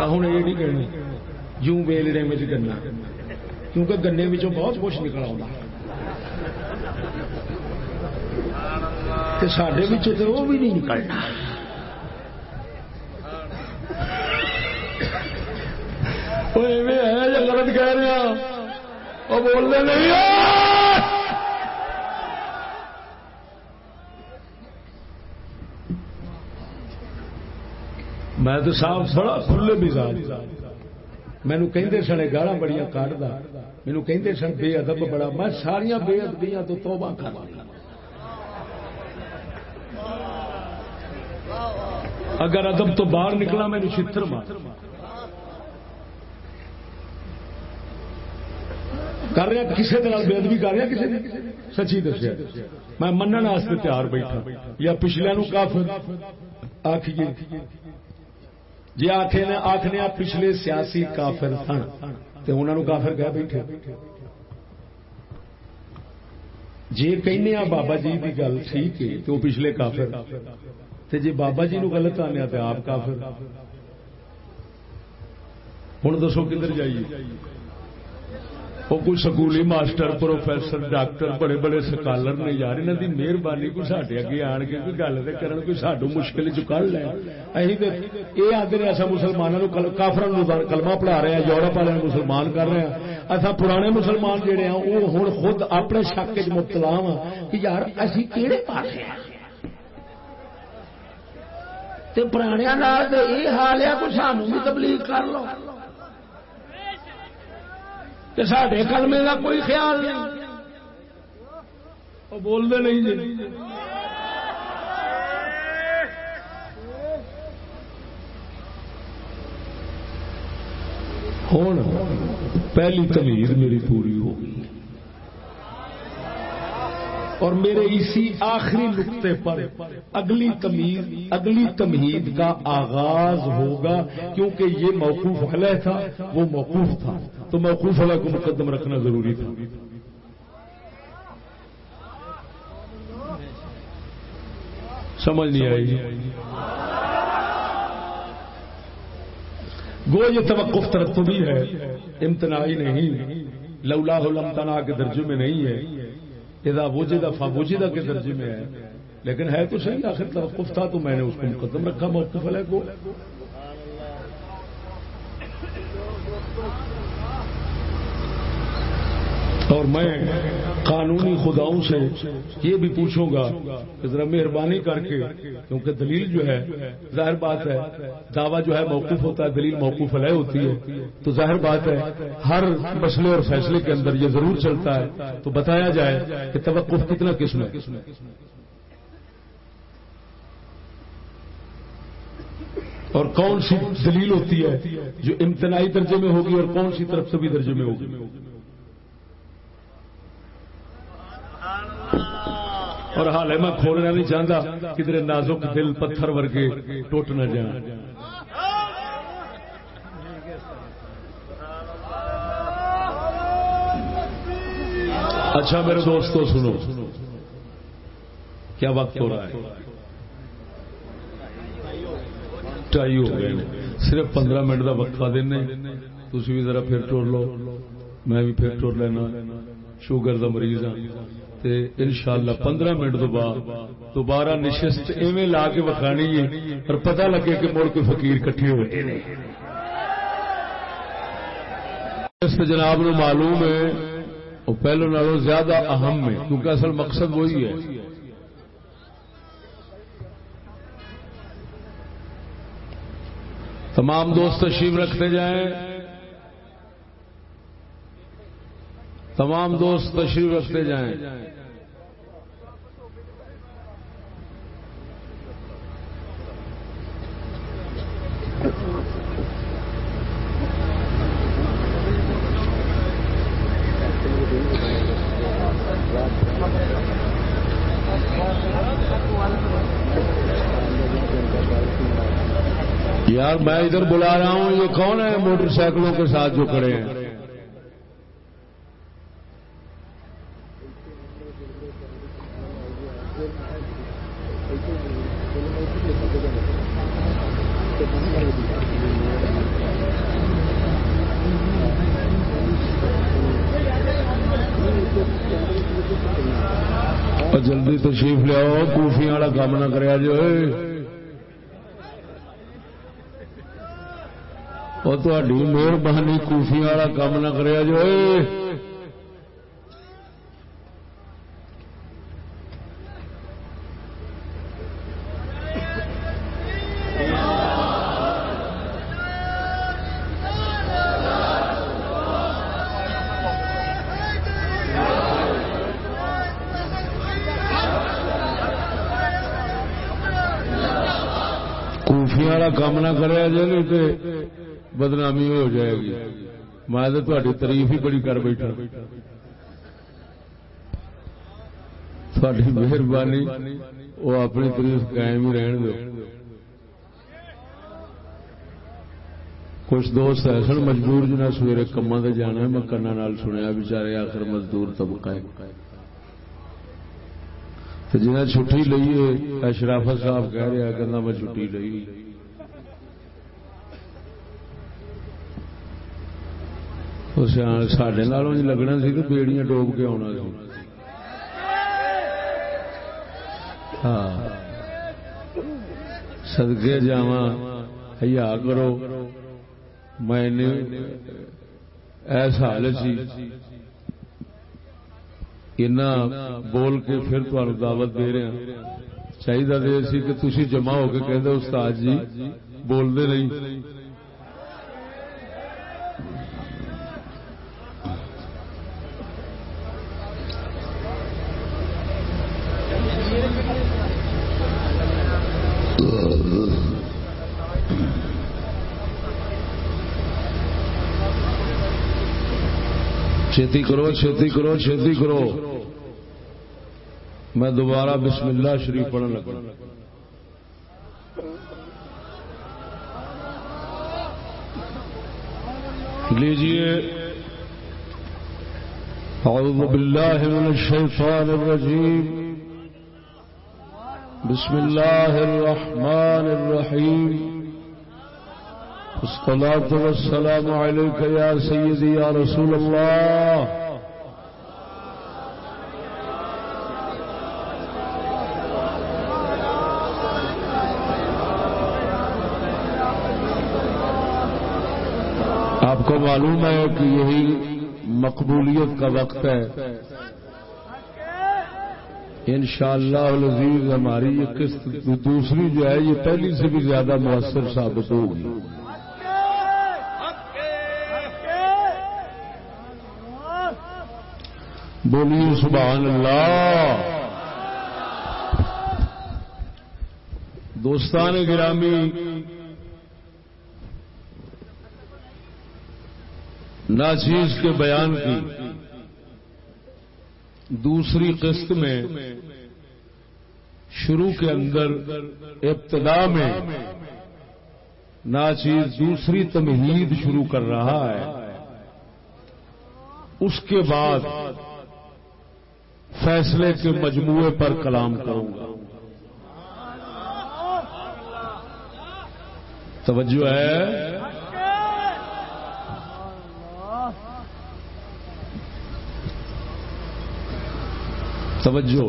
Speaker 1: ہوں یہ نہیں کہنا جوں ویلڑے میں گنا۔ کیونکہ گنے بہت کچھ نکل آتا سڈے تو وہ بھی نہیں نکلنا۔ ہے غلط کہہ رہا ہاں۔ وہ بولنے نہیں۔ میں تو صاحب بڑا کھلے مزاج ہاں۔ مینو کہ سن گالا بڑی کھدا مینو کہ سن بے ادب بڑا۔ میں ساریا بے ادبیاں تو توبہ کر اگر ادب تو باہر نکلا میں چھتر مار کر رہا کسی بے ادبی کر رہا کسی سچی دسیا۔ میں منع تیار بیٹھا۔ یا پچھلے نو کافر آخیے جی آخے نے آخنے پچھلے سیاسی کافر سن تو انہوں کافر کہہ بیٹھے۔ جی کہنے بابا جی کی گل ٹھیک ہے تو پچھلے کافر۔ تے جی بابا جی نو غلط آنے تو آپ کافر۔ ہوں دسو کدھر جائیے۔ وہ کوئی سکولی ماسٹر، پروفیسر، ڈاکٹر، بڑے بڑے سکالر نے یار انہوں کی مہربانی کوئی سڈے اگے آن کے کوئی گل تو کرن، کوئی سڈو مشکل چ کر لیں یہ آدھے اصا مسلمانوں کافر کلمہ پڑھا رہے ہیں، یورپ والے مسلمان کر رہے ہیں۔ اصا پرانے مسلمان جہے ہیں وہ ہوں خود اپنے شک چ مبتلا ہاں کہ یار اسی کہڑے پاس پرانے یہ حال ہے کچھ سانو بھی تبلیغ کر لو۔ سڈے کلمے کا کوئی خیال نہیں۔ بولتے نہیں جی۔ ہوں پہلی تمیز میری پوری ہو گئی۔ اور میرے اسی آخری نقطے پر اگلی تمیز، اگلی تمہید کا آغاز ہوگا، کیونکہ یہ موقوف علیہ تھا، وہ موقوف تھا۔ تو موقوف علیہ کو مقدم رکھنا ضروری تھا۔ سمجھ نہیں آئی۔ گو، یہ توقف ترتبی ہے، امتناعی نہیں۔ لولا لمتنا کے درجے میں نہیں ہے۔ وجدہ فوجدہ کے درجے میں ہے لیکن ہے تو صحیح آخر توقف تھا تو میں نے اس کو مقدم رکھا موقف علیہ کو۔ اور میں قانونی خداؤں سے یہ بھی پوچھوں گا کہ ذرا مہربانی کر کے، کیونکہ دلیل جو ہے، ظاہر بات ہے، دعویٰ جو ہے موقف ہوتا ہے، دلیل موقف علیہ ہوتی ہے۔ تو ظاہر بات ہے، ہر مسئلے اور فیصلے کے اندر یہ ضرور چلتا ہے۔ تو بتایا جائے کہ توقف کتنا قسم ہے اور کون سی دلیل ہوتی ہے جو امتناعی درجے میں ہوگی اور کون سی طرف سے بھی درجے میں ہوگی؟ اور حالے میں کھولنا نہیں چاہتا، کدھر نازک دل پتھر ورگے ٹوٹ نہ جان اچھا میرے دوستو، سنو۔ کیا وقت ہو رہا ہے؟ ٹائی ہو گئے صرف پندرہ منٹ کا وقفہ دینا تھی بھی ذرا پھر ٹور لو۔ میں بھی پھر ٹور لینا۔ شوگر کا مریض ہاں۔ ان شاء اللہ پندرہ منٹ تو بعد دوبارہ نشست ایویں لا کے وکھانی ہے اور پتہ لگے کہ مڑ کے فقیر کٹھے ہوئے اس جناب نو معلوم ہے وہ پہلو نالوں زیادہ اہم ہے، کیونکہ اصل مقصد وہی ہے۔ تمام دوست تشریف رکھتے جائیں۔ تمام دوست تشریف رکھتے جائیں۔ یار، میں ادھر بلا رہا ہوں، یہ کون ہے موٹر سائیکلوں کے ساتھ جو کھڑے ہیں؟ جلدی تشریف لیاؤ کوفیاں والا کام نہ کریا جو اور تاری مہربانی کوفیاں والا کام نہ کریا جو کوفیاں والا کام نہ کریا جو نہیں تے بدنامی ہو جائے گی۔ میں تو تاری تعریف ہی بڑی کر بیٹھا۔ تھوڑی مہربانی وہ اپنی تعریف قائم ہی رہن دو۔ کچھ دوست ایسے مجبور جنا سویرے کما سے جانا ہے، میں کنا نال سنیا، بچارے آخر مزدور طبقہ ہے۔ جنہیں چھٹی لئیے اشرافت صاحب کہہ رہا کہ میں چھٹی لئی۔ سڈے نالوں لگنا سی تو بیڑیاں ڈوب کے آنا سی ہاں سدکے جا ہیا کرو میں ایس حال سی بول کے پھر تمہیں دعوت دے رہا چاہیے کہ تھی جمع ہو کے کہہ استاد جی بولتے نہیں چھتی کرو چھتی کرو چھتی کرو۔ میں دوبارہ بسم اللہ شریف پڑھنے لگا۔ لیجیے اعوذ باللہ من الشیطان الرجیم۔ بسم اللہ الرحمن الرحیم۔ الصلاة والسلام عليك يا سيدي يا رسول الله. آپ کو معلوم ہے کہ یہی مقبولیت کا وقت ہے۔ انشاءاللہ العزیز ہماری یہ قسط دوسری جو ہے، یہ پہلی سے بھی زیادہ مؤثر ثابت ہوگی۔ بولیے، سبحان اللہ۔ دوستان گرامی، ناچیز کے بیان کی دوسری قسط میں شروع کے اندر ابتدا میں ناچیز دوسری تمہید شروع کر رہا ہے۔ اس کے بعد فیصلے کے مجموعے پر کلام کروں گا۔ توجہ ہے؟ توجہ۔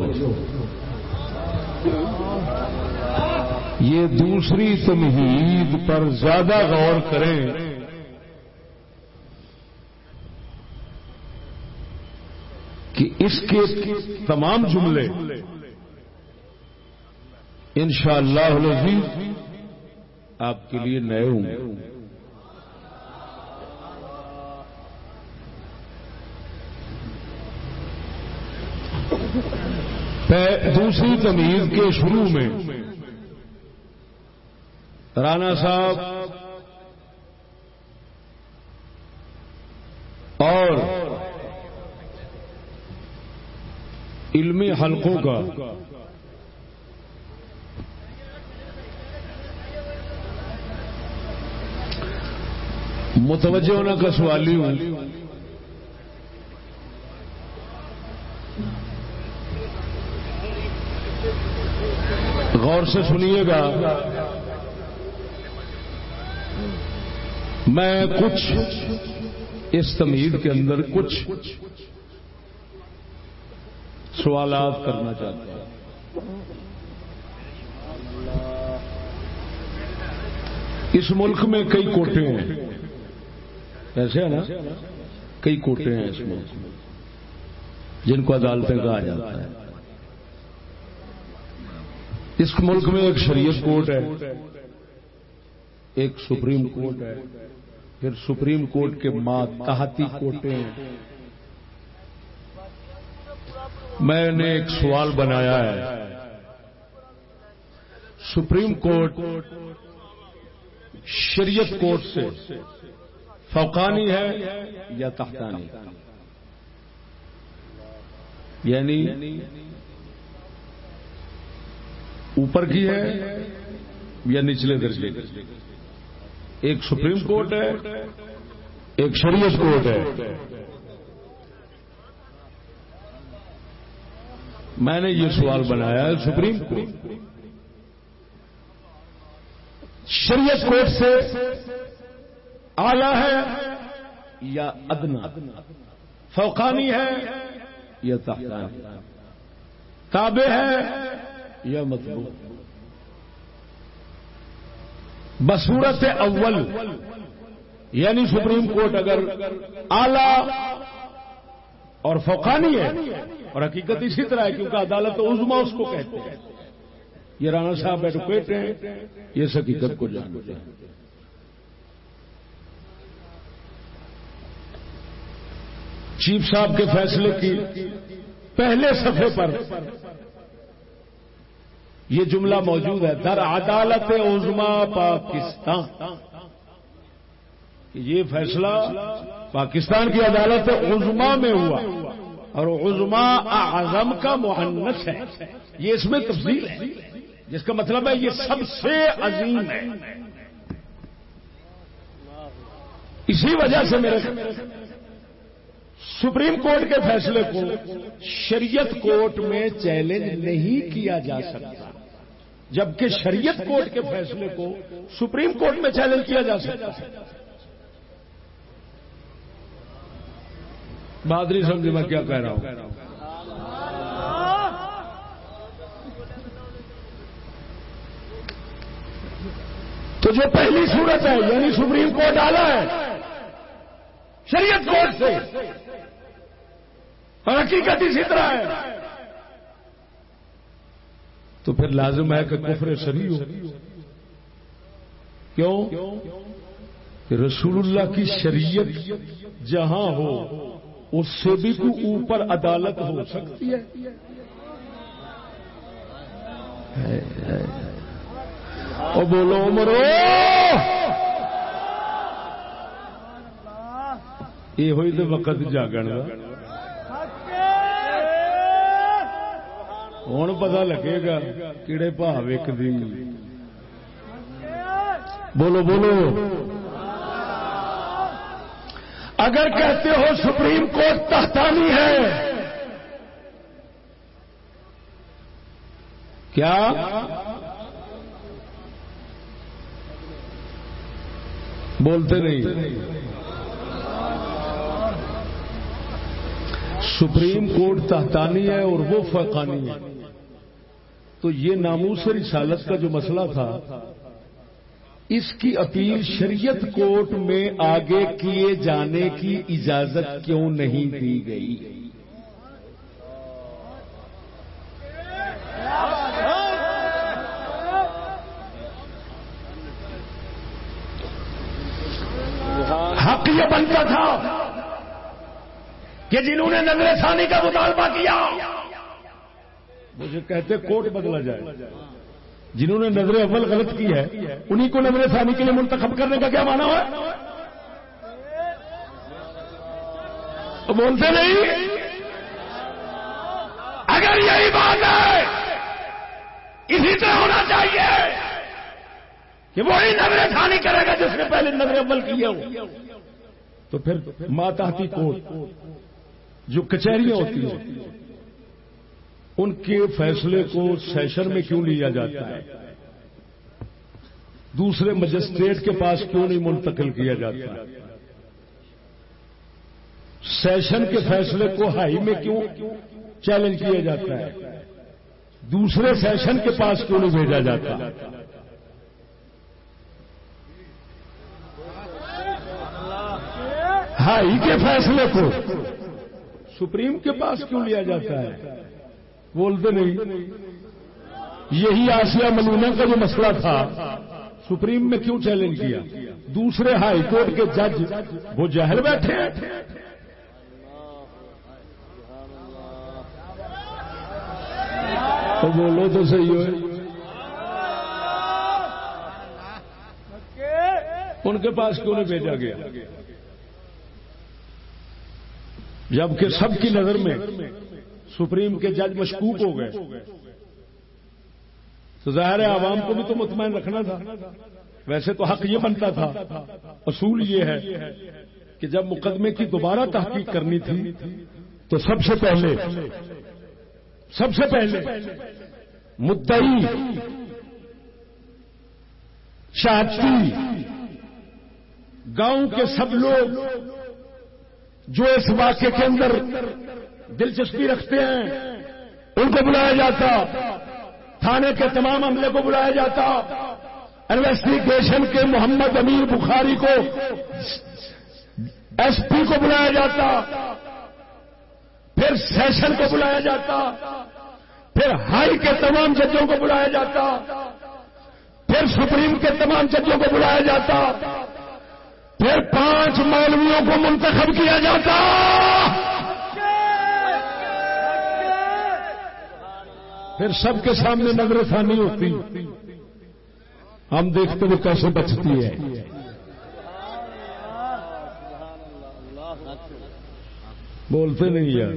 Speaker 1: یہ دوسری تمہید پر زیادہ غور کریں۔ کہ اس کے تمام جملے انشاءاللہ العزیز آپ کے لیے نئے ہوں گے۔ دوسری تمیز کے شروع میں رانا صاحب اور علمی حلقوں کا۔ متوجہ ہونے کا سوالی ہوں۔ غور سے سنیے گا۔ میں کچھ اس تمید کے اندر کچھ سوالات کرنا چاہتا ہوں۔ اس ملک میں کئی کوٹے ہیں۔ ایسے ہے نا؟ کئی کوٹے ہیں اس ملک میں۔ جن کو عدالتیں کہا جاتا ہے۔ اس ملک میں ایک شریعت کورٹ ہے۔ ایک سپریم کورٹ ہے۔ پھر سپریم کورٹ کے ماتحتی کوٹے ہیں۔ میں نے ایک سوال بنایا ہے۔ سپریم کورٹ شریعت کورٹ سے فوقانی ہے یا تحتانی یعنی اوپر کی ہے یا نچلے درجے؟ ایک سپریم کورٹ ہے، ایک شریعت کورٹ ہے۔ میں نے یہ سوال بنایا ہے سپریم کورٹ شریعت کورٹ سے آلہ ہے یا ادنا؟ فوقانی ہے یا تحتانی تابع ہے یا مطلوب؟ بصورت اول یعنی سپریم کورٹ اگر آلہ اور فوقانی ہے۔ اور حقیقت اسی طرح ہے کیونکہ عدالت عظما اس کو کہتے ہیں۔ یہ رانا صاحب ایڈوکیٹ ہیں، یہ اس حقیقت کو جانتے ہیں۔ چیف صاحب کے فیصلے کی پہلے صفحے پر یہ جملہ موجود ہے۔ در عدالت عظما پاکستان۔ یہ فیصلہ پاکستان کی عدالت عظما میں ہوا اور عظما اعظم کا مہنس ہے۔ یہ اس میں تفصیل ہے۔ جس کا مطلب ہے یہ سب سے عظیم ہے۔ اسی وجہ سے میرے سپریم کورٹ کے فیصلے کو شریعت کورٹ میں چیلنج نہیں کیا جا سکتا، جبکہ شریعت کورٹ کے فیصلے کو سپریم کورٹ میں چیلنج کیا جا سکتا۔ ہے بہادری سمجھے میں کیا کہہ رہا ہوں؟ تو جو پہلی صورت ہے یعنی سپریم کورٹ آلہ ہے، شریعت کورٹ سے۔ اور حقیقت اسی طرح ہے۔ تو پھر لازم ہے کہ کفر سری ہو۔ کیوں؟ کہ رسول اللہ کی شریعت جہاں ہو اس سے بھی کوئی اوپر عدالت ہو سکتی ہے۔ او بولو مرو یہ ہوئی تو وقت جاگن ہوں پتا لگے گا کہڑے بھا وک بولو بولو۔
Speaker 3: اگر کہتے ہو سپریم کورٹ تحتانی ہے،
Speaker 1: کیا؟ بولتے نہیں۔ سپریم کورٹ تحتانی ہے اور وہ فقانی ہے۔ تو یہ ناموس رسالت کا جو مسئلہ تھا اس کی اپیل شریعت کورٹ میں آگے کیے جانے کی اجازت کیوں نہیں دی گئی؟
Speaker 3: حق یہ بنتا تھا کہ جنہوں نے نظر ثانی کا مطالبہ کیا،
Speaker 1: مجھے کہتے کورٹ بدلا جائے۔ جنہوں نے نظر اول غلط کی ہے انہیں کو نظر ثانی کے لیے منتخب کرنے کا کیا مانا ہوا؟
Speaker 3: تو بولتے نہیں۔ اگر یہی بات ہے، اسی طرح ہونا چاہیے کہ وہی نظر ثانی کرے گا جس نے پہلے نظر اول کیا ہو
Speaker 1: تو پھر ماتحتی کورٹ جو کچہریاں ہوتی ہیں۔ ان کے فیصلے کو سیشن میں کیوں لیا جاتا ہے؟ دوسرے مجسٹریٹ کے پاس کیوں نہیں منتقل کیا جاتا؟ سیشن کے فیصلے کو ہائی میں کیوں چیلنج کیا جاتا ہے؟ دوسرے سیشن کے پاس کیوں نہیں بھیجا جاتا؟ ہائی کے فیصلے کو سپریم کے پاس کیوں لیا جاتا ہے؟ بولتے نہیں. یہی آسیہ ملونا کا جو مسئلہ تھا، سپریم میں کیوں چیلنج کیا؟ دوسرے ہائی کورٹ کے جج وہ جہل بیٹھے تو بولو تو صحیح ہو ان کے پاس کیوں نہیں بھیجا گیا؟ جبکہ سب کی نظر میں سپریم کے جج مشکوک ہو گئے۔ تو ظاہر عوام کو بھی تو مطمئن رکھنا تھا۔ ویسے تو حق یہ بنتا تھا۔ اصول یہ ہے کہ جب مقدمے کی دوبارہ تحقیق کرنی تھی تو سب سے پہلے سب سے پہلے مدئی شاہتی گاؤں کے سب لوگ جو اس واقعے کے اندر دلچسپی رکھتے ہیں، ان کو بلایا جاتا، تھانے کے تمام عملے کو بلایا جاتا۔ انویسٹیگیشن کے محمد امیر بخاری کو ایس پی کو بلایا جاتا، پھر سیشن کو بلایا جاتا، پھر ہائی کے تمام ججوں کو بلایا جاتا، پھر سپریم کے تمام ججوں کو بلایا جاتا، پھر پانچ مولویوں کو منتخب کیا جاتا۔ پھر سب کے سامنے نظر ثانی ہوتی۔ ہم دیکھتے وہ کیسے بچتی ہے۔ بولتے نہیں یار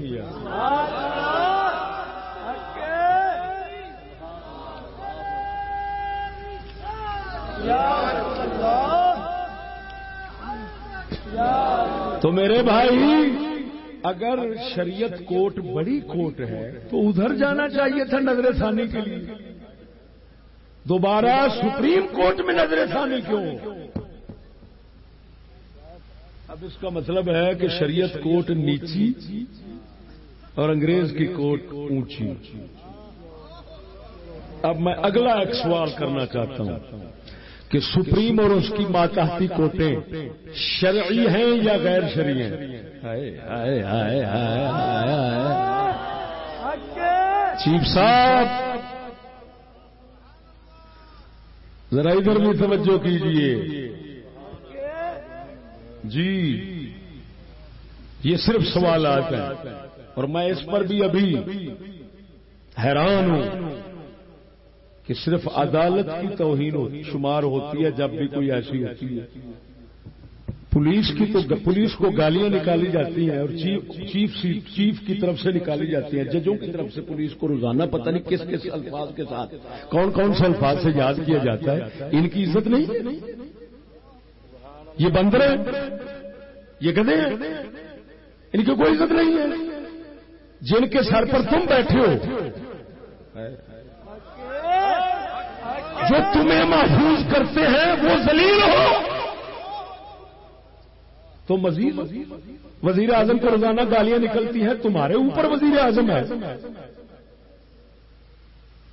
Speaker 1: تو میرے بھائی اگر شریعت کوٹ بڑی کوٹ ہے تو ادھر جانا چاہیے تھا نظر ثانی کے لیے۔ دوبارہ سپریم کورٹ میں نظر ثانی کیوں؟ اب اس کا مطلب ہے کہ شریعت کوٹ نیچی اور انگریز کی کوٹ اونچی۔ اب میں اگلا ایک سوال کرنا چاہتا ہوں۔ کہ سپریم اور اس کی ماتحتی کوٹیں شرعی ہیں یا غیر شرعی ہیں؟ چیف صاحب، ذرا ادھر بھی توجہ کیجیے جی یہ صرف سوالات ہیں اور میں اس پر بھی ابھی حیران ہوں۔ کہ صرف عدالت کی توہین شمار ہوتی ہے، جب بھی کوئی ایسی ہوتی ہے۔ پولیس کی تو پولیس کو گالیاں نکالی جاتی ہیں اور چیف چیف چیف کی طرف سے نکالی جاتی ہیں۔ ججوں کی طرف سے پولیس کو روزانہ پتہ نہیں کس کس الفاظ کے ساتھ کون کون سے الفاظ سے یاد کیا جاتا ہے۔ ان کی عزت نہیں؟ یہ بندر ہیں؟ یہ گدے ہیں؟ ان کی کوئی عزت نہیں ہے۔ جن کے سر پر تم بیٹھے ہو۔ جو تمہیں محفوظ کرتے ہیں وہ ذلیل ہو۔ تو مزید وزیر اعظم کو روزانہ گالیاں نکلتی ہیں، تمہارے اوپر وزیر اعظم ہے۔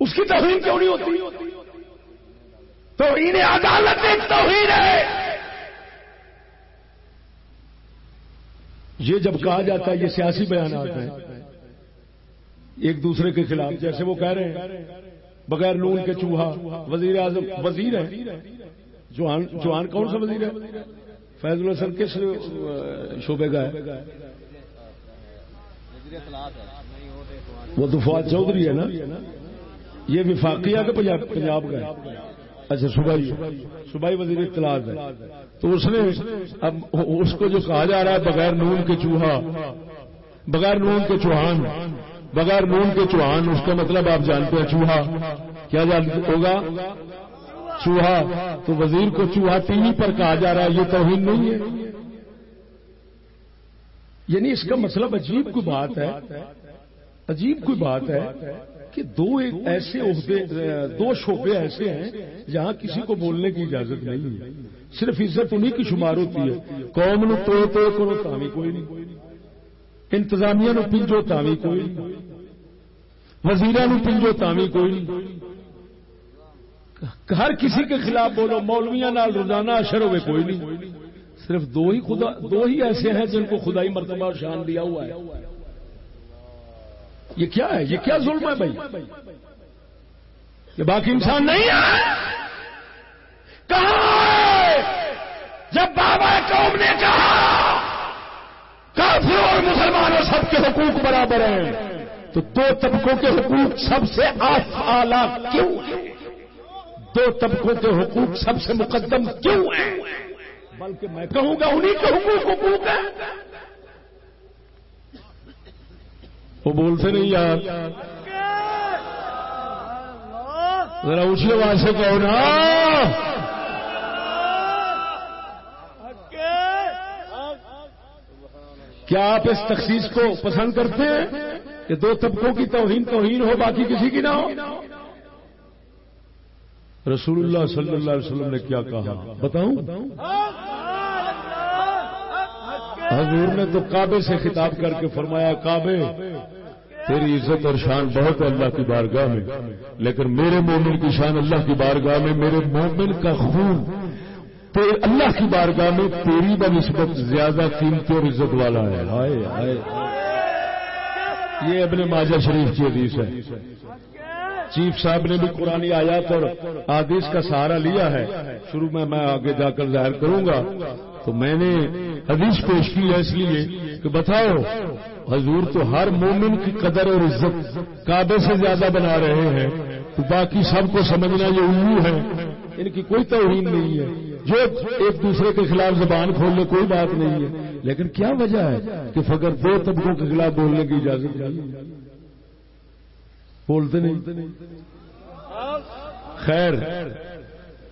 Speaker 1: اس کی توہین کیوں نہیں ہوتی؟ تو انہیں عدالت ایک توہین ہے۔ یہ جب کہا جاتا ہے، یہ سیاسی بیانات ہیں۔ ایک دوسرے کے خلاف، جیسے وہ کہہ رہے ہیں۔ بغیر نون کے چوہا، وزیر اعظم، وزیر ہے جوان کون سا وزیر ہے؟ فیض الحسن کس شعبے کا ہے؟ وہ تو فواد چودھری ہے نا؟ یہ وفاقی ہے کہ پنجاب کا ہے۔ اچھا صبح صبح وزیر اطلاعات ہے۔ تو اس نے اب اس کو جو کہا جا رہا ہے، بغیر نون کے چوہا، بغیر نون کے چوہان بغیر نون کے چوہان، اس کا مطلب آپ جانتے ہیں چوہا۔ کیا ہوگا؟ چوہا۔ تو وزیر کو چوہا ٹی وی پر کہا جا رہا ہے، یہ توہین نہیں ہے۔ یعنی اس کا مطلب عجیب کوئی بات ہے۔ عجیب کوئی بات ہے کہ دو ایسے عہدے، دو شعبے ایسے ہیں جہاں کسی کو بولنے کی اجازت نہیں ہے۔ صرف عزت انہیں کی شمار ہوتی ہے۔ قوم نو تو تو کرو تامی کوئی نہیں۔ انتظامیہ نو پنجو تامی کوئی نہیں۔ نو پنجو تامی کوئی نہیں۔ ہر کسی کے خلاف بولو مولویا نال روزانہ اشر ہوئے کوئی نہیں۔ صرف دو ہی خدا، دو ہی ایسے ہیں جن کو خدائی مرتبہ اور شان دیا ہوا ہے۔ یہ کیا ہے؟ یہ کیا ظلم ہے بھائی؟ یہ باقی انسان نہیں ہے۔ کہاں جب بابا قوم نے کہا کافی اور مسلمانوں سب کے حقوق برابر ہیں۔ تو دو طبقوں کے حقوق سب سے آلہ کیوں ہیں؟ دو طبقوں کے حقوق سب سے مقدم کیوں ہیں؟ بلکہ میں کہوں گا انہیں کے حقوق حقوق ہیں۔ وہ بولتے نہیں یار۔ ذرا اچھلے آواز کہو نا۔ کیا آپ اس تخصیص کو پسند کرتے ہیں کہ دو طبقوں کی توہین توہین ہو باقی کسی کی نہ ہو؟ رسول اللہ صلی اللہ علیہ وسلم نے کیا کہا؟ بتاؤں؟ حضور نے تو کعبے سے خطاب کر کے فرمایا، کعبے، تیری عزت اور شان بہت ہے اللہ کی بارگاہ میں، لیکن میرے مومن کی شان اللہ کی بارگاہ میں، میرے مومن کا خون اللہ کی بارگاہ میں تیری بنسبت زیادہ قیمتی اور عزت والا ہے۔ ہائے ہائے یہ ابن ماجہ شریف کی حدیث ہے۔ چیف صاحب نے بھی قرآن آیات اور آدیش کا سہارا لیا ہے۔ شروع میں میں آگے جا کر ظاہر کروں گا۔ تو میں نے حدیث پیش کی ہے اس لیے کہ بتاؤ، حضور تو ہر مومن کی قدر اور عزت کعبے سے زیادہ بنا رہے ہیں۔ تو باقی سب کو سمجھنا یہ الو ہے۔ ان کی کوئی توہین نہیں ہے۔ جو ایک دوسرے کے خلاف زبان کھولنے کوئی بات نہیں ہے۔ لیکن کیا وجہ ہے کہ فگر دو طبقوں کے خلاف بولنے کی اجازت نہیں؟ بولتے نہیں۔ خیر،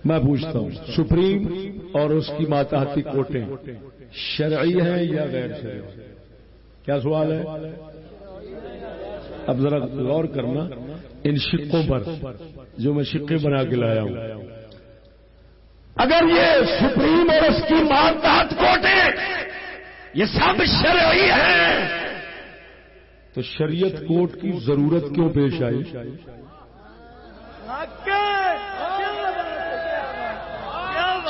Speaker 1: میں پوچھتا ہوں، سپریم اور اس کی ماتحتی کوٹیں شرعی ہیں یا غیر شرعی؟ کیا سوال ہے؟ اب ذرا غور کرنا، ان شکوں پر جو میں شکے بنا کے لایا ہوں اگر یہ سپریم اور اس کی ماتحت کوٹیں یہ سب شرعی ہیں تو شریعت کوٹ کی ضرورت کیوں پیش آئی؟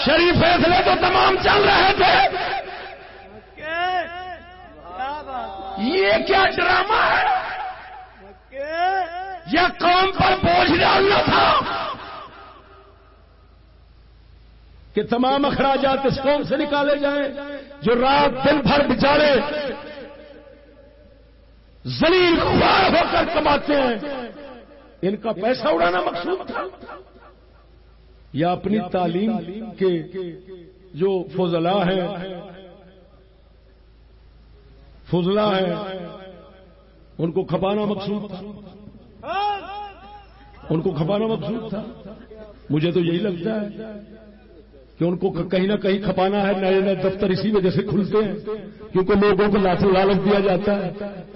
Speaker 1: شریف فیصلے تو تمام چل رہے تھے۔ یہ کیا ڈرامہ ہے؟ یا قوم پر بوجھ ڈالنا تھا؟ کہ تمام اخراجات اس قوم سے نکالے جائیں، جو رات دن بھر بچارے زلیل خوار ہو کر کماتے ہیں۔ ان کا پیسہ اڑانا مقصود تھا۔ یا اپنی تعلیم کے جو فضلا ہے فضلا ہے ان کو کھپانا مقصود تھا۔ ان کو کھپانا مقصود تھا۔ مجھے تو یہی لگتا ہے۔ کہ ان کو کہیں نہ کہیں کھپانا ہے، نئے نئے دفتر اسی وجہ سے کھلتے ہیں، کیونکہ لوگوں کو لاٹھی لالچ دیا جاتا ہے۔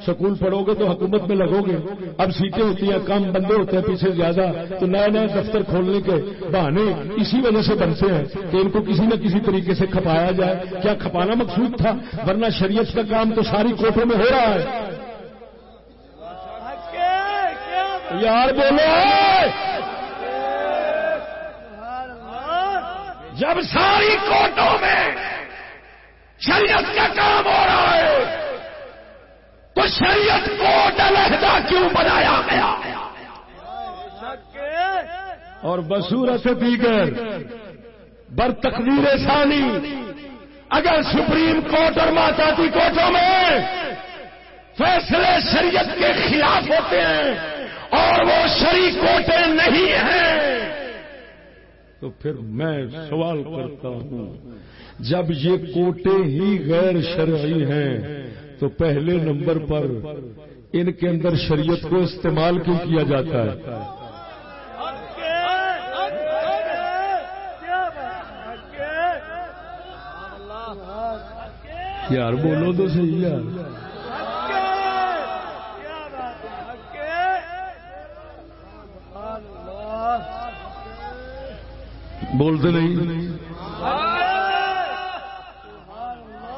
Speaker 1: سکول پڑھو گے تو حکومت میں لگو گے۔ اب سیٹیں ہوتی ہیں کم بندے ہوتے ہیں پیچھے زیادہ، تو نئے نئے دفتر کھولنے کے بہانے اسی وجہ سے بنتے ہیں کہ ان کو کسی نہ کسی طریقے سے کھپایا جائے۔ کیا کھپانا مقصود تھا؟ ورنہ شریعت کا کام تو ساری کوٹوں میں ہو رہا ہے۔ یار بولو۔
Speaker 3: جب ساری کوٹوں میں شریعت کا کام ہو رہا ہے، تو شریعت کوٹ علیحدہ کیوں بنایا گیا؟
Speaker 1: اور بصورت دیگر، بر تقدیر ثانی،
Speaker 3: اگر سپریم کورٹ اور ماتاتی کورٹوں میں فیصلے شریعت کے خلاف ہوتے ہیں اور وہ شری کوٹیں نہیں ہیں
Speaker 1: تو پھر میں سوال کرتا ہوں، جب یہ کوٹے ہی غیر شرعی ہیں، تو پہلے نمبر پر ان کے اندر شریعت کو استعمال کیوں کیا جاتا ہے؟ یار بولو تو صحیح یار۔ بولتے نہیں۔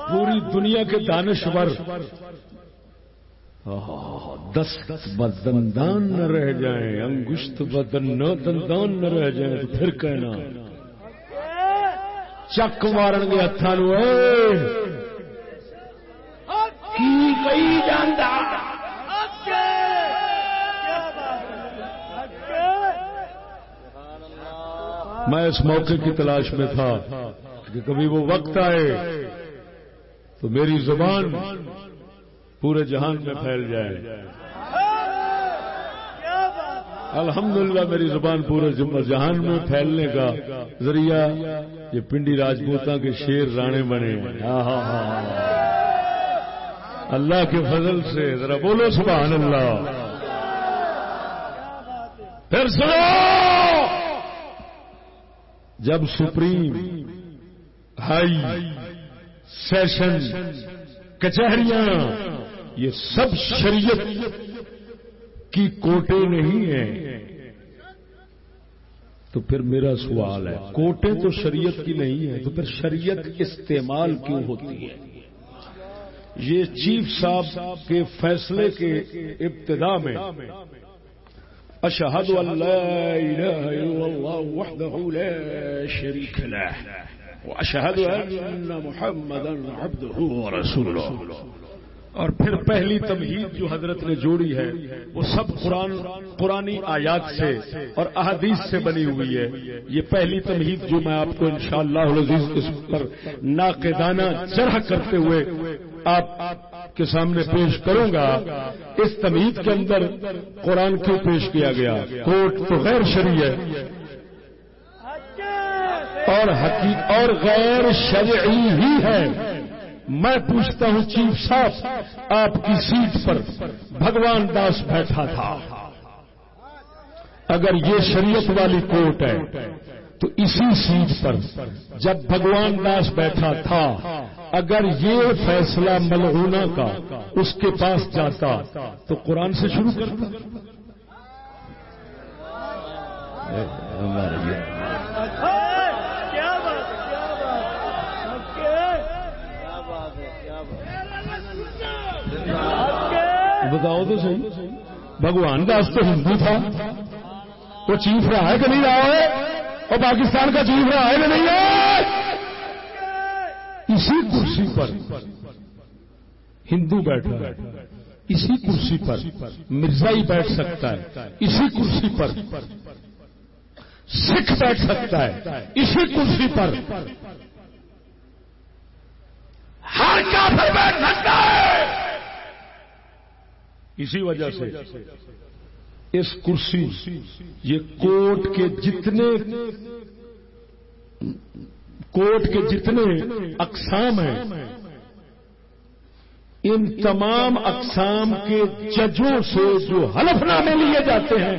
Speaker 1: پوری دنیا کے دانشور دس بدندان نہ رہ جائیں، انگشت بدن دندان نہ رہ جائیں، تو پھر کہنا۔ چک مارن گے ہاتھوں
Speaker 3: کی کئی جانا
Speaker 1: میں اس موقع کی تلاش میں تھا کہ کبھی وہ وقت آئے تو میری زبان پورے جہان میں پھیل جائے۔ الحمدللہ میری زبان پورے جہان میں پھیلنے کا ذریعہ یہ پنڈی راجپوتوں کے شیر رانے بنے۔ اللہ کے فضل سے، ذرا بولو سبحان اللہ۔ پھر سنو! جب سپریم ہائی سیشن کچہریاں، یہ سب شریعت کی کوٹے نہیں ہیں۔ تو پھر میرا سوال ہے، کوٹے تو شریعت کی نہیں ہے تو پھر شریعت استعمال کیوں ہوتی ہے؟ یہ چیف صاحب کے فیصلے کے ابتدا میں اشهد ان لا اله الا الله وحده لا شريك له واشهد ان محمدا عبده ورسوله. اور پھر پہلی تمہید جو حضرت نے جوڑی ہے، وہ سب قرآن، قرآنی آیات سے اور احادیث سے بنی ہوئی ہے۔ یہ پہلی تمہید جو میں آپ کو انشاءاللہ العزیز اس پر ناقدانہ جرح کرتے ہوئے آپ کے سامنے پیش کروں گا، اس تمہید کے اندر قرآن کیوں پیش کیا گیا؟ کوٹ تو غیر شرعی ہے۔ اور حقیق اور غیر شرعی ہی ہے۔ میں پوچھتا ہوں، چیف صاحب، آپ کی سیٹ پر بھگوان داس بیٹھا تھا۔ اگر یہ شریعت والی کوٹ ہے، تو اسی سیٹ پر جب بھگوان داس بیٹھا تھا اگر یہ فیصلہ ملغونا کا اس کے پاس جاتا تو قرآن سے شروع کرتا بتاؤ تو صحیح۔ بھگوان داس تو ہندو تھا۔ وہ چیف رہا ہے کہ نہیں رہا ہے؟ اور پاکستان کا چیف رہا ہے کہ نہیں ہے؟ اسی کرسی پر ہندو بیٹھا ہے، اسی کرسی پر مرزائی بیٹھ سکتا ہے، اسی کرسی پر سکھ بیٹھ سکتا ہے، اسی کرسی پر
Speaker 3: ہر کافر بیٹھ سکتا ہے۔
Speaker 1: اسی وجہ سے اس کرسی، یہ کوٹ کے جتنے کوٹ کے جتنے اقسام ہیں، ان تمام اقسام کے ججوں سے جو حلف نامے لیے جاتے ہیں،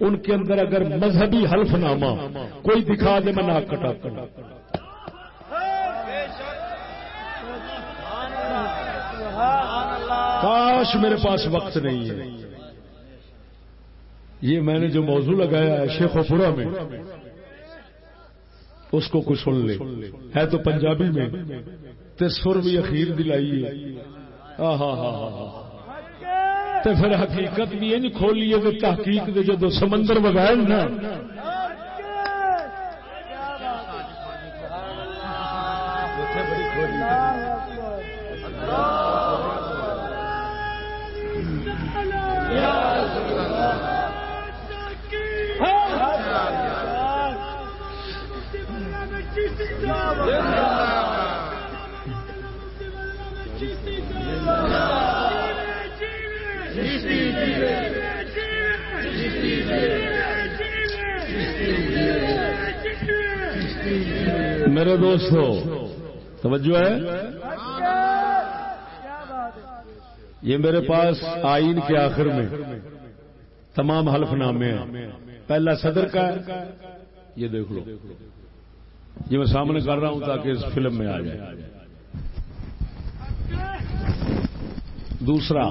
Speaker 1: ان کے اندر اگر مذہبی حلف نامہ کوئی دکھا دے، میں ناک کٹا کٹا کاش میرے پاس وقت نہیں ہے۔ یہ میں نے جو موضوع لگایا ہے، شیخ پورا میں اس کو کچھ سن لے۔ ہے تو پنجابی میں۔ تے سر بھی اخیر دلائی ہاں ہاں ہاں ہاں تے پھر حقیقت بھی انج کھولیے تحقیق دے جدو سمندر بغیر نا میرے دوستو توجہ ہے؟ یہ میرے پاس آئین کے آخر میں تمام حلف نامے ہیں۔ پہلا صدر کا ہے، یہ دیکھ لو۔ یہ میں سامنے کر رہا ہوں تاکہ اس فلم میں آ جائے۔ دوسرا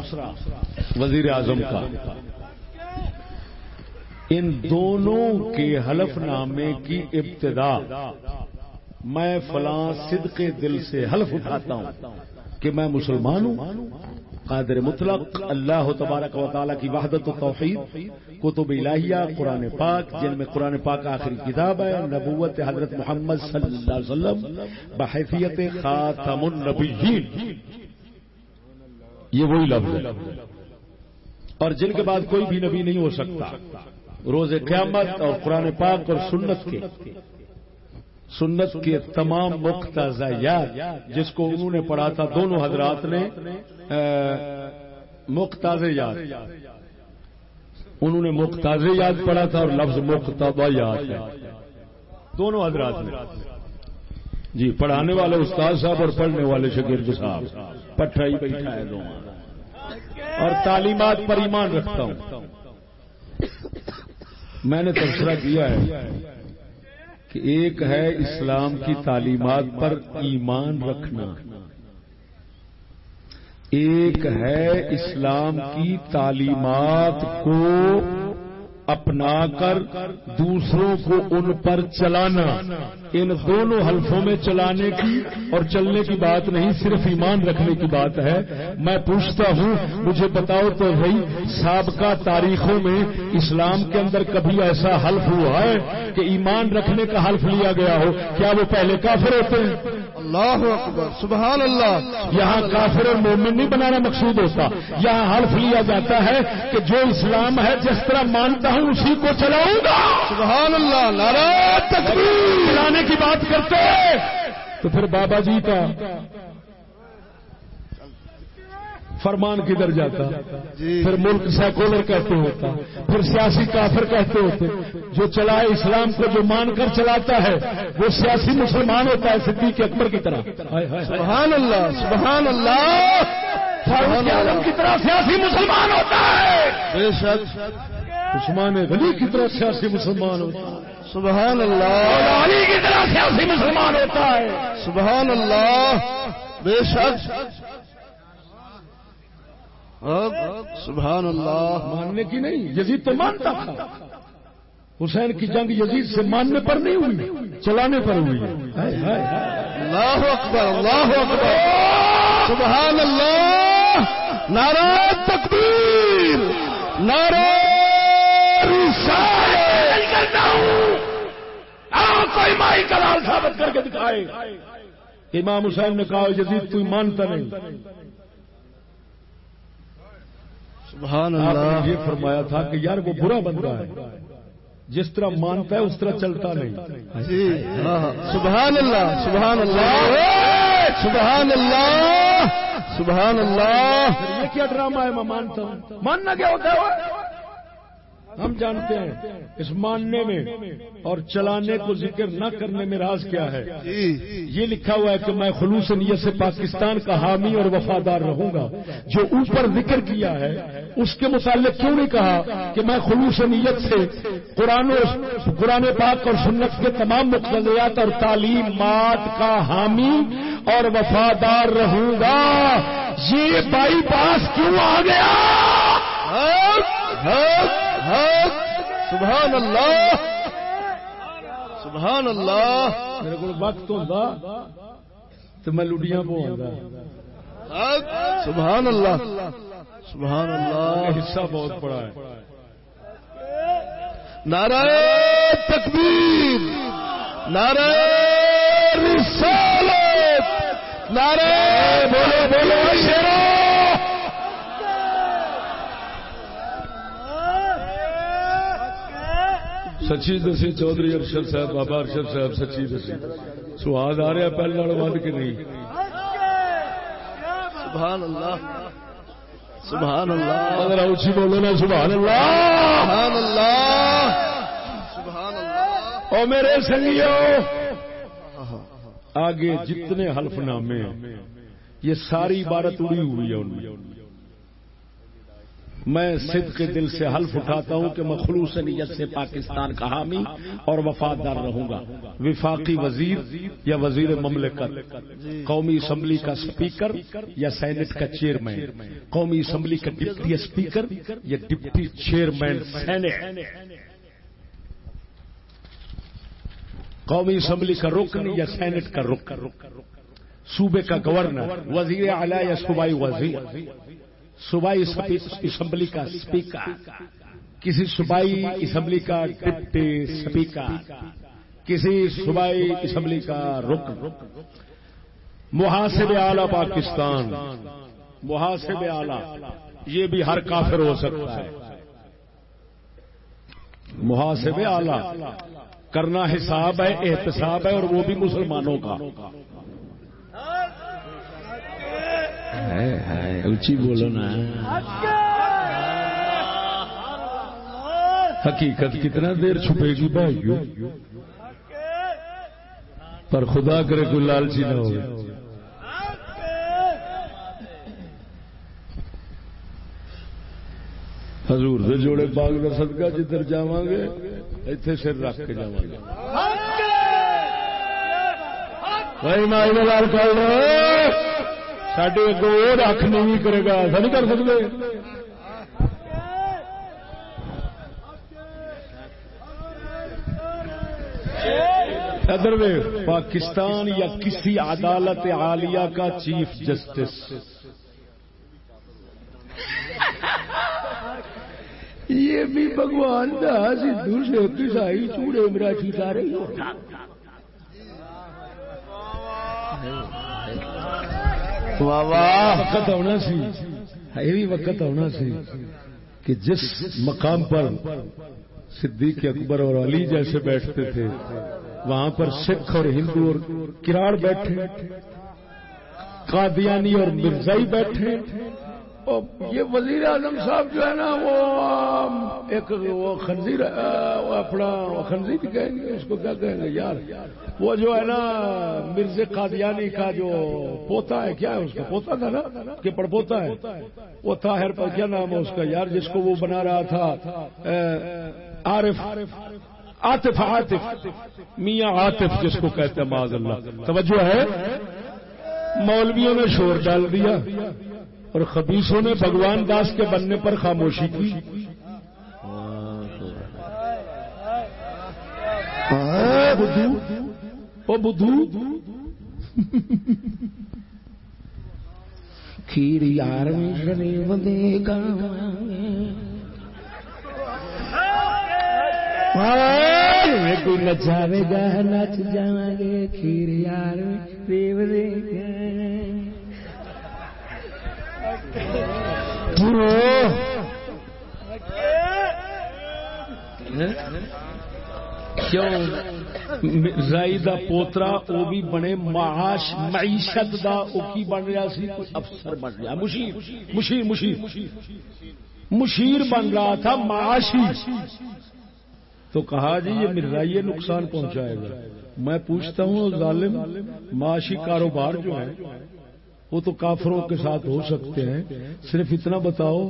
Speaker 1: وزیر اعظم کا۔ ان دونوں کے حلف نامے کی ابتدا میں فلاں صدق دل سے حلف اٹھاتا ہوں کہ میں مسلمان ہوں۔ قادر مطلق اللہ تبارک و تعالیٰ کی وحدت و توحید، کتب الہیہ، قرآن پاک، جن میں قرآن پاک آخری کتاب ہے، نبوت حضرت محمد صلی اللہ علیہ وسلم، بحیثیت خاتم النبیین۔ یہ وہی لفظ ہے۔ اور جن کے بعد کوئی بھی نبی نہیں ہو سکتا۔ روز قیامت اور قرآن پاک اور سنت کے سنت کے تمام مقتضیات جس کو انہوں نے پڑھا تھا، دونوں حضرات نے مقتاز یاد۔ انہوں نے مقتاز یاد پڑھا تھا اور لفظ مقتبہ یاد ہے۔ دونوں حضرات نے۔ جی پڑھانے والے استاد صاحب اور پڑھنے والے شگرد صاحب۔ پٹھا ہی بیٹھا ہے دونوں۔ اور تعلیمات پر ایمان رکھتا ہوں۔ میں نے تبصرہ کیا ہے۔ کہ ایک ہے اسلام کی تعلیمات پر ایمان رکھنا۔ ایک ہے اسلام کی تعلیمات کو اپنا کر دوسروں کو ان پر چلانا۔ ان دونوں حلفوں میں چلانے کی اور چلنے کی بات نہیں صرف ایمان رکھنے کی بات ہے۔ میں پوچھتا ہوں مجھے بتاؤ تو بھائی سابقہ تاریخوں میں اسلام کے اندر کبھی ایسا حلف ہوا ہے کہ ایمان رکھنے کا حلف لیا گیا ہو؟ کیا وہ پہلے کافر ہوتے ہیں؟
Speaker 2: اللہ اکبر سبحان اللہ۔
Speaker 1: یہاں کافر اور مومن نہیں بنانا مقصود ہوتا۔ یہاں حلف لیا جاتا ہے کہ جو اسلام ہے جس طرح مانتا ہوں اسی کو چلاؤں گا۔
Speaker 2: سبحان اللہ نعرہ تکبیر۔
Speaker 1: چلانے کی بات کرتے تو پھر بابا جی کا فرمان کدھر جاتا؟ پھر ملک سیکولر کہتے ہوتا پھر سیاسی کافر کہتے ہوتے جو چلائے اسلام کو جو مان کر چلاتا ہے وہ سیاسی مسلمان ہوتا ہے صدیق اکبر کی طرح۔
Speaker 2: سبحان اللہ سبحان اللہ۔
Speaker 1: فاروق اعظم کی طرح سیاسی مسلمان ہوتا ہے۔
Speaker 2: بے شک۔
Speaker 1: عثمان غنی کی طرح سیاسی مسلمان ہوتا ہے۔
Speaker 2: سبحان اللہ۔
Speaker 1: علی کی طرح سیاسی مسلمان ہوتا ہے۔
Speaker 2: سبحان اللہ۔ بے شک۔ سبحان اللہ۔
Speaker 1: ماننے کی نہیں یزید تو مانتا تھا۔ حسین کی جنگ یزید سے ماننے پر نہیں ہوئی چلانے پر ہوئی۔
Speaker 2: اللہ اکبر اللہ اکبر۔ سبحان اللہ۔ نعرہ تکبیر۔ نعرہ
Speaker 1: کوئی مائی کلال ثابت کر کے دکھائے۔ امام حسین نے کہا یزید کوئی مانتا نہیں۔
Speaker 2: سبحان اللہ
Speaker 1: نے یہ فرمایا تھا کہ یار وہ برا بندہ ہے۔ جس طرح مانتا ہے اس طرح چلتا نہیں۔
Speaker 2: جی ہاں، ہاں۔ سبحان اللہ سبحان اللہ۔ سبحان اللہ۔ سبحان اللہ۔
Speaker 1: یہ کیا ڈرامہ ہے؟ میں مانتا ہوں۔ ماننا کیا ہوتا ہے ہم جانتے ہیں اس ماننے میں اور چلانے کو ذکر نہ کرنے میں راز کیا ہے۔ یہ لکھا ہوا ہے کہ میں خلوص نیت سے پاکستان کا حامی اور وفادار رہوں گا۔ جو اوپر ذکر کیا ہے اس کے متعلق کیوں نہیں کہا کہ میں خلوص نیت سے قرآن قرآن پاک اور سنت کے تمام مقتضیات اور تعلیمات کا حامی اور وفادار رہوں گا؟ یہ بائی پاس کیوں آ گیا؟
Speaker 9: سبحان اللہ. سبحان اللہ.
Speaker 1: میرے کو وقت ہوتا تو میں لڈیاں پہ
Speaker 9: سبحان اللہ. سبحان اللہ.
Speaker 1: حصہ بہت بڑا ہے۔
Speaker 9: نعرہ تکبیر. نعرہ رسالت. نعرہ بولو بولو شیرو
Speaker 1: سچی دسی چودھری ارشد صاحب بابا ارشد صاحب سچی دسی۔ سواد آ رہا پہلے والوں ود کے نہیں؟
Speaker 9: سبحان اللہ سبحان اللہ۔
Speaker 1: اگر بولو نا سبحان اللہ۔
Speaker 9: سبحان اللہ۔ سبحان اللہ
Speaker 1: او میرے سنگیو آگے جتنے حلف نامے یہ ساری عبارت اڑی ہوئی ہے ان میں۔ میں صدق کے دل سے حلف اٹھاتا ہوں کہ میں خلوص نیت سے پاکستان کا حامی اور وفادار رہوں گا۔ وفاقی وزیر یا وزیر مملکت، قومی اسمبلی کا اسپیکر یا سینٹ کا چیئرمین، قومی اسمبلی کا ڈپٹی اسپیکر یا ڈپٹی چیئرمین سینٹ۔ قومی اسمبلی کا رکن یا سینٹ کا رکن۔ صوبے کا گورنر، وزیر اعلی یا صوبائی وزیر۔ صوبائی اسمبلی کا اسپیکر کسی صوبائی اسمبلی کا ڈپٹی اسپیکر کسی صوبائی اسمبلی کا رکن، محاسب اعلی پاکستان، محاسب اعلی، یہ بھی ہر کافر ہو سکتا ہے۔ محاسب اعلی، کرنا حساب ہے، احتساب ہے اور وہ بھی مسلمانوں کا۔ اچھی بولو نا۔ حقیقت کتنا دیر چھپے گی بھائیو۔ پر خدا کرے کوئی لالچی نہ ہو حضور دے جوڑے باغ کا صدقہ جدھر جاواں گے ایتھے سر رکھ کے جاواں گے بھائی مائی لال کر سڈے اگو وہ رکھ نہیں کرے گا ایسا نہیں کر سکتے ادر پاکستان یا کسی عدالت عالیہ کا چیف جسٹس یہ بھی بھگوان دا سدھو شیخ عیسائی چوڑے چیتا رہی وقت آنا سی۔ ہاں، یہ بھی وقت آنا سی کہ جس مقام پر صدیق اکبر اور علی جیسے بیٹھتے تھے، وہاں پر سکھ اور ہندو اور کراڑ بیٹھے، قادیانی اور مرزائی بیٹھے یہ وزیر اعظم صاحب جو ہے نا، وہ ایک وہ خنزیر اپنا خنزیر کہیں گے، اس کو کیا کہیں گے؟ یار، وہ جو ہے نا مرز قادیانی کا جو پوتا ہے، کیا ہے اس کا پوتا تھا نا؟ کہ پڑ پوتا ہے؟ وہ طاہر پر کیا نام ہے اس کا؟ یار، جس کو وہ بنا رہا تھا عارف، عاطف عاطف، میاں عاطف، جس کو کہتے ہیں، معاذ اللہ۔ توجہ ہے؟ مولویوں نے شور ڈال دیا۔ اور خبیصوں نے بھگوان داس کے بننے پر خاموشی کی۔ بدھو۔ بدھو۔ کھیر یار میں گا۔ کوئی نچاوے گا نچ جا گے کھیر یار دیو دے کیوں؟ رائی دا پوترا وہ بھی بنے معاش، معیشت دا، او کی بن رہا سی؟ افسر بن رہا۔ مشیر مشیر مشیر۔ مشیر بن رہا تھا، معاشی۔ تو کہا جی یہ مرزا یہ نقصان پہنچائے گا۔ میں پوچھتا ہوں، ظالم، معاشی کاروبار جو ہے وہ تو کافروں کے ساتھ ہو سکتے ہیں۔ صرف اتنا بتاؤ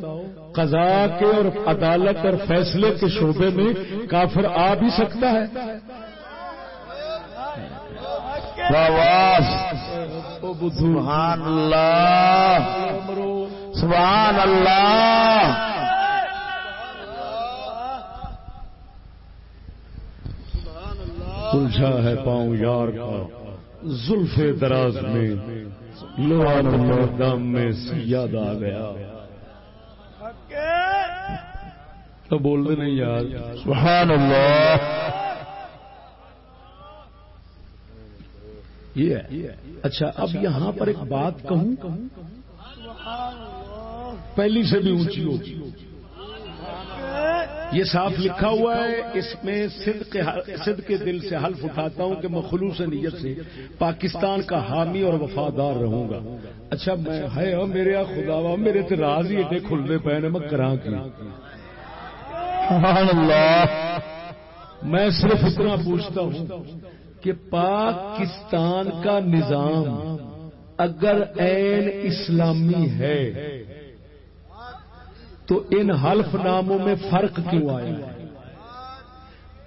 Speaker 1: قضا کے اور عدالت اور فیصلے کے شعبے میں کافر آ بھی سکتا ہے۔
Speaker 10: سبحان اللہ سبحان اللہ۔
Speaker 1: الجھا ہے پاؤں یار کا زلف دراز میں۔ لوہا دام میں سیاد آ گیا تو بول دے نہیں یار۔
Speaker 10: سبحان اللہ۔
Speaker 1: یہ ہے۔ اچھا اب یہاں پر ایک بات کہوں۔ پہلی سے بھی اونچی ہوگی یہ صاف لکھا ہوا ہے اس میں صدق کے دل سے حلف اٹھاتا ہوں کہ میں خلوص نیت سے پاکستان کا حامی اور وفادار رہوں گا۔ اچھا میں ہے میرے خدا وا میرے تے راز ہی ایڈے کھلنے پے نے میں کراں کی؟
Speaker 10: اللہ۔
Speaker 1: میں صرف اتنا پوچھتا ہوں کہ پاکستان کا نظام اگر این اسلامی ہے تو ان حلف ناموں میں فرق کیوں آیا؟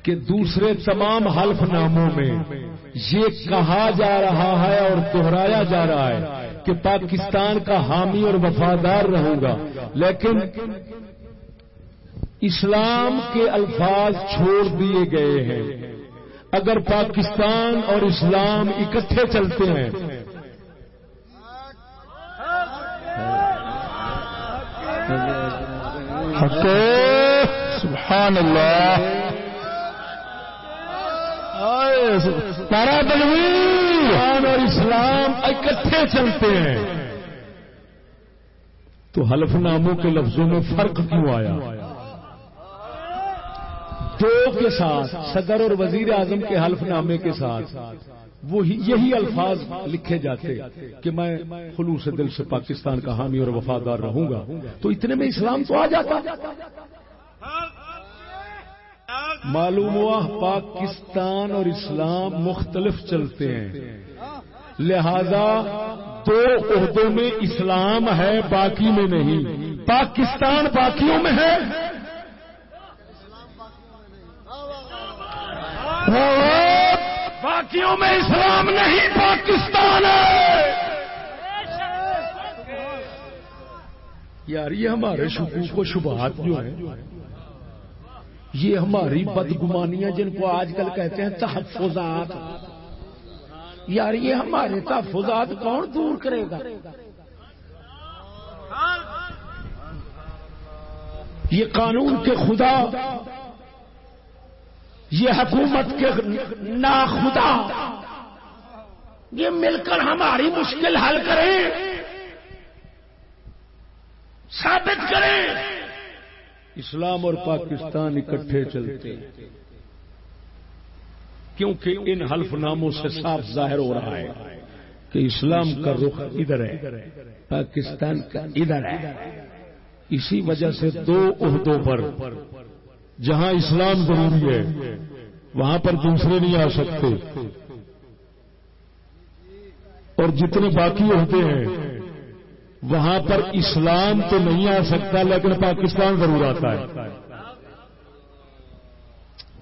Speaker 1: کہ دوسرے تمام حلف ناموں میں یہ کہا جا رہا ہے اور دہرایا جا رہا ہے کہ پاکستان کا حامی اور وفادار رہوں گا، لیکن اسلام کے الفاظ چھوڑ دیے گئے ہیں۔ اگر پاکستان اور اسلام اکٹھے چلتے ہیں
Speaker 10: سبحان اللہ
Speaker 1: پاکستان اور اسلام اکٹھے چلتے ہیں۔ تو حلف ناموں کے لفظوں میں فرق کیوں آیا؟ دو کے ساتھ، صدر اور وزیر اعظم کے حلف نامے کے ساتھ۔ وہی یہی الفاظ لکھے جاتے کہ میں خلوص دل سے پاکستان کا حامی اور وفادار رہوں گا۔ تو اتنے میں اسلام تو آ جاتا۔ معلوم ہوا پاکستان اور اسلام مختلف چلتے ہیں۔ لہذا دو عہدوں میں اسلام ہے، باقی میں نہیں۔ پاکستان باقیوں میں ہے۔ باقیوں میں اسلام نہیں، پاکستان ہے۔ یار، یہ ہمارے شکوک و شبہات جو ہیں، یہ ہماری بدگمانیاں جن کو آج کل کہتے ہیں تحفظات۔ یار، یہ ہمارے تحفظات کون دور کرے گا؟ یہ قانون کے خدا یہ حکومت کے نا خدا یہ مل کر ہماری مشکل حل کریں۔ ثابت کریں۔ اسلام اور پاکستان اکٹھے چلتے کیونکہ ان حلف ناموں سے صاف ظاہر ہو رہا ہے کہ اسلام کا رخ ادھر ہے، پاکستان کا ادھر ہے۔ اسی وجہ سے دو عہدوں پر جہاں اسلام ضروری ہے وہاں پر دوسرے نہیں آ سکتے۔ اور جتنے باقی ہوتے ہیں وہاں پر اسلام تو نہیں آ سکتا لیکن پاکستان ضرور آتا ہے۔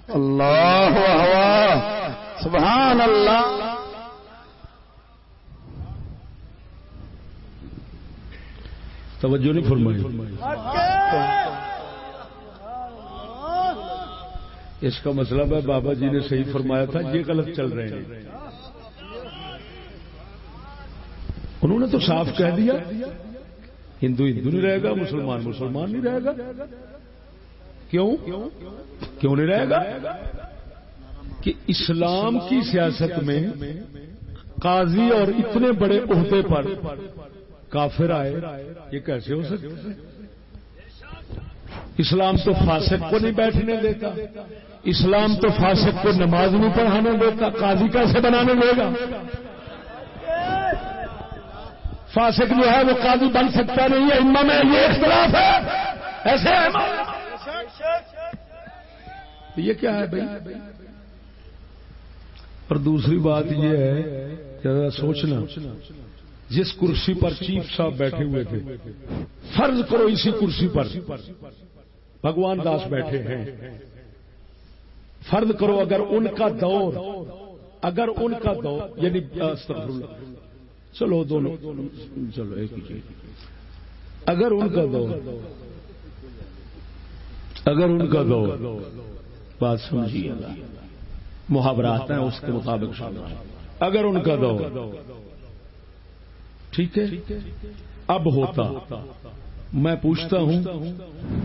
Speaker 10: اللہ سبحان اللہ۔
Speaker 1: توجہ نہیں فرمائی۔ اس کا مطلب ہے بابا جی نے صحیح فرمایا تھا، یہ غلط چل رہے ہیں۔ انہوں نے تو صاف کہہ دیا، ہندو ہندو نہیں رہے گا، مسلمان مسلمان نہیں رہے گا۔ کیوں؟ کیوں نہیں رہے گا؟ کہ اسلام کی سیاست میں قاضی اور اتنے بڑے عہدے پر کافر آئے، یہ کیسے ہو سکتے اسلام تو فاسق کو نہیں بیٹھنے دیتا۔ اسلام تو فاسق کو نماز نہیں پڑھانے دیتا، قاضی کیسے بنانے دے گا؟ فاسق جو ہے وہ قاضی بن سکتا نہیں ہے۔ اما میں یہ اختلاف ہے۔ ایسے ہے۔ یہ کیا ہے بھائی؟ اور دوسری بات یہ ہے ذرا سوچنا جس کرسی پر چیف صاحب بیٹھے ہوئے تھے، فرض کرو اسی کرسی پر۔ بھگوان داس بیٹھے ہیں۔ فرض کرو اگر ان کا دور اگر ان کا دور یعنی چلو دونوں چلو ایک ہی اگر ان کا دور اگر ان کا دور بات سمجھیے گا محاورات ہیں اس کے مطابق اگر ان کا دور ٹھیک ہے؟ اب ہوتا۔ میں پوچھتا ہوں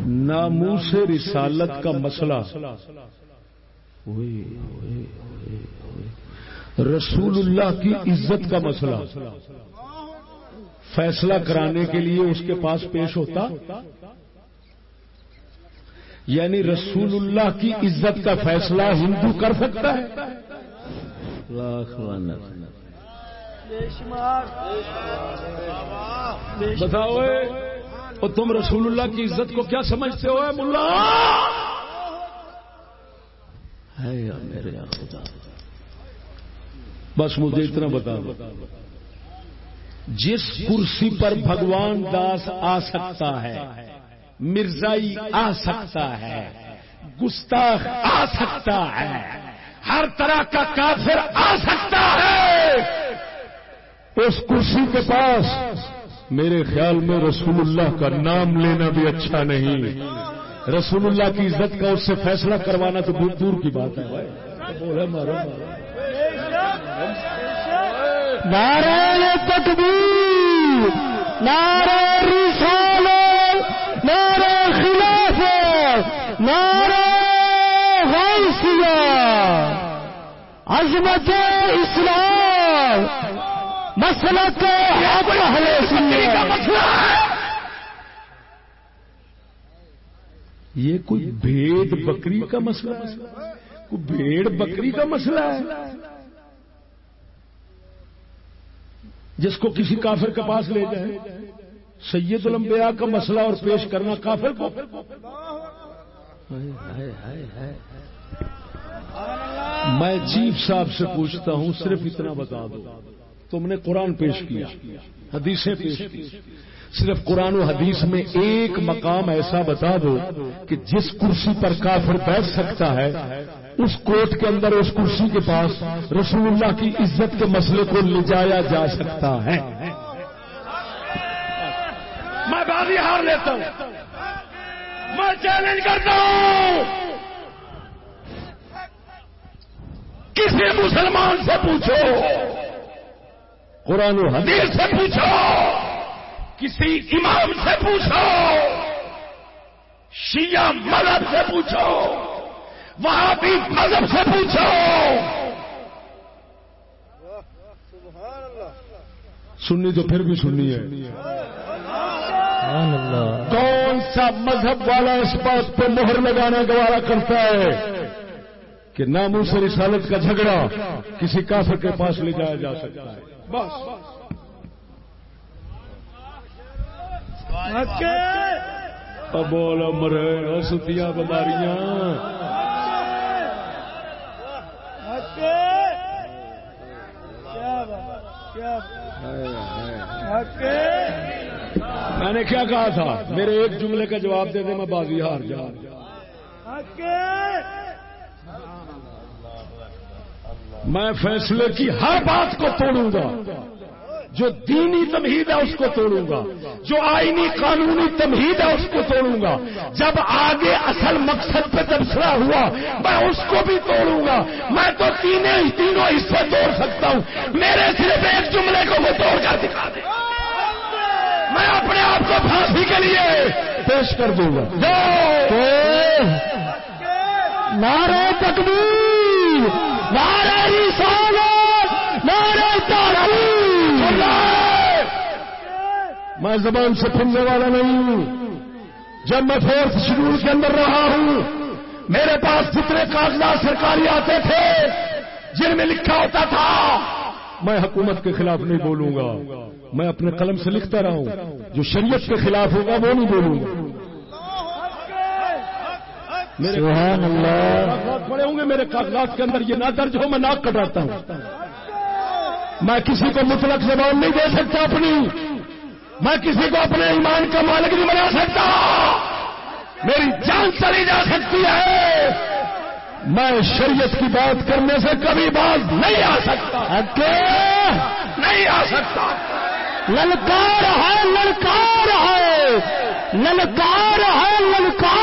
Speaker 1: ناموس رسالت کا مسئلہ۔ رسول اللہ کی عزت کا مسئلہ۔ فیصلہ کرانے کے لیے اس کے پاس پیش ہوتا۔ یعنی رسول اللہ کی عزت کا فیصلہ ہندو کر سکتا ہے۔ بتاؤ۔ اور تم رسول اللہ کی عزت کو کیا سمجھتے ہو ملا ہے یا میرے خدا؟ بس مجھے اتنا بتا جس کرسی پر بھگوان داس آ سکتا ہے مرزائی آ سکتا ہے گستاخ آ سکتا ہے ہر طرح کا کافر آ سکتا ہے۔ اس کرسی کے پاس میرے خیال میں رسول اللہ کا نام لینا بھی اچھا نہیں۔ رسول اللہ کی عزت کا اس سے فیصلہ کروانا تو بہت دور کی بات ہے۔
Speaker 5: نعرہ تکبیر، نعرہ رسالت نعرہ خلافت نعرہ غوثیہ۔ عظمت اسلام مسئلہ کے اہل سنت
Speaker 1: یہ کوئی بھیڑ بکری کا مسئلہ ہے۔ کوئی بھیڑ بکری کا مسئلہ ہے۔ جس کو کسی کافر کے پاس لے جائے۔ سید الانبیاء کا مسئلہ اور پیش کرنا کافر کو۔ میں چیف صاحب سے پوچھتا ہوں صرف اتنا بتا دو۔ تم نے قرآن پیش کیا، حدیثیں پیش کی۔ صرف قرآن و حدیث میں ایک مقام ایسا بتا دو کہ جس کرسی پر کافر بیٹھ سکتا ہے، اس کوٹ کے اندر، اس کرسی کے پاس رسول اللہ کی عزت کے مسئلے کو لے جایا جا سکتا ہے۔ میں بازی ہار لیتا ہوں۔ میں چیلنج کرتا ہوں۔ کسی مسلمان سے پوچھو۔ قرآن و حدیث. سے پوچھو! کسی امام سے پوچھو! شیعہ مذہب سے پوچھو! وہاں بھی مذہب سے پوچھو! سننی تو پھر بھی سننی ہے۔ کون سا مذہب والا اس بات پہ مہر لگانا گوارا کرتا ہے کہ ناموں سے رسالت کا جھگڑا کسی کافر کے پاس لے جایا جا سکتا ہے؟ بس۔ بول مرے ستیاں بیماریاں۔ میں نے کیا کہا تھا میرے ایک جملے کا جواب دے دے میں بازی ہار جا۔ میں فیصلے کی ہر بات کو توڑوں گا۔ جو دینی تمہید ہے اس کو توڑوں گا۔ جو آئینی قانونی تمہید ہے اس کو توڑوں گا۔ جب آگے اصل مقصد پہ تبصرہ ہوا، میں اس کو بھی توڑوں گا۔ میں تو تینوں تینوں حصے توڑ سکتا ہوں۔ میرے صرف ایک جملے کو وہ توڑ کر دکھا دے۔ میں اپنے آپ کو پھانسی کے لیے پیش کر دوں گا۔
Speaker 5: نعرہ تکبیر! نعرہ رسالت، نعرہ
Speaker 1: میں زبان سے پھرنے والا نہیں۔ ہوں جب میں فورتھ شیڈول کے اندر رہا ہوں، میرے پاس جتنے کاغذات سرکاری آتے تھے، جن میں لکھا ہوتا تھا، میں حکومت کے خلاف نہیں بولوں گا۔ میں اپنے قلم سے لکھتا رہا ہوں۔ جو شریعت کے خلاف ہوگا، وہ نہیں بولوں گا۔ میرے
Speaker 5: سبحان اللہ۔
Speaker 1: کاغذات پڑے ہوں گے میرے کاغذات کے اندر یہ نہ درج ہو میں ناک کٹاتا ہوں۔ میں کسی کو مطلق زبان نہیں دے سکتا اپنی۔ میں کسی کو اپنے ایمان کا مالک نہیں بنا سکتا۔ میری جان چلی جا سکتی ہے۔ میں شریعت کی بات کرنے سے کبھی باز نہیں آ سکتا۔ نہیں آ سکتا۔
Speaker 5: للکار ہے للکار ہے۔ للکار ہے للکار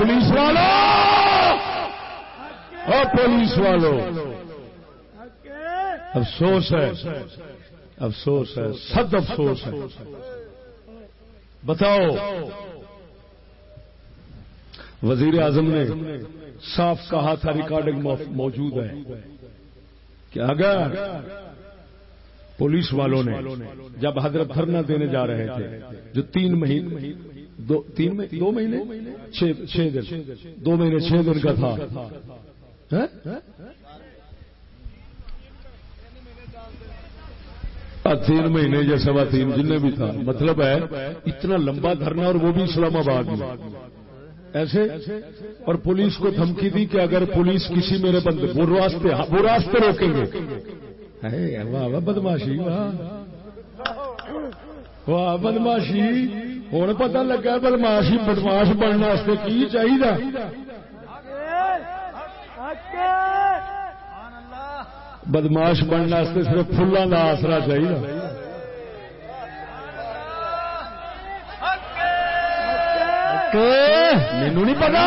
Speaker 1: پولیس والوں ہاں، اور پولیس والوں افسوس ہے افسوس ہے، سد افسوس ہے۔ بتاؤ، وزیر اعظم نے صاف کہا تھا، ریکارڈنگ موجود ہے۔ کہ اگر پولیس والوں نے جب حضرت دھرنا دینے جا رہے تھے، جو تین مہینے دو تین مہینے دو مہینے؟ چھ دن۔ دو مہینے چھ دن کا تھا۔ ہاں؟ تین مہینے یا سوا تین جن بھی تھا۔ مطلب ہے، اتنا لمبا دھرنا اور وہ بھی اسلام آباد میں۔ ایسے؟ اور پولیس کو دھمکی دی کہ اگر پولیس کسی میرے بندے وہ راستے وہ راستے روکیں گے۔ بدماشی، واہ۔ واہ، بدماشی। ہوں پتا لگا بدماشی بدماش بننے کی چاہیے بدماش بننے صرف فلان کا آسرا چاہیے مینو نہیں پتا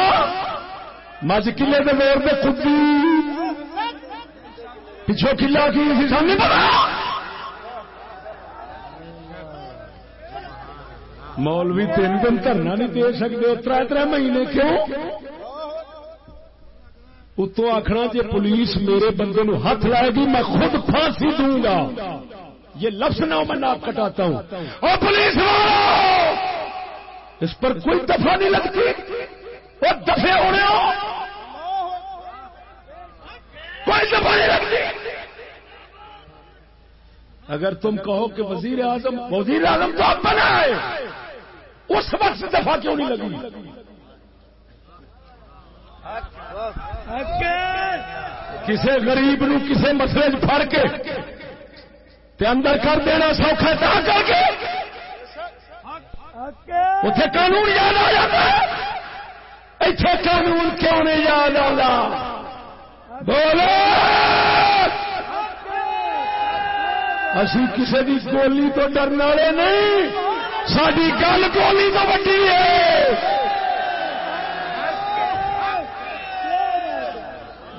Speaker 1: مجھ کلے کے دور پہ کدی پچھو کلا کی سب نہیں پتا مولوی تین دن دھرنا نہیں دے سکتے تر تر مہینے کیوں؟ اتو آخنا جی پولیس میرے بندے نو ہاتھ لائے گی، میں خود پھانسی دوں گا۔ یہ لفظ نہ میں ناپ کٹاتا ہوں۔ اور پولیس اس پر کوئی دفعہ نہیں لگتی۔ وہ دفے ہونے ہو۔ کوئی دفعہ نہیں لگتی۔ اگر تم کہو کہ وزیر اعظم وزیر اعظم تو اب بنا ہے اس وقت دفعہ کیوں نہیں لگی؟ کسی غریب نو کسی مسئلے پھڑ کے تے اندر کر دینا سوکھا تا کر کے۔ اتے قانون یاد آ جاتا اتنے قانون کیوں نہیں یاد آتا بولو! اسی کسی کی گولی تو ڈرنے والے نہیں ساری گل گولی تو وڈی ہے۔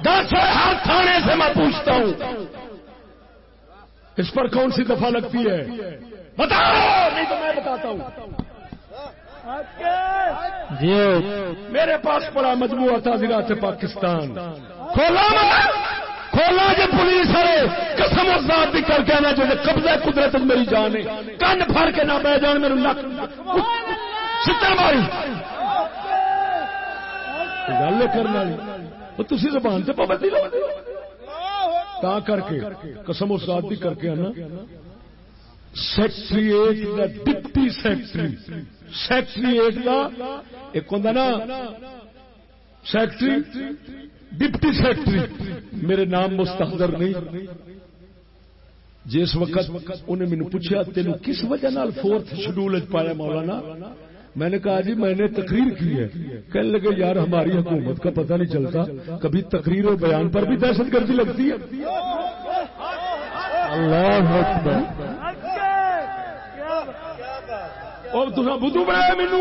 Speaker 1: دس ہر تھانے سے میں پوچھتا ہوں اس پر کون سی دفعہ لگتی ہے؟ بتاؤ نہیں تو میں بتاتا ہوں۔
Speaker 5: جی۔
Speaker 1: میرے پاس پڑا مجموعہ تعزیرات پاکستان۔ کھولا کھولا جو پولیس ہے قسم ذات بھی کر کے نا جو قبضہ قدرت میری جان ہے۔ کن پھڑ کے نہ بہ جان، میرے نک ستر ماری۔ گل کرنے جی۔ والی تھی زبان سے پابندی لو تا کر کے، قسم و بھی کر کے نا سیکٹریٹ دا ڈپٹی سیکٹری سیکٹریٹ کا ایک ہوں نا سیکٹری ڈپٹی سیکٹری۔ میرے نام مستحضر نہیں۔ جس وقت انہیں مینو پوچھا تین کس وجہ نال فورتھ شیڈول پایا مولانا? میں نے کہا جی میں نے تقریر کی ہے۔ کہنے لگے، یار ہماری حکومت کا پتہ نہیں چلتا۔ کبھی تقریر اور بیان پر بھی دہشت گردی لگتی ہے۔ اللہ اور تسا بدھو بنایا مینو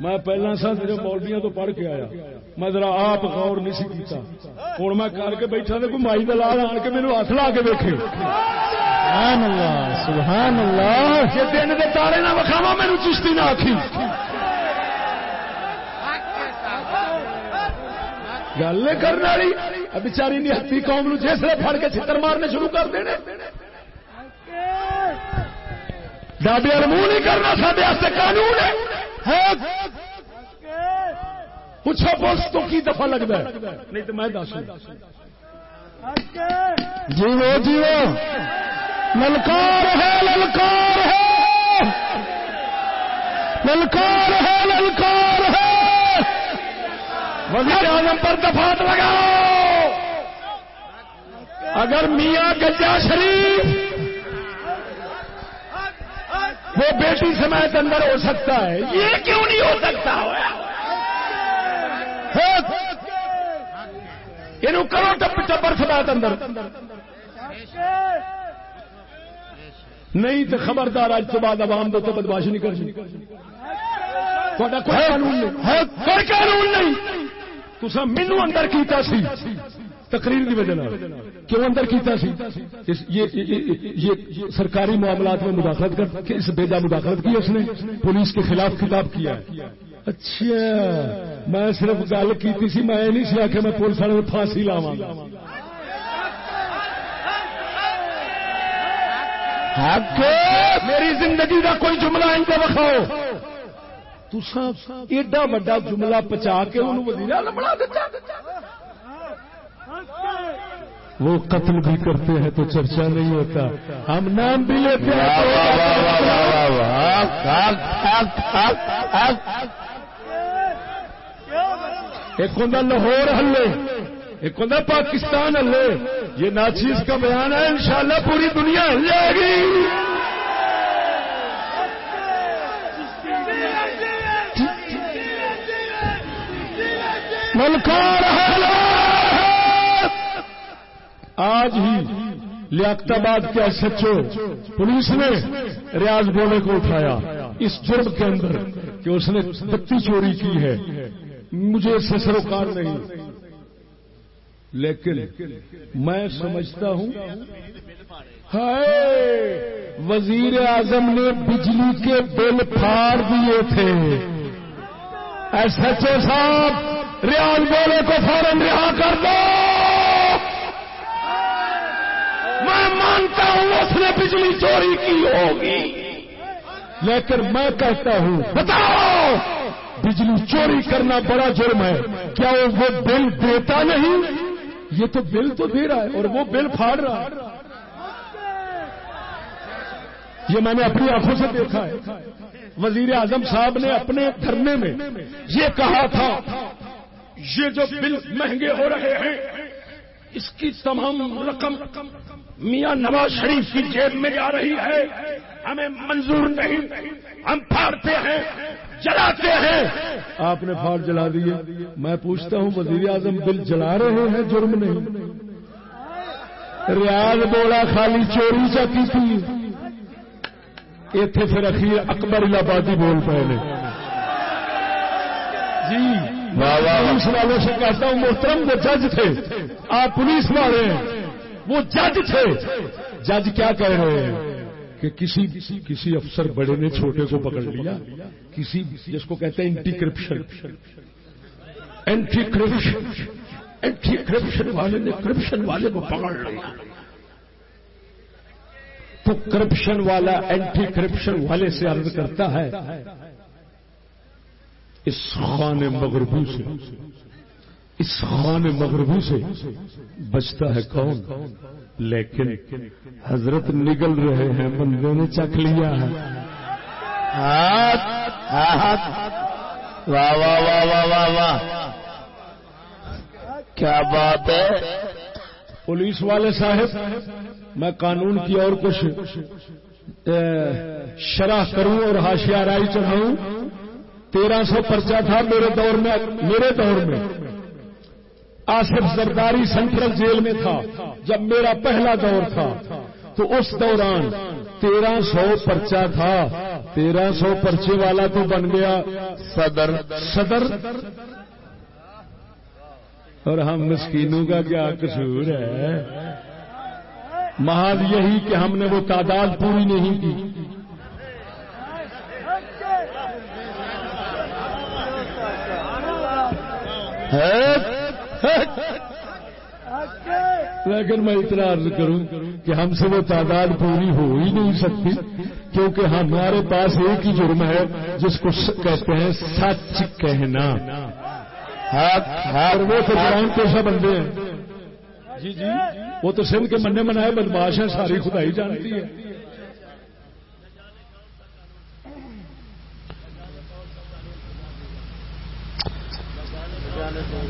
Speaker 1: میں پہلا سا میرے مولویا تو پڑھ کے آیا۔ میں ذرا آپ غور نہیں سی کیتا۔ ہوں میں کر کے بیٹھا تو کوئی مائی دلال آن کے میرے ہاتھ لا کے ویکے
Speaker 5: سبحان اللہ سبحان اللہ۔
Speaker 1: جی دن تارے نہ وکھاوا میرے چشتی نہ آخی گل کرنے والی بچاری نہتی قوم نو جسے پھڑ کے چھتر مارنے شروع کر دینے۔ ڈابے منہ نہیں کرنا سارے قانون ہے۔ پوچھو پولیس تو کی دفعہ لگتا ہے؟ نہیں تو میں دس جیو جیو۔ للکار ہے للکار ہے۔ للکار ہے للکار ہے۔ وزیر اعظم پر دفات لگاؤ۔ اگر میاں گجا شریف وہ بیٹی سمیت اندر ہو سکتا ہے۔ یہ کیوں نہیں ہو سکتا؟ یہ کرو ٹپ ٹپر سمیت اندر۔ نہیں تو خبردار آج تو بعد عوام دو تو بدماشی نہیں کرنی۔ کوئی قانون نہیں۔ کوئی قانون نہیں۔ تسا مینو اندر کیتا سی۔ تقریر کی وجہ کیوں اندر کیتا سی؟ یہ سرکاری معاملات میں مداخلت کر کے اس بیجا مداخلت کی اس نے؟ پولیس کے خلاف خطاب کیا ہے۔ اچھا۔ میں صرف گل کی سی، میں یہ نہیں سی کہ میں پولیس والے پھانسی لاواں۔ گا میری زندگی کا کوئی جملہ ان کو بخاؤ تسا ایڈا وڈا جملہ پچا کے انہوں وزیر بنا دیتا وہ قتل بھی کرتے ہیں تو چرچا نہیں ہوتا ہم نام بھی لیتے ایک ہوں لاہور ہلے ایک ہوں پاکستان ہلے یہ ناچیز کا بیان ہے انشاءاللہ پوری دنیا ہل جائے گی ملکار آج ہی لیاقت آباد کے ایس ایچ او پولیس نے ریاض بولے کو اٹھایا اس جرم کے اندر کہ اس نے بتی چوری کی ہے۔ مجھے اس سے سروکار نہیں۔ لیکن میں سمجھتا ہوں وزیر اعظم نے بجلی کے بل پھاڑ دیے تھے۔ ایس ایچ او صاحب، ریاض بولے کو فوراً رہا کر دو۔ میں مانتا ہوں اس نے بجلی چوری کی ہوگی۔ لیکن میں کہتا ہوں بتاؤ! بجلی چوری کرنا بڑا جرم ہے۔ کیا وہ بل دیتا نہیں؟ یہ تو بل تو دے رہا ہے اور وہ بل پھاڑ رہا ہے۔ یہ میں نے اپنی آنکھوں سے دیکھا ہے۔ وزیر اعظم صاحب نے اپنے دھرنے میں یہ کہا تھا یہ جو بل مہنگے ہو رہے ہیں اس کی تمام رقم میاں نواز شریف کی جیب میں جا رہی ہے۔ ہمیں منظور نہیں۔ ہم پھاڑتے ہیں، جلاتے ہیں۔ آپ نے پھاڑ جلا دیے میں پوچھتا ہوں، وزیر اعظم بل جلا رہے ہیں، جرم نہیں۔ ریاض بولا خالی چوری چکی تھی۔ اتنے پھر اخیر اکبر آبادی بول پے نے۔ جی میں پولیس والوں سے کہتا ہوں، محترم وہ جج تھے، آپ پولیس والے ہیں۔ وہ جج تھے۔ جج کیا کہہ رہے ہیں؟ کہ کسی کسی افسر بڑے نے چھوٹے کو پکڑ لیا۔ کسی جس کو کہتے ہیں anti corruption anti corruption anti corruption والے نے کرپشن والے کو پکڑ لیا۔ تو کرپشن والا اینٹی کرپشن والے سے عرض کرتا ہے، اس خان مغربی سے اس خان مغربی سے بچتا ہے کون؟ لیکن حضرت نگل رہے ہیں بندے نے چکھ لیا ہے۔
Speaker 10: واہ واہ واہ واہ واہ واہ۔ کیا بات ہے؟
Speaker 1: پولیس والے صاحب میں قانون کی اور کچھ شرح کروں اور ہاشیا رائی چڑھاؤں۔ تیرہ سو پرچہ تھا میرے دور میں میرے دور میں۔ آصف زرداری سینٹرل جیل میں تھا، جب میرا پہلا دور تھا۔ تو اس دوران تیرہ سو پرچہ تھا، تیرہ سو پرچے والا تو بن گیا
Speaker 10: صدر۔
Speaker 1: صدر؟ اور ہم مسکینوں کا کیا قصور ہے؟ محض یہی کہ ہم نے وہ تعداد پوری نہیں کی۔ لیکن میں اتنا عرض کروں کہ ہم سے وہ تعداد پوری ہو ہی نہیں سکتی، کیونکہ ہمارے پاس ایک ہی جرم ہے، جس کو کہتے ہیں سچ کہنا۔ ہاں، ہاں، وہ تو پیشہ بندے ہیں۔ جی جی وہ تو سندھ کے منع منائے بدماش ہیں، ساری خدائی جانتی ہے۔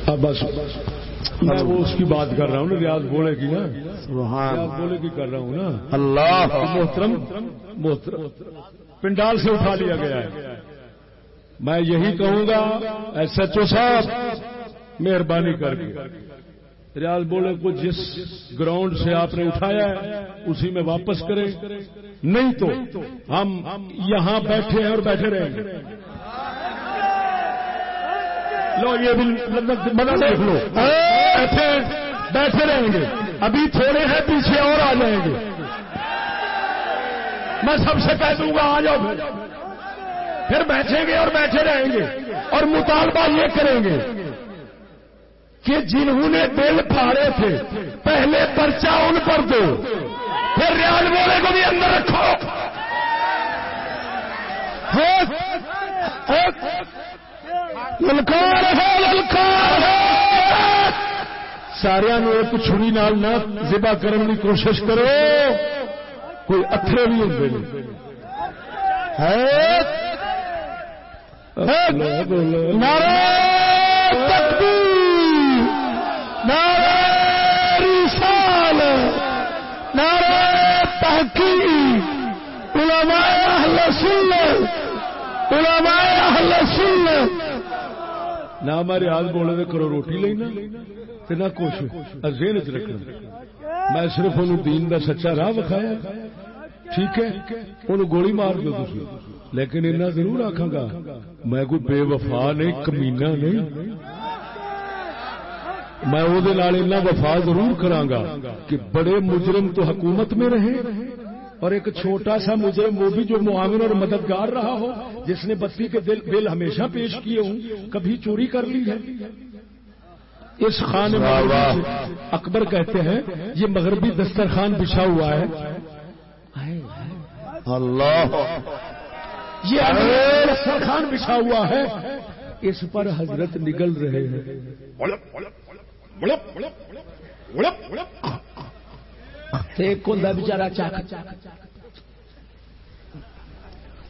Speaker 1: بس میں وہ اس کی بات کر رہا ہوں نا ریاض بولے کی نا۔ ریاض بولے کی کر رہا ہوں نا۔
Speaker 10: اللہ
Speaker 1: محترم محترم پنڈال سے اٹھا لیا گیا ہے۔ میں یہی کہوں گا ایس ایچ او صاحب مہربانی کر کے۔ ریاض بولے کو جس گراؤنڈ سے آپ نے اٹھایا ہے اسی میں واپس کریں۔ نہیں تو ہم یہاں بیٹھے ہیں اور بیٹھے رہیں گے۔ لو یہ بھی مدد دیکھ لو۔ بیٹھے بیٹھے رہیں گے۔ ابھی تھوڑے ہیں، پیچھے اور آ جائیں گے۔ میں سب سے کہہ دوں گا، آ جاؤ۔ پھر پھر بیٹھیں گے اور بیٹھے رہیں گے۔ اور مطالبہ یہ کریں گے کہ جنہوں نے دل پھاڑے تھے، پہلے پرچہ ان پر دو۔ پھر ریاض بولے کو بھی اندر رکھو۔ ہاں۔ ہاں۔ للکار ہے للکار ہے سارا ایک چھری نال نہ ذبح کرنے کی کوشش کرو کوئی اترے بھی ہوتے نارا تکبیر نارا رسال نارا تحقیق علماء اہل سنت علماء اہل سنت نہ ہمارے حال بولے دے کرو روٹی لینا تے نہ کچھ۔ ذہن چ رکھنا۔ میں صرف انہوں دین دا سچا راہ بکھایا ٹھیک ہے؟ انہوں گولی مار دو تھی لیکن اتنا ضرور آخا گا، میں کوئی بے وفا نہیں کمینا نہیں۔ میں وہ وفا ضرور کرانگا کہ بڑے مجرم تو حکومت میں رہے۔ اور ایک چھوٹا سا مجرم وہ بھی جو معاون اور مددگار رہا ہو جس نے بتی کے دل بل ہمیشہ پیش کیے ہوں کبھی چوری کر لی ہے اس خان اکبر کہتے ہیں یہ مغربی دسترخوان بچھا ہوا ہے
Speaker 10: اللہ
Speaker 1: یہ دسترخوان بچھا ہوا ہے اس پر حضرت نگل رہے ہیں ایک ہوں بچارا چک۔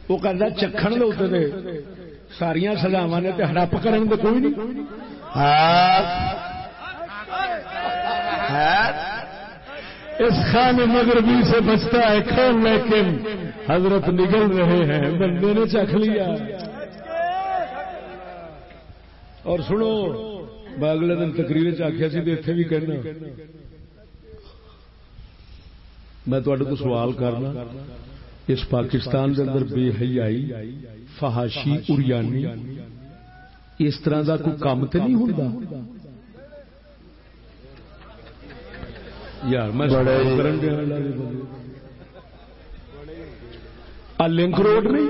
Speaker 1: وہ کہتا چکھن دے ساریا سزاوا نے تو ہڑپ کرن دے کوئی نہیں۔ ہاں۔ اس خان مغربی سے بچتا ہے کھان لیکن حضرت نگل رہے ہیں۔ بندے نے چکھ لیا۔ اور سنو، میں اگلے دن تقریر چکھیا سی اتنے بھی کہنا میں کو سوال کرنا اس پاکستان کے اندر بے حیائی فہاشی اریانی اس طرح کا کوئی کام تو نہیں ہوتا یار میں لنک روڈ نہیں؟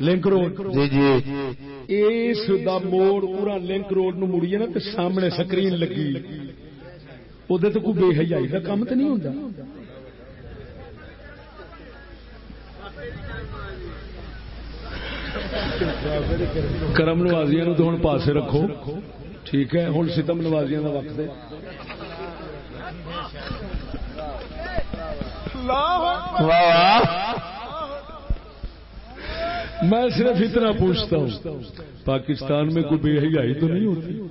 Speaker 1: Link road.
Speaker 10: جی جی۔
Speaker 1: اس دا موڑ پورا لنک روڈ نو نا تو سامنے سکرین لگی۔ وہ کوئی بے حیائی کا کام تو نہیں ہوتا کرم نوازیاں تو ہوں پاسے رکھو۔ ٹھیک ہے ہوں ستم نوازیاں کا وقت ہے۔ میں صرف اتنا پوچھتا ہوں، پاکستان میں کوئی بے حیائی تو نہیں ہوتی؟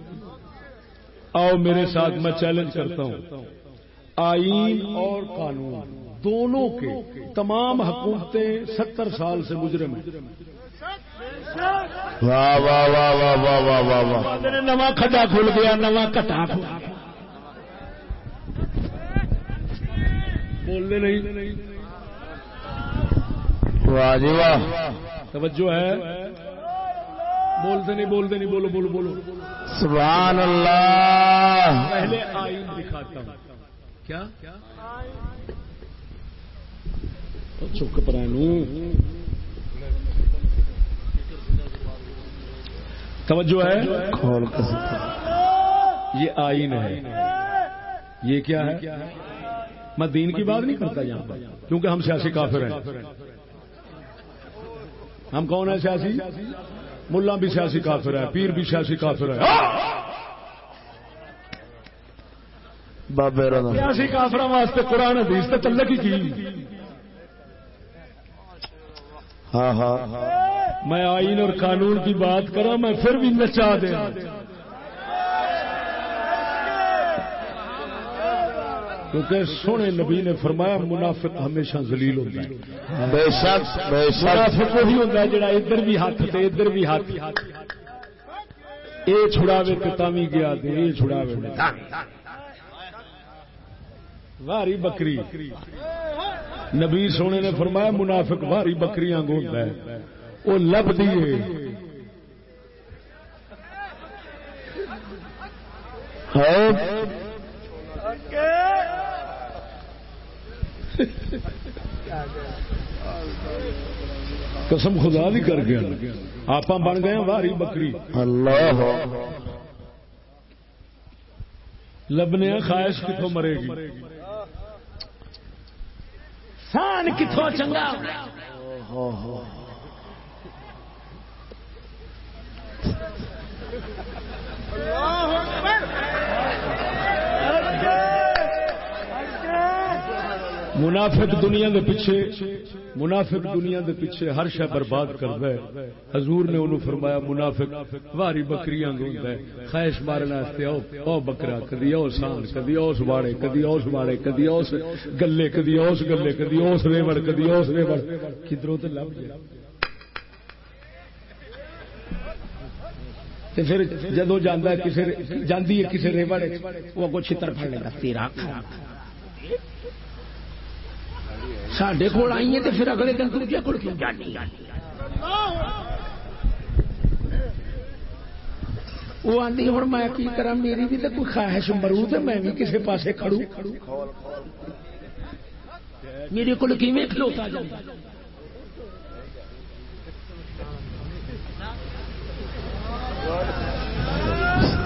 Speaker 1: آؤ میرے ساتھ میں چیلنج کرتا ہوں۔ آئین اور قانون، دونوں کے تمام حکومتیں ستر سال سے مجرم ہیں۔
Speaker 10: واہ واہ واہ واہ واہ واہ واہ واہ۔
Speaker 1: نواں کھڈا کھل گیا نواں کٹا کھل بولنے نہیں۔
Speaker 10: واہ جی واہ۔
Speaker 1: توجہ ہے۔ بولتے نہیں بولتے نہیں بولو بولو بولو۔
Speaker 10: سبحان اللہ۔
Speaker 1: پہلے آئین دکھاتا ہوں۔ کیا؟ چک پرانو توجہ ہے؟
Speaker 10: کھول
Speaker 1: یہ آئین ہے۔ یہ کیا ہے؟ میں دین کی بات نہیں کرتا یہاں پر کیونکہ ہم سیاسی کافر ہیں۔ ہم کون ہیں سیاسی؟ ملا بھی سیاسی کافر ہے پیر بھی سیاسی کافر ہے۔
Speaker 10: بابے
Speaker 1: ایسی کافر واسطے قرآن حدیث تلک ہی کی؟
Speaker 10: ہاں ہاں۔
Speaker 1: میں آئین اور قانون کی بات کرا میں پھر بھی نچا دیا کیونکہ سونے نبی نے فرمایا منافق ہمیشہ ذلیل ہوتا ہے۔
Speaker 10: بے شک بے شک۔
Speaker 1: منافق وہی ہوتا ہے جڑا ادھر بھی ہاتھ تے ادھر بھی ہاتھ۔ اے چھڑاوے تے تاوی گیا تے اے چھڑاوے تے۔ واری بکری۔ نبی سونے نے فرمایا منافق واری بکریاں گوندا ہے۔ وہ لب دیے
Speaker 10: ہے۔
Speaker 1: قسم خدا بھی کر گیا۔ آپ بن گئے واری بکری۔
Speaker 10: اللہ۔
Speaker 1: لبنے خواہش کتوں مرے گی۔ انسان کتوں چنگا؟ منافق دنیا دے پیچھے، منافق دنیا دے پیچھے ہر شہ برباد کرتا ہے۔ حضور نے انہوں فرمایا، منافق واری بکریاں گوندا ہے۔ خواہش مارن واسطے او او بکرا، کدی او سان، کدی اوس واڑے، کدی اوس واڑے، کدی اوس گلے، کدی اوس گلے، کدی اوس ریوڑ، کدی اوس ریوڑ۔ کدھروں تے لب جائے تے پھر جدو جانا کسی جاندی ہے کسی ریوڑ وہ اگوں چھتر پھڑ لینا تیرا۔ سڈے کول آئی ہے تو پھر اگلے دن دوجے کول کیوں؟ جانی وہ آدھی ہوں میں کی کرا میری بھی تو کوئی خواہش مرو تو میں بھی کسی پاسے کھڑوں۔ میرے کو کھلوتا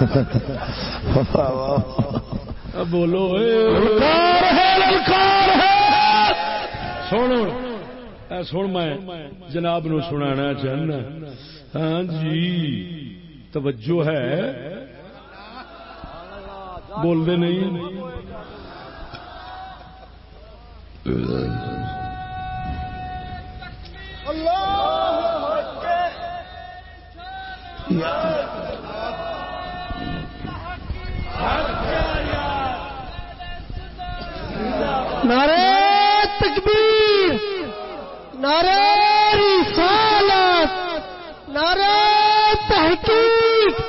Speaker 1: <laughs> بولو سن سن میں جناب نو سنا چاہنا۔ ہاں جی توجہ ہے۔ بولتے نہیں۔
Speaker 5: نعرہ نعرہ رسالت، نعرہ تحقیق،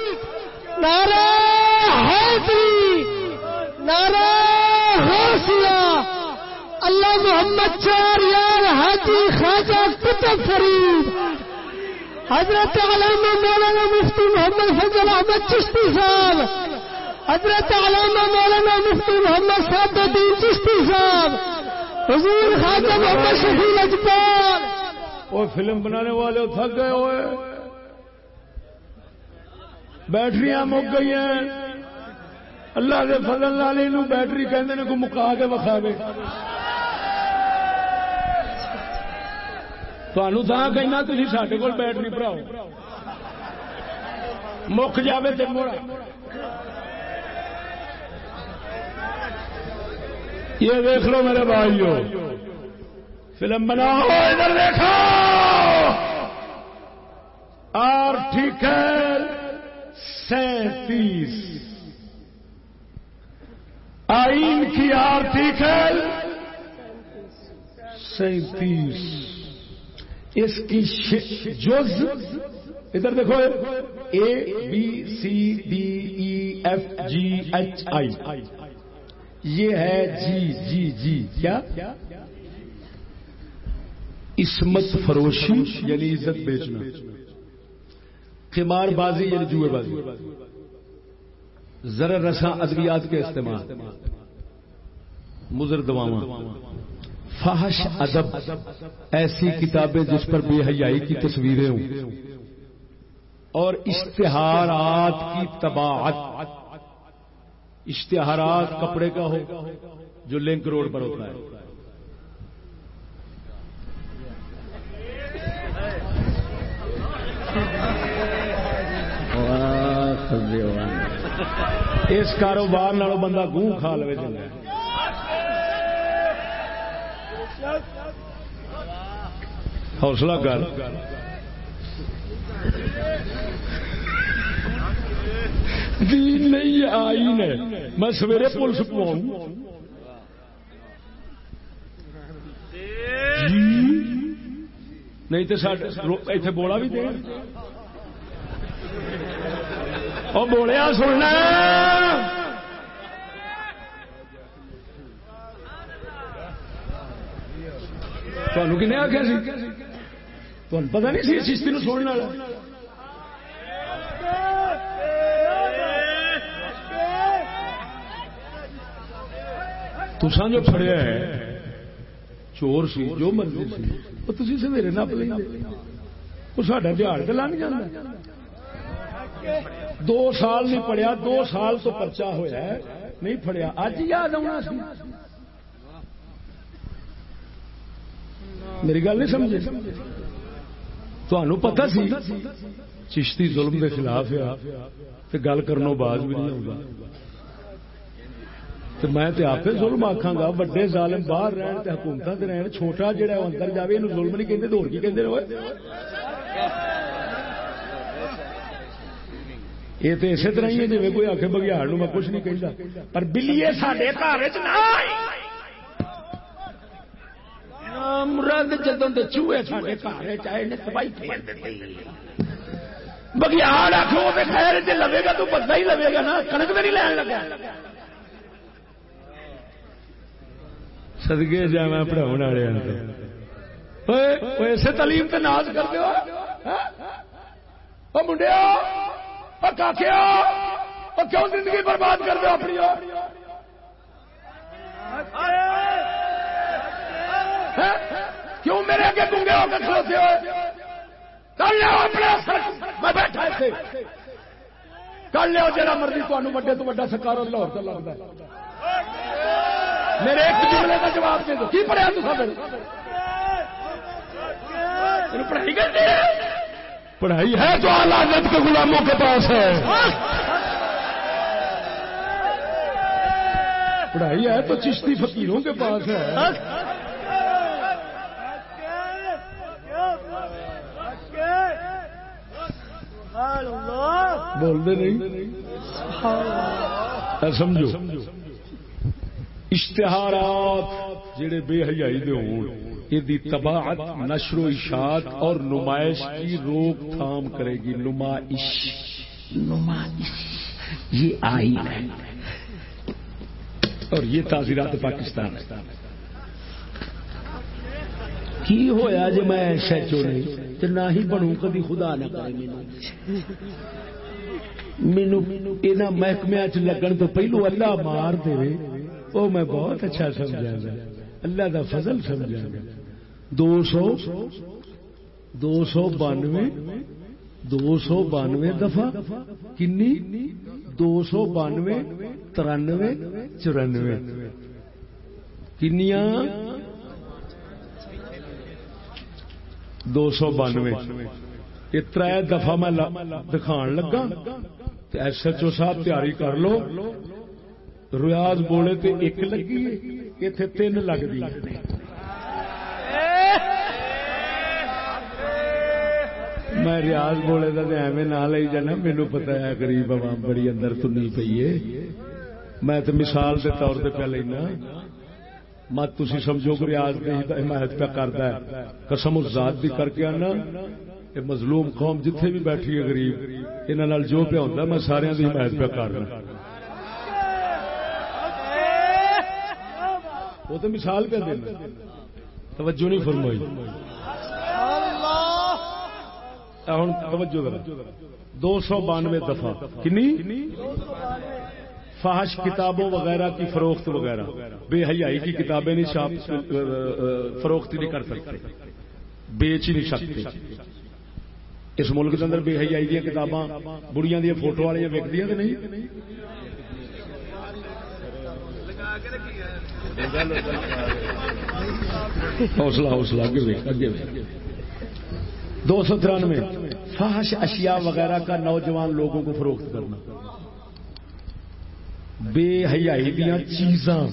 Speaker 5: نعرہ حیدری نعرہ حوصلہ۔ اللہ محمد چار یار حاجی خواجہ کتب فرید حضرت علامہ مولانا مفتی محمد فضل احمد چشتی صاحب، حضرت علامہ مولانا مفتی محمد صاحب الدین چشتی صاحب حضور خواجہ محمد شفیع اجبار
Speaker 1: وہ فلم بنانے والے تھک گئے ہوئے۔ بیٹریاں مک گئی ہیں۔ اللہ کے فضل نو بیٹری کہندے نے کو مکا کے وکھاوے۔ تھانوں تھا کہنا تھی سڈے کول بیٹری بھراؤ مک جاوے تے موڑا۔ یہ دیکھ لو میرے بھائیو۔ فلم بناؤ، ادھر دیکھو۔ آرٹیکل سینتیس۔ آئین کی آرٹیکل سینتیس۔ اس کی جز۔ ادھر دیکھو۔ A B C D E F G H I یہ ہے جی جی جی کیا؟ اسمت فروشی یعنی عزت بیچنا۔ قمار بازی یعنی جوئے بازی۔ ذرا رساں ادویات کے استعمال۔ مضر دواواں۔ فحش ادب، ایسی کتابیں جس پر بے حیائی کی تصویریں ہوں۔ اور اشتہارات کی تباعت اشتہارات کپڑے کا ہو، جو لنک روڈ پر ہوتا ہے۔ اس کاروبار نالوں بندہ گوں کھا لے چنگا حوصلہ کر۔ دین نہیں یہ آئین ہے۔ میں سویرے پولیس پواؤں جی؟ نہیں تو اتنے بولا بھی دے وہ بولیا سننا۔ تمہیں کن آخیا سی تمہیں پتا نہیں سی چشتی نو سننے والا تسان جو فڑیا ہے، چور سی، جو مرضی سی۔ وہ تھی سویرے نپ لیں وہ ساڈا دیہڑ تو لنگ جانا دو سال نہیں پڑیا، دو سال تو پرچا ہوا ہے۔ نہیں پڑیا اج یاد آنا سی۔ میری گل نہیں سمجھے تمہوں پتا سی، چشتی ظلم کے خلاف ہے گل کرنوں باز بھی نہیں ہوگا تو میں تے آپ ظلم آخا گا وڈے ظالم باہر رہن تے حکومت تے رہن چھوٹا جہا اندر جائے یہ ظلم نہیں کہتے دور کی کہندے کہتے یہ تو اسی طرح ہی ہے جی کوئی آخ بگیاڑ میں کچھ نہیں کہتا پر بلیے سڈے گھر وچ نہ آئی مرد جدوں دے چوہے سارے گھر چاہے تباہی پھیر دیتے بگیاڑ آخو خیر جی لوے گا تو بندہ ہی لوے گا نا کنک میں نہیں لین لگا سدگے جا میں پڑھاؤ والے اسے تعلیم تے ناز کر دو منڈیا کاکیا کیوں زندگی برباد کر دو اپنی کیوں میرے اگے گونگے ہو کے کھلوتے ہو کر لو اپنے میں بیٹھا تھے کر لو جا مرضی تمہیں وڈے تو وڈا سکارو لاہور تو لگتا ہے میرے ایک جملے کا جواب دے دو۔ کی پڑھیا تو پڑھائی پڑھائی ہے تو آلات کے غلاموں کے پاس ہے۔ پڑھائی ہے تو چشتی فقیروں کے پاس ہے۔ بول دے نہیں سمجھو۔ اشتہارات جڑے بے حیائی دے ہون یہ تباعت نشر و اشاعت اور نمائش کی روک تھام کرے گی۔ نمائش۔ نمائش۔ یہ آئی ہے۔ اور یہ تعزیرات پاکستان ہے۔ کی ہویا جی میں سچو نہیں تو نہ ہی بنوں کبھی خدا نہ کرے مینو یہاں محکمے چ لگن تو پہلو اللہ مار دے وہ میں بہت اچھا سمجھا گا۔ اللہ دا فضل سمجھا گا۔ دو سو دو سو بانوے دو سو بانوے دفعہ کنی دو سو بانوے ترانوے چورانوے۔ کنیا دو سو بانوے۔ یہ تر دفعہ میں دکھان لگا۔ ایس ایچ او صاحب تیاری کر لو۔ ریاض بولے تو ایک لگی اتنے تین لگتی میں ریاض بولے کا تو ایویں نہ لے جانا مینو پتا ہے گریب عوام بڑی اندر تنی پی ہے میں تو مثال کے طور پہ پہ لینا مت تھی سمجھو کہ ریاض کی حمایت پہ کرتا ہے قسم ذات بھی کر کے آنا یہ مظلوم قوم جتھے بھی بیٹھی ہے غریب یہاں جو پہ ہوتا میں سارے کی حمایت پہ کرنا وہ تو مثال پہ دینا۔ توجہ نہیں فرمائی۔ ہوں توجہ دو سو بانوے دفعہ۔ کنی؟ فحش کتابوں وغیرہ کی فروخت وغیرہ۔ بے حیائی کی کتابیں نہیں چھاپ فروخت نہیں کر سکتے۔ بیچ ہی نہیں سکتے اس ملک کے اندر بے حیائی دیا کتاباں بڑیاں دیا فوٹو والی وکدی کہ نہیں؟ حوصلہ حوصلہ دو سو ترانوے، فحش اشیاء وغیرہ کا نوجوان لوگوں کو فروخت کرنا۔ بے حیائی دیا چیزاں۔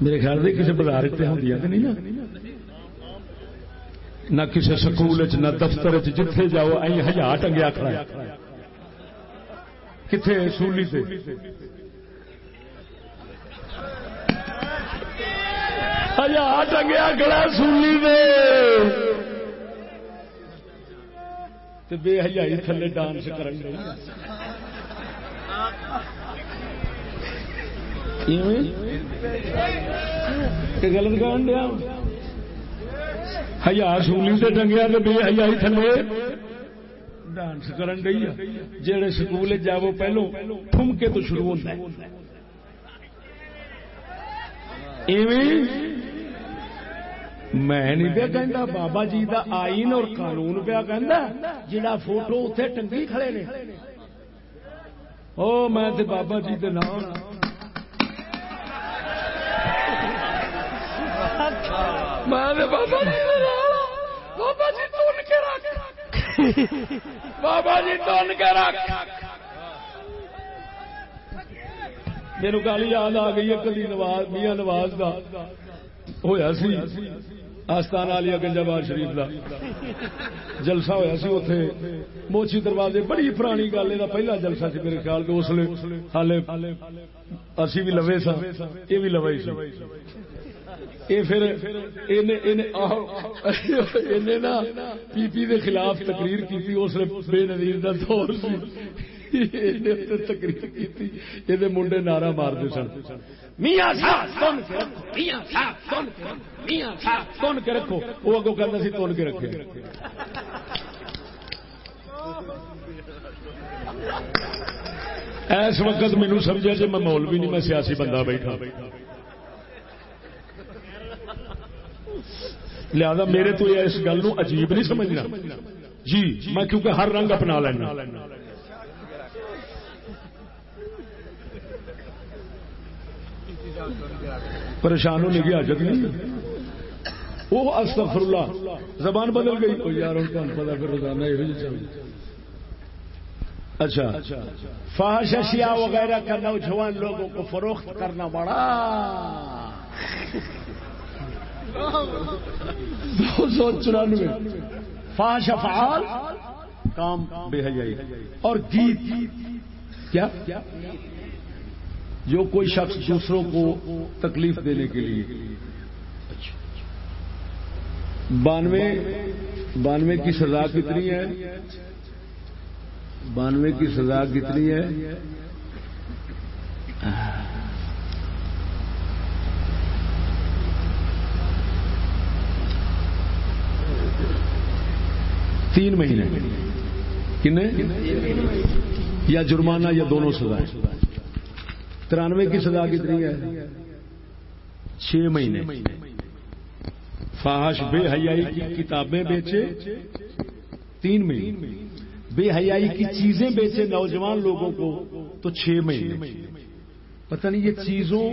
Speaker 1: میرے خیال سے کسی بازار سے کہ نہیں نا۔ نہ کسی سکول نہ دفتر چ جتھے جاؤ ائی ہزار ٹنگیا کھڑا کتنے سولی سے ہزار ٹنگیا کھڑا سولی تے بے حیائی تھلے ڈانس کرن کہن دیا؟ ہزار سولی سے ٹنگیا تو بے حیائی تھلے۔ ڈانس کرن گئی جہے سکول جاو پہلو ٹھمکے تو شروع ہوتا ہے میں نہیں پیا کہنا بابا جی دا آئین اور قانون پیا کہنا جڑا فوٹو اتنے ٹنگی کھڑے نے او میں تے بابا جی دے نام میں تے بابا جی دے نام بابا جی تن کے رکھ بابا جی تن کے رکھ میرے گل یاد آ گئی ہے کدی نواز میاں نواز دا ہویا سی آستان علی گنجاباد شریف دا جلسہ ہویا سی اتے موچی دروازے بڑی پرانی گل یہ پہلا جلسہ سی میرے خیال کے اس لیے حالے اسی بھی لوے سا یہ بھی لوے سی یہ پھر نا پی پی دے خلاف تقریر کی اس نے بے نظیر دا دور تقریر کی یہ منڈے نعرہ مارتے سن۔ میاں صاحب میاں کے رکھو۔ وہ اگو کہنا سی تن کے رکھے۔ اس وقت مینو سمجھا جی میں مولوی نہیں، میں سیاسی بندہ بیٹھا۔ لہذا میرے تو اس گل عجیب نہیں سمجھنا۔ جی میں کیونکہ ہر رنگ اپنا لینا۔ پریشان ہونے کی حاجت نہیں۔ وہ استغفر اللہ زبان بدل گئی۔ یار پتا پھر روزانہ یہ چل۔ اچھا۔ فحش اشیاء وغیرہ کا نوجوان لوگوں کو فروخت کرنا بڑا۔ دو سو چورانوے۔ فاش افعال۔ کام بے حیائی۔ اور گیت۔ کیا؟ جو کوئی شخص دوسروں کو تکلیف دینے کے لیے۔ اچھا۔ بانوے۔ بانوے کی سزا کتنی ہے؟ بانوے کی سزا کتنی ہے؟ تین مہینے۔ کنے؟ یا جرمانہ یا دونوں سزائیں ترانوے کی سزا کتنی ہے؟ چھ مہینے۔ فاحش بے حیائی کی کتابیں بیچے تین مہینے۔ بے حیائی کی چیزیں بیچے نوجوان لوگوں کو تو چھ مہینے۔ پتہ نہیں یہ چیزوں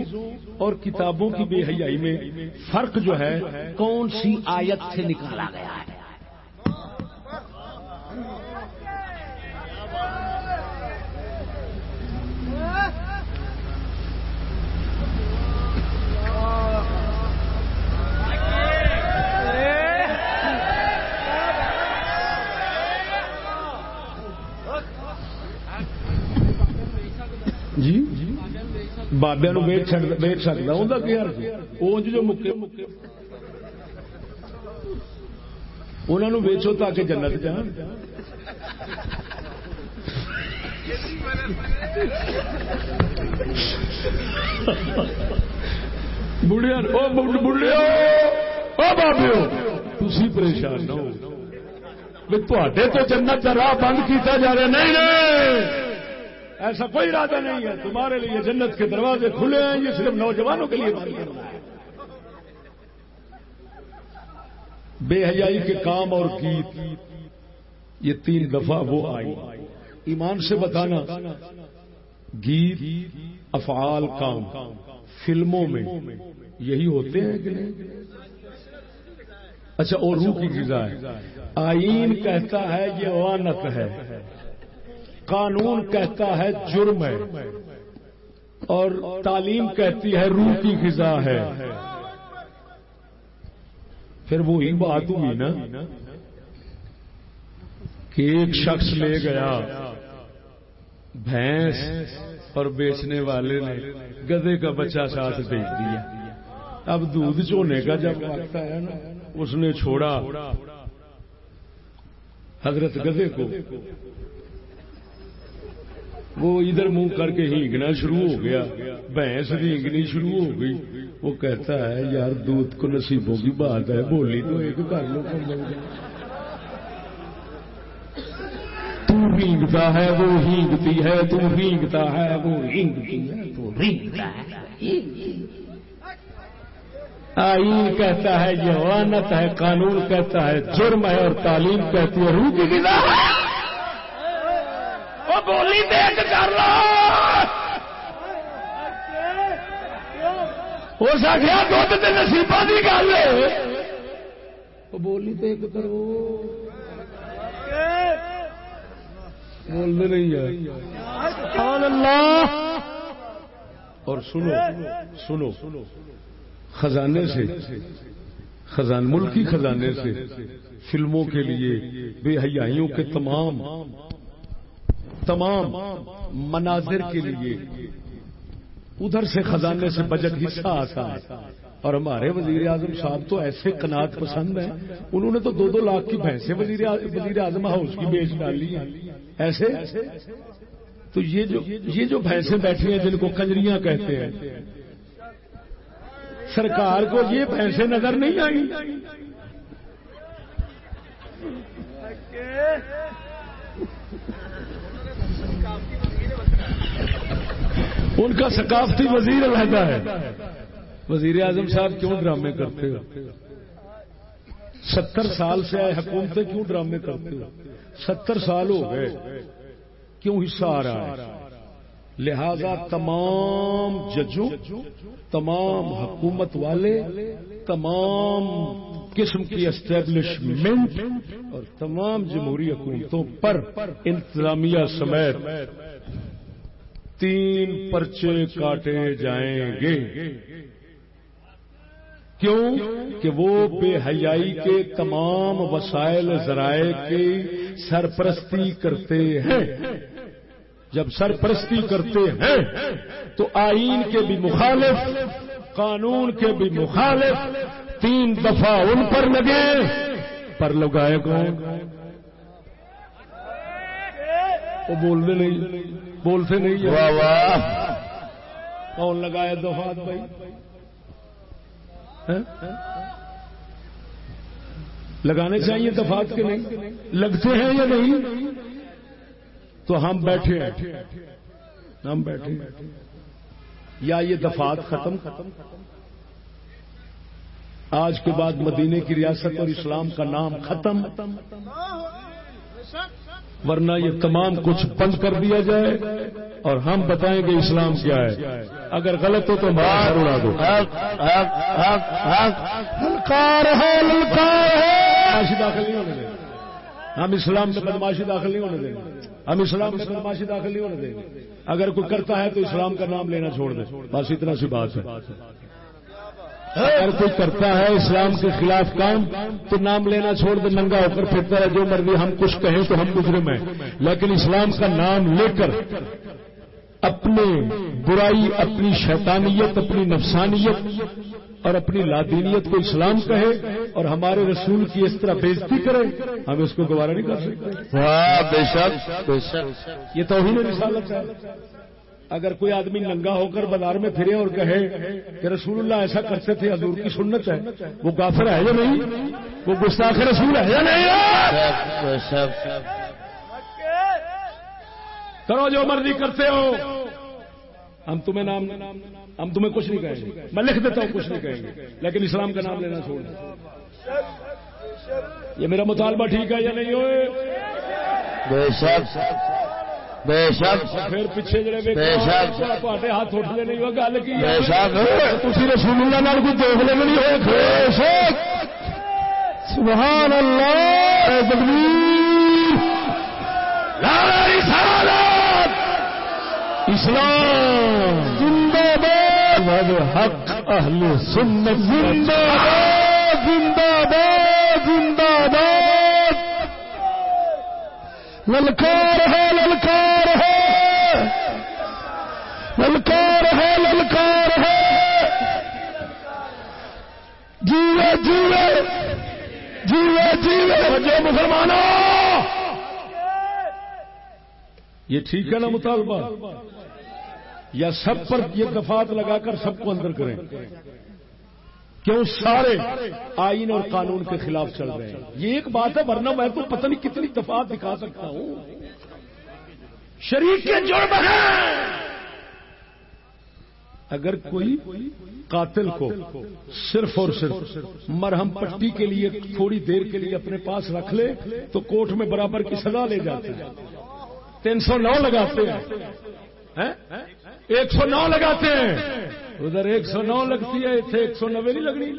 Speaker 1: اور کتابوں کی بے حیائی میں فرق جو ہے، کون سی آیت سے نکالا گیا ہے؟ جی؟ بابیا نو ویچ سکتا ہوں کہ اونج جو مکے انہوں ویچو تاکہ جنت جان بڑھیا بڑھیا بابے تھی پریشان نہ ہو۔ تے تو جنت کا راہ بند کیتا جا رہا نہیں۔ ایسا کوئی ارادہ نہیں ہے۔ تمہارے لیے جنت کے دروازے کھلے ہیں، یہ صرف نوجوانوں کے لیے بند کرنا ہے بے حیائی کے کام اور گیت، یہ تین دفعہ وہ آئی۔ ایمان سے بتانا، گیت، افعال، کام، فلموں میں یہی ہوتے ہیں کہ نہیں؟ اچھا اور روح کی غذا ہے۔ آئین کہتا ہے، یہ وانت ہے۔ قانون کہتا ہے جرم ہے اور تعلیم کہتی ہے روح کی غذا ہے۔ پھر وہی بات ہوئی نا کہ ایک شخص لے گیا بھینس اور بیچنے والے نے گدے کا بچہ ساتھ بیچ دیا۔ اب دودھ چونے کا جب وقت آیا نا، اس نے چھوڑا۔ حضرت گدے کو وہ ادھر منہ کر کے ہینگنا شروع ہو گیا، بھینس ہینگنی شروع ہو گئی۔ وہ کہتا ہے، یار دودھ کو نصیبوں کی بات ہے، بولی تو ایک کر لو۔ تو ہینگتا ہے، وہ ہینگتی ہے، تو ہینگتا ہے، وہ ہینگتی ہے، تو ہینگتا ہے۔ آئین کہتا ہے، یہ ہے، قانون کہتا ہے، جرم ہے اور تعلیم کہتی ہے، روح کی غذا ہے۔ بولی دیکھ کر لو ہو سکیا دھد کے نصیبہ کی گل ہے۔ وہ بولی دیکھ کرو بولتے نہیں ہے۔ اور سنو سنو۔ خزانے سے خزان ملکی خزانے سے فلموں کے لیے بے حیائیوں کے تمام تمام مناظر کے لیے ادھر سے خزانے سے بجٹ حصہ آتا ہے۔ اور ہمارے وزیر اعظم صاحب تو ایسے کنات پسند ہیں۔ انہوں نے تو دو دو لاکھ کی بھینسیں وزیر وزیر اعظم ہاؤس کی بیچ ڈالی ہیں۔ ایسے؟ تو یہ جو یہ جو بھینسیں بیٹھی ہیں جن کو کنجریاں کہتے ہیں۔ سرکار کو یہ پیسے نظر نہیں آئی ان کا ثقافتی وزیر علیحدہ ہے۔ وزیر اعظم صاحب کیوں ڈرامے کرتے ہو؟ ستر سال سے آئے حکومتیں کیوں ڈرامے کرتے ہو؟ ستر سال ہو گئے۔ کیوں حصہ آ رہا ہے؟ لہذا تمام ججوں، تمام حکومت والے، تمام قسم کی اسٹیبلشمنٹ اور تمام جمہوری حکومتوں پر انتظامیہ سمیت تین پرچے کاٹے جائیں گے۔ کیوں؟ کہ وہ بے حیائی کے تمام وسائل ذرائع کی سرپرستی کرتے ہیں۔ جب سرپرستی کرتے ہیں، تو آئین کے بھی مخالف، قانون کے بھی مخالف، تین دفعہ ان پر لگے۔ پر لگائے کون وہ بولنے نہیں بولتے نہیں
Speaker 10: واہ واہ۔
Speaker 1: کون لگائے دفعات بھائی؟ لگانے چاہیے دفعات کے نہیں؟ لگتے ہیں یا نہیں؟ تو ہم بیٹھے ہیں۔ ہم بیٹھے یا یہ دفات ختم؟ ختم آج کے بعد مدینے کی ریاست اور اسلام کا نام ختم۔ ورنہ یہ تمام کچھ بند کر دیا جائے اور ہم بتائیں گے اسلام کیا ہے۔ اگر غلط ہو تو باہر اڑا دو۔ دیں ہم اسلام میں بدماشی داخل نہیں ہونے دیں گے۔ ہم اسلام میں بدماشی داخل نہیں ہونے دیں گے۔ اگر کوئی کرتا ہے تو اسلام کا نام لینا چھوڑ دے بس اتنا سی بات ہے۔ اگر کوئی کرتا ہے اسلام کے خلاف کام تو نام لینا چھوڑ دے ننگا ہو کر پھرتا ہے جو مرضی ہم کچھ کہیں تو ہم مجرم ہیں لیکن اسلام کا نام لے کر اپنے برائی اپنی شیطانیت اپنی نفسانیت اور اپنی لادینیت کو اسلام کہے اور ہمارے رسول کی اس طرح بےزتی کرے ہم اس کو گوارا نہیں کر سکتے۔ یہ توہین رسالت ہے۔ اگر کوئی آدمی ننگا ہو کر بازار میں پھرے اور کہے کہ رسول اللہ ایسا کرتے تھے، حضور کی سنت ہے، وہ کافر ہے یا نہیں؟ وہ گستاخ رسول ہے یا نہیں؟ کرو جو مرضی کرتے ہو۔ ہم تمہیں نام، ہم تمہیں کچھ نہیں کہیں گے۔ میں لکھ دیتا ہوں، کچھ نہیں کہیں گے۔ لیکن اسلام کا نام لینا چھوڑ یہ میرا مطالبہ ٹھیک ہے یا نہیں ہوئے؟
Speaker 10: بے شک. بے شک
Speaker 1: پھر پیچھے جڑے
Speaker 10: بے شک.
Speaker 1: تے ہاتھ اٹھتے نہیں وہ گل کی
Speaker 10: بے شک.
Speaker 1: تھی رسول اللہ نال کوئی دیکھ لے نہیں ہوئے؟
Speaker 10: بے شک.
Speaker 1: سبحان اللہ تکبیر نعرہ رسالت. اسلام. زندہ باد. حق اہل سنت. زندہ باد. زندہ باد. زندہ باد. للکار ہے للکار. للکار ہے للکار ہے۔ جیوے جیوے۔ جیوے جیوے۔ جو مسلمانوں۔ یہ ٹھیک ہے نا مطالبہ؟ یا سب پر یہ دفات لگا کر سب کو اندر کریں۔ کیوں سارے آئین اور قانون کے خلاف چل رہے ہیں؟ یہ ایک بات ہے، ورنہ میں تو پتہ نہیں کتنی دفات دکھا سکتا ہوں۔ شریف کے جرم اگر کوئی قاتل کو صرف اور صرف مرہم پٹی کے لیے تھوڑی دیر کے لیے اپنے پاس رکھ لے تو کوٹ میں برابر کی سزا لے جاتے ہیں۔ تین سو نو لگاتے ہیں۔ ایک سو نو لگاتے ہیں۔ ادھر ایک سو نو لگتی ہے اتنے ایک سو نوے نہیں لگنی۔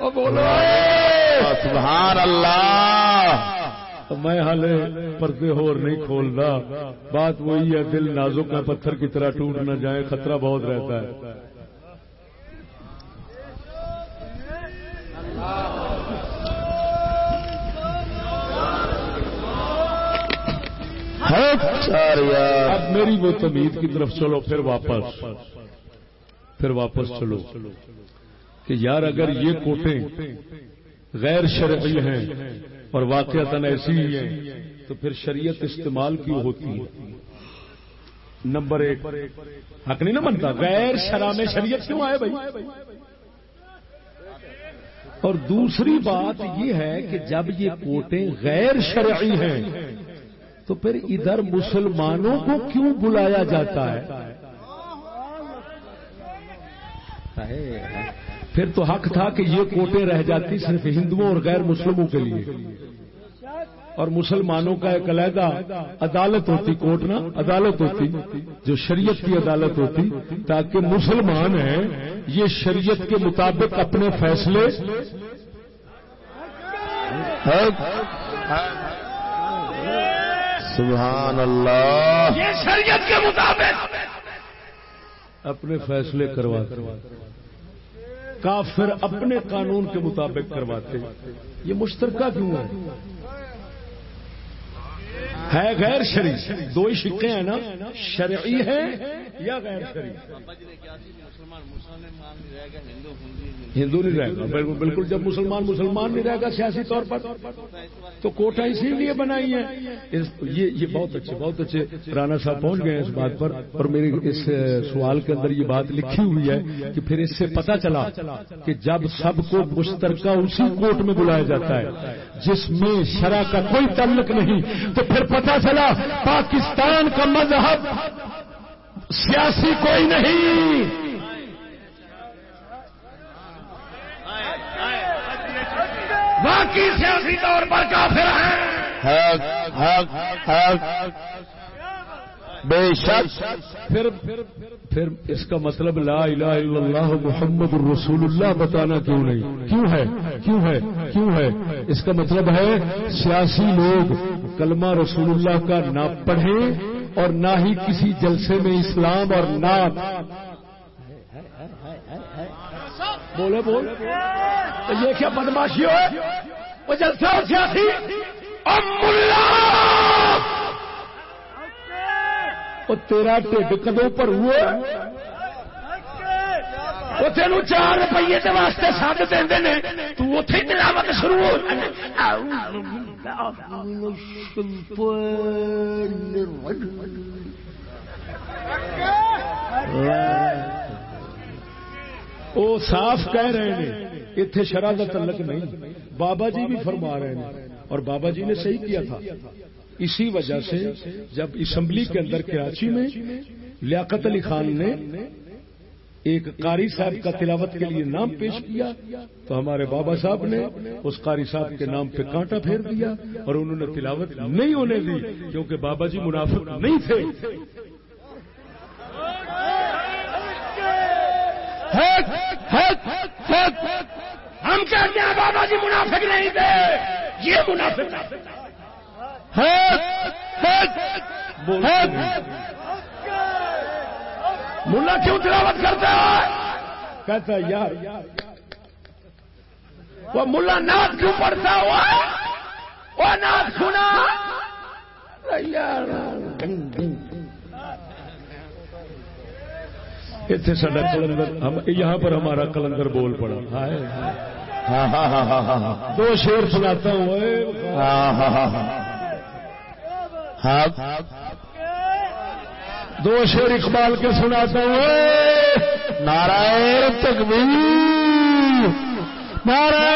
Speaker 1: بولو
Speaker 10: سبحان اللہ!
Speaker 1: میں حالے پردے اور نہیں کھولنا بات وہی ہے دل نازک کا پتھر کی طرح ٹوٹ نہ جائے خطرہ بہت رہتا ہے۔ اب میری وہ تمید کی طرف چلو پھر واپس۔ پھر واپس چلو۔ کہ یار اگر یہ کوٹیں غیر شرعی ہیں اور واقعات ایسی ہی ہیں، تو پھر شریعت استعمال کیوں ہوتی ہے۔ نمبر ایک۔ حق نہیں نا بنتا؟ غیر شرح میں شریعت کیوں آئے بھائی؟ اور دوسری بات یہ ہے کہ جب یہ کوٹیں غیر شرعی ہیں، تو پھر ادھر مسلمانوں کو کیوں بلایا جاتا ہے؟ پھر تو حق تھا کہ یہ کوٹیں رہ جاتی صرف ہندوؤں اور غیر مسلموں کے لیے۔ اور مسلمانوں کا ایک علیحدہ عدالت ہوتی کوٹ نا عدالت ہوتی جو شریعت کی عدالت ہوتی تاکہ مسلمان ہیں یہ شریعت کے مطابق اپنے فیصلے۔
Speaker 10: سبحان اللہ۔
Speaker 1: یہ شریعت کے مطابق۔ اپنے فیصلے کرواتے کافر اپنے قانون کے مطابق کرواتے یہ مشترکہ کیوں ہے؟ ہے غیر شریف دو ہی شکے ہیں نا۔ شرعی ہے یا غیر شریف ہندو نہیں رہے گا۔ بالکل بالکل جب مسلمان مسلمان نہیں رہے گا سیاسی طور پر تو کوٹا اسی لیے بنائی ہے یہ بہت اچھے بہت اچھے رانا صاحب پہنچ گئے ہیں اس بات پر۔ اور میری اس سوال کے اندر یہ بات لکھی ہوئی ہے کہ پھر اس سے پتا چلا کہ جب سب کو مشترکہ اسی کوٹ میں بلایا جاتا ہے جس میں شرح کا کوئی تعلق نہیں تو پھر پتا چلا پاکستان کا مذہب سیاسی کوئی نہیں۔ باقی سیاسی طور پر کافر ہیں۔
Speaker 10: بے شک۔
Speaker 1: پھر پھر اس کا مطلب لا الہ الا اللہ محمد الرسول اللہ بتانا کیوں نہیں؟ کیوں ہے؟ کیوں ہے؟ کیوں ہے؟ اس کا مطلب ہے سیاسی لوگ کلمہ رسول اللہ کا نہ پڑھیں اور نہ ہی کسی جلسے میں اسلام اور نہ بولے، بول۔ یہ کیا بدماشی ہو وہ جلسہ سیاسی۔ وہ تیرا ٹھڈ کدو پر وہ تین چار روپیے کے واسطے سد دے تو اتے تلاوت شروع ہو۔ وہ صاف کہہ رہے ہیں اتنے شرح کا تعلق نہیں۔ بابا جی بھی فرما رہے ہیں اور بابا جی نے صحیح کیا تھا۔ اسی وجہ سے جب اسمبلی کے اندر کراچی میں لیاقت علی خان نے ایک قاری صاحب کا تلاوت کے لیے نام پیش کیا، تو ہمارے بابا صاحب نے اس قاری صاحب کے نام پہ کانٹا پھیر دیا اور انہوں نے تلاوت نہیں ہونے دی کیونکہ بابا جی منافق نہیں تھے۔
Speaker 3: ہم کہتے ہیں بابا جی منافق نہیں تھے۔ یہ منافق ملا کیوں تلاوت کرتا ہے؟
Speaker 1: کہتا یار،
Speaker 3: وہ ملا نعت کیوں پڑھتا ہوا وہ نعت سنا۔
Speaker 1: یار اتنے سڈا کلندر یہاں پر ہمارا کلندر بول پڑا۔ ہائے
Speaker 10: ہاں ہاں ہاں
Speaker 1: دو شیر سناتا ہوں دو شیر اقبال کے سناتا ہوں۔
Speaker 10: نارائن تکبیر
Speaker 1: نعرہ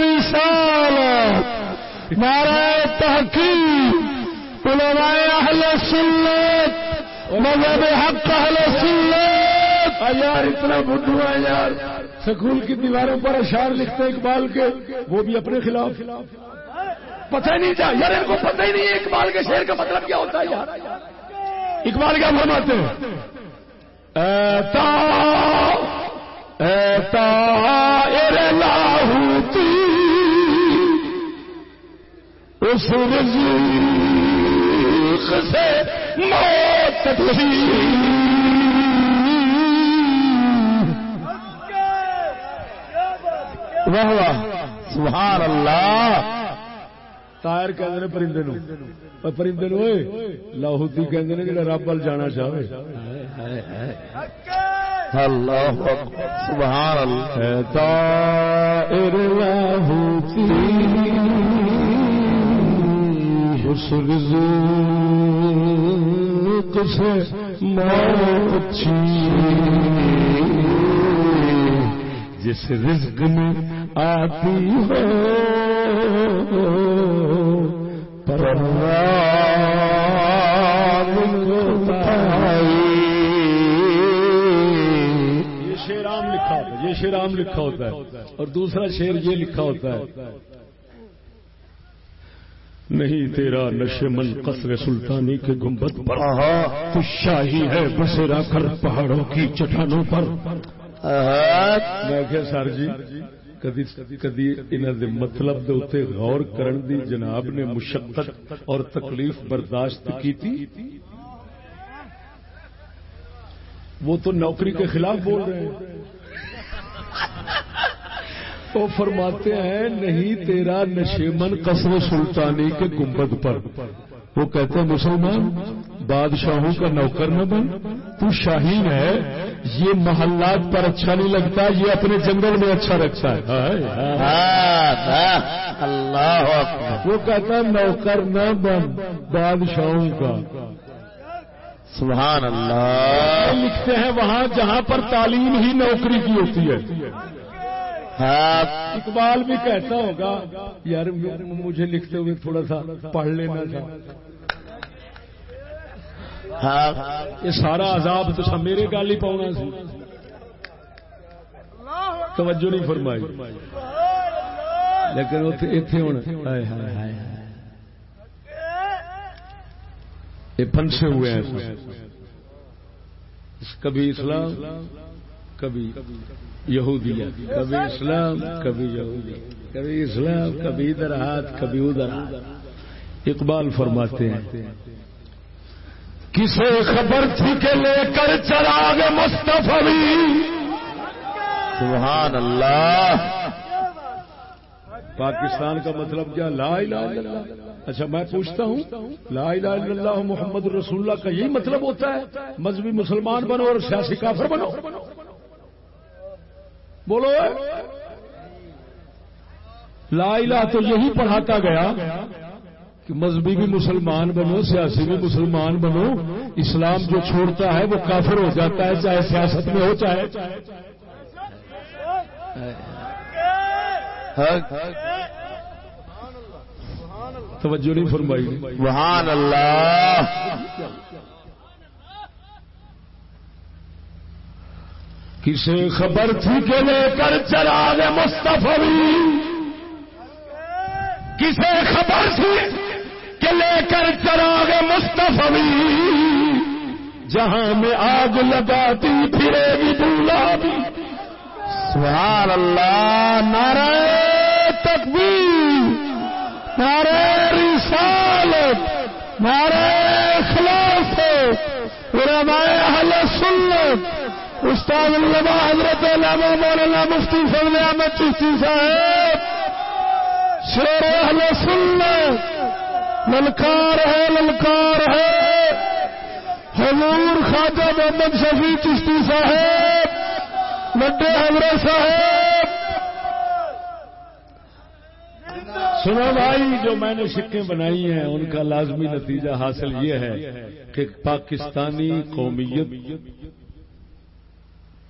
Speaker 1: رسالت نعرہ تحقیق علماء اہل سنت۔ مذہب حق اہل سنت۔ یار اتنا بدھو ہے یار۔ سکول کی دیواروں پر اشعار لکھتے اقبال کے وہ بھی اپنے خلاف۔
Speaker 3: پتہ ہی نہیں تھا یار ان کو پتہ ہی نہیں ہے اقبال کے شعر کا مطلب کیا ہوتا ہے یار۔
Speaker 1: اقبال کیا فرماتے ہیں؟ ایتا ایتا لاہوتی اس رزق سے موت تھی
Speaker 10: واہ واہ سبحان اللہ۔
Speaker 1: تائر کہ پرندے نو پرندے نو اوئے لاہوتی کہندے نے جڑا رب جانا چاہے
Speaker 10: اللہ سبحان اللہ۔
Speaker 1: ہے طائر لاہوتی۔ اس رزق سے موت جس رزق میں آتی ہو یہ شیر عام لکھا ہوتا ہے، یہ شیر عام لکھا ہوتا ہے اور دوسرا شیر یہ لکھا ہوتا ہے نہیں تیرا نشے من قصر سلطانی کے گنبد پر۔ شاہی ہے بسیرا کر پہاڑوں کی چٹانوں پر۔ میں کہ سر جی کدی کدی انہاں دے مطلب دے اوتے غور کرن دی جناب نے مشقت اور تکلیف برداشت کیتی؟ وہ تو نوکری کے خلاف بول رہے ہیں۔ وہ فرماتے ہیں نہیں تیرا نشیمن قصر سلطانی کے گنبد پر۔ وہ کہتے ہیں مسلمان بادشاہوں کا نوکر نہ بن۔ تو شاہین ہے یہ محلات پر اچھا نہیں لگتا یہ اپنے جنگل میں اچھا رکھتا ہے۔
Speaker 10: اللہ
Speaker 1: وہ کہتا ہے نوکر نہ بن بادشاہوں کا۔
Speaker 10: سبحان اللہ۔
Speaker 1: لکھتے ہیں وہاں جہاں پر تعلیم ہی نوکری کی ہوتی ہے۔ اقبال بھی کہتا ہوگا یار مجھے لکھتے ہوئے تھوڑا سا پڑھ لینا تھا۔
Speaker 10: ہاں
Speaker 1: یہ سارا عذاب تو میرے گال ہی پاؤنا سی۔ توجہ نہیں فرمائی۔ لیکن اتنے ہوں۔ یہ پنسے ہوئے ہیں۔ کبھی اسلام کبھی یہودیہ کبھی اسلام، کبھی یہودی کبھی اسلام، کبھی ادھر ہاتھ، کبھی ادھر ہاتھ۔ اقبال فرماتے ہیں، کسے خبر تھی کہ لے کر چراغ مستفی
Speaker 10: سبحان اللہ۔
Speaker 1: پاکستان کا مطلب کیا؟ لا الہ الا اللہ۔ اچھا میں پوچھتا ہوں، لا الہ الا اللہ محمد رسول اللہ کا یہی مطلب ہوتا ہے؟ مذہبی مسلمان بنو اور سیاسی کافر بنو۔ بولو۔ لا الہ تو یہی پڑھاتا گیا کہ مذہبی بھی مسلمان بنو، سیاسی بھی مسلمان بنو۔ اسلام جو چھوڑتا ہے وہ کافر ہو جاتا ہے، چاہے سیاست میں ہو، چاہے۔ توجہ نہیں فرمائی۔
Speaker 10: سبحان اللہ۔
Speaker 1: کسے خبر تھی کہ لے کر چراغ مستفی کسے خبر تھی کہ لے کر چراغ مستفی جہاں میں آگ لگاتی، پھرے بھی بولا بھی۔
Speaker 2: سبحان اللہ، نعرہ تکبیر، نعرہ رسالت، نعرہ خلافت علماء اہل سنت استاد علماء حضرت علامہ مولانا مفتی فضل احمد چشتی صاحب شیر اہل سنت، للکار ہے للکار ہے۔ حضور خواجہ محمد شفیع چشتی صاحب، بڑے حضرت صاحب۔
Speaker 1: سنو بھائی، جو میں نے سکے بنائی ہیں، ان کا لازمی نتیجہ حاصل یہ ہے کہ پاکستانی قومیت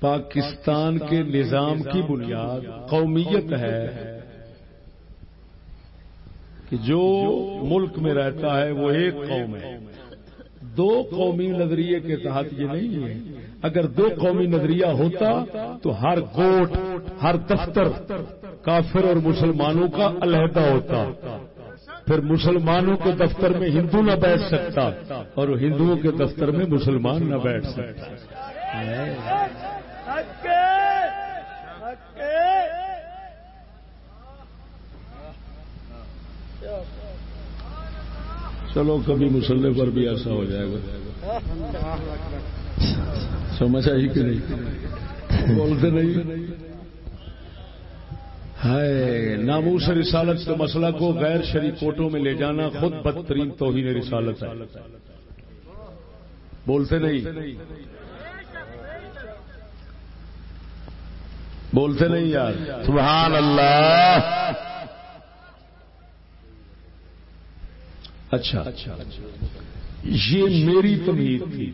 Speaker 1: پاکستان کے نظام کی بنیاد قومیت ہے کہ جو ملک میں رہتا ہے وہ ایک قوم ہے۔ دو قومی نظریے کے تحت یہ نہیں ہے۔ اگر دو قومی نظریہ ہوتا تو ہر کوٹ ہر دفتر کافر اور مسلمانوں کا علیحدہ ہوتا۔ پھر مسلمانوں کے دفتر میں ہندو نہ بیٹھ سکتا اور ہندوؤں کے دفتر میں مسلمان نہ بیٹھ سکتا۔ چلو، کبھی مسلح پر بھی ایسا ہو جائے گا۔ سمجھ آئی کہ نہیں؟ بولتے نہیں۔ ہے ناموس رسالت کے مسئلہ کو غیر شری کوٹوں میں لے جانا خود بدترین توہین رسالت ہے۔ بولتے نہیں۔ بولتے نہیں یار۔
Speaker 2: سبحان اللہ۔
Speaker 1: اچھا۔ یہ میری تمہید تھی۔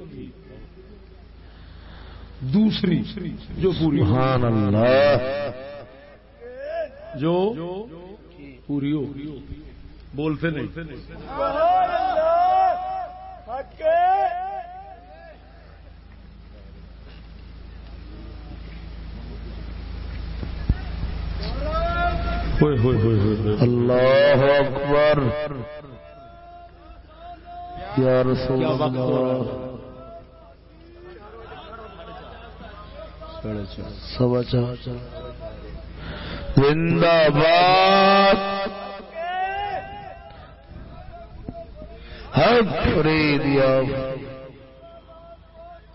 Speaker 1: دوسری جو پوری
Speaker 2: سبحان اللہ۔
Speaker 1: جو پوری ہو۔ بولتے نہیں۔ ہوئے ہوئے ہوئے ہوئے۔
Speaker 2: اللہ اکبر۔ یا رسول اللہ سوا چار۔ زندہ باد۔ حق فرید یا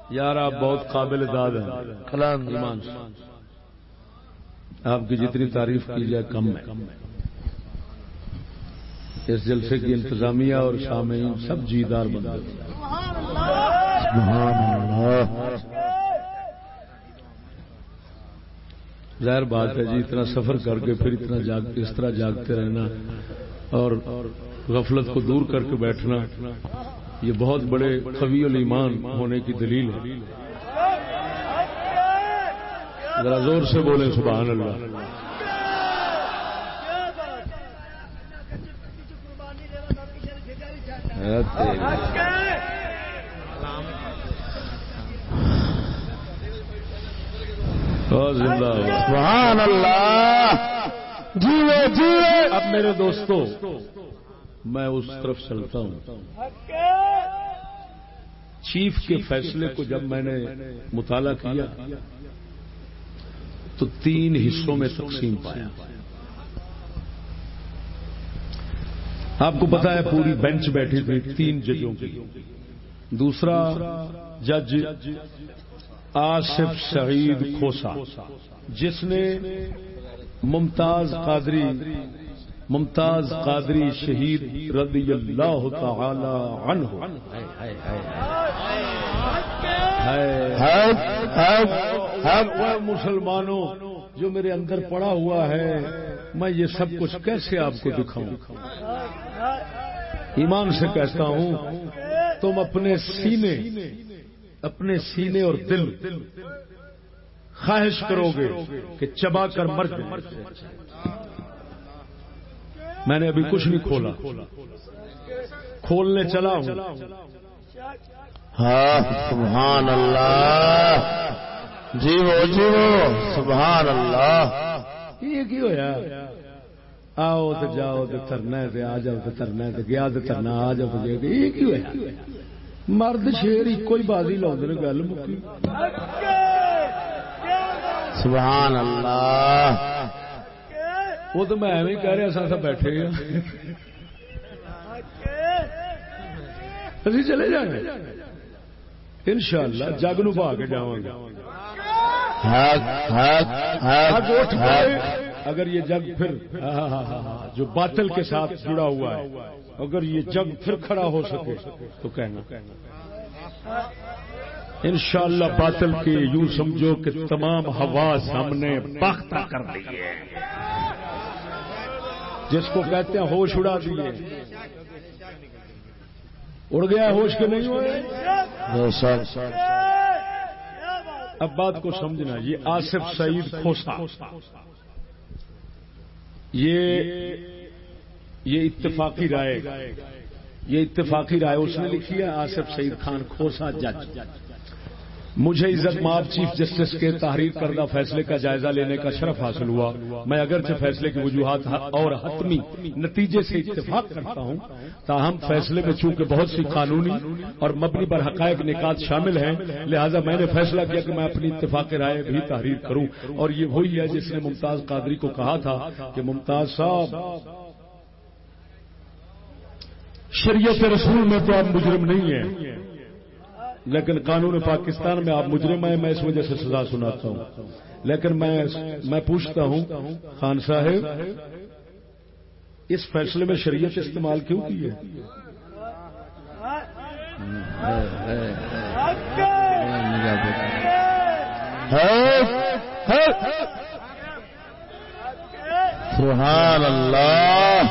Speaker 1: یار آپ بہت قابل داد ہیں۔
Speaker 2: کلام
Speaker 1: ایمان آپ کی جتنی تعریف کی جائے کم ہے۔ اس جلسے کی انتظامیہ اور سامعین سب جیدار بن گئے۔ ظاہر بات ہے جی اتنا سفر کر کے پھر اتنا جاگ، اس طرح جاگتے رہنا اور غفلت کو دور کر کے بیٹھنا، یہ بہت بڑے قوی الایمان ہونے کی دلیل ہے۔ ذرا زور سے بولیں سبحان اللہ بہت زندہ ہو
Speaker 2: سبحان اللہ۔ جیوے جیوے۔
Speaker 1: اب میرے دوستو میں اس طرف چلتا ہوں۔ چیف کے فیصلے کو جب میں نے مطالعہ کیا تو تین حصوں میں تقسیم پایا۔ آپ کو پتا ہے پوری بینچ بیٹھی تھی تین ججوں کی۔ دوسرا جج آصف سعید کھوسا، جس نے ممتاز قادری ممتاز قادری شہید رضی اللہ تعالی عنہ۔ ہے مسلمانوں جو میرے اندر پڑا ہوا ہے، میں یہ سب کچھ کیسے آپ کو دکھاؤں؟ ایمان سے کہتا ہوں تم اپنے سینے اپنے سینے اور دل خواہش کرو گے کہ چبا کر مر میں نے ابھی کچھ نہیں کھولا۔ کھولنے چلا ہوں۔
Speaker 2: ہاں سبحان اللہ۔ جیو جیو سبحان اللہ۔
Speaker 1: یہ کی ہویا آؤ تو جاؤ تو ترنا ہے آ جاؤ تو ترنا ہے گیا تو ترنا آ جاؤ تو یہ کی ہویا مرد شیر ایک ہی بازی لاؤ گل مکی۔
Speaker 10: سبحان اللہ۔
Speaker 1: وہ تو میں ایویں کہہ رہا سا سا بیٹھے ہاں ابھی چلے جائیں گے ان شاء اللہ جگ نو پا کے جاؤں گا اگر یہ جگ پھر جو باطل کے ساتھ جڑا ہوا ہے اگر یہ جگ پھر کھڑا ہو سکے تو کہنا۔ انشاءاللہ باطل کے یوں سمجھو کہ تمام حواس ہم نے باختہ کر دی ہے۔ جس کو کہتے ہیں ہوش اڑا دیے اڑ گیا ہوش کے نہیں ہوئے؟ اب بات کو سمجھنا یہ آصف سعید کھوسا۔ یہ یہ اتفاقی رائے، یہ اتفاقی رائے اس نے لکھی ہے، آصف سعید خان کھوسا جج۔ مجھے عزت ماب چیف جسٹس کے تحریر کردہ فیصلے کا جائزہ لینے کا شرف حاصل ہوا۔ میں اگرچہ فیصلے کی وجوہات اور حتمی نتیجے سے اتفاق کرتا ہوں، تاہم فیصلے میں چونکہ بہت سی قانونی اور مبنی پر حقائق نکات شامل ہیں، لہذا میں نے فیصلہ کیا کہ میں اپنی اتفاق رائے بھی تحریر کروں۔ اور یہ وہی ہے جس نے ممتاز قادری کو کہا تھا کہ ممتاز صاحب، شریعت رسول میں تو آپ مجرم نہیں ہیں۔ لیکن قانون پاکستان میں آپ مجرم ہیں، میں اس وجہ سے سزا سناتا ہوں۔ لیکن میں میں پوچھتا ہوں، خان صاحب، اس فیصلے میں شریعت استعمال کیوں کی ہے؟
Speaker 10: سبحان اللہ۔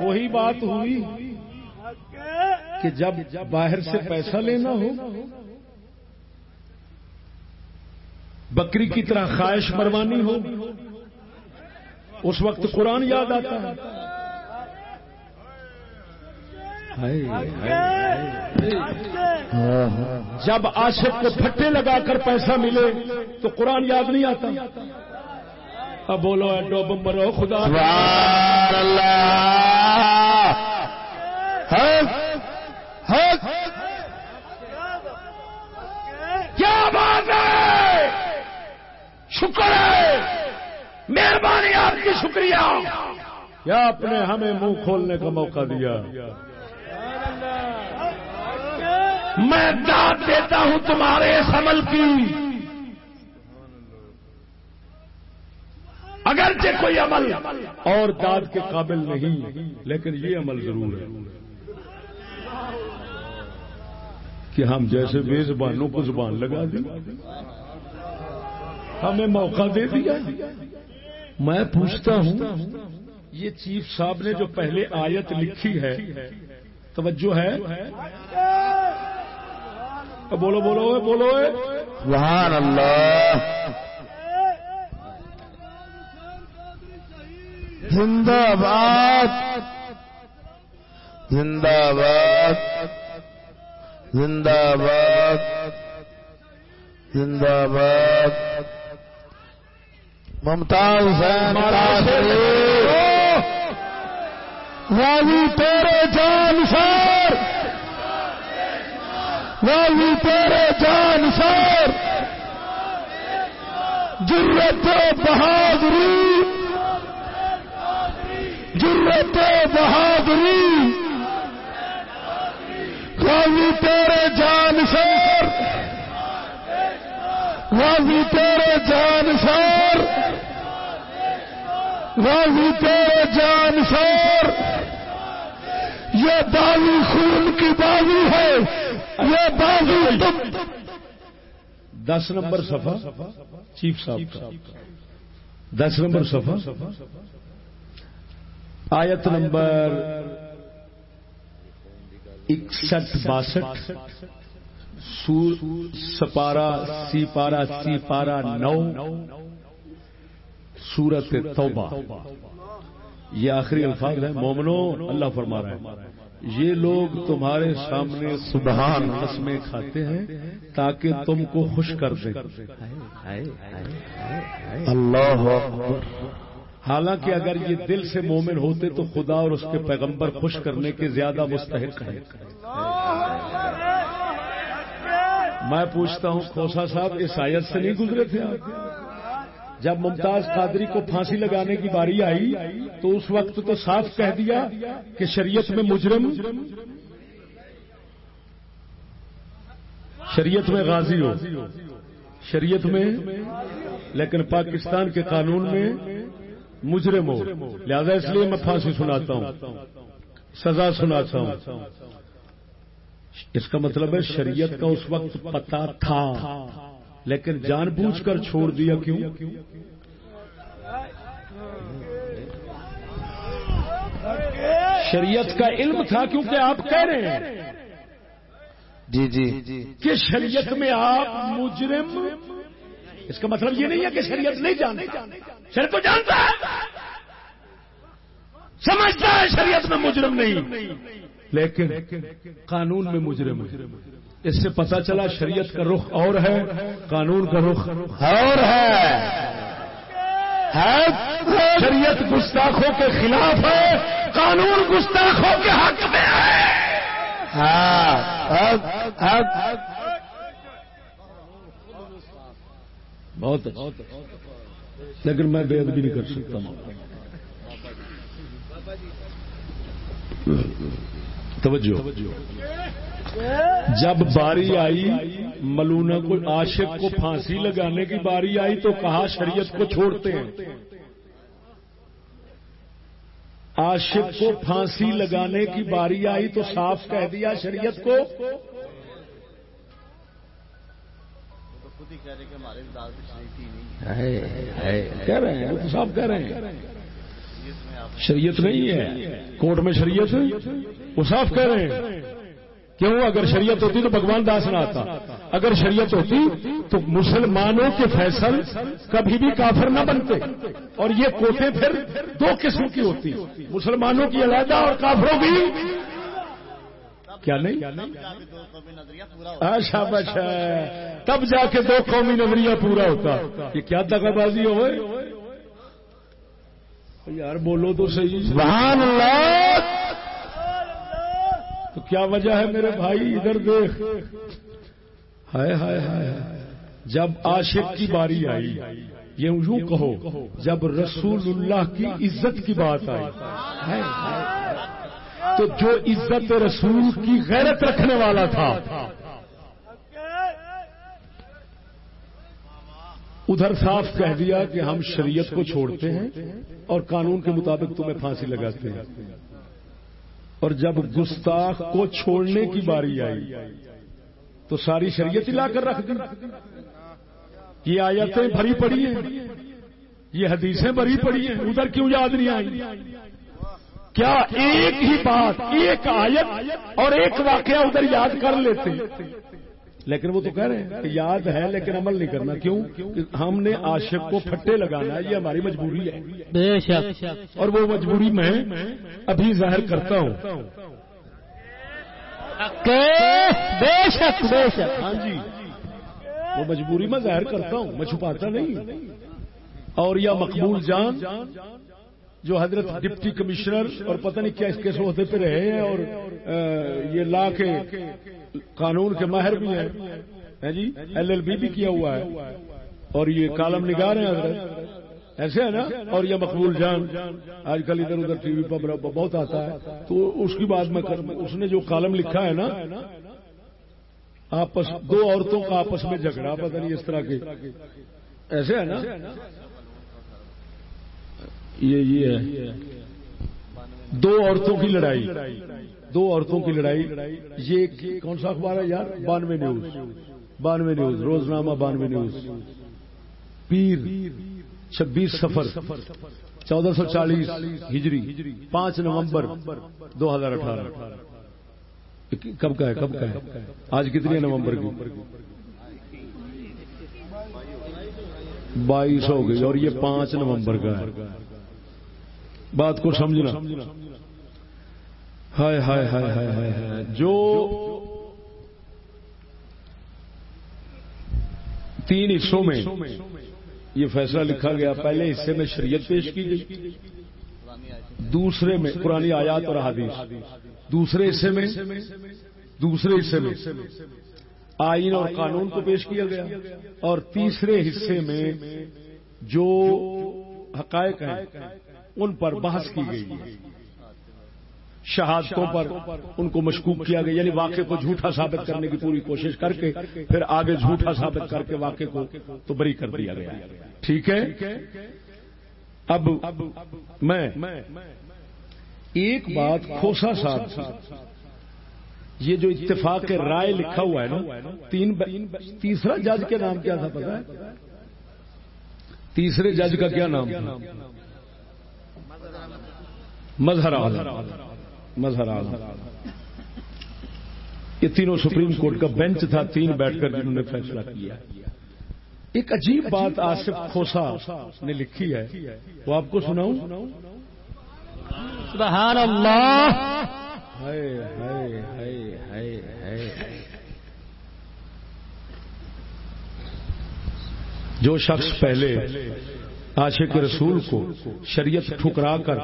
Speaker 1: وہی بات ہوئی۔ کہ جب باہر سے پیسہ لینا ہو، بکری کی طرح خواہش مروانی ہو، اس وقت قرآن یاد آتا ہے۔ جب عاشق کو پھٹے لگا کر پیسہ ملے تو قرآن یاد نہیں آتا۔ اب بولو، اے ڈوب مرو، خدا۔
Speaker 10: اللہ۔ ہاں؟
Speaker 1: کیا بات ہے؟ شکر ہے! مہربانی آپ کی شکریہ! کیا آپ نے ہمیں منہ کھولنے کا موقع دیا؟ میں داد دیتا ہوں تمہارے اس عمل کی۔ اگرچہ کوئی عمل اور داد کے قابل نہیں لیکن یہ عمل ضرور ہے۔ کہ ہم جیسے بے زبانوں کو زبان لگا دیں۔ ہمیں موقع دے دیا۔ میں پوچھتا ہوں، یہ چیف صاحب نے جو پہلے آیت لکھی ہے، توجہ ہے؟ بولو بولو بولو۔
Speaker 10: سبحان اللہ۔ زندہ باد زندہ باد زندہ باد زندہ باد۔ ممتاز حسین والی تیرے جان سار والی تیرے جان سار جرت بہادری۔ جرت بہادری۔ والی تیرے جان سار والی تیرے جان سار والی تیرے جان سار یہ باوی خون کی باوی ہے۔ یہ باوی تم
Speaker 1: دس نمبر صفحہ، چیف صاحب دس نمبر صفحہ۔ آیت نمبر اکسٹھ باسٹھ سور سپارہ سی پارا سی پارا نو سورت توبہ۔ یہ آخری الفاظ ہے مومنو اللہ فرما رہا ہے۔ یہ لوگ تمہارے سامنے سبحان قسمیں کھاتے ہیں تاکہ تم کو خوش کر دیں
Speaker 10: اللہ
Speaker 1: حالانکہ اگر یہ دل سے مومن ہوتے تو خدا اور اس کے پیغمبر خوش کرنے کے زیادہ مستحق ہیں۔ میں پوچھتا ہوں، کھوسا صاحب، اس آیت سے نہیں گزرے تھے آپ؟ جب ممتاز قادری کو پھانسی لگانے کی باری آئی تو اس وقت تو صاف کہہ دیا کہ شریعت میں مجرم، شریعت میں غازی ہو، شریعت میں، لیکن پاکستان کے قانون میں مجرم ہو۔ لہذا اس لیے میں پھانسی سناتا ہوں۔ سزا سناتا ہوں۔ اس کا مطلب ہے شریعت کا اس وقت پتا تھا۔ لیکن جان بوجھ کر چھوڑ دیا کیوں؟ شریعت کا علم تھا کیونکہ آپ کہہ رہے ہیں۔
Speaker 10: جی جی۔
Speaker 1: کہ شریعت میں آپ مجرم۔ اس کا مطلب یہ نہیں ہے کہ شریعت نہیں جانتا۔ شریعت تو جانتا ہے؟ سمجھتا ہے شریعت میں مجرم نہیں۔ لیکن قانون میں مجرم ہے۔ اس سے پتا چلا شریعت کا رخ اور ہے، قانون کا رخ
Speaker 10: اور ہے۔
Speaker 1: شریعت گستاخوں کے خلاف ہے، قانون گستاخوں کے حق میں ہے۔ بہت اچھا۔ لیکن میں بے ادبی نہیں کر سکتا توجہ. جب باری آئی ملونا کو عاشق کو پھانسی لگانے کی باری آئی تو کہا شریعت کو چھوڑتے ہیں. عاشق کو پھانسی لگانے کی باری آئی تو صاف کہہ دیا شریعت کو. خود ہی کہہ رہے ہیں، وہ صاحب کہہ رہے ہیں۔ شریعت نہیں ہے۔ کوٹ میں شریعت وہ صاف کہہ رہے ہیں۔ کیوں؟ اگر شریعت ہوتی تو بھگوان داس نہ آتا۔ اگر شریعت ہوتی تو مسلمانوں کے فیصل کبھی بھی کافر نہ بنتے۔ اور یہ کوٹیں پھر دو قسم کی ہوتی۔ مسلمانوں کی علیحدہ اور کافروں کی کیا نہیں؟ اچھا اچھا تب جا کے دو قومی نظریہ پورا ہوتا۔ یہ کیا دگا بازی ہو یار بولو تو صحیح۔
Speaker 10: سبحان اللہ!
Speaker 1: تو کیا وجہ ہے میرے بھائی؟ ادھر دیکھ۔ ہائے ہائے ہائے۔ جب عاشق کی باری آئی یہ یوں کہو جب رسول اللہ کی عزت کی بات آئی۔ تو جو عزت رسول کی غیرت رکھنے والا تھا، ادھر صاف کہہ دیا کہ ہم شریعت کو چھوڑتے ہیں اور قانون کے مطابق تمہیں پھانسی لگاتے ہیں۔ اور جب گستاخ کو چھوڑنے کی باری آئی، تو ساری شریعت لا کر رکھ دی۔ یہ آیتیں بھری پڑی ہیں، یہ حدیثیں بھری پڑی ہیں، ادھر کیوں یاد نہیں آئی؟ کیا ایک ہی بات ایک آیت اور ایک واقعہ ادھر یاد کر لیتے لیکن وہ تو کہہ رہے ہیں کہ یاد ہے لیکن عمل نہیں کرنا۔ کیوں؟ ہم نے عاشق کو پھٹے لگانا ہے یہ ہماری مجبوری ہے۔
Speaker 5: بے شک۔
Speaker 1: اور وہ مجبوری میں ابھی ظاہر کرتا ہوں۔
Speaker 5: بے شک بے شک۔
Speaker 1: ہاں جی۔ وہ مجبوری میں ظاہر کرتا ہوں میں چھپاتا نہیں۔ اور یا مقبول جان جو حضرت ڈپٹی کمشنر اور پتہ نہیں کیا اس کے عہدے پہ رہے ہیں اور یہ لا کے قانون کے ماہر بھی ہیں۔ جی؟ ایل ایل بی بھی کیا ہوا ہے۔ اور یہ کالم نگار ہیں حضرت۔ ایسے ہے نا؟ اور یہ مقبول جان۔ آج کل ادھر ادھر ٹی وی پر بہت آتا ہے۔ تو اس کی بات میں اس نے جو کالم لکھا ہے نا، آپس دو عورتوں کا آپس میں جھگڑا، پتہ نہیں اس طرح کے۔ ایسے ہے نا؟ یہ یہ ہے۔ دو عورتوں کی لڑائی۔ دو عورتوں کی لڑائی۔ یہ کون سا اخبار ہے یار؟ بانوے نیوز۔ بانوے نیوز۔ روزنامہ بانوے نیوز۔ پیر، چھبیس سفر چودہ سو چالیس ہجری، پانچ نومبر دو ہزار اٹھارہ۔ کب کا ہے؟ کب کا ہے؟ آج کتنی نومبر کی؟ بائیس ہو گئی اور یہ پانچ نومبر کا ہے۔ بات کو سمجھنا۔ ہائے ہائے ہائے ہائے ہائے ہائے۔ جو تین حصوں میں یہ فیصلہ لکھا گیا، پہلے حصے میں شریعت پیش کی گئی، دوسرے میں پرانی آیات اور حادیث دوسرے حصے میں، دوسرے حصے میں آئین اور قانون کو پیش کیا گیا۔ اور تیسرے حصے میں جو حقائق ہیں ان پر بحث کی گئی۔ ہے شہادتوں پر ان کو مشکوک کیا گیا یعنی واقع کو جھوٹا ثابت کرنے کی پوری کوشش کر کے، پھر آگے جھوٹا ثابت کر کے واقع کو تو بری کر دیا گیا۔ ٹھیک ہے؟ اب میں ایک بات کھوسا صاحب یہ جو اتفاق رائے لکھا ہوا ہے نا، تین تیسرا جج کے نام کیا تھا پتا ہے؟ تیسرے جج کا کیا نام مظہر مظہر یہ تینوں سپریم کورٹ کا بینچ تھا تین بیٹھ کر جنہوں نے فیصلہ کیا۔ ایک عجیب بات آصف کھوسا نے لکھی ہے وہ آپ کو سناؤں؟
Speaker 5: سبحان اللہ۔
Speaker 1: جو شخص پہلے عاشق رسول کو شریعت ٹھکرا کر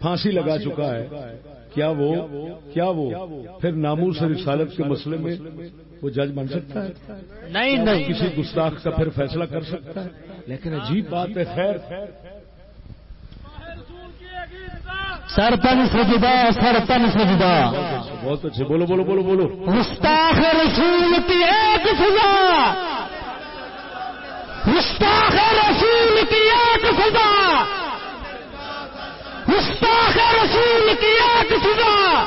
Speaker 1: پھانسی لگا چکا ہے۔ کیا وہ؟ کیا وہ؟ پھر نامور سے رسالت کے مسئلے میں وہ جج بن سکتا ہے؟
Speaker 5: نہیں نہیں۔
Speaker 1: کسی گستاخ کا پھر فیصلہ کر سکتا ہے؟ لیکن عجیب بات ہے خیر۔
Speaker 5: سرپن سجدہ سرپن سجدہ
Speaker 1: بہت اچھے۔ بولو بولو بولو بولو۔
Speaker 5: گستاخ رسول کی ایک سزا۔ گستاخ رسول کی ایک سزا۔ گستاخ رسول کی ایک سزا.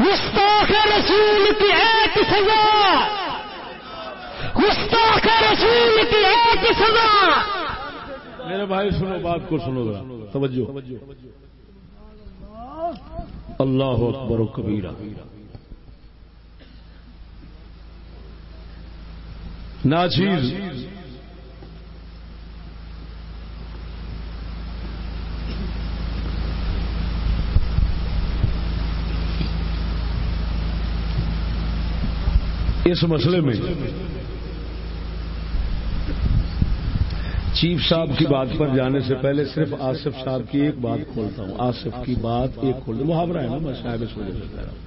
Speaker 5: گستاخ رسول کی ایک سزا. گستاخ رسول کی ایک سزا.
Speaker 1: میرے بھائی، سنو بات کو سنو ذرا. توجہ. اللہ اکبر و کبیرہ. ناچیز. اس مسئلے میں چیف صاحب کی بات پر جانے سے پہلے صرف آصف صاحب کی ایک بات کھولتا ہوں۔ آصف کی بات ایک کھول محاورہ ہے نا، میں صاحب اس وجہ سے کہہ رہا ہوں۔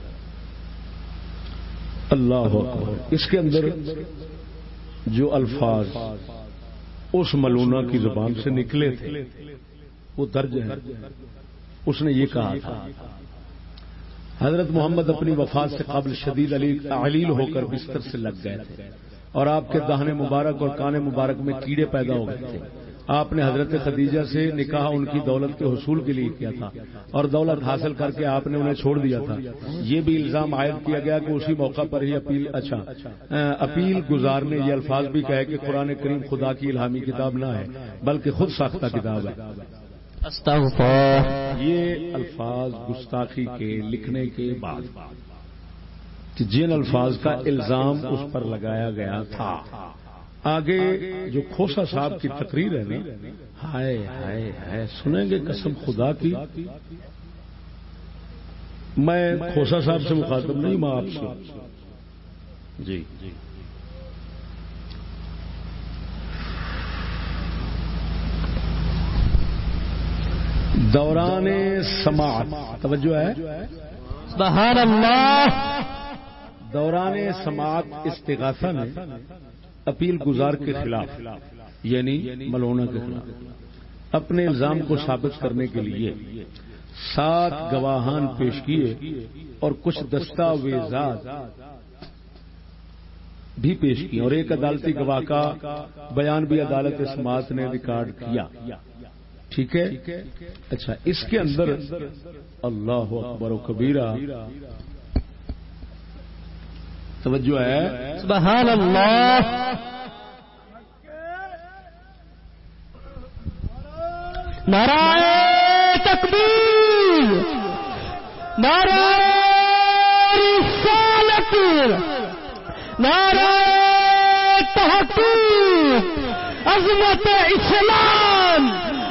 Speaker 1: اللہ اکبر۔ اس کے اندر جو الفاظ اس ملونہ کی زبان سے نکلے تھے، وہ درج ہے اس نے یہ کہا تھا حضرت محمد اپنی وفات سے قبل شدید علیل ہو کر بستر سے لگ گئے تھے اور آپ کے دہنے مبارک اور کانے مبارک میں کیڑے پیدا ہو گئے تھے۔ آپ نے حضرت خدیجہ سے نکاح ان کی دولت کے حصول کے لیے کیا تھا اور دولت حاصل کر کے آپ نے انہیں چھوڑ دیا تھا۔ یہ بھی الزام عائد کیا گیا کہ اسی موقع پر ہی اپیل اچھا اپیل گزار نے یہ الفاظ بھی کہے کہ قرآن کریم خدا کی الہامی کتاب نہ ہے، بلکہ خود ساختہ کتاب ہے۔ یہ الفاظ گستاخی کے لکھنے کے بعد جن الفاظ کا الزام اس پر لگایا گیا تھا۔ آگے جو کھوسا صاحب کی تقریر ہے نا، ہائے ہائے ہائے، سنیں گے قسم خدا کی۔ میں کھوسا صاحب سے مخاطب نہیں میں آپ سے۔ جی۔ دوران سماعت. توجہ ہے؟
Speaker 5: سبحان اللہ.
Speaker 1: دوران سماعت استغاثہ نے اپیل گزار کے خلاف یعنی ملونا کے خلاف اپنے الزام کو ثابت کرنے کے لیے سات گواہان پیش کیے اور کچھ دستاویزات بھی پیش کیے اور ایک عدالتی گواہ کا بیان بھی عدالت سماعت نے ریکارڈ کیا۔ ٹھیک ہے؟ اچھا اس کے اندر اللہ اکبر و کبیرہ۔ توجہ ہے؟
Speaker 5: سبحان اللہ۔ نعرہ تکبیر۔ نعرہ رسالت۔ نعرہ تحقیق۔ عظمت اسلام۔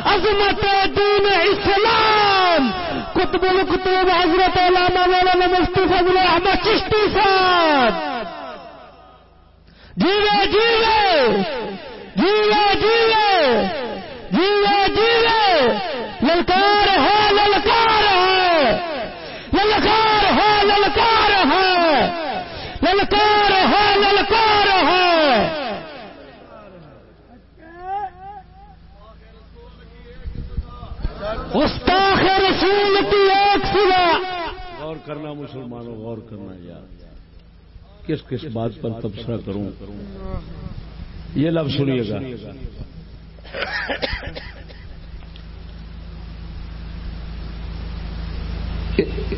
Speaker 5: عظمت دین اسلام. قطب القطب حضرت علامہ مولانا مفتی فضل احمد چشتی صاحب. جیوے جیوے. جیوے جیوے. جیوے جیوے للکار ہے للکار ہے للکار ہے للکار ہے
Speaker 3: گستاخ رسول کی ایک سلا
Speaker 1: غور کرنا مسلمانوں غور کرنا یار کس کس بات پر تبصرہ کروں؟ یہ لفظ سنیے گا۔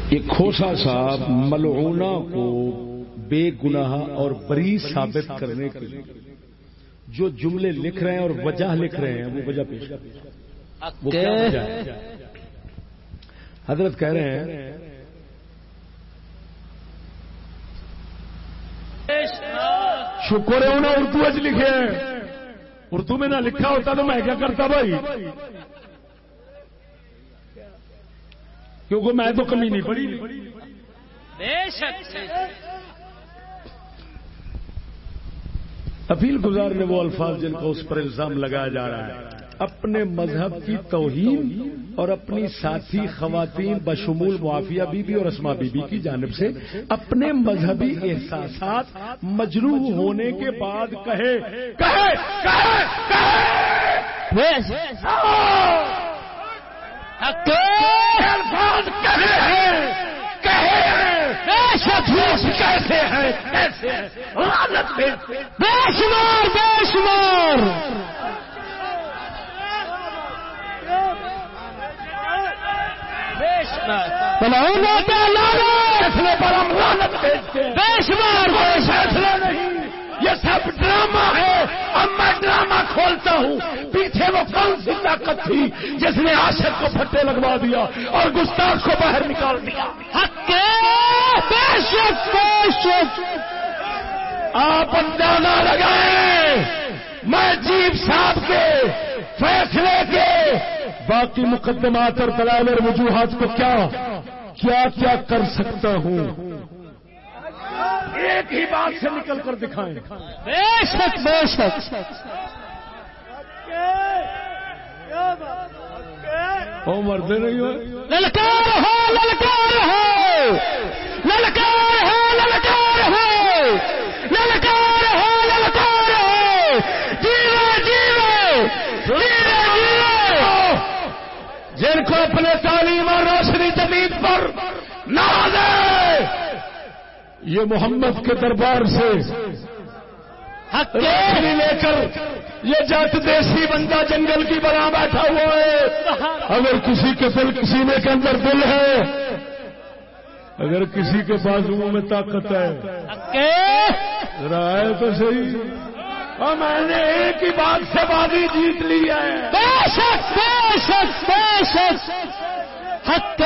Speaker 1: ایک کھوسا صاحب ملعونہ کو بے گناہ اور بری ثابت کرنے کے لیے جو جملے لکھ رہے ہیں اور وجہ لکھ رہے ہیں وہ وجہ پیش وہ حضرت کہہ رہے ہیں شکر ہے انہیں اردو اچ لکھے اردو میں نہ لکھا ہوتا تو میں کیا کرتا بھائی؟ کیونکہ میں تو کمی نہیں پڑی۔ اپیل گزار نے وہ الفاظ جن کو اس پر الزام لگایا جا رہا ہے۔ اپنے مذہب کی توہین اور اپنی ساتھی خواتین بشمول معافیہ بی بی اور اسما بی بی کی جانب سے اپنے مذہبی احساسات مجروح ہونے کے بعد کہے کہے کیسے ہیں کیسے ہیں؟
Speaker 3: بے شمار۔
Speaker 1: فیصلے پر ہم لانت بھیجتے ہیں
Speaker 3: بے شمار
Speaker 1: کوئی فیصلہ نہیں۔ یہ سب ڈرامہ ہے۔ اب میں ڈرامہ کھولتا ہوں۔ پیچھے وہ کون سی طاقت تھی جس نے عاشق کو پھٹے لگوا دیا اور گستاخ کو باہر نکال دیا؟
Speaker 3: حق بے شک بے شک۔
Speaker 1: آپ اندازہ لگائیں۔ میں جیب صاحب کے فیصلے کے باقی مقدمات اور دلائل اور وجوہات کو کیا کیا کیا کر سکتا ہوں؟ ایک ہی بات سے نکل کر دکھائیں۔
Speaker 3: بے شک بے شک۔
Speaker 1: او مردے نہیں ہو؟
Speaker 3: للکار ہو للکار ہو۔ للکار ہو للکار ہو للکار ہو جیو جیو جیو جیو
Speaker 1: جن کو اپنے تعلیم اور روشنی زمین پر ناز ہے یہ محمد کے دربار سے لے کر یہ جٹ دیسی بندہ جنگل کی بنا بیٹھا ہوا ہے۔ اگر کسی کے دل کسی نے کے اندر دل ہے اگر کسی کے بازو میں طاقت ہے۔ رائے تو صحیح۔ اور میں نے ایک ہی بات سے بازی جیت لی ہے۔
Speaker 3: بے شک بے شک بے شک۔ حق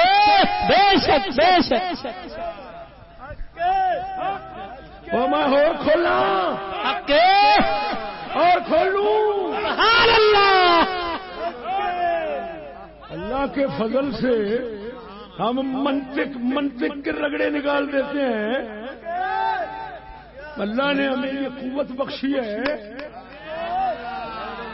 Speaker 3: بے شک بے شک۔
Speaker 1: اور میں اور کھولا اور کھولوں۔
Speaker 3: سبحان اللہ۔
Speaker 1: اللہ کے فضل سے ہم منطق منطق کے رگڑے نکال دیتے ہیں۔ اللہ نے ہمیں یہ قوت بخشی ہے۔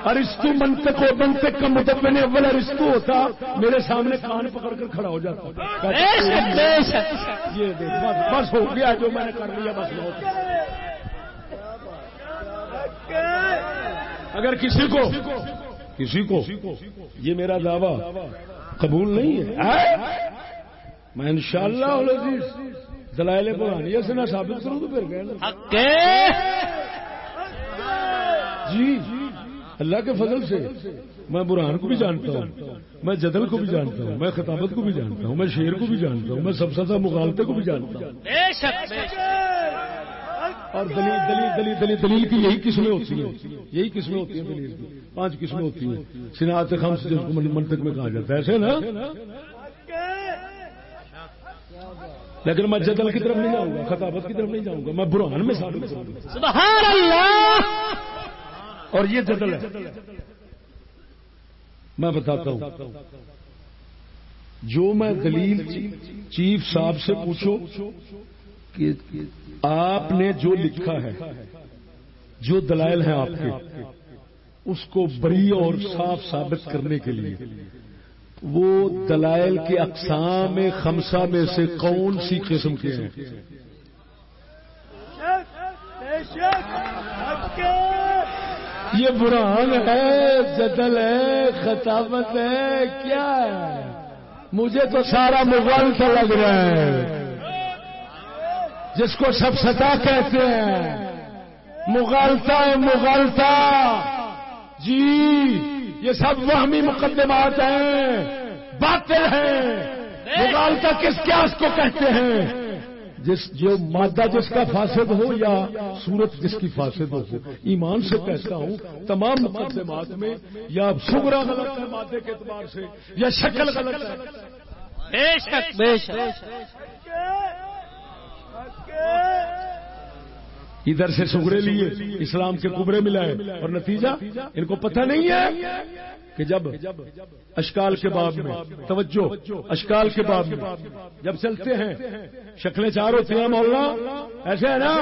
Speaker 1: ارستو منطق و منطق کا مطلب نے اول ارستو ہوتا میرے سامنے کان پکڑ کر کھڑا ہو جاتا۔ یہ بس بس ہو گیا جو میں نے کر لیا بس بہت اگر کسی کو کسی کو یہ میرا دعویٰ قبول نہیں ہے میں انشاءاللہ العزیز دلائل قرآنیہ سے نہ ثابت کروں تو پھر گئے نا
Speaker 3: حق
Speaker 1: جی۔ اللہ کے فضل سے میں برہان کو بھی جانتا ہوں میں جدل کو بھی جانتا ہوں میں خطابت کو بھی جانتا ہوں میں شیر کو بھی جانتا ہوں میں سب سے زیادہ مغالطے کو بھی جانتا ہوں۔ اور دلیل دلیل دلیل دلیل دلیل کی یہی قسمیں ہوتی ہیں یہی قسمیں ہوتی ہیں دلیل کی۔ پانچ قسمیں ہوتی ہیں۔ صنعت سے جس کو منطق میں کہا جاتا ہے ایسے نا؟ لیکن میں جدل کی طرف نہیں جاؤں گا خطابت کی طرف نہیں جاؤں گا میں برہان میں
Speaker 3: سبحان اللہ!
Speaker 1: اور یہ جدل ہے میں بتاتا ہوں جو میں دلیل چیف صاحب سے پوچھو کہ آپ نے جو لکھا ہے جو دلائل ہیں آپ کے اس کو بری اور صاف ثابت کرنے کے لیے وہ دلائل کے اقسام خمسہ میں سے کون سی قسم کے ہیں یہ برہان ہے۔ جدل ہے، خطابت ہے، کیا ہے؟ مجھے تو سارا مغالطہ لگ رہا ہے۔ جس کو سب ستا کہتے ہیں۔ مغالطہ ہے مغالطہ جی یہ سب وہمی مقدمات ہیں۔ باتیں ہیں۔ مغالطہ کس قیاس کو کہتے ہیں؟ جس جو مادہ جس کا فاسد ہو یا صورت جس کی فاسد ہو ایمان سے کہتا ہوں تمام مقدمات میں یا سگرا غلط ہے مادے کے اعتبار سے یا شکل غلط ہے۔
Speaker 3: بے شک بے شک۔
Speaker 1: ادھر سے سگرے لیے اسلام کے کبرے ملائے اور نتیجہ ان کو پتہ نہیں ہے کہ جب اشکال کے باب میں، توجہ، اشکال کے باب میں جب چلتے ہیں، شکلیں چار ہوتی ہیں، مولانا، ایسے ہے نا؟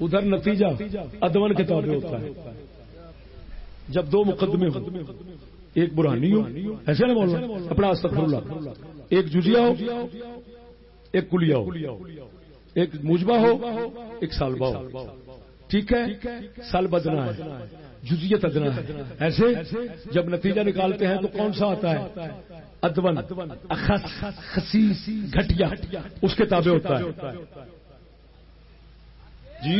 Speaker 1: ادھر نتیجہ ادون کے طور پہ ہوتا ہے۔ جب دو مقدمے ہوں، ایک برہانی ہو ایسے نا مولانا؟ اپنا استغفر اللہ۔ ایک جزیا ہو، ایک کلیا ہو۔ ایک مجبا ہو، ایک سالبا ہو۔ ٹھیک ہے؟ سال بدنا ہے، جزیت ادنا ہے۔ ایسے جب نتیجہ نکالتے ہیں تو کون سا آتا ہے؟ ادون خسیس، گھٹیا۔ اس کے تابع ہوتا ہے۔ جی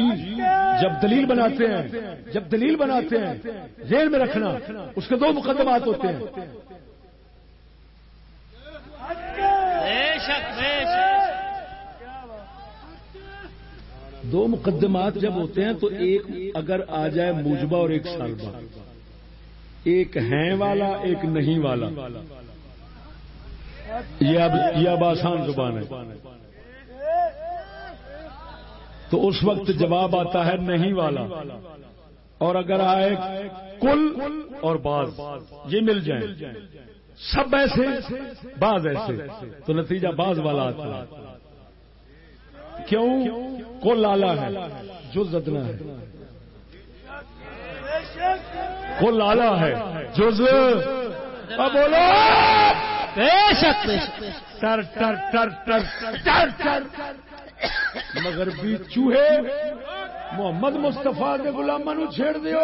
Speaker 1: جب دلیل بناتے ہیں، جب دلیل بناتے ہیں ریل میں رکھنا، اس کے دو مقدمات ہوتے ہیں
Speaker 3: بے شک بے شک
Speaker 1: دو مقدمات جب ہوتے ہیں تو ایک اگر آ جائے موجبہ اور ایک سالبہ ایک ہیں والا، ایک نہیں والا۔ یہ اب یہ اب آسان زبان ہے۔ تو اس وقت جواب آتا ہے نہیں والا۔ اور اگر آئے کل اور باز یہ مل جائیں۔ سب ایسے باز ایسے۔ تو نتیجہ باز والا آتا ہے۔ کیوں؟ کو لالا ہے؟ جو زدنا ہے۔ کو لالا ہے؟ جو بولو! ٹر ٹر ٹر ٹر ٹر ٹر۔ مگر بھی چوہے محمد مستفا کے گلاما نو چھیڑ دیو۔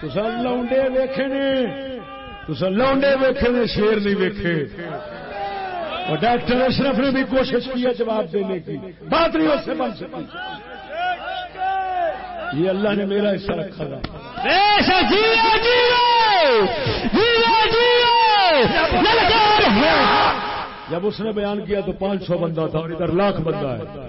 Speaker 1: تسا لونڈے ویکھے نے۔ تسا لونڈے ویکھے نے شیر نہیں ویکھے۔ اور ڈاکٹر اشرف نے بھی کوشش کی ہے جواب دینے کی۔ بات نہیں اس سے بن سکی یہ اللہ نے میرا حصہ رکھا تھا۔ جب اس نے بیان کیا تو پانچ سو بندہ تھا اور ادھر لاکھ بندہ ہے۔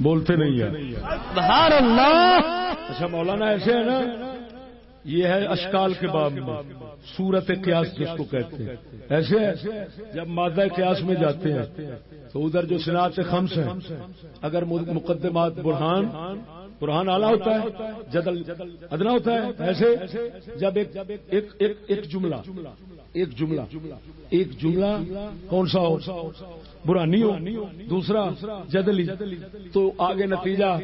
Speaker 1: بولتے نہیں ہیں۔
Speaker 3: اللہ۔
Speaker 1: اچھا مولانا ایسے ہے نا یہ ہے اشکال کے باب میں۔ صورت قیاس جس کو کہتے ہیں۔ ایسے ہے، جب مادہ قیاس میں جاتے ہیں، تو ادھر جو صنعت خمس ہیں، اگر مقدمات برہان برہان آلہ ہوتا ہے، جدل ادنا ہوتا ہے، ایسے جب ایک ایک جملہ ایک جملہ ایک جملہ کون سا ہو؟ برانی ہو، دوسرا جدلی، تو آگے نتیجہ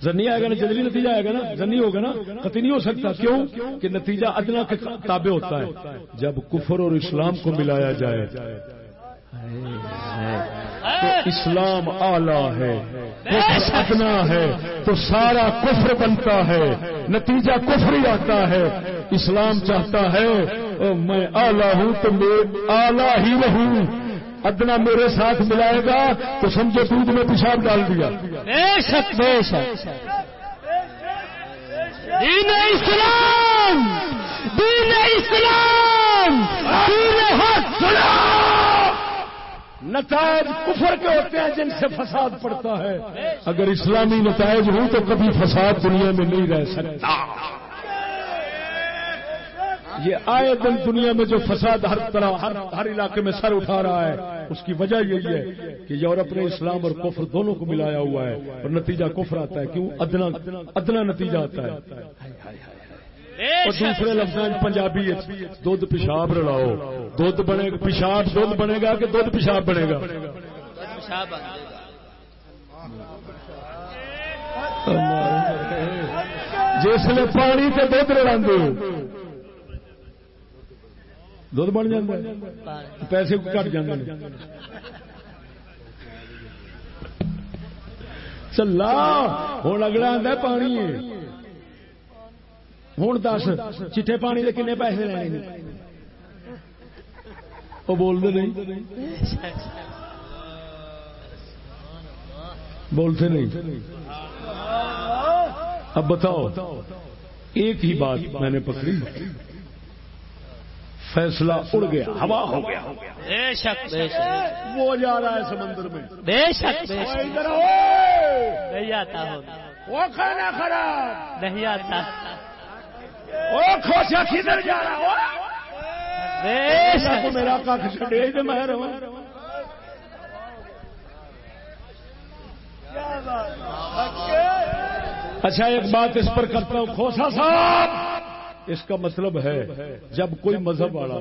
Speaker 1: زنی آئے گا نا، جدلی نتیجہ آئے گا نا، زنی ہوگا نا قطعی نہیں ہو سکتا۔ کیوں؟ کہ نتیجہ ادنا کے تابع ہوتا ہے۔ جب کفر اور اسلام کو ملایا جائے۔ تو اسلام آلہ ہے کفر ادنا ہے، تو سارا کفر بنتا ہے۔ نتیجہ کفر ہی آتا ہے۔ اسلام چاہتا ہے میں آلہ ہوں تو میں آلہ ہی رہوں۔ ادنا میرے ساتھ ملائے گا تو سمجھو دودھ میں پیشاب ڈال دیا۔
Speaker 3: بے شک بے شک۔ دین اسلام دین اسلام دین حق۔
Speaker 1: نتائج کفر کے ہوتے ہیں جن سے فساد پڑتا ہے۔ اگر اسلامی نتائج ہوں تو کبھی فساد دنیا میں نہیں رہ سکتا۔ یہ آئے دن دنیا میں جو فساد ہر طرح ہر ہر علاقے میں سر اٹھا رہا ہے۔ اس کی وجہ یہی ہے کہ یورپ نے اسلام اور کفر دونوں کو ملایا ہوا ہے اور نتیجہ کفر آتا ہے، کیوں؟ ادنا ادنا نتیجہ آتا ہے۔ اور دوسرے لفظ پنجابی دھد پیشاب رلاؤ۔ دھد بنے گا پیشاب دھد بنے گا کہ دھد پیشاب بنے گا؟ جس نے پانی سے دھد رلا دھد بن جاتا پیسے کٹ جاتے چلا ہوں اگلا آتا پانی ہوں دس چٹے پانی کے کنے پیسے لینے وہ بولتے نہیں بولتے نہیں اب بتاؤ ایک ہی بات میں نے پکڑی فیصلہ اڑ گیا ہوا ہو گیا۔
Speaker 3: بے شک بے شک۔
Speaker 1: وہ جا رہا ہے سمندر میں۔
Speaker 3: بے شک بے نہیں آتا
Speaker 1: وہ کھانا خراب۔
Speaker 3: نہیں آتا۔
Speaker 1: وہ کھوسا کدھر جا رہا
Speaker 3: بے شک۔
Speaker 1: میرا کھ چڑے تو میں رہا اچھا ایک بات اس پر کرتا ہوں۔ کھوسا صاحب! اس کا مطلب ہے جب کوئی مذہب والا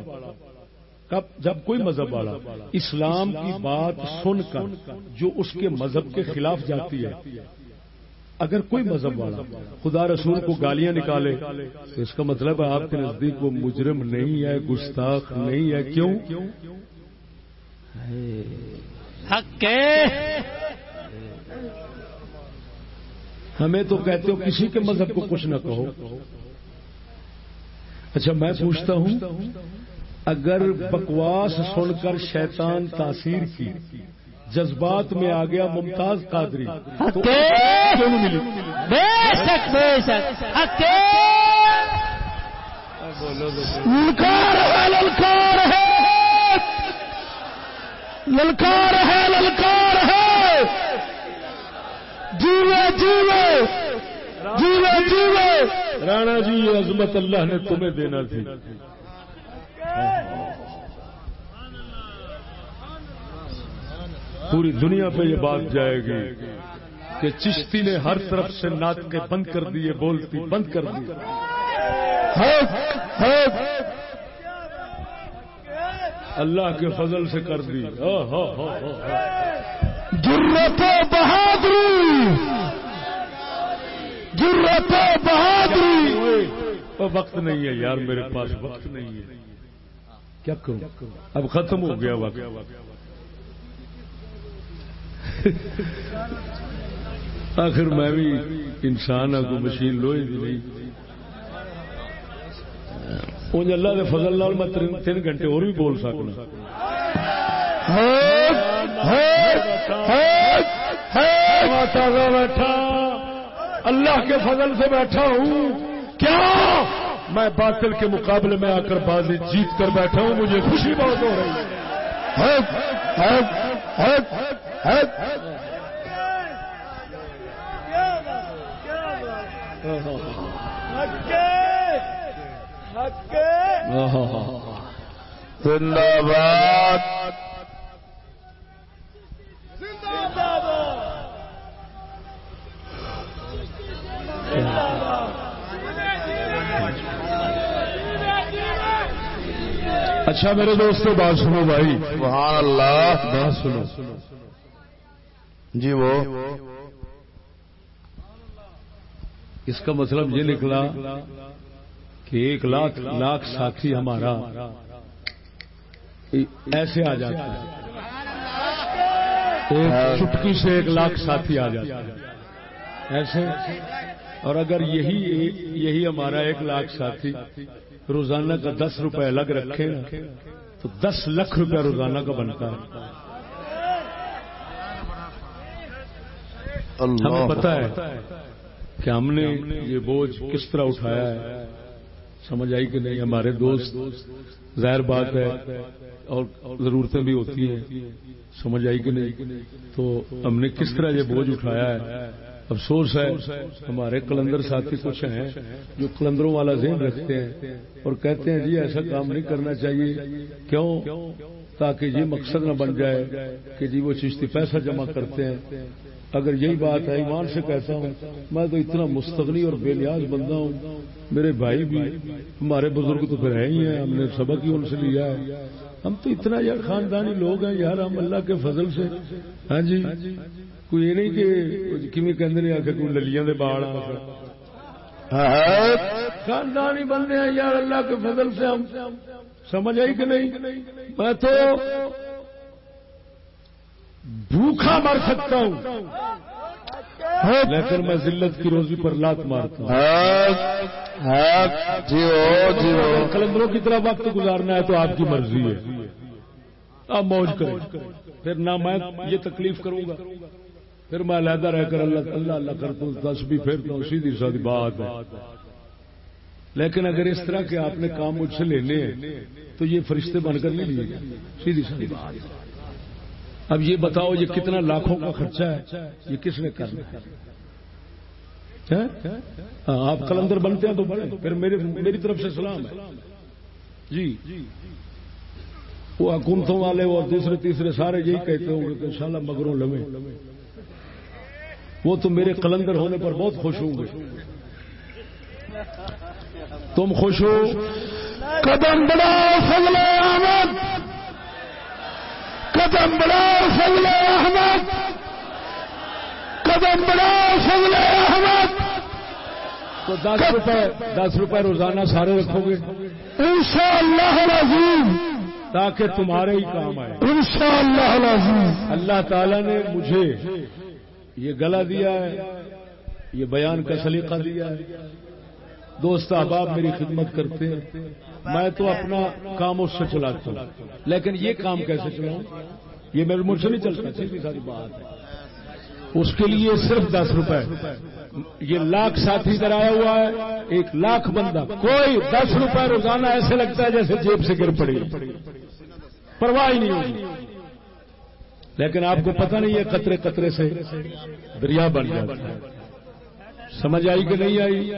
Speaker 1: جب کوئی مذہب والا اسلام کی بات سن کر جو اس کے مذہب کے خلاف جاتی ہے اگر کوئی مذہب والا خدا رسول کو گالیاں نکالے تو اس کا مطلب ہے آپ کے نزدیک وہ مجرم نہیں ہے گستاخ نہیں ہے کیوں؟ ہمیں تو کہتے ہو کسی کے مذہب کو کچھ نہ کہو۔ اچھا میں پوچھتا ہوں اگر بکواس سن کر شیطان تاثیر کی جذبات میں آ گیا ممتاز قادری کیوں ملی؟
Speaker 10: للکار ہے للکار ہے! للکار ہے للکار ہے! جیوے جیوے! جیوے جیوے!
Speaker 1: رانا جی یہ عظمت اللہ نے تمہیں دینا تھی۔ پوری دنیا پہ یہ بات جائے گی کہ چشتی نے ہر طرف سے ناطقیں بند کر دیے بولتی بند کر دی۔ اللہ کے فضل سے کر دی۔ ہاں، ہاں، ہاں،
Speaker 10: بہادری! جرت بہادری۔
Speaker 1: وہ وقت نہیں ہے یار میرے پاس وقت نہیں ہے۔ کیا کروں؟ اب ختم ہو گیا وقت۔ آخر میں بھی انسان کوئی مشین لوہے دی نہیں۔ انج اللہ کے فضل نال میں تین- تین گھنٹے اور بھی بول سکنا۔ بیٹھا۔ اللہ کے فضل سے بیٹھا ہوں۔ کیا؟ میں باطل کے مقابلے میں آ کر بازی جیت کر بیٹھا ہوں مجھے خوشی بہت ہو رہی ہے۔
Speaker 10: زندہ باد۔
Speaker 1: اچھا میرے دوستو بات سنو بھائی۔
Speaker 10: سبحان اللہ۔
Speaker 1: بات سنو۔
Speaker 10: جی وہ۔
Speaker 1: اس کا مطلب یہ نکلا کہ ایک لاکھ لاکھ ساتھی ہمارا ایسے آ جاتا ہے۔ ایک چٹکی سے ایک لاکھ ساتھی آ جاتا ہے۔ ایسے؟ اور اگر یہی یہی ہمارا ایک لاکھ ساتھی روزانہ کا دس روپے الگ رکھے نا تو دس لاکھ روپے روزانہ کا بنتا ہے۔ ہمیں پتا ہے۔ کہ ہم نے یہ بوجھ کس طرح اٹھایا ہے۔ سمجھ آئی کہ نہیں؟ ہمارے دوست ظاہر بات ہے اور ضرورتیں بھی ہوتی ہیں۔ سمجھ آئی کہ نہیں؟ تو ہم نے کس طرح یہ بوجھ اٹھایا ہے؟ افسوس ہے، ہمارے کلندر ساتھی کچھ ہیں، جو کلندروں والا ذہن رکھتے ہیں اور کہتے ہیں جی ایسا کام نہیں کرنا چاہیے۔ کیوں؟ تاکہ یہ مقصد نہ بن جائے کہ جی وہ چشتی پیسہ جمع کرتے ہیں۔ اگر یہی بات ہے، ایمان سے کہتا ہوں، میں تو اتنا مستغنی اور بے نیاز بندہ ہوں۔ میرے بھائی بھی، ہمارے بزرگ تو پھر ہے ہی ہیں، ہم نے سبق ہی ان سے لیا ہے۔ ہم تو اتنا یار خاندانی لوگ ہیں، یار، ہم اللہ کے فضل سے۔ ہاں جی۔ کوئی یہ نہیں کہ کمی کہ آ کے کوئی للیاں دے باڑ آ خاندانی بندے ہیں یار اللہ کے فضل سے ہم سمجھ آئی کہ نہیں میں تو بھوکا مر سکتا ہوں لیکن میں ذلت کی روزی پر لات مارتا ہوں
Speaker 10: ہو ہو
Speaker 1: کلندروں کی طرح وقت گزارنا ہے تو آپ کی مرضی ہے۔ آپ موج کریں۔ پھر نہ میں یہ تکلیف کروں گا۔ پھر میں علیحدہ رہ کر اللہ اللہ اللہ کرتا ہوں، دس بھی پھرتا ہوں سیدھی سادی بات ہے۔ لیکن اگر اس طرح کے آپ نے کام مجھ سے لینے ہیں، تو یہ فرشتے بن کر نہیں لیے گا سیدھی سادی بات اب یہ بتاؤ یہ کتنا لاکھوں کا خرچہ ہے، یہ کس نے کرنا ہے؟ ہاں، آپ کلندر بنتے ہیں تو بڑے۔ پھر میرے میری طرف سے سلام ہے۔ جی۔ وہ حکومتوں والے اور دوسرے تیسرے سارے یہی کہتے ہوں گے کہ انشاءاللہ مگروں لمے وہ تو میرے کلندر ہونے پر بہت خوش ہوں گے۔ تم خوش ہو؟
Speaker 10: قدم بڑا فضل احمد۔ قدم بڑا فضل احمد۔ قدم بڑا فضل احمد۔
Speaker 1: تو دس روپے دس روپے روزانہ سارے رکھو گے۔
Speaker 10: انشاءاللہ العظیم۔
Speaker 1: تاکہ تمہارے ہی کام آئے۔
Speaker 10: انشاءاللہ العظیم۔
Speaker 1: اللہ تعالی نے مجھے یہ گلا دیا ہے، یہ بیان کا سلیقہ دیا ہے۔ دوست احباب میری خدمت کرتے ہیں۔ میں تو اپنا کام اس سے چلاتا ہوں۔ لیکن یہ کام کیسے چلاؤں؟ یہ میرے مجھ سے نہیں چلتا سیدھی ساری بات ہے۔ اس کے لیے صرف دس روپے۔ یہ لاکھ ساتھی ادھر آیا ہوا ہے، ایک لاکھ بندہ۔ کوئی دس روپے روزانہ ایسے لگتا ہے جیسے جیب سے گر پڑی۔ پرواہ ہی نہیں ہوگی۔ لیکن آپ کو پتہ نہیں ہے قطرے قطرے سے دریا بن جاتا ہے۔ سمجھ آئی کہ نہیں آئی؟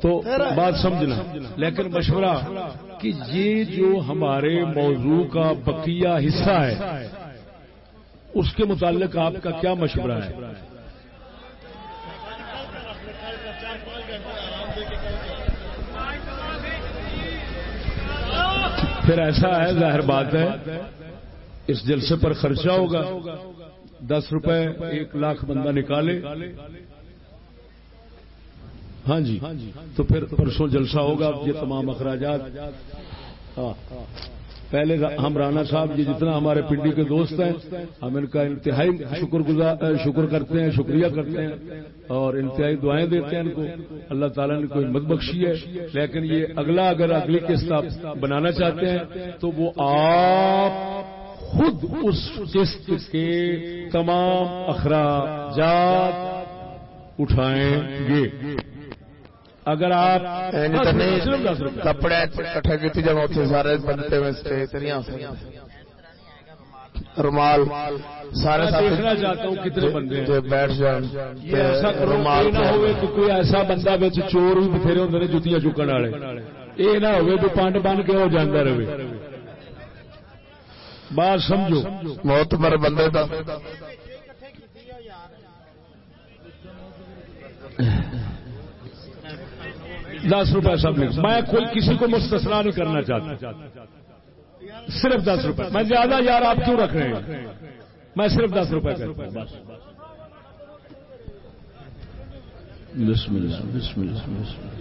Speaker 1: تو بات سمجھنا۔ لیکن مشورہ کہ یہ جو ہمارے موضوع کا بقیہ حصہ ہے، اس کے متعلق آپ کا کیا مشورہ ہے؟ پھر ایسا ہے، ظاہر بات ہے اس جلسے پر خرچہ ہوگا۔ دس روپے ایک لاکھ بندہ نکالے۔ ہاں جی۔ تو پھر پرسوں جلسہ ہوگا۔ یہ تمام اخراجات۔ ہاں۔ پہلے ہم رانا صاحب یہ جتنا ہمارے پنڈی کے دوست ہیں، ہم ان کا انتہائی شکر گزار شکر کرتے ہیں، شکریہ کرتے ہیں اور انتہائی دعائیں دیتے ہیں ان کو۔ اللہ تعالیٰ نے کوئی مت بخشی ہے۔ لیکن یہ اگلا اگر اگلی قسط بنانا چاہتے ہیں، تو وہ آپ خود اس قسط کے تمام اخراجات اٹھائیں گے۔ اگر آپ
Speaker 10: کپڑے کٹھے کی جب ہوتے سارے بنتے رومال سارے
Speaker 1: دیکھنا چاہتا ہوں کتنے بندے
Speaker 10: بیٹھ جان
Speaker 1: ایسا رومال نہ ہوئے کہ کوئی ایسا بندہ بچ چور بھی بتھیرے ہوتے ہیں جتیاں چکن والے۔ یہ نہ ہوئے کہ پانڈ بن کے وہ جانا رہے۔ بات سمجھو۔
Speaker 10: بہت بڑے بندے کا
Speaker 1: دس روپے سب نے میں کوئی کسی کو مستثنا نہیں کرنا چاہتا۔ صرف دس روپے۔ میں زیادہ یار آپ کیوں رکھ رہے ہیں؟ میں صرف دس روپے کرتا ہوں۔ بس۔ بسم اللہ بسم اللہ بسم اللہ۔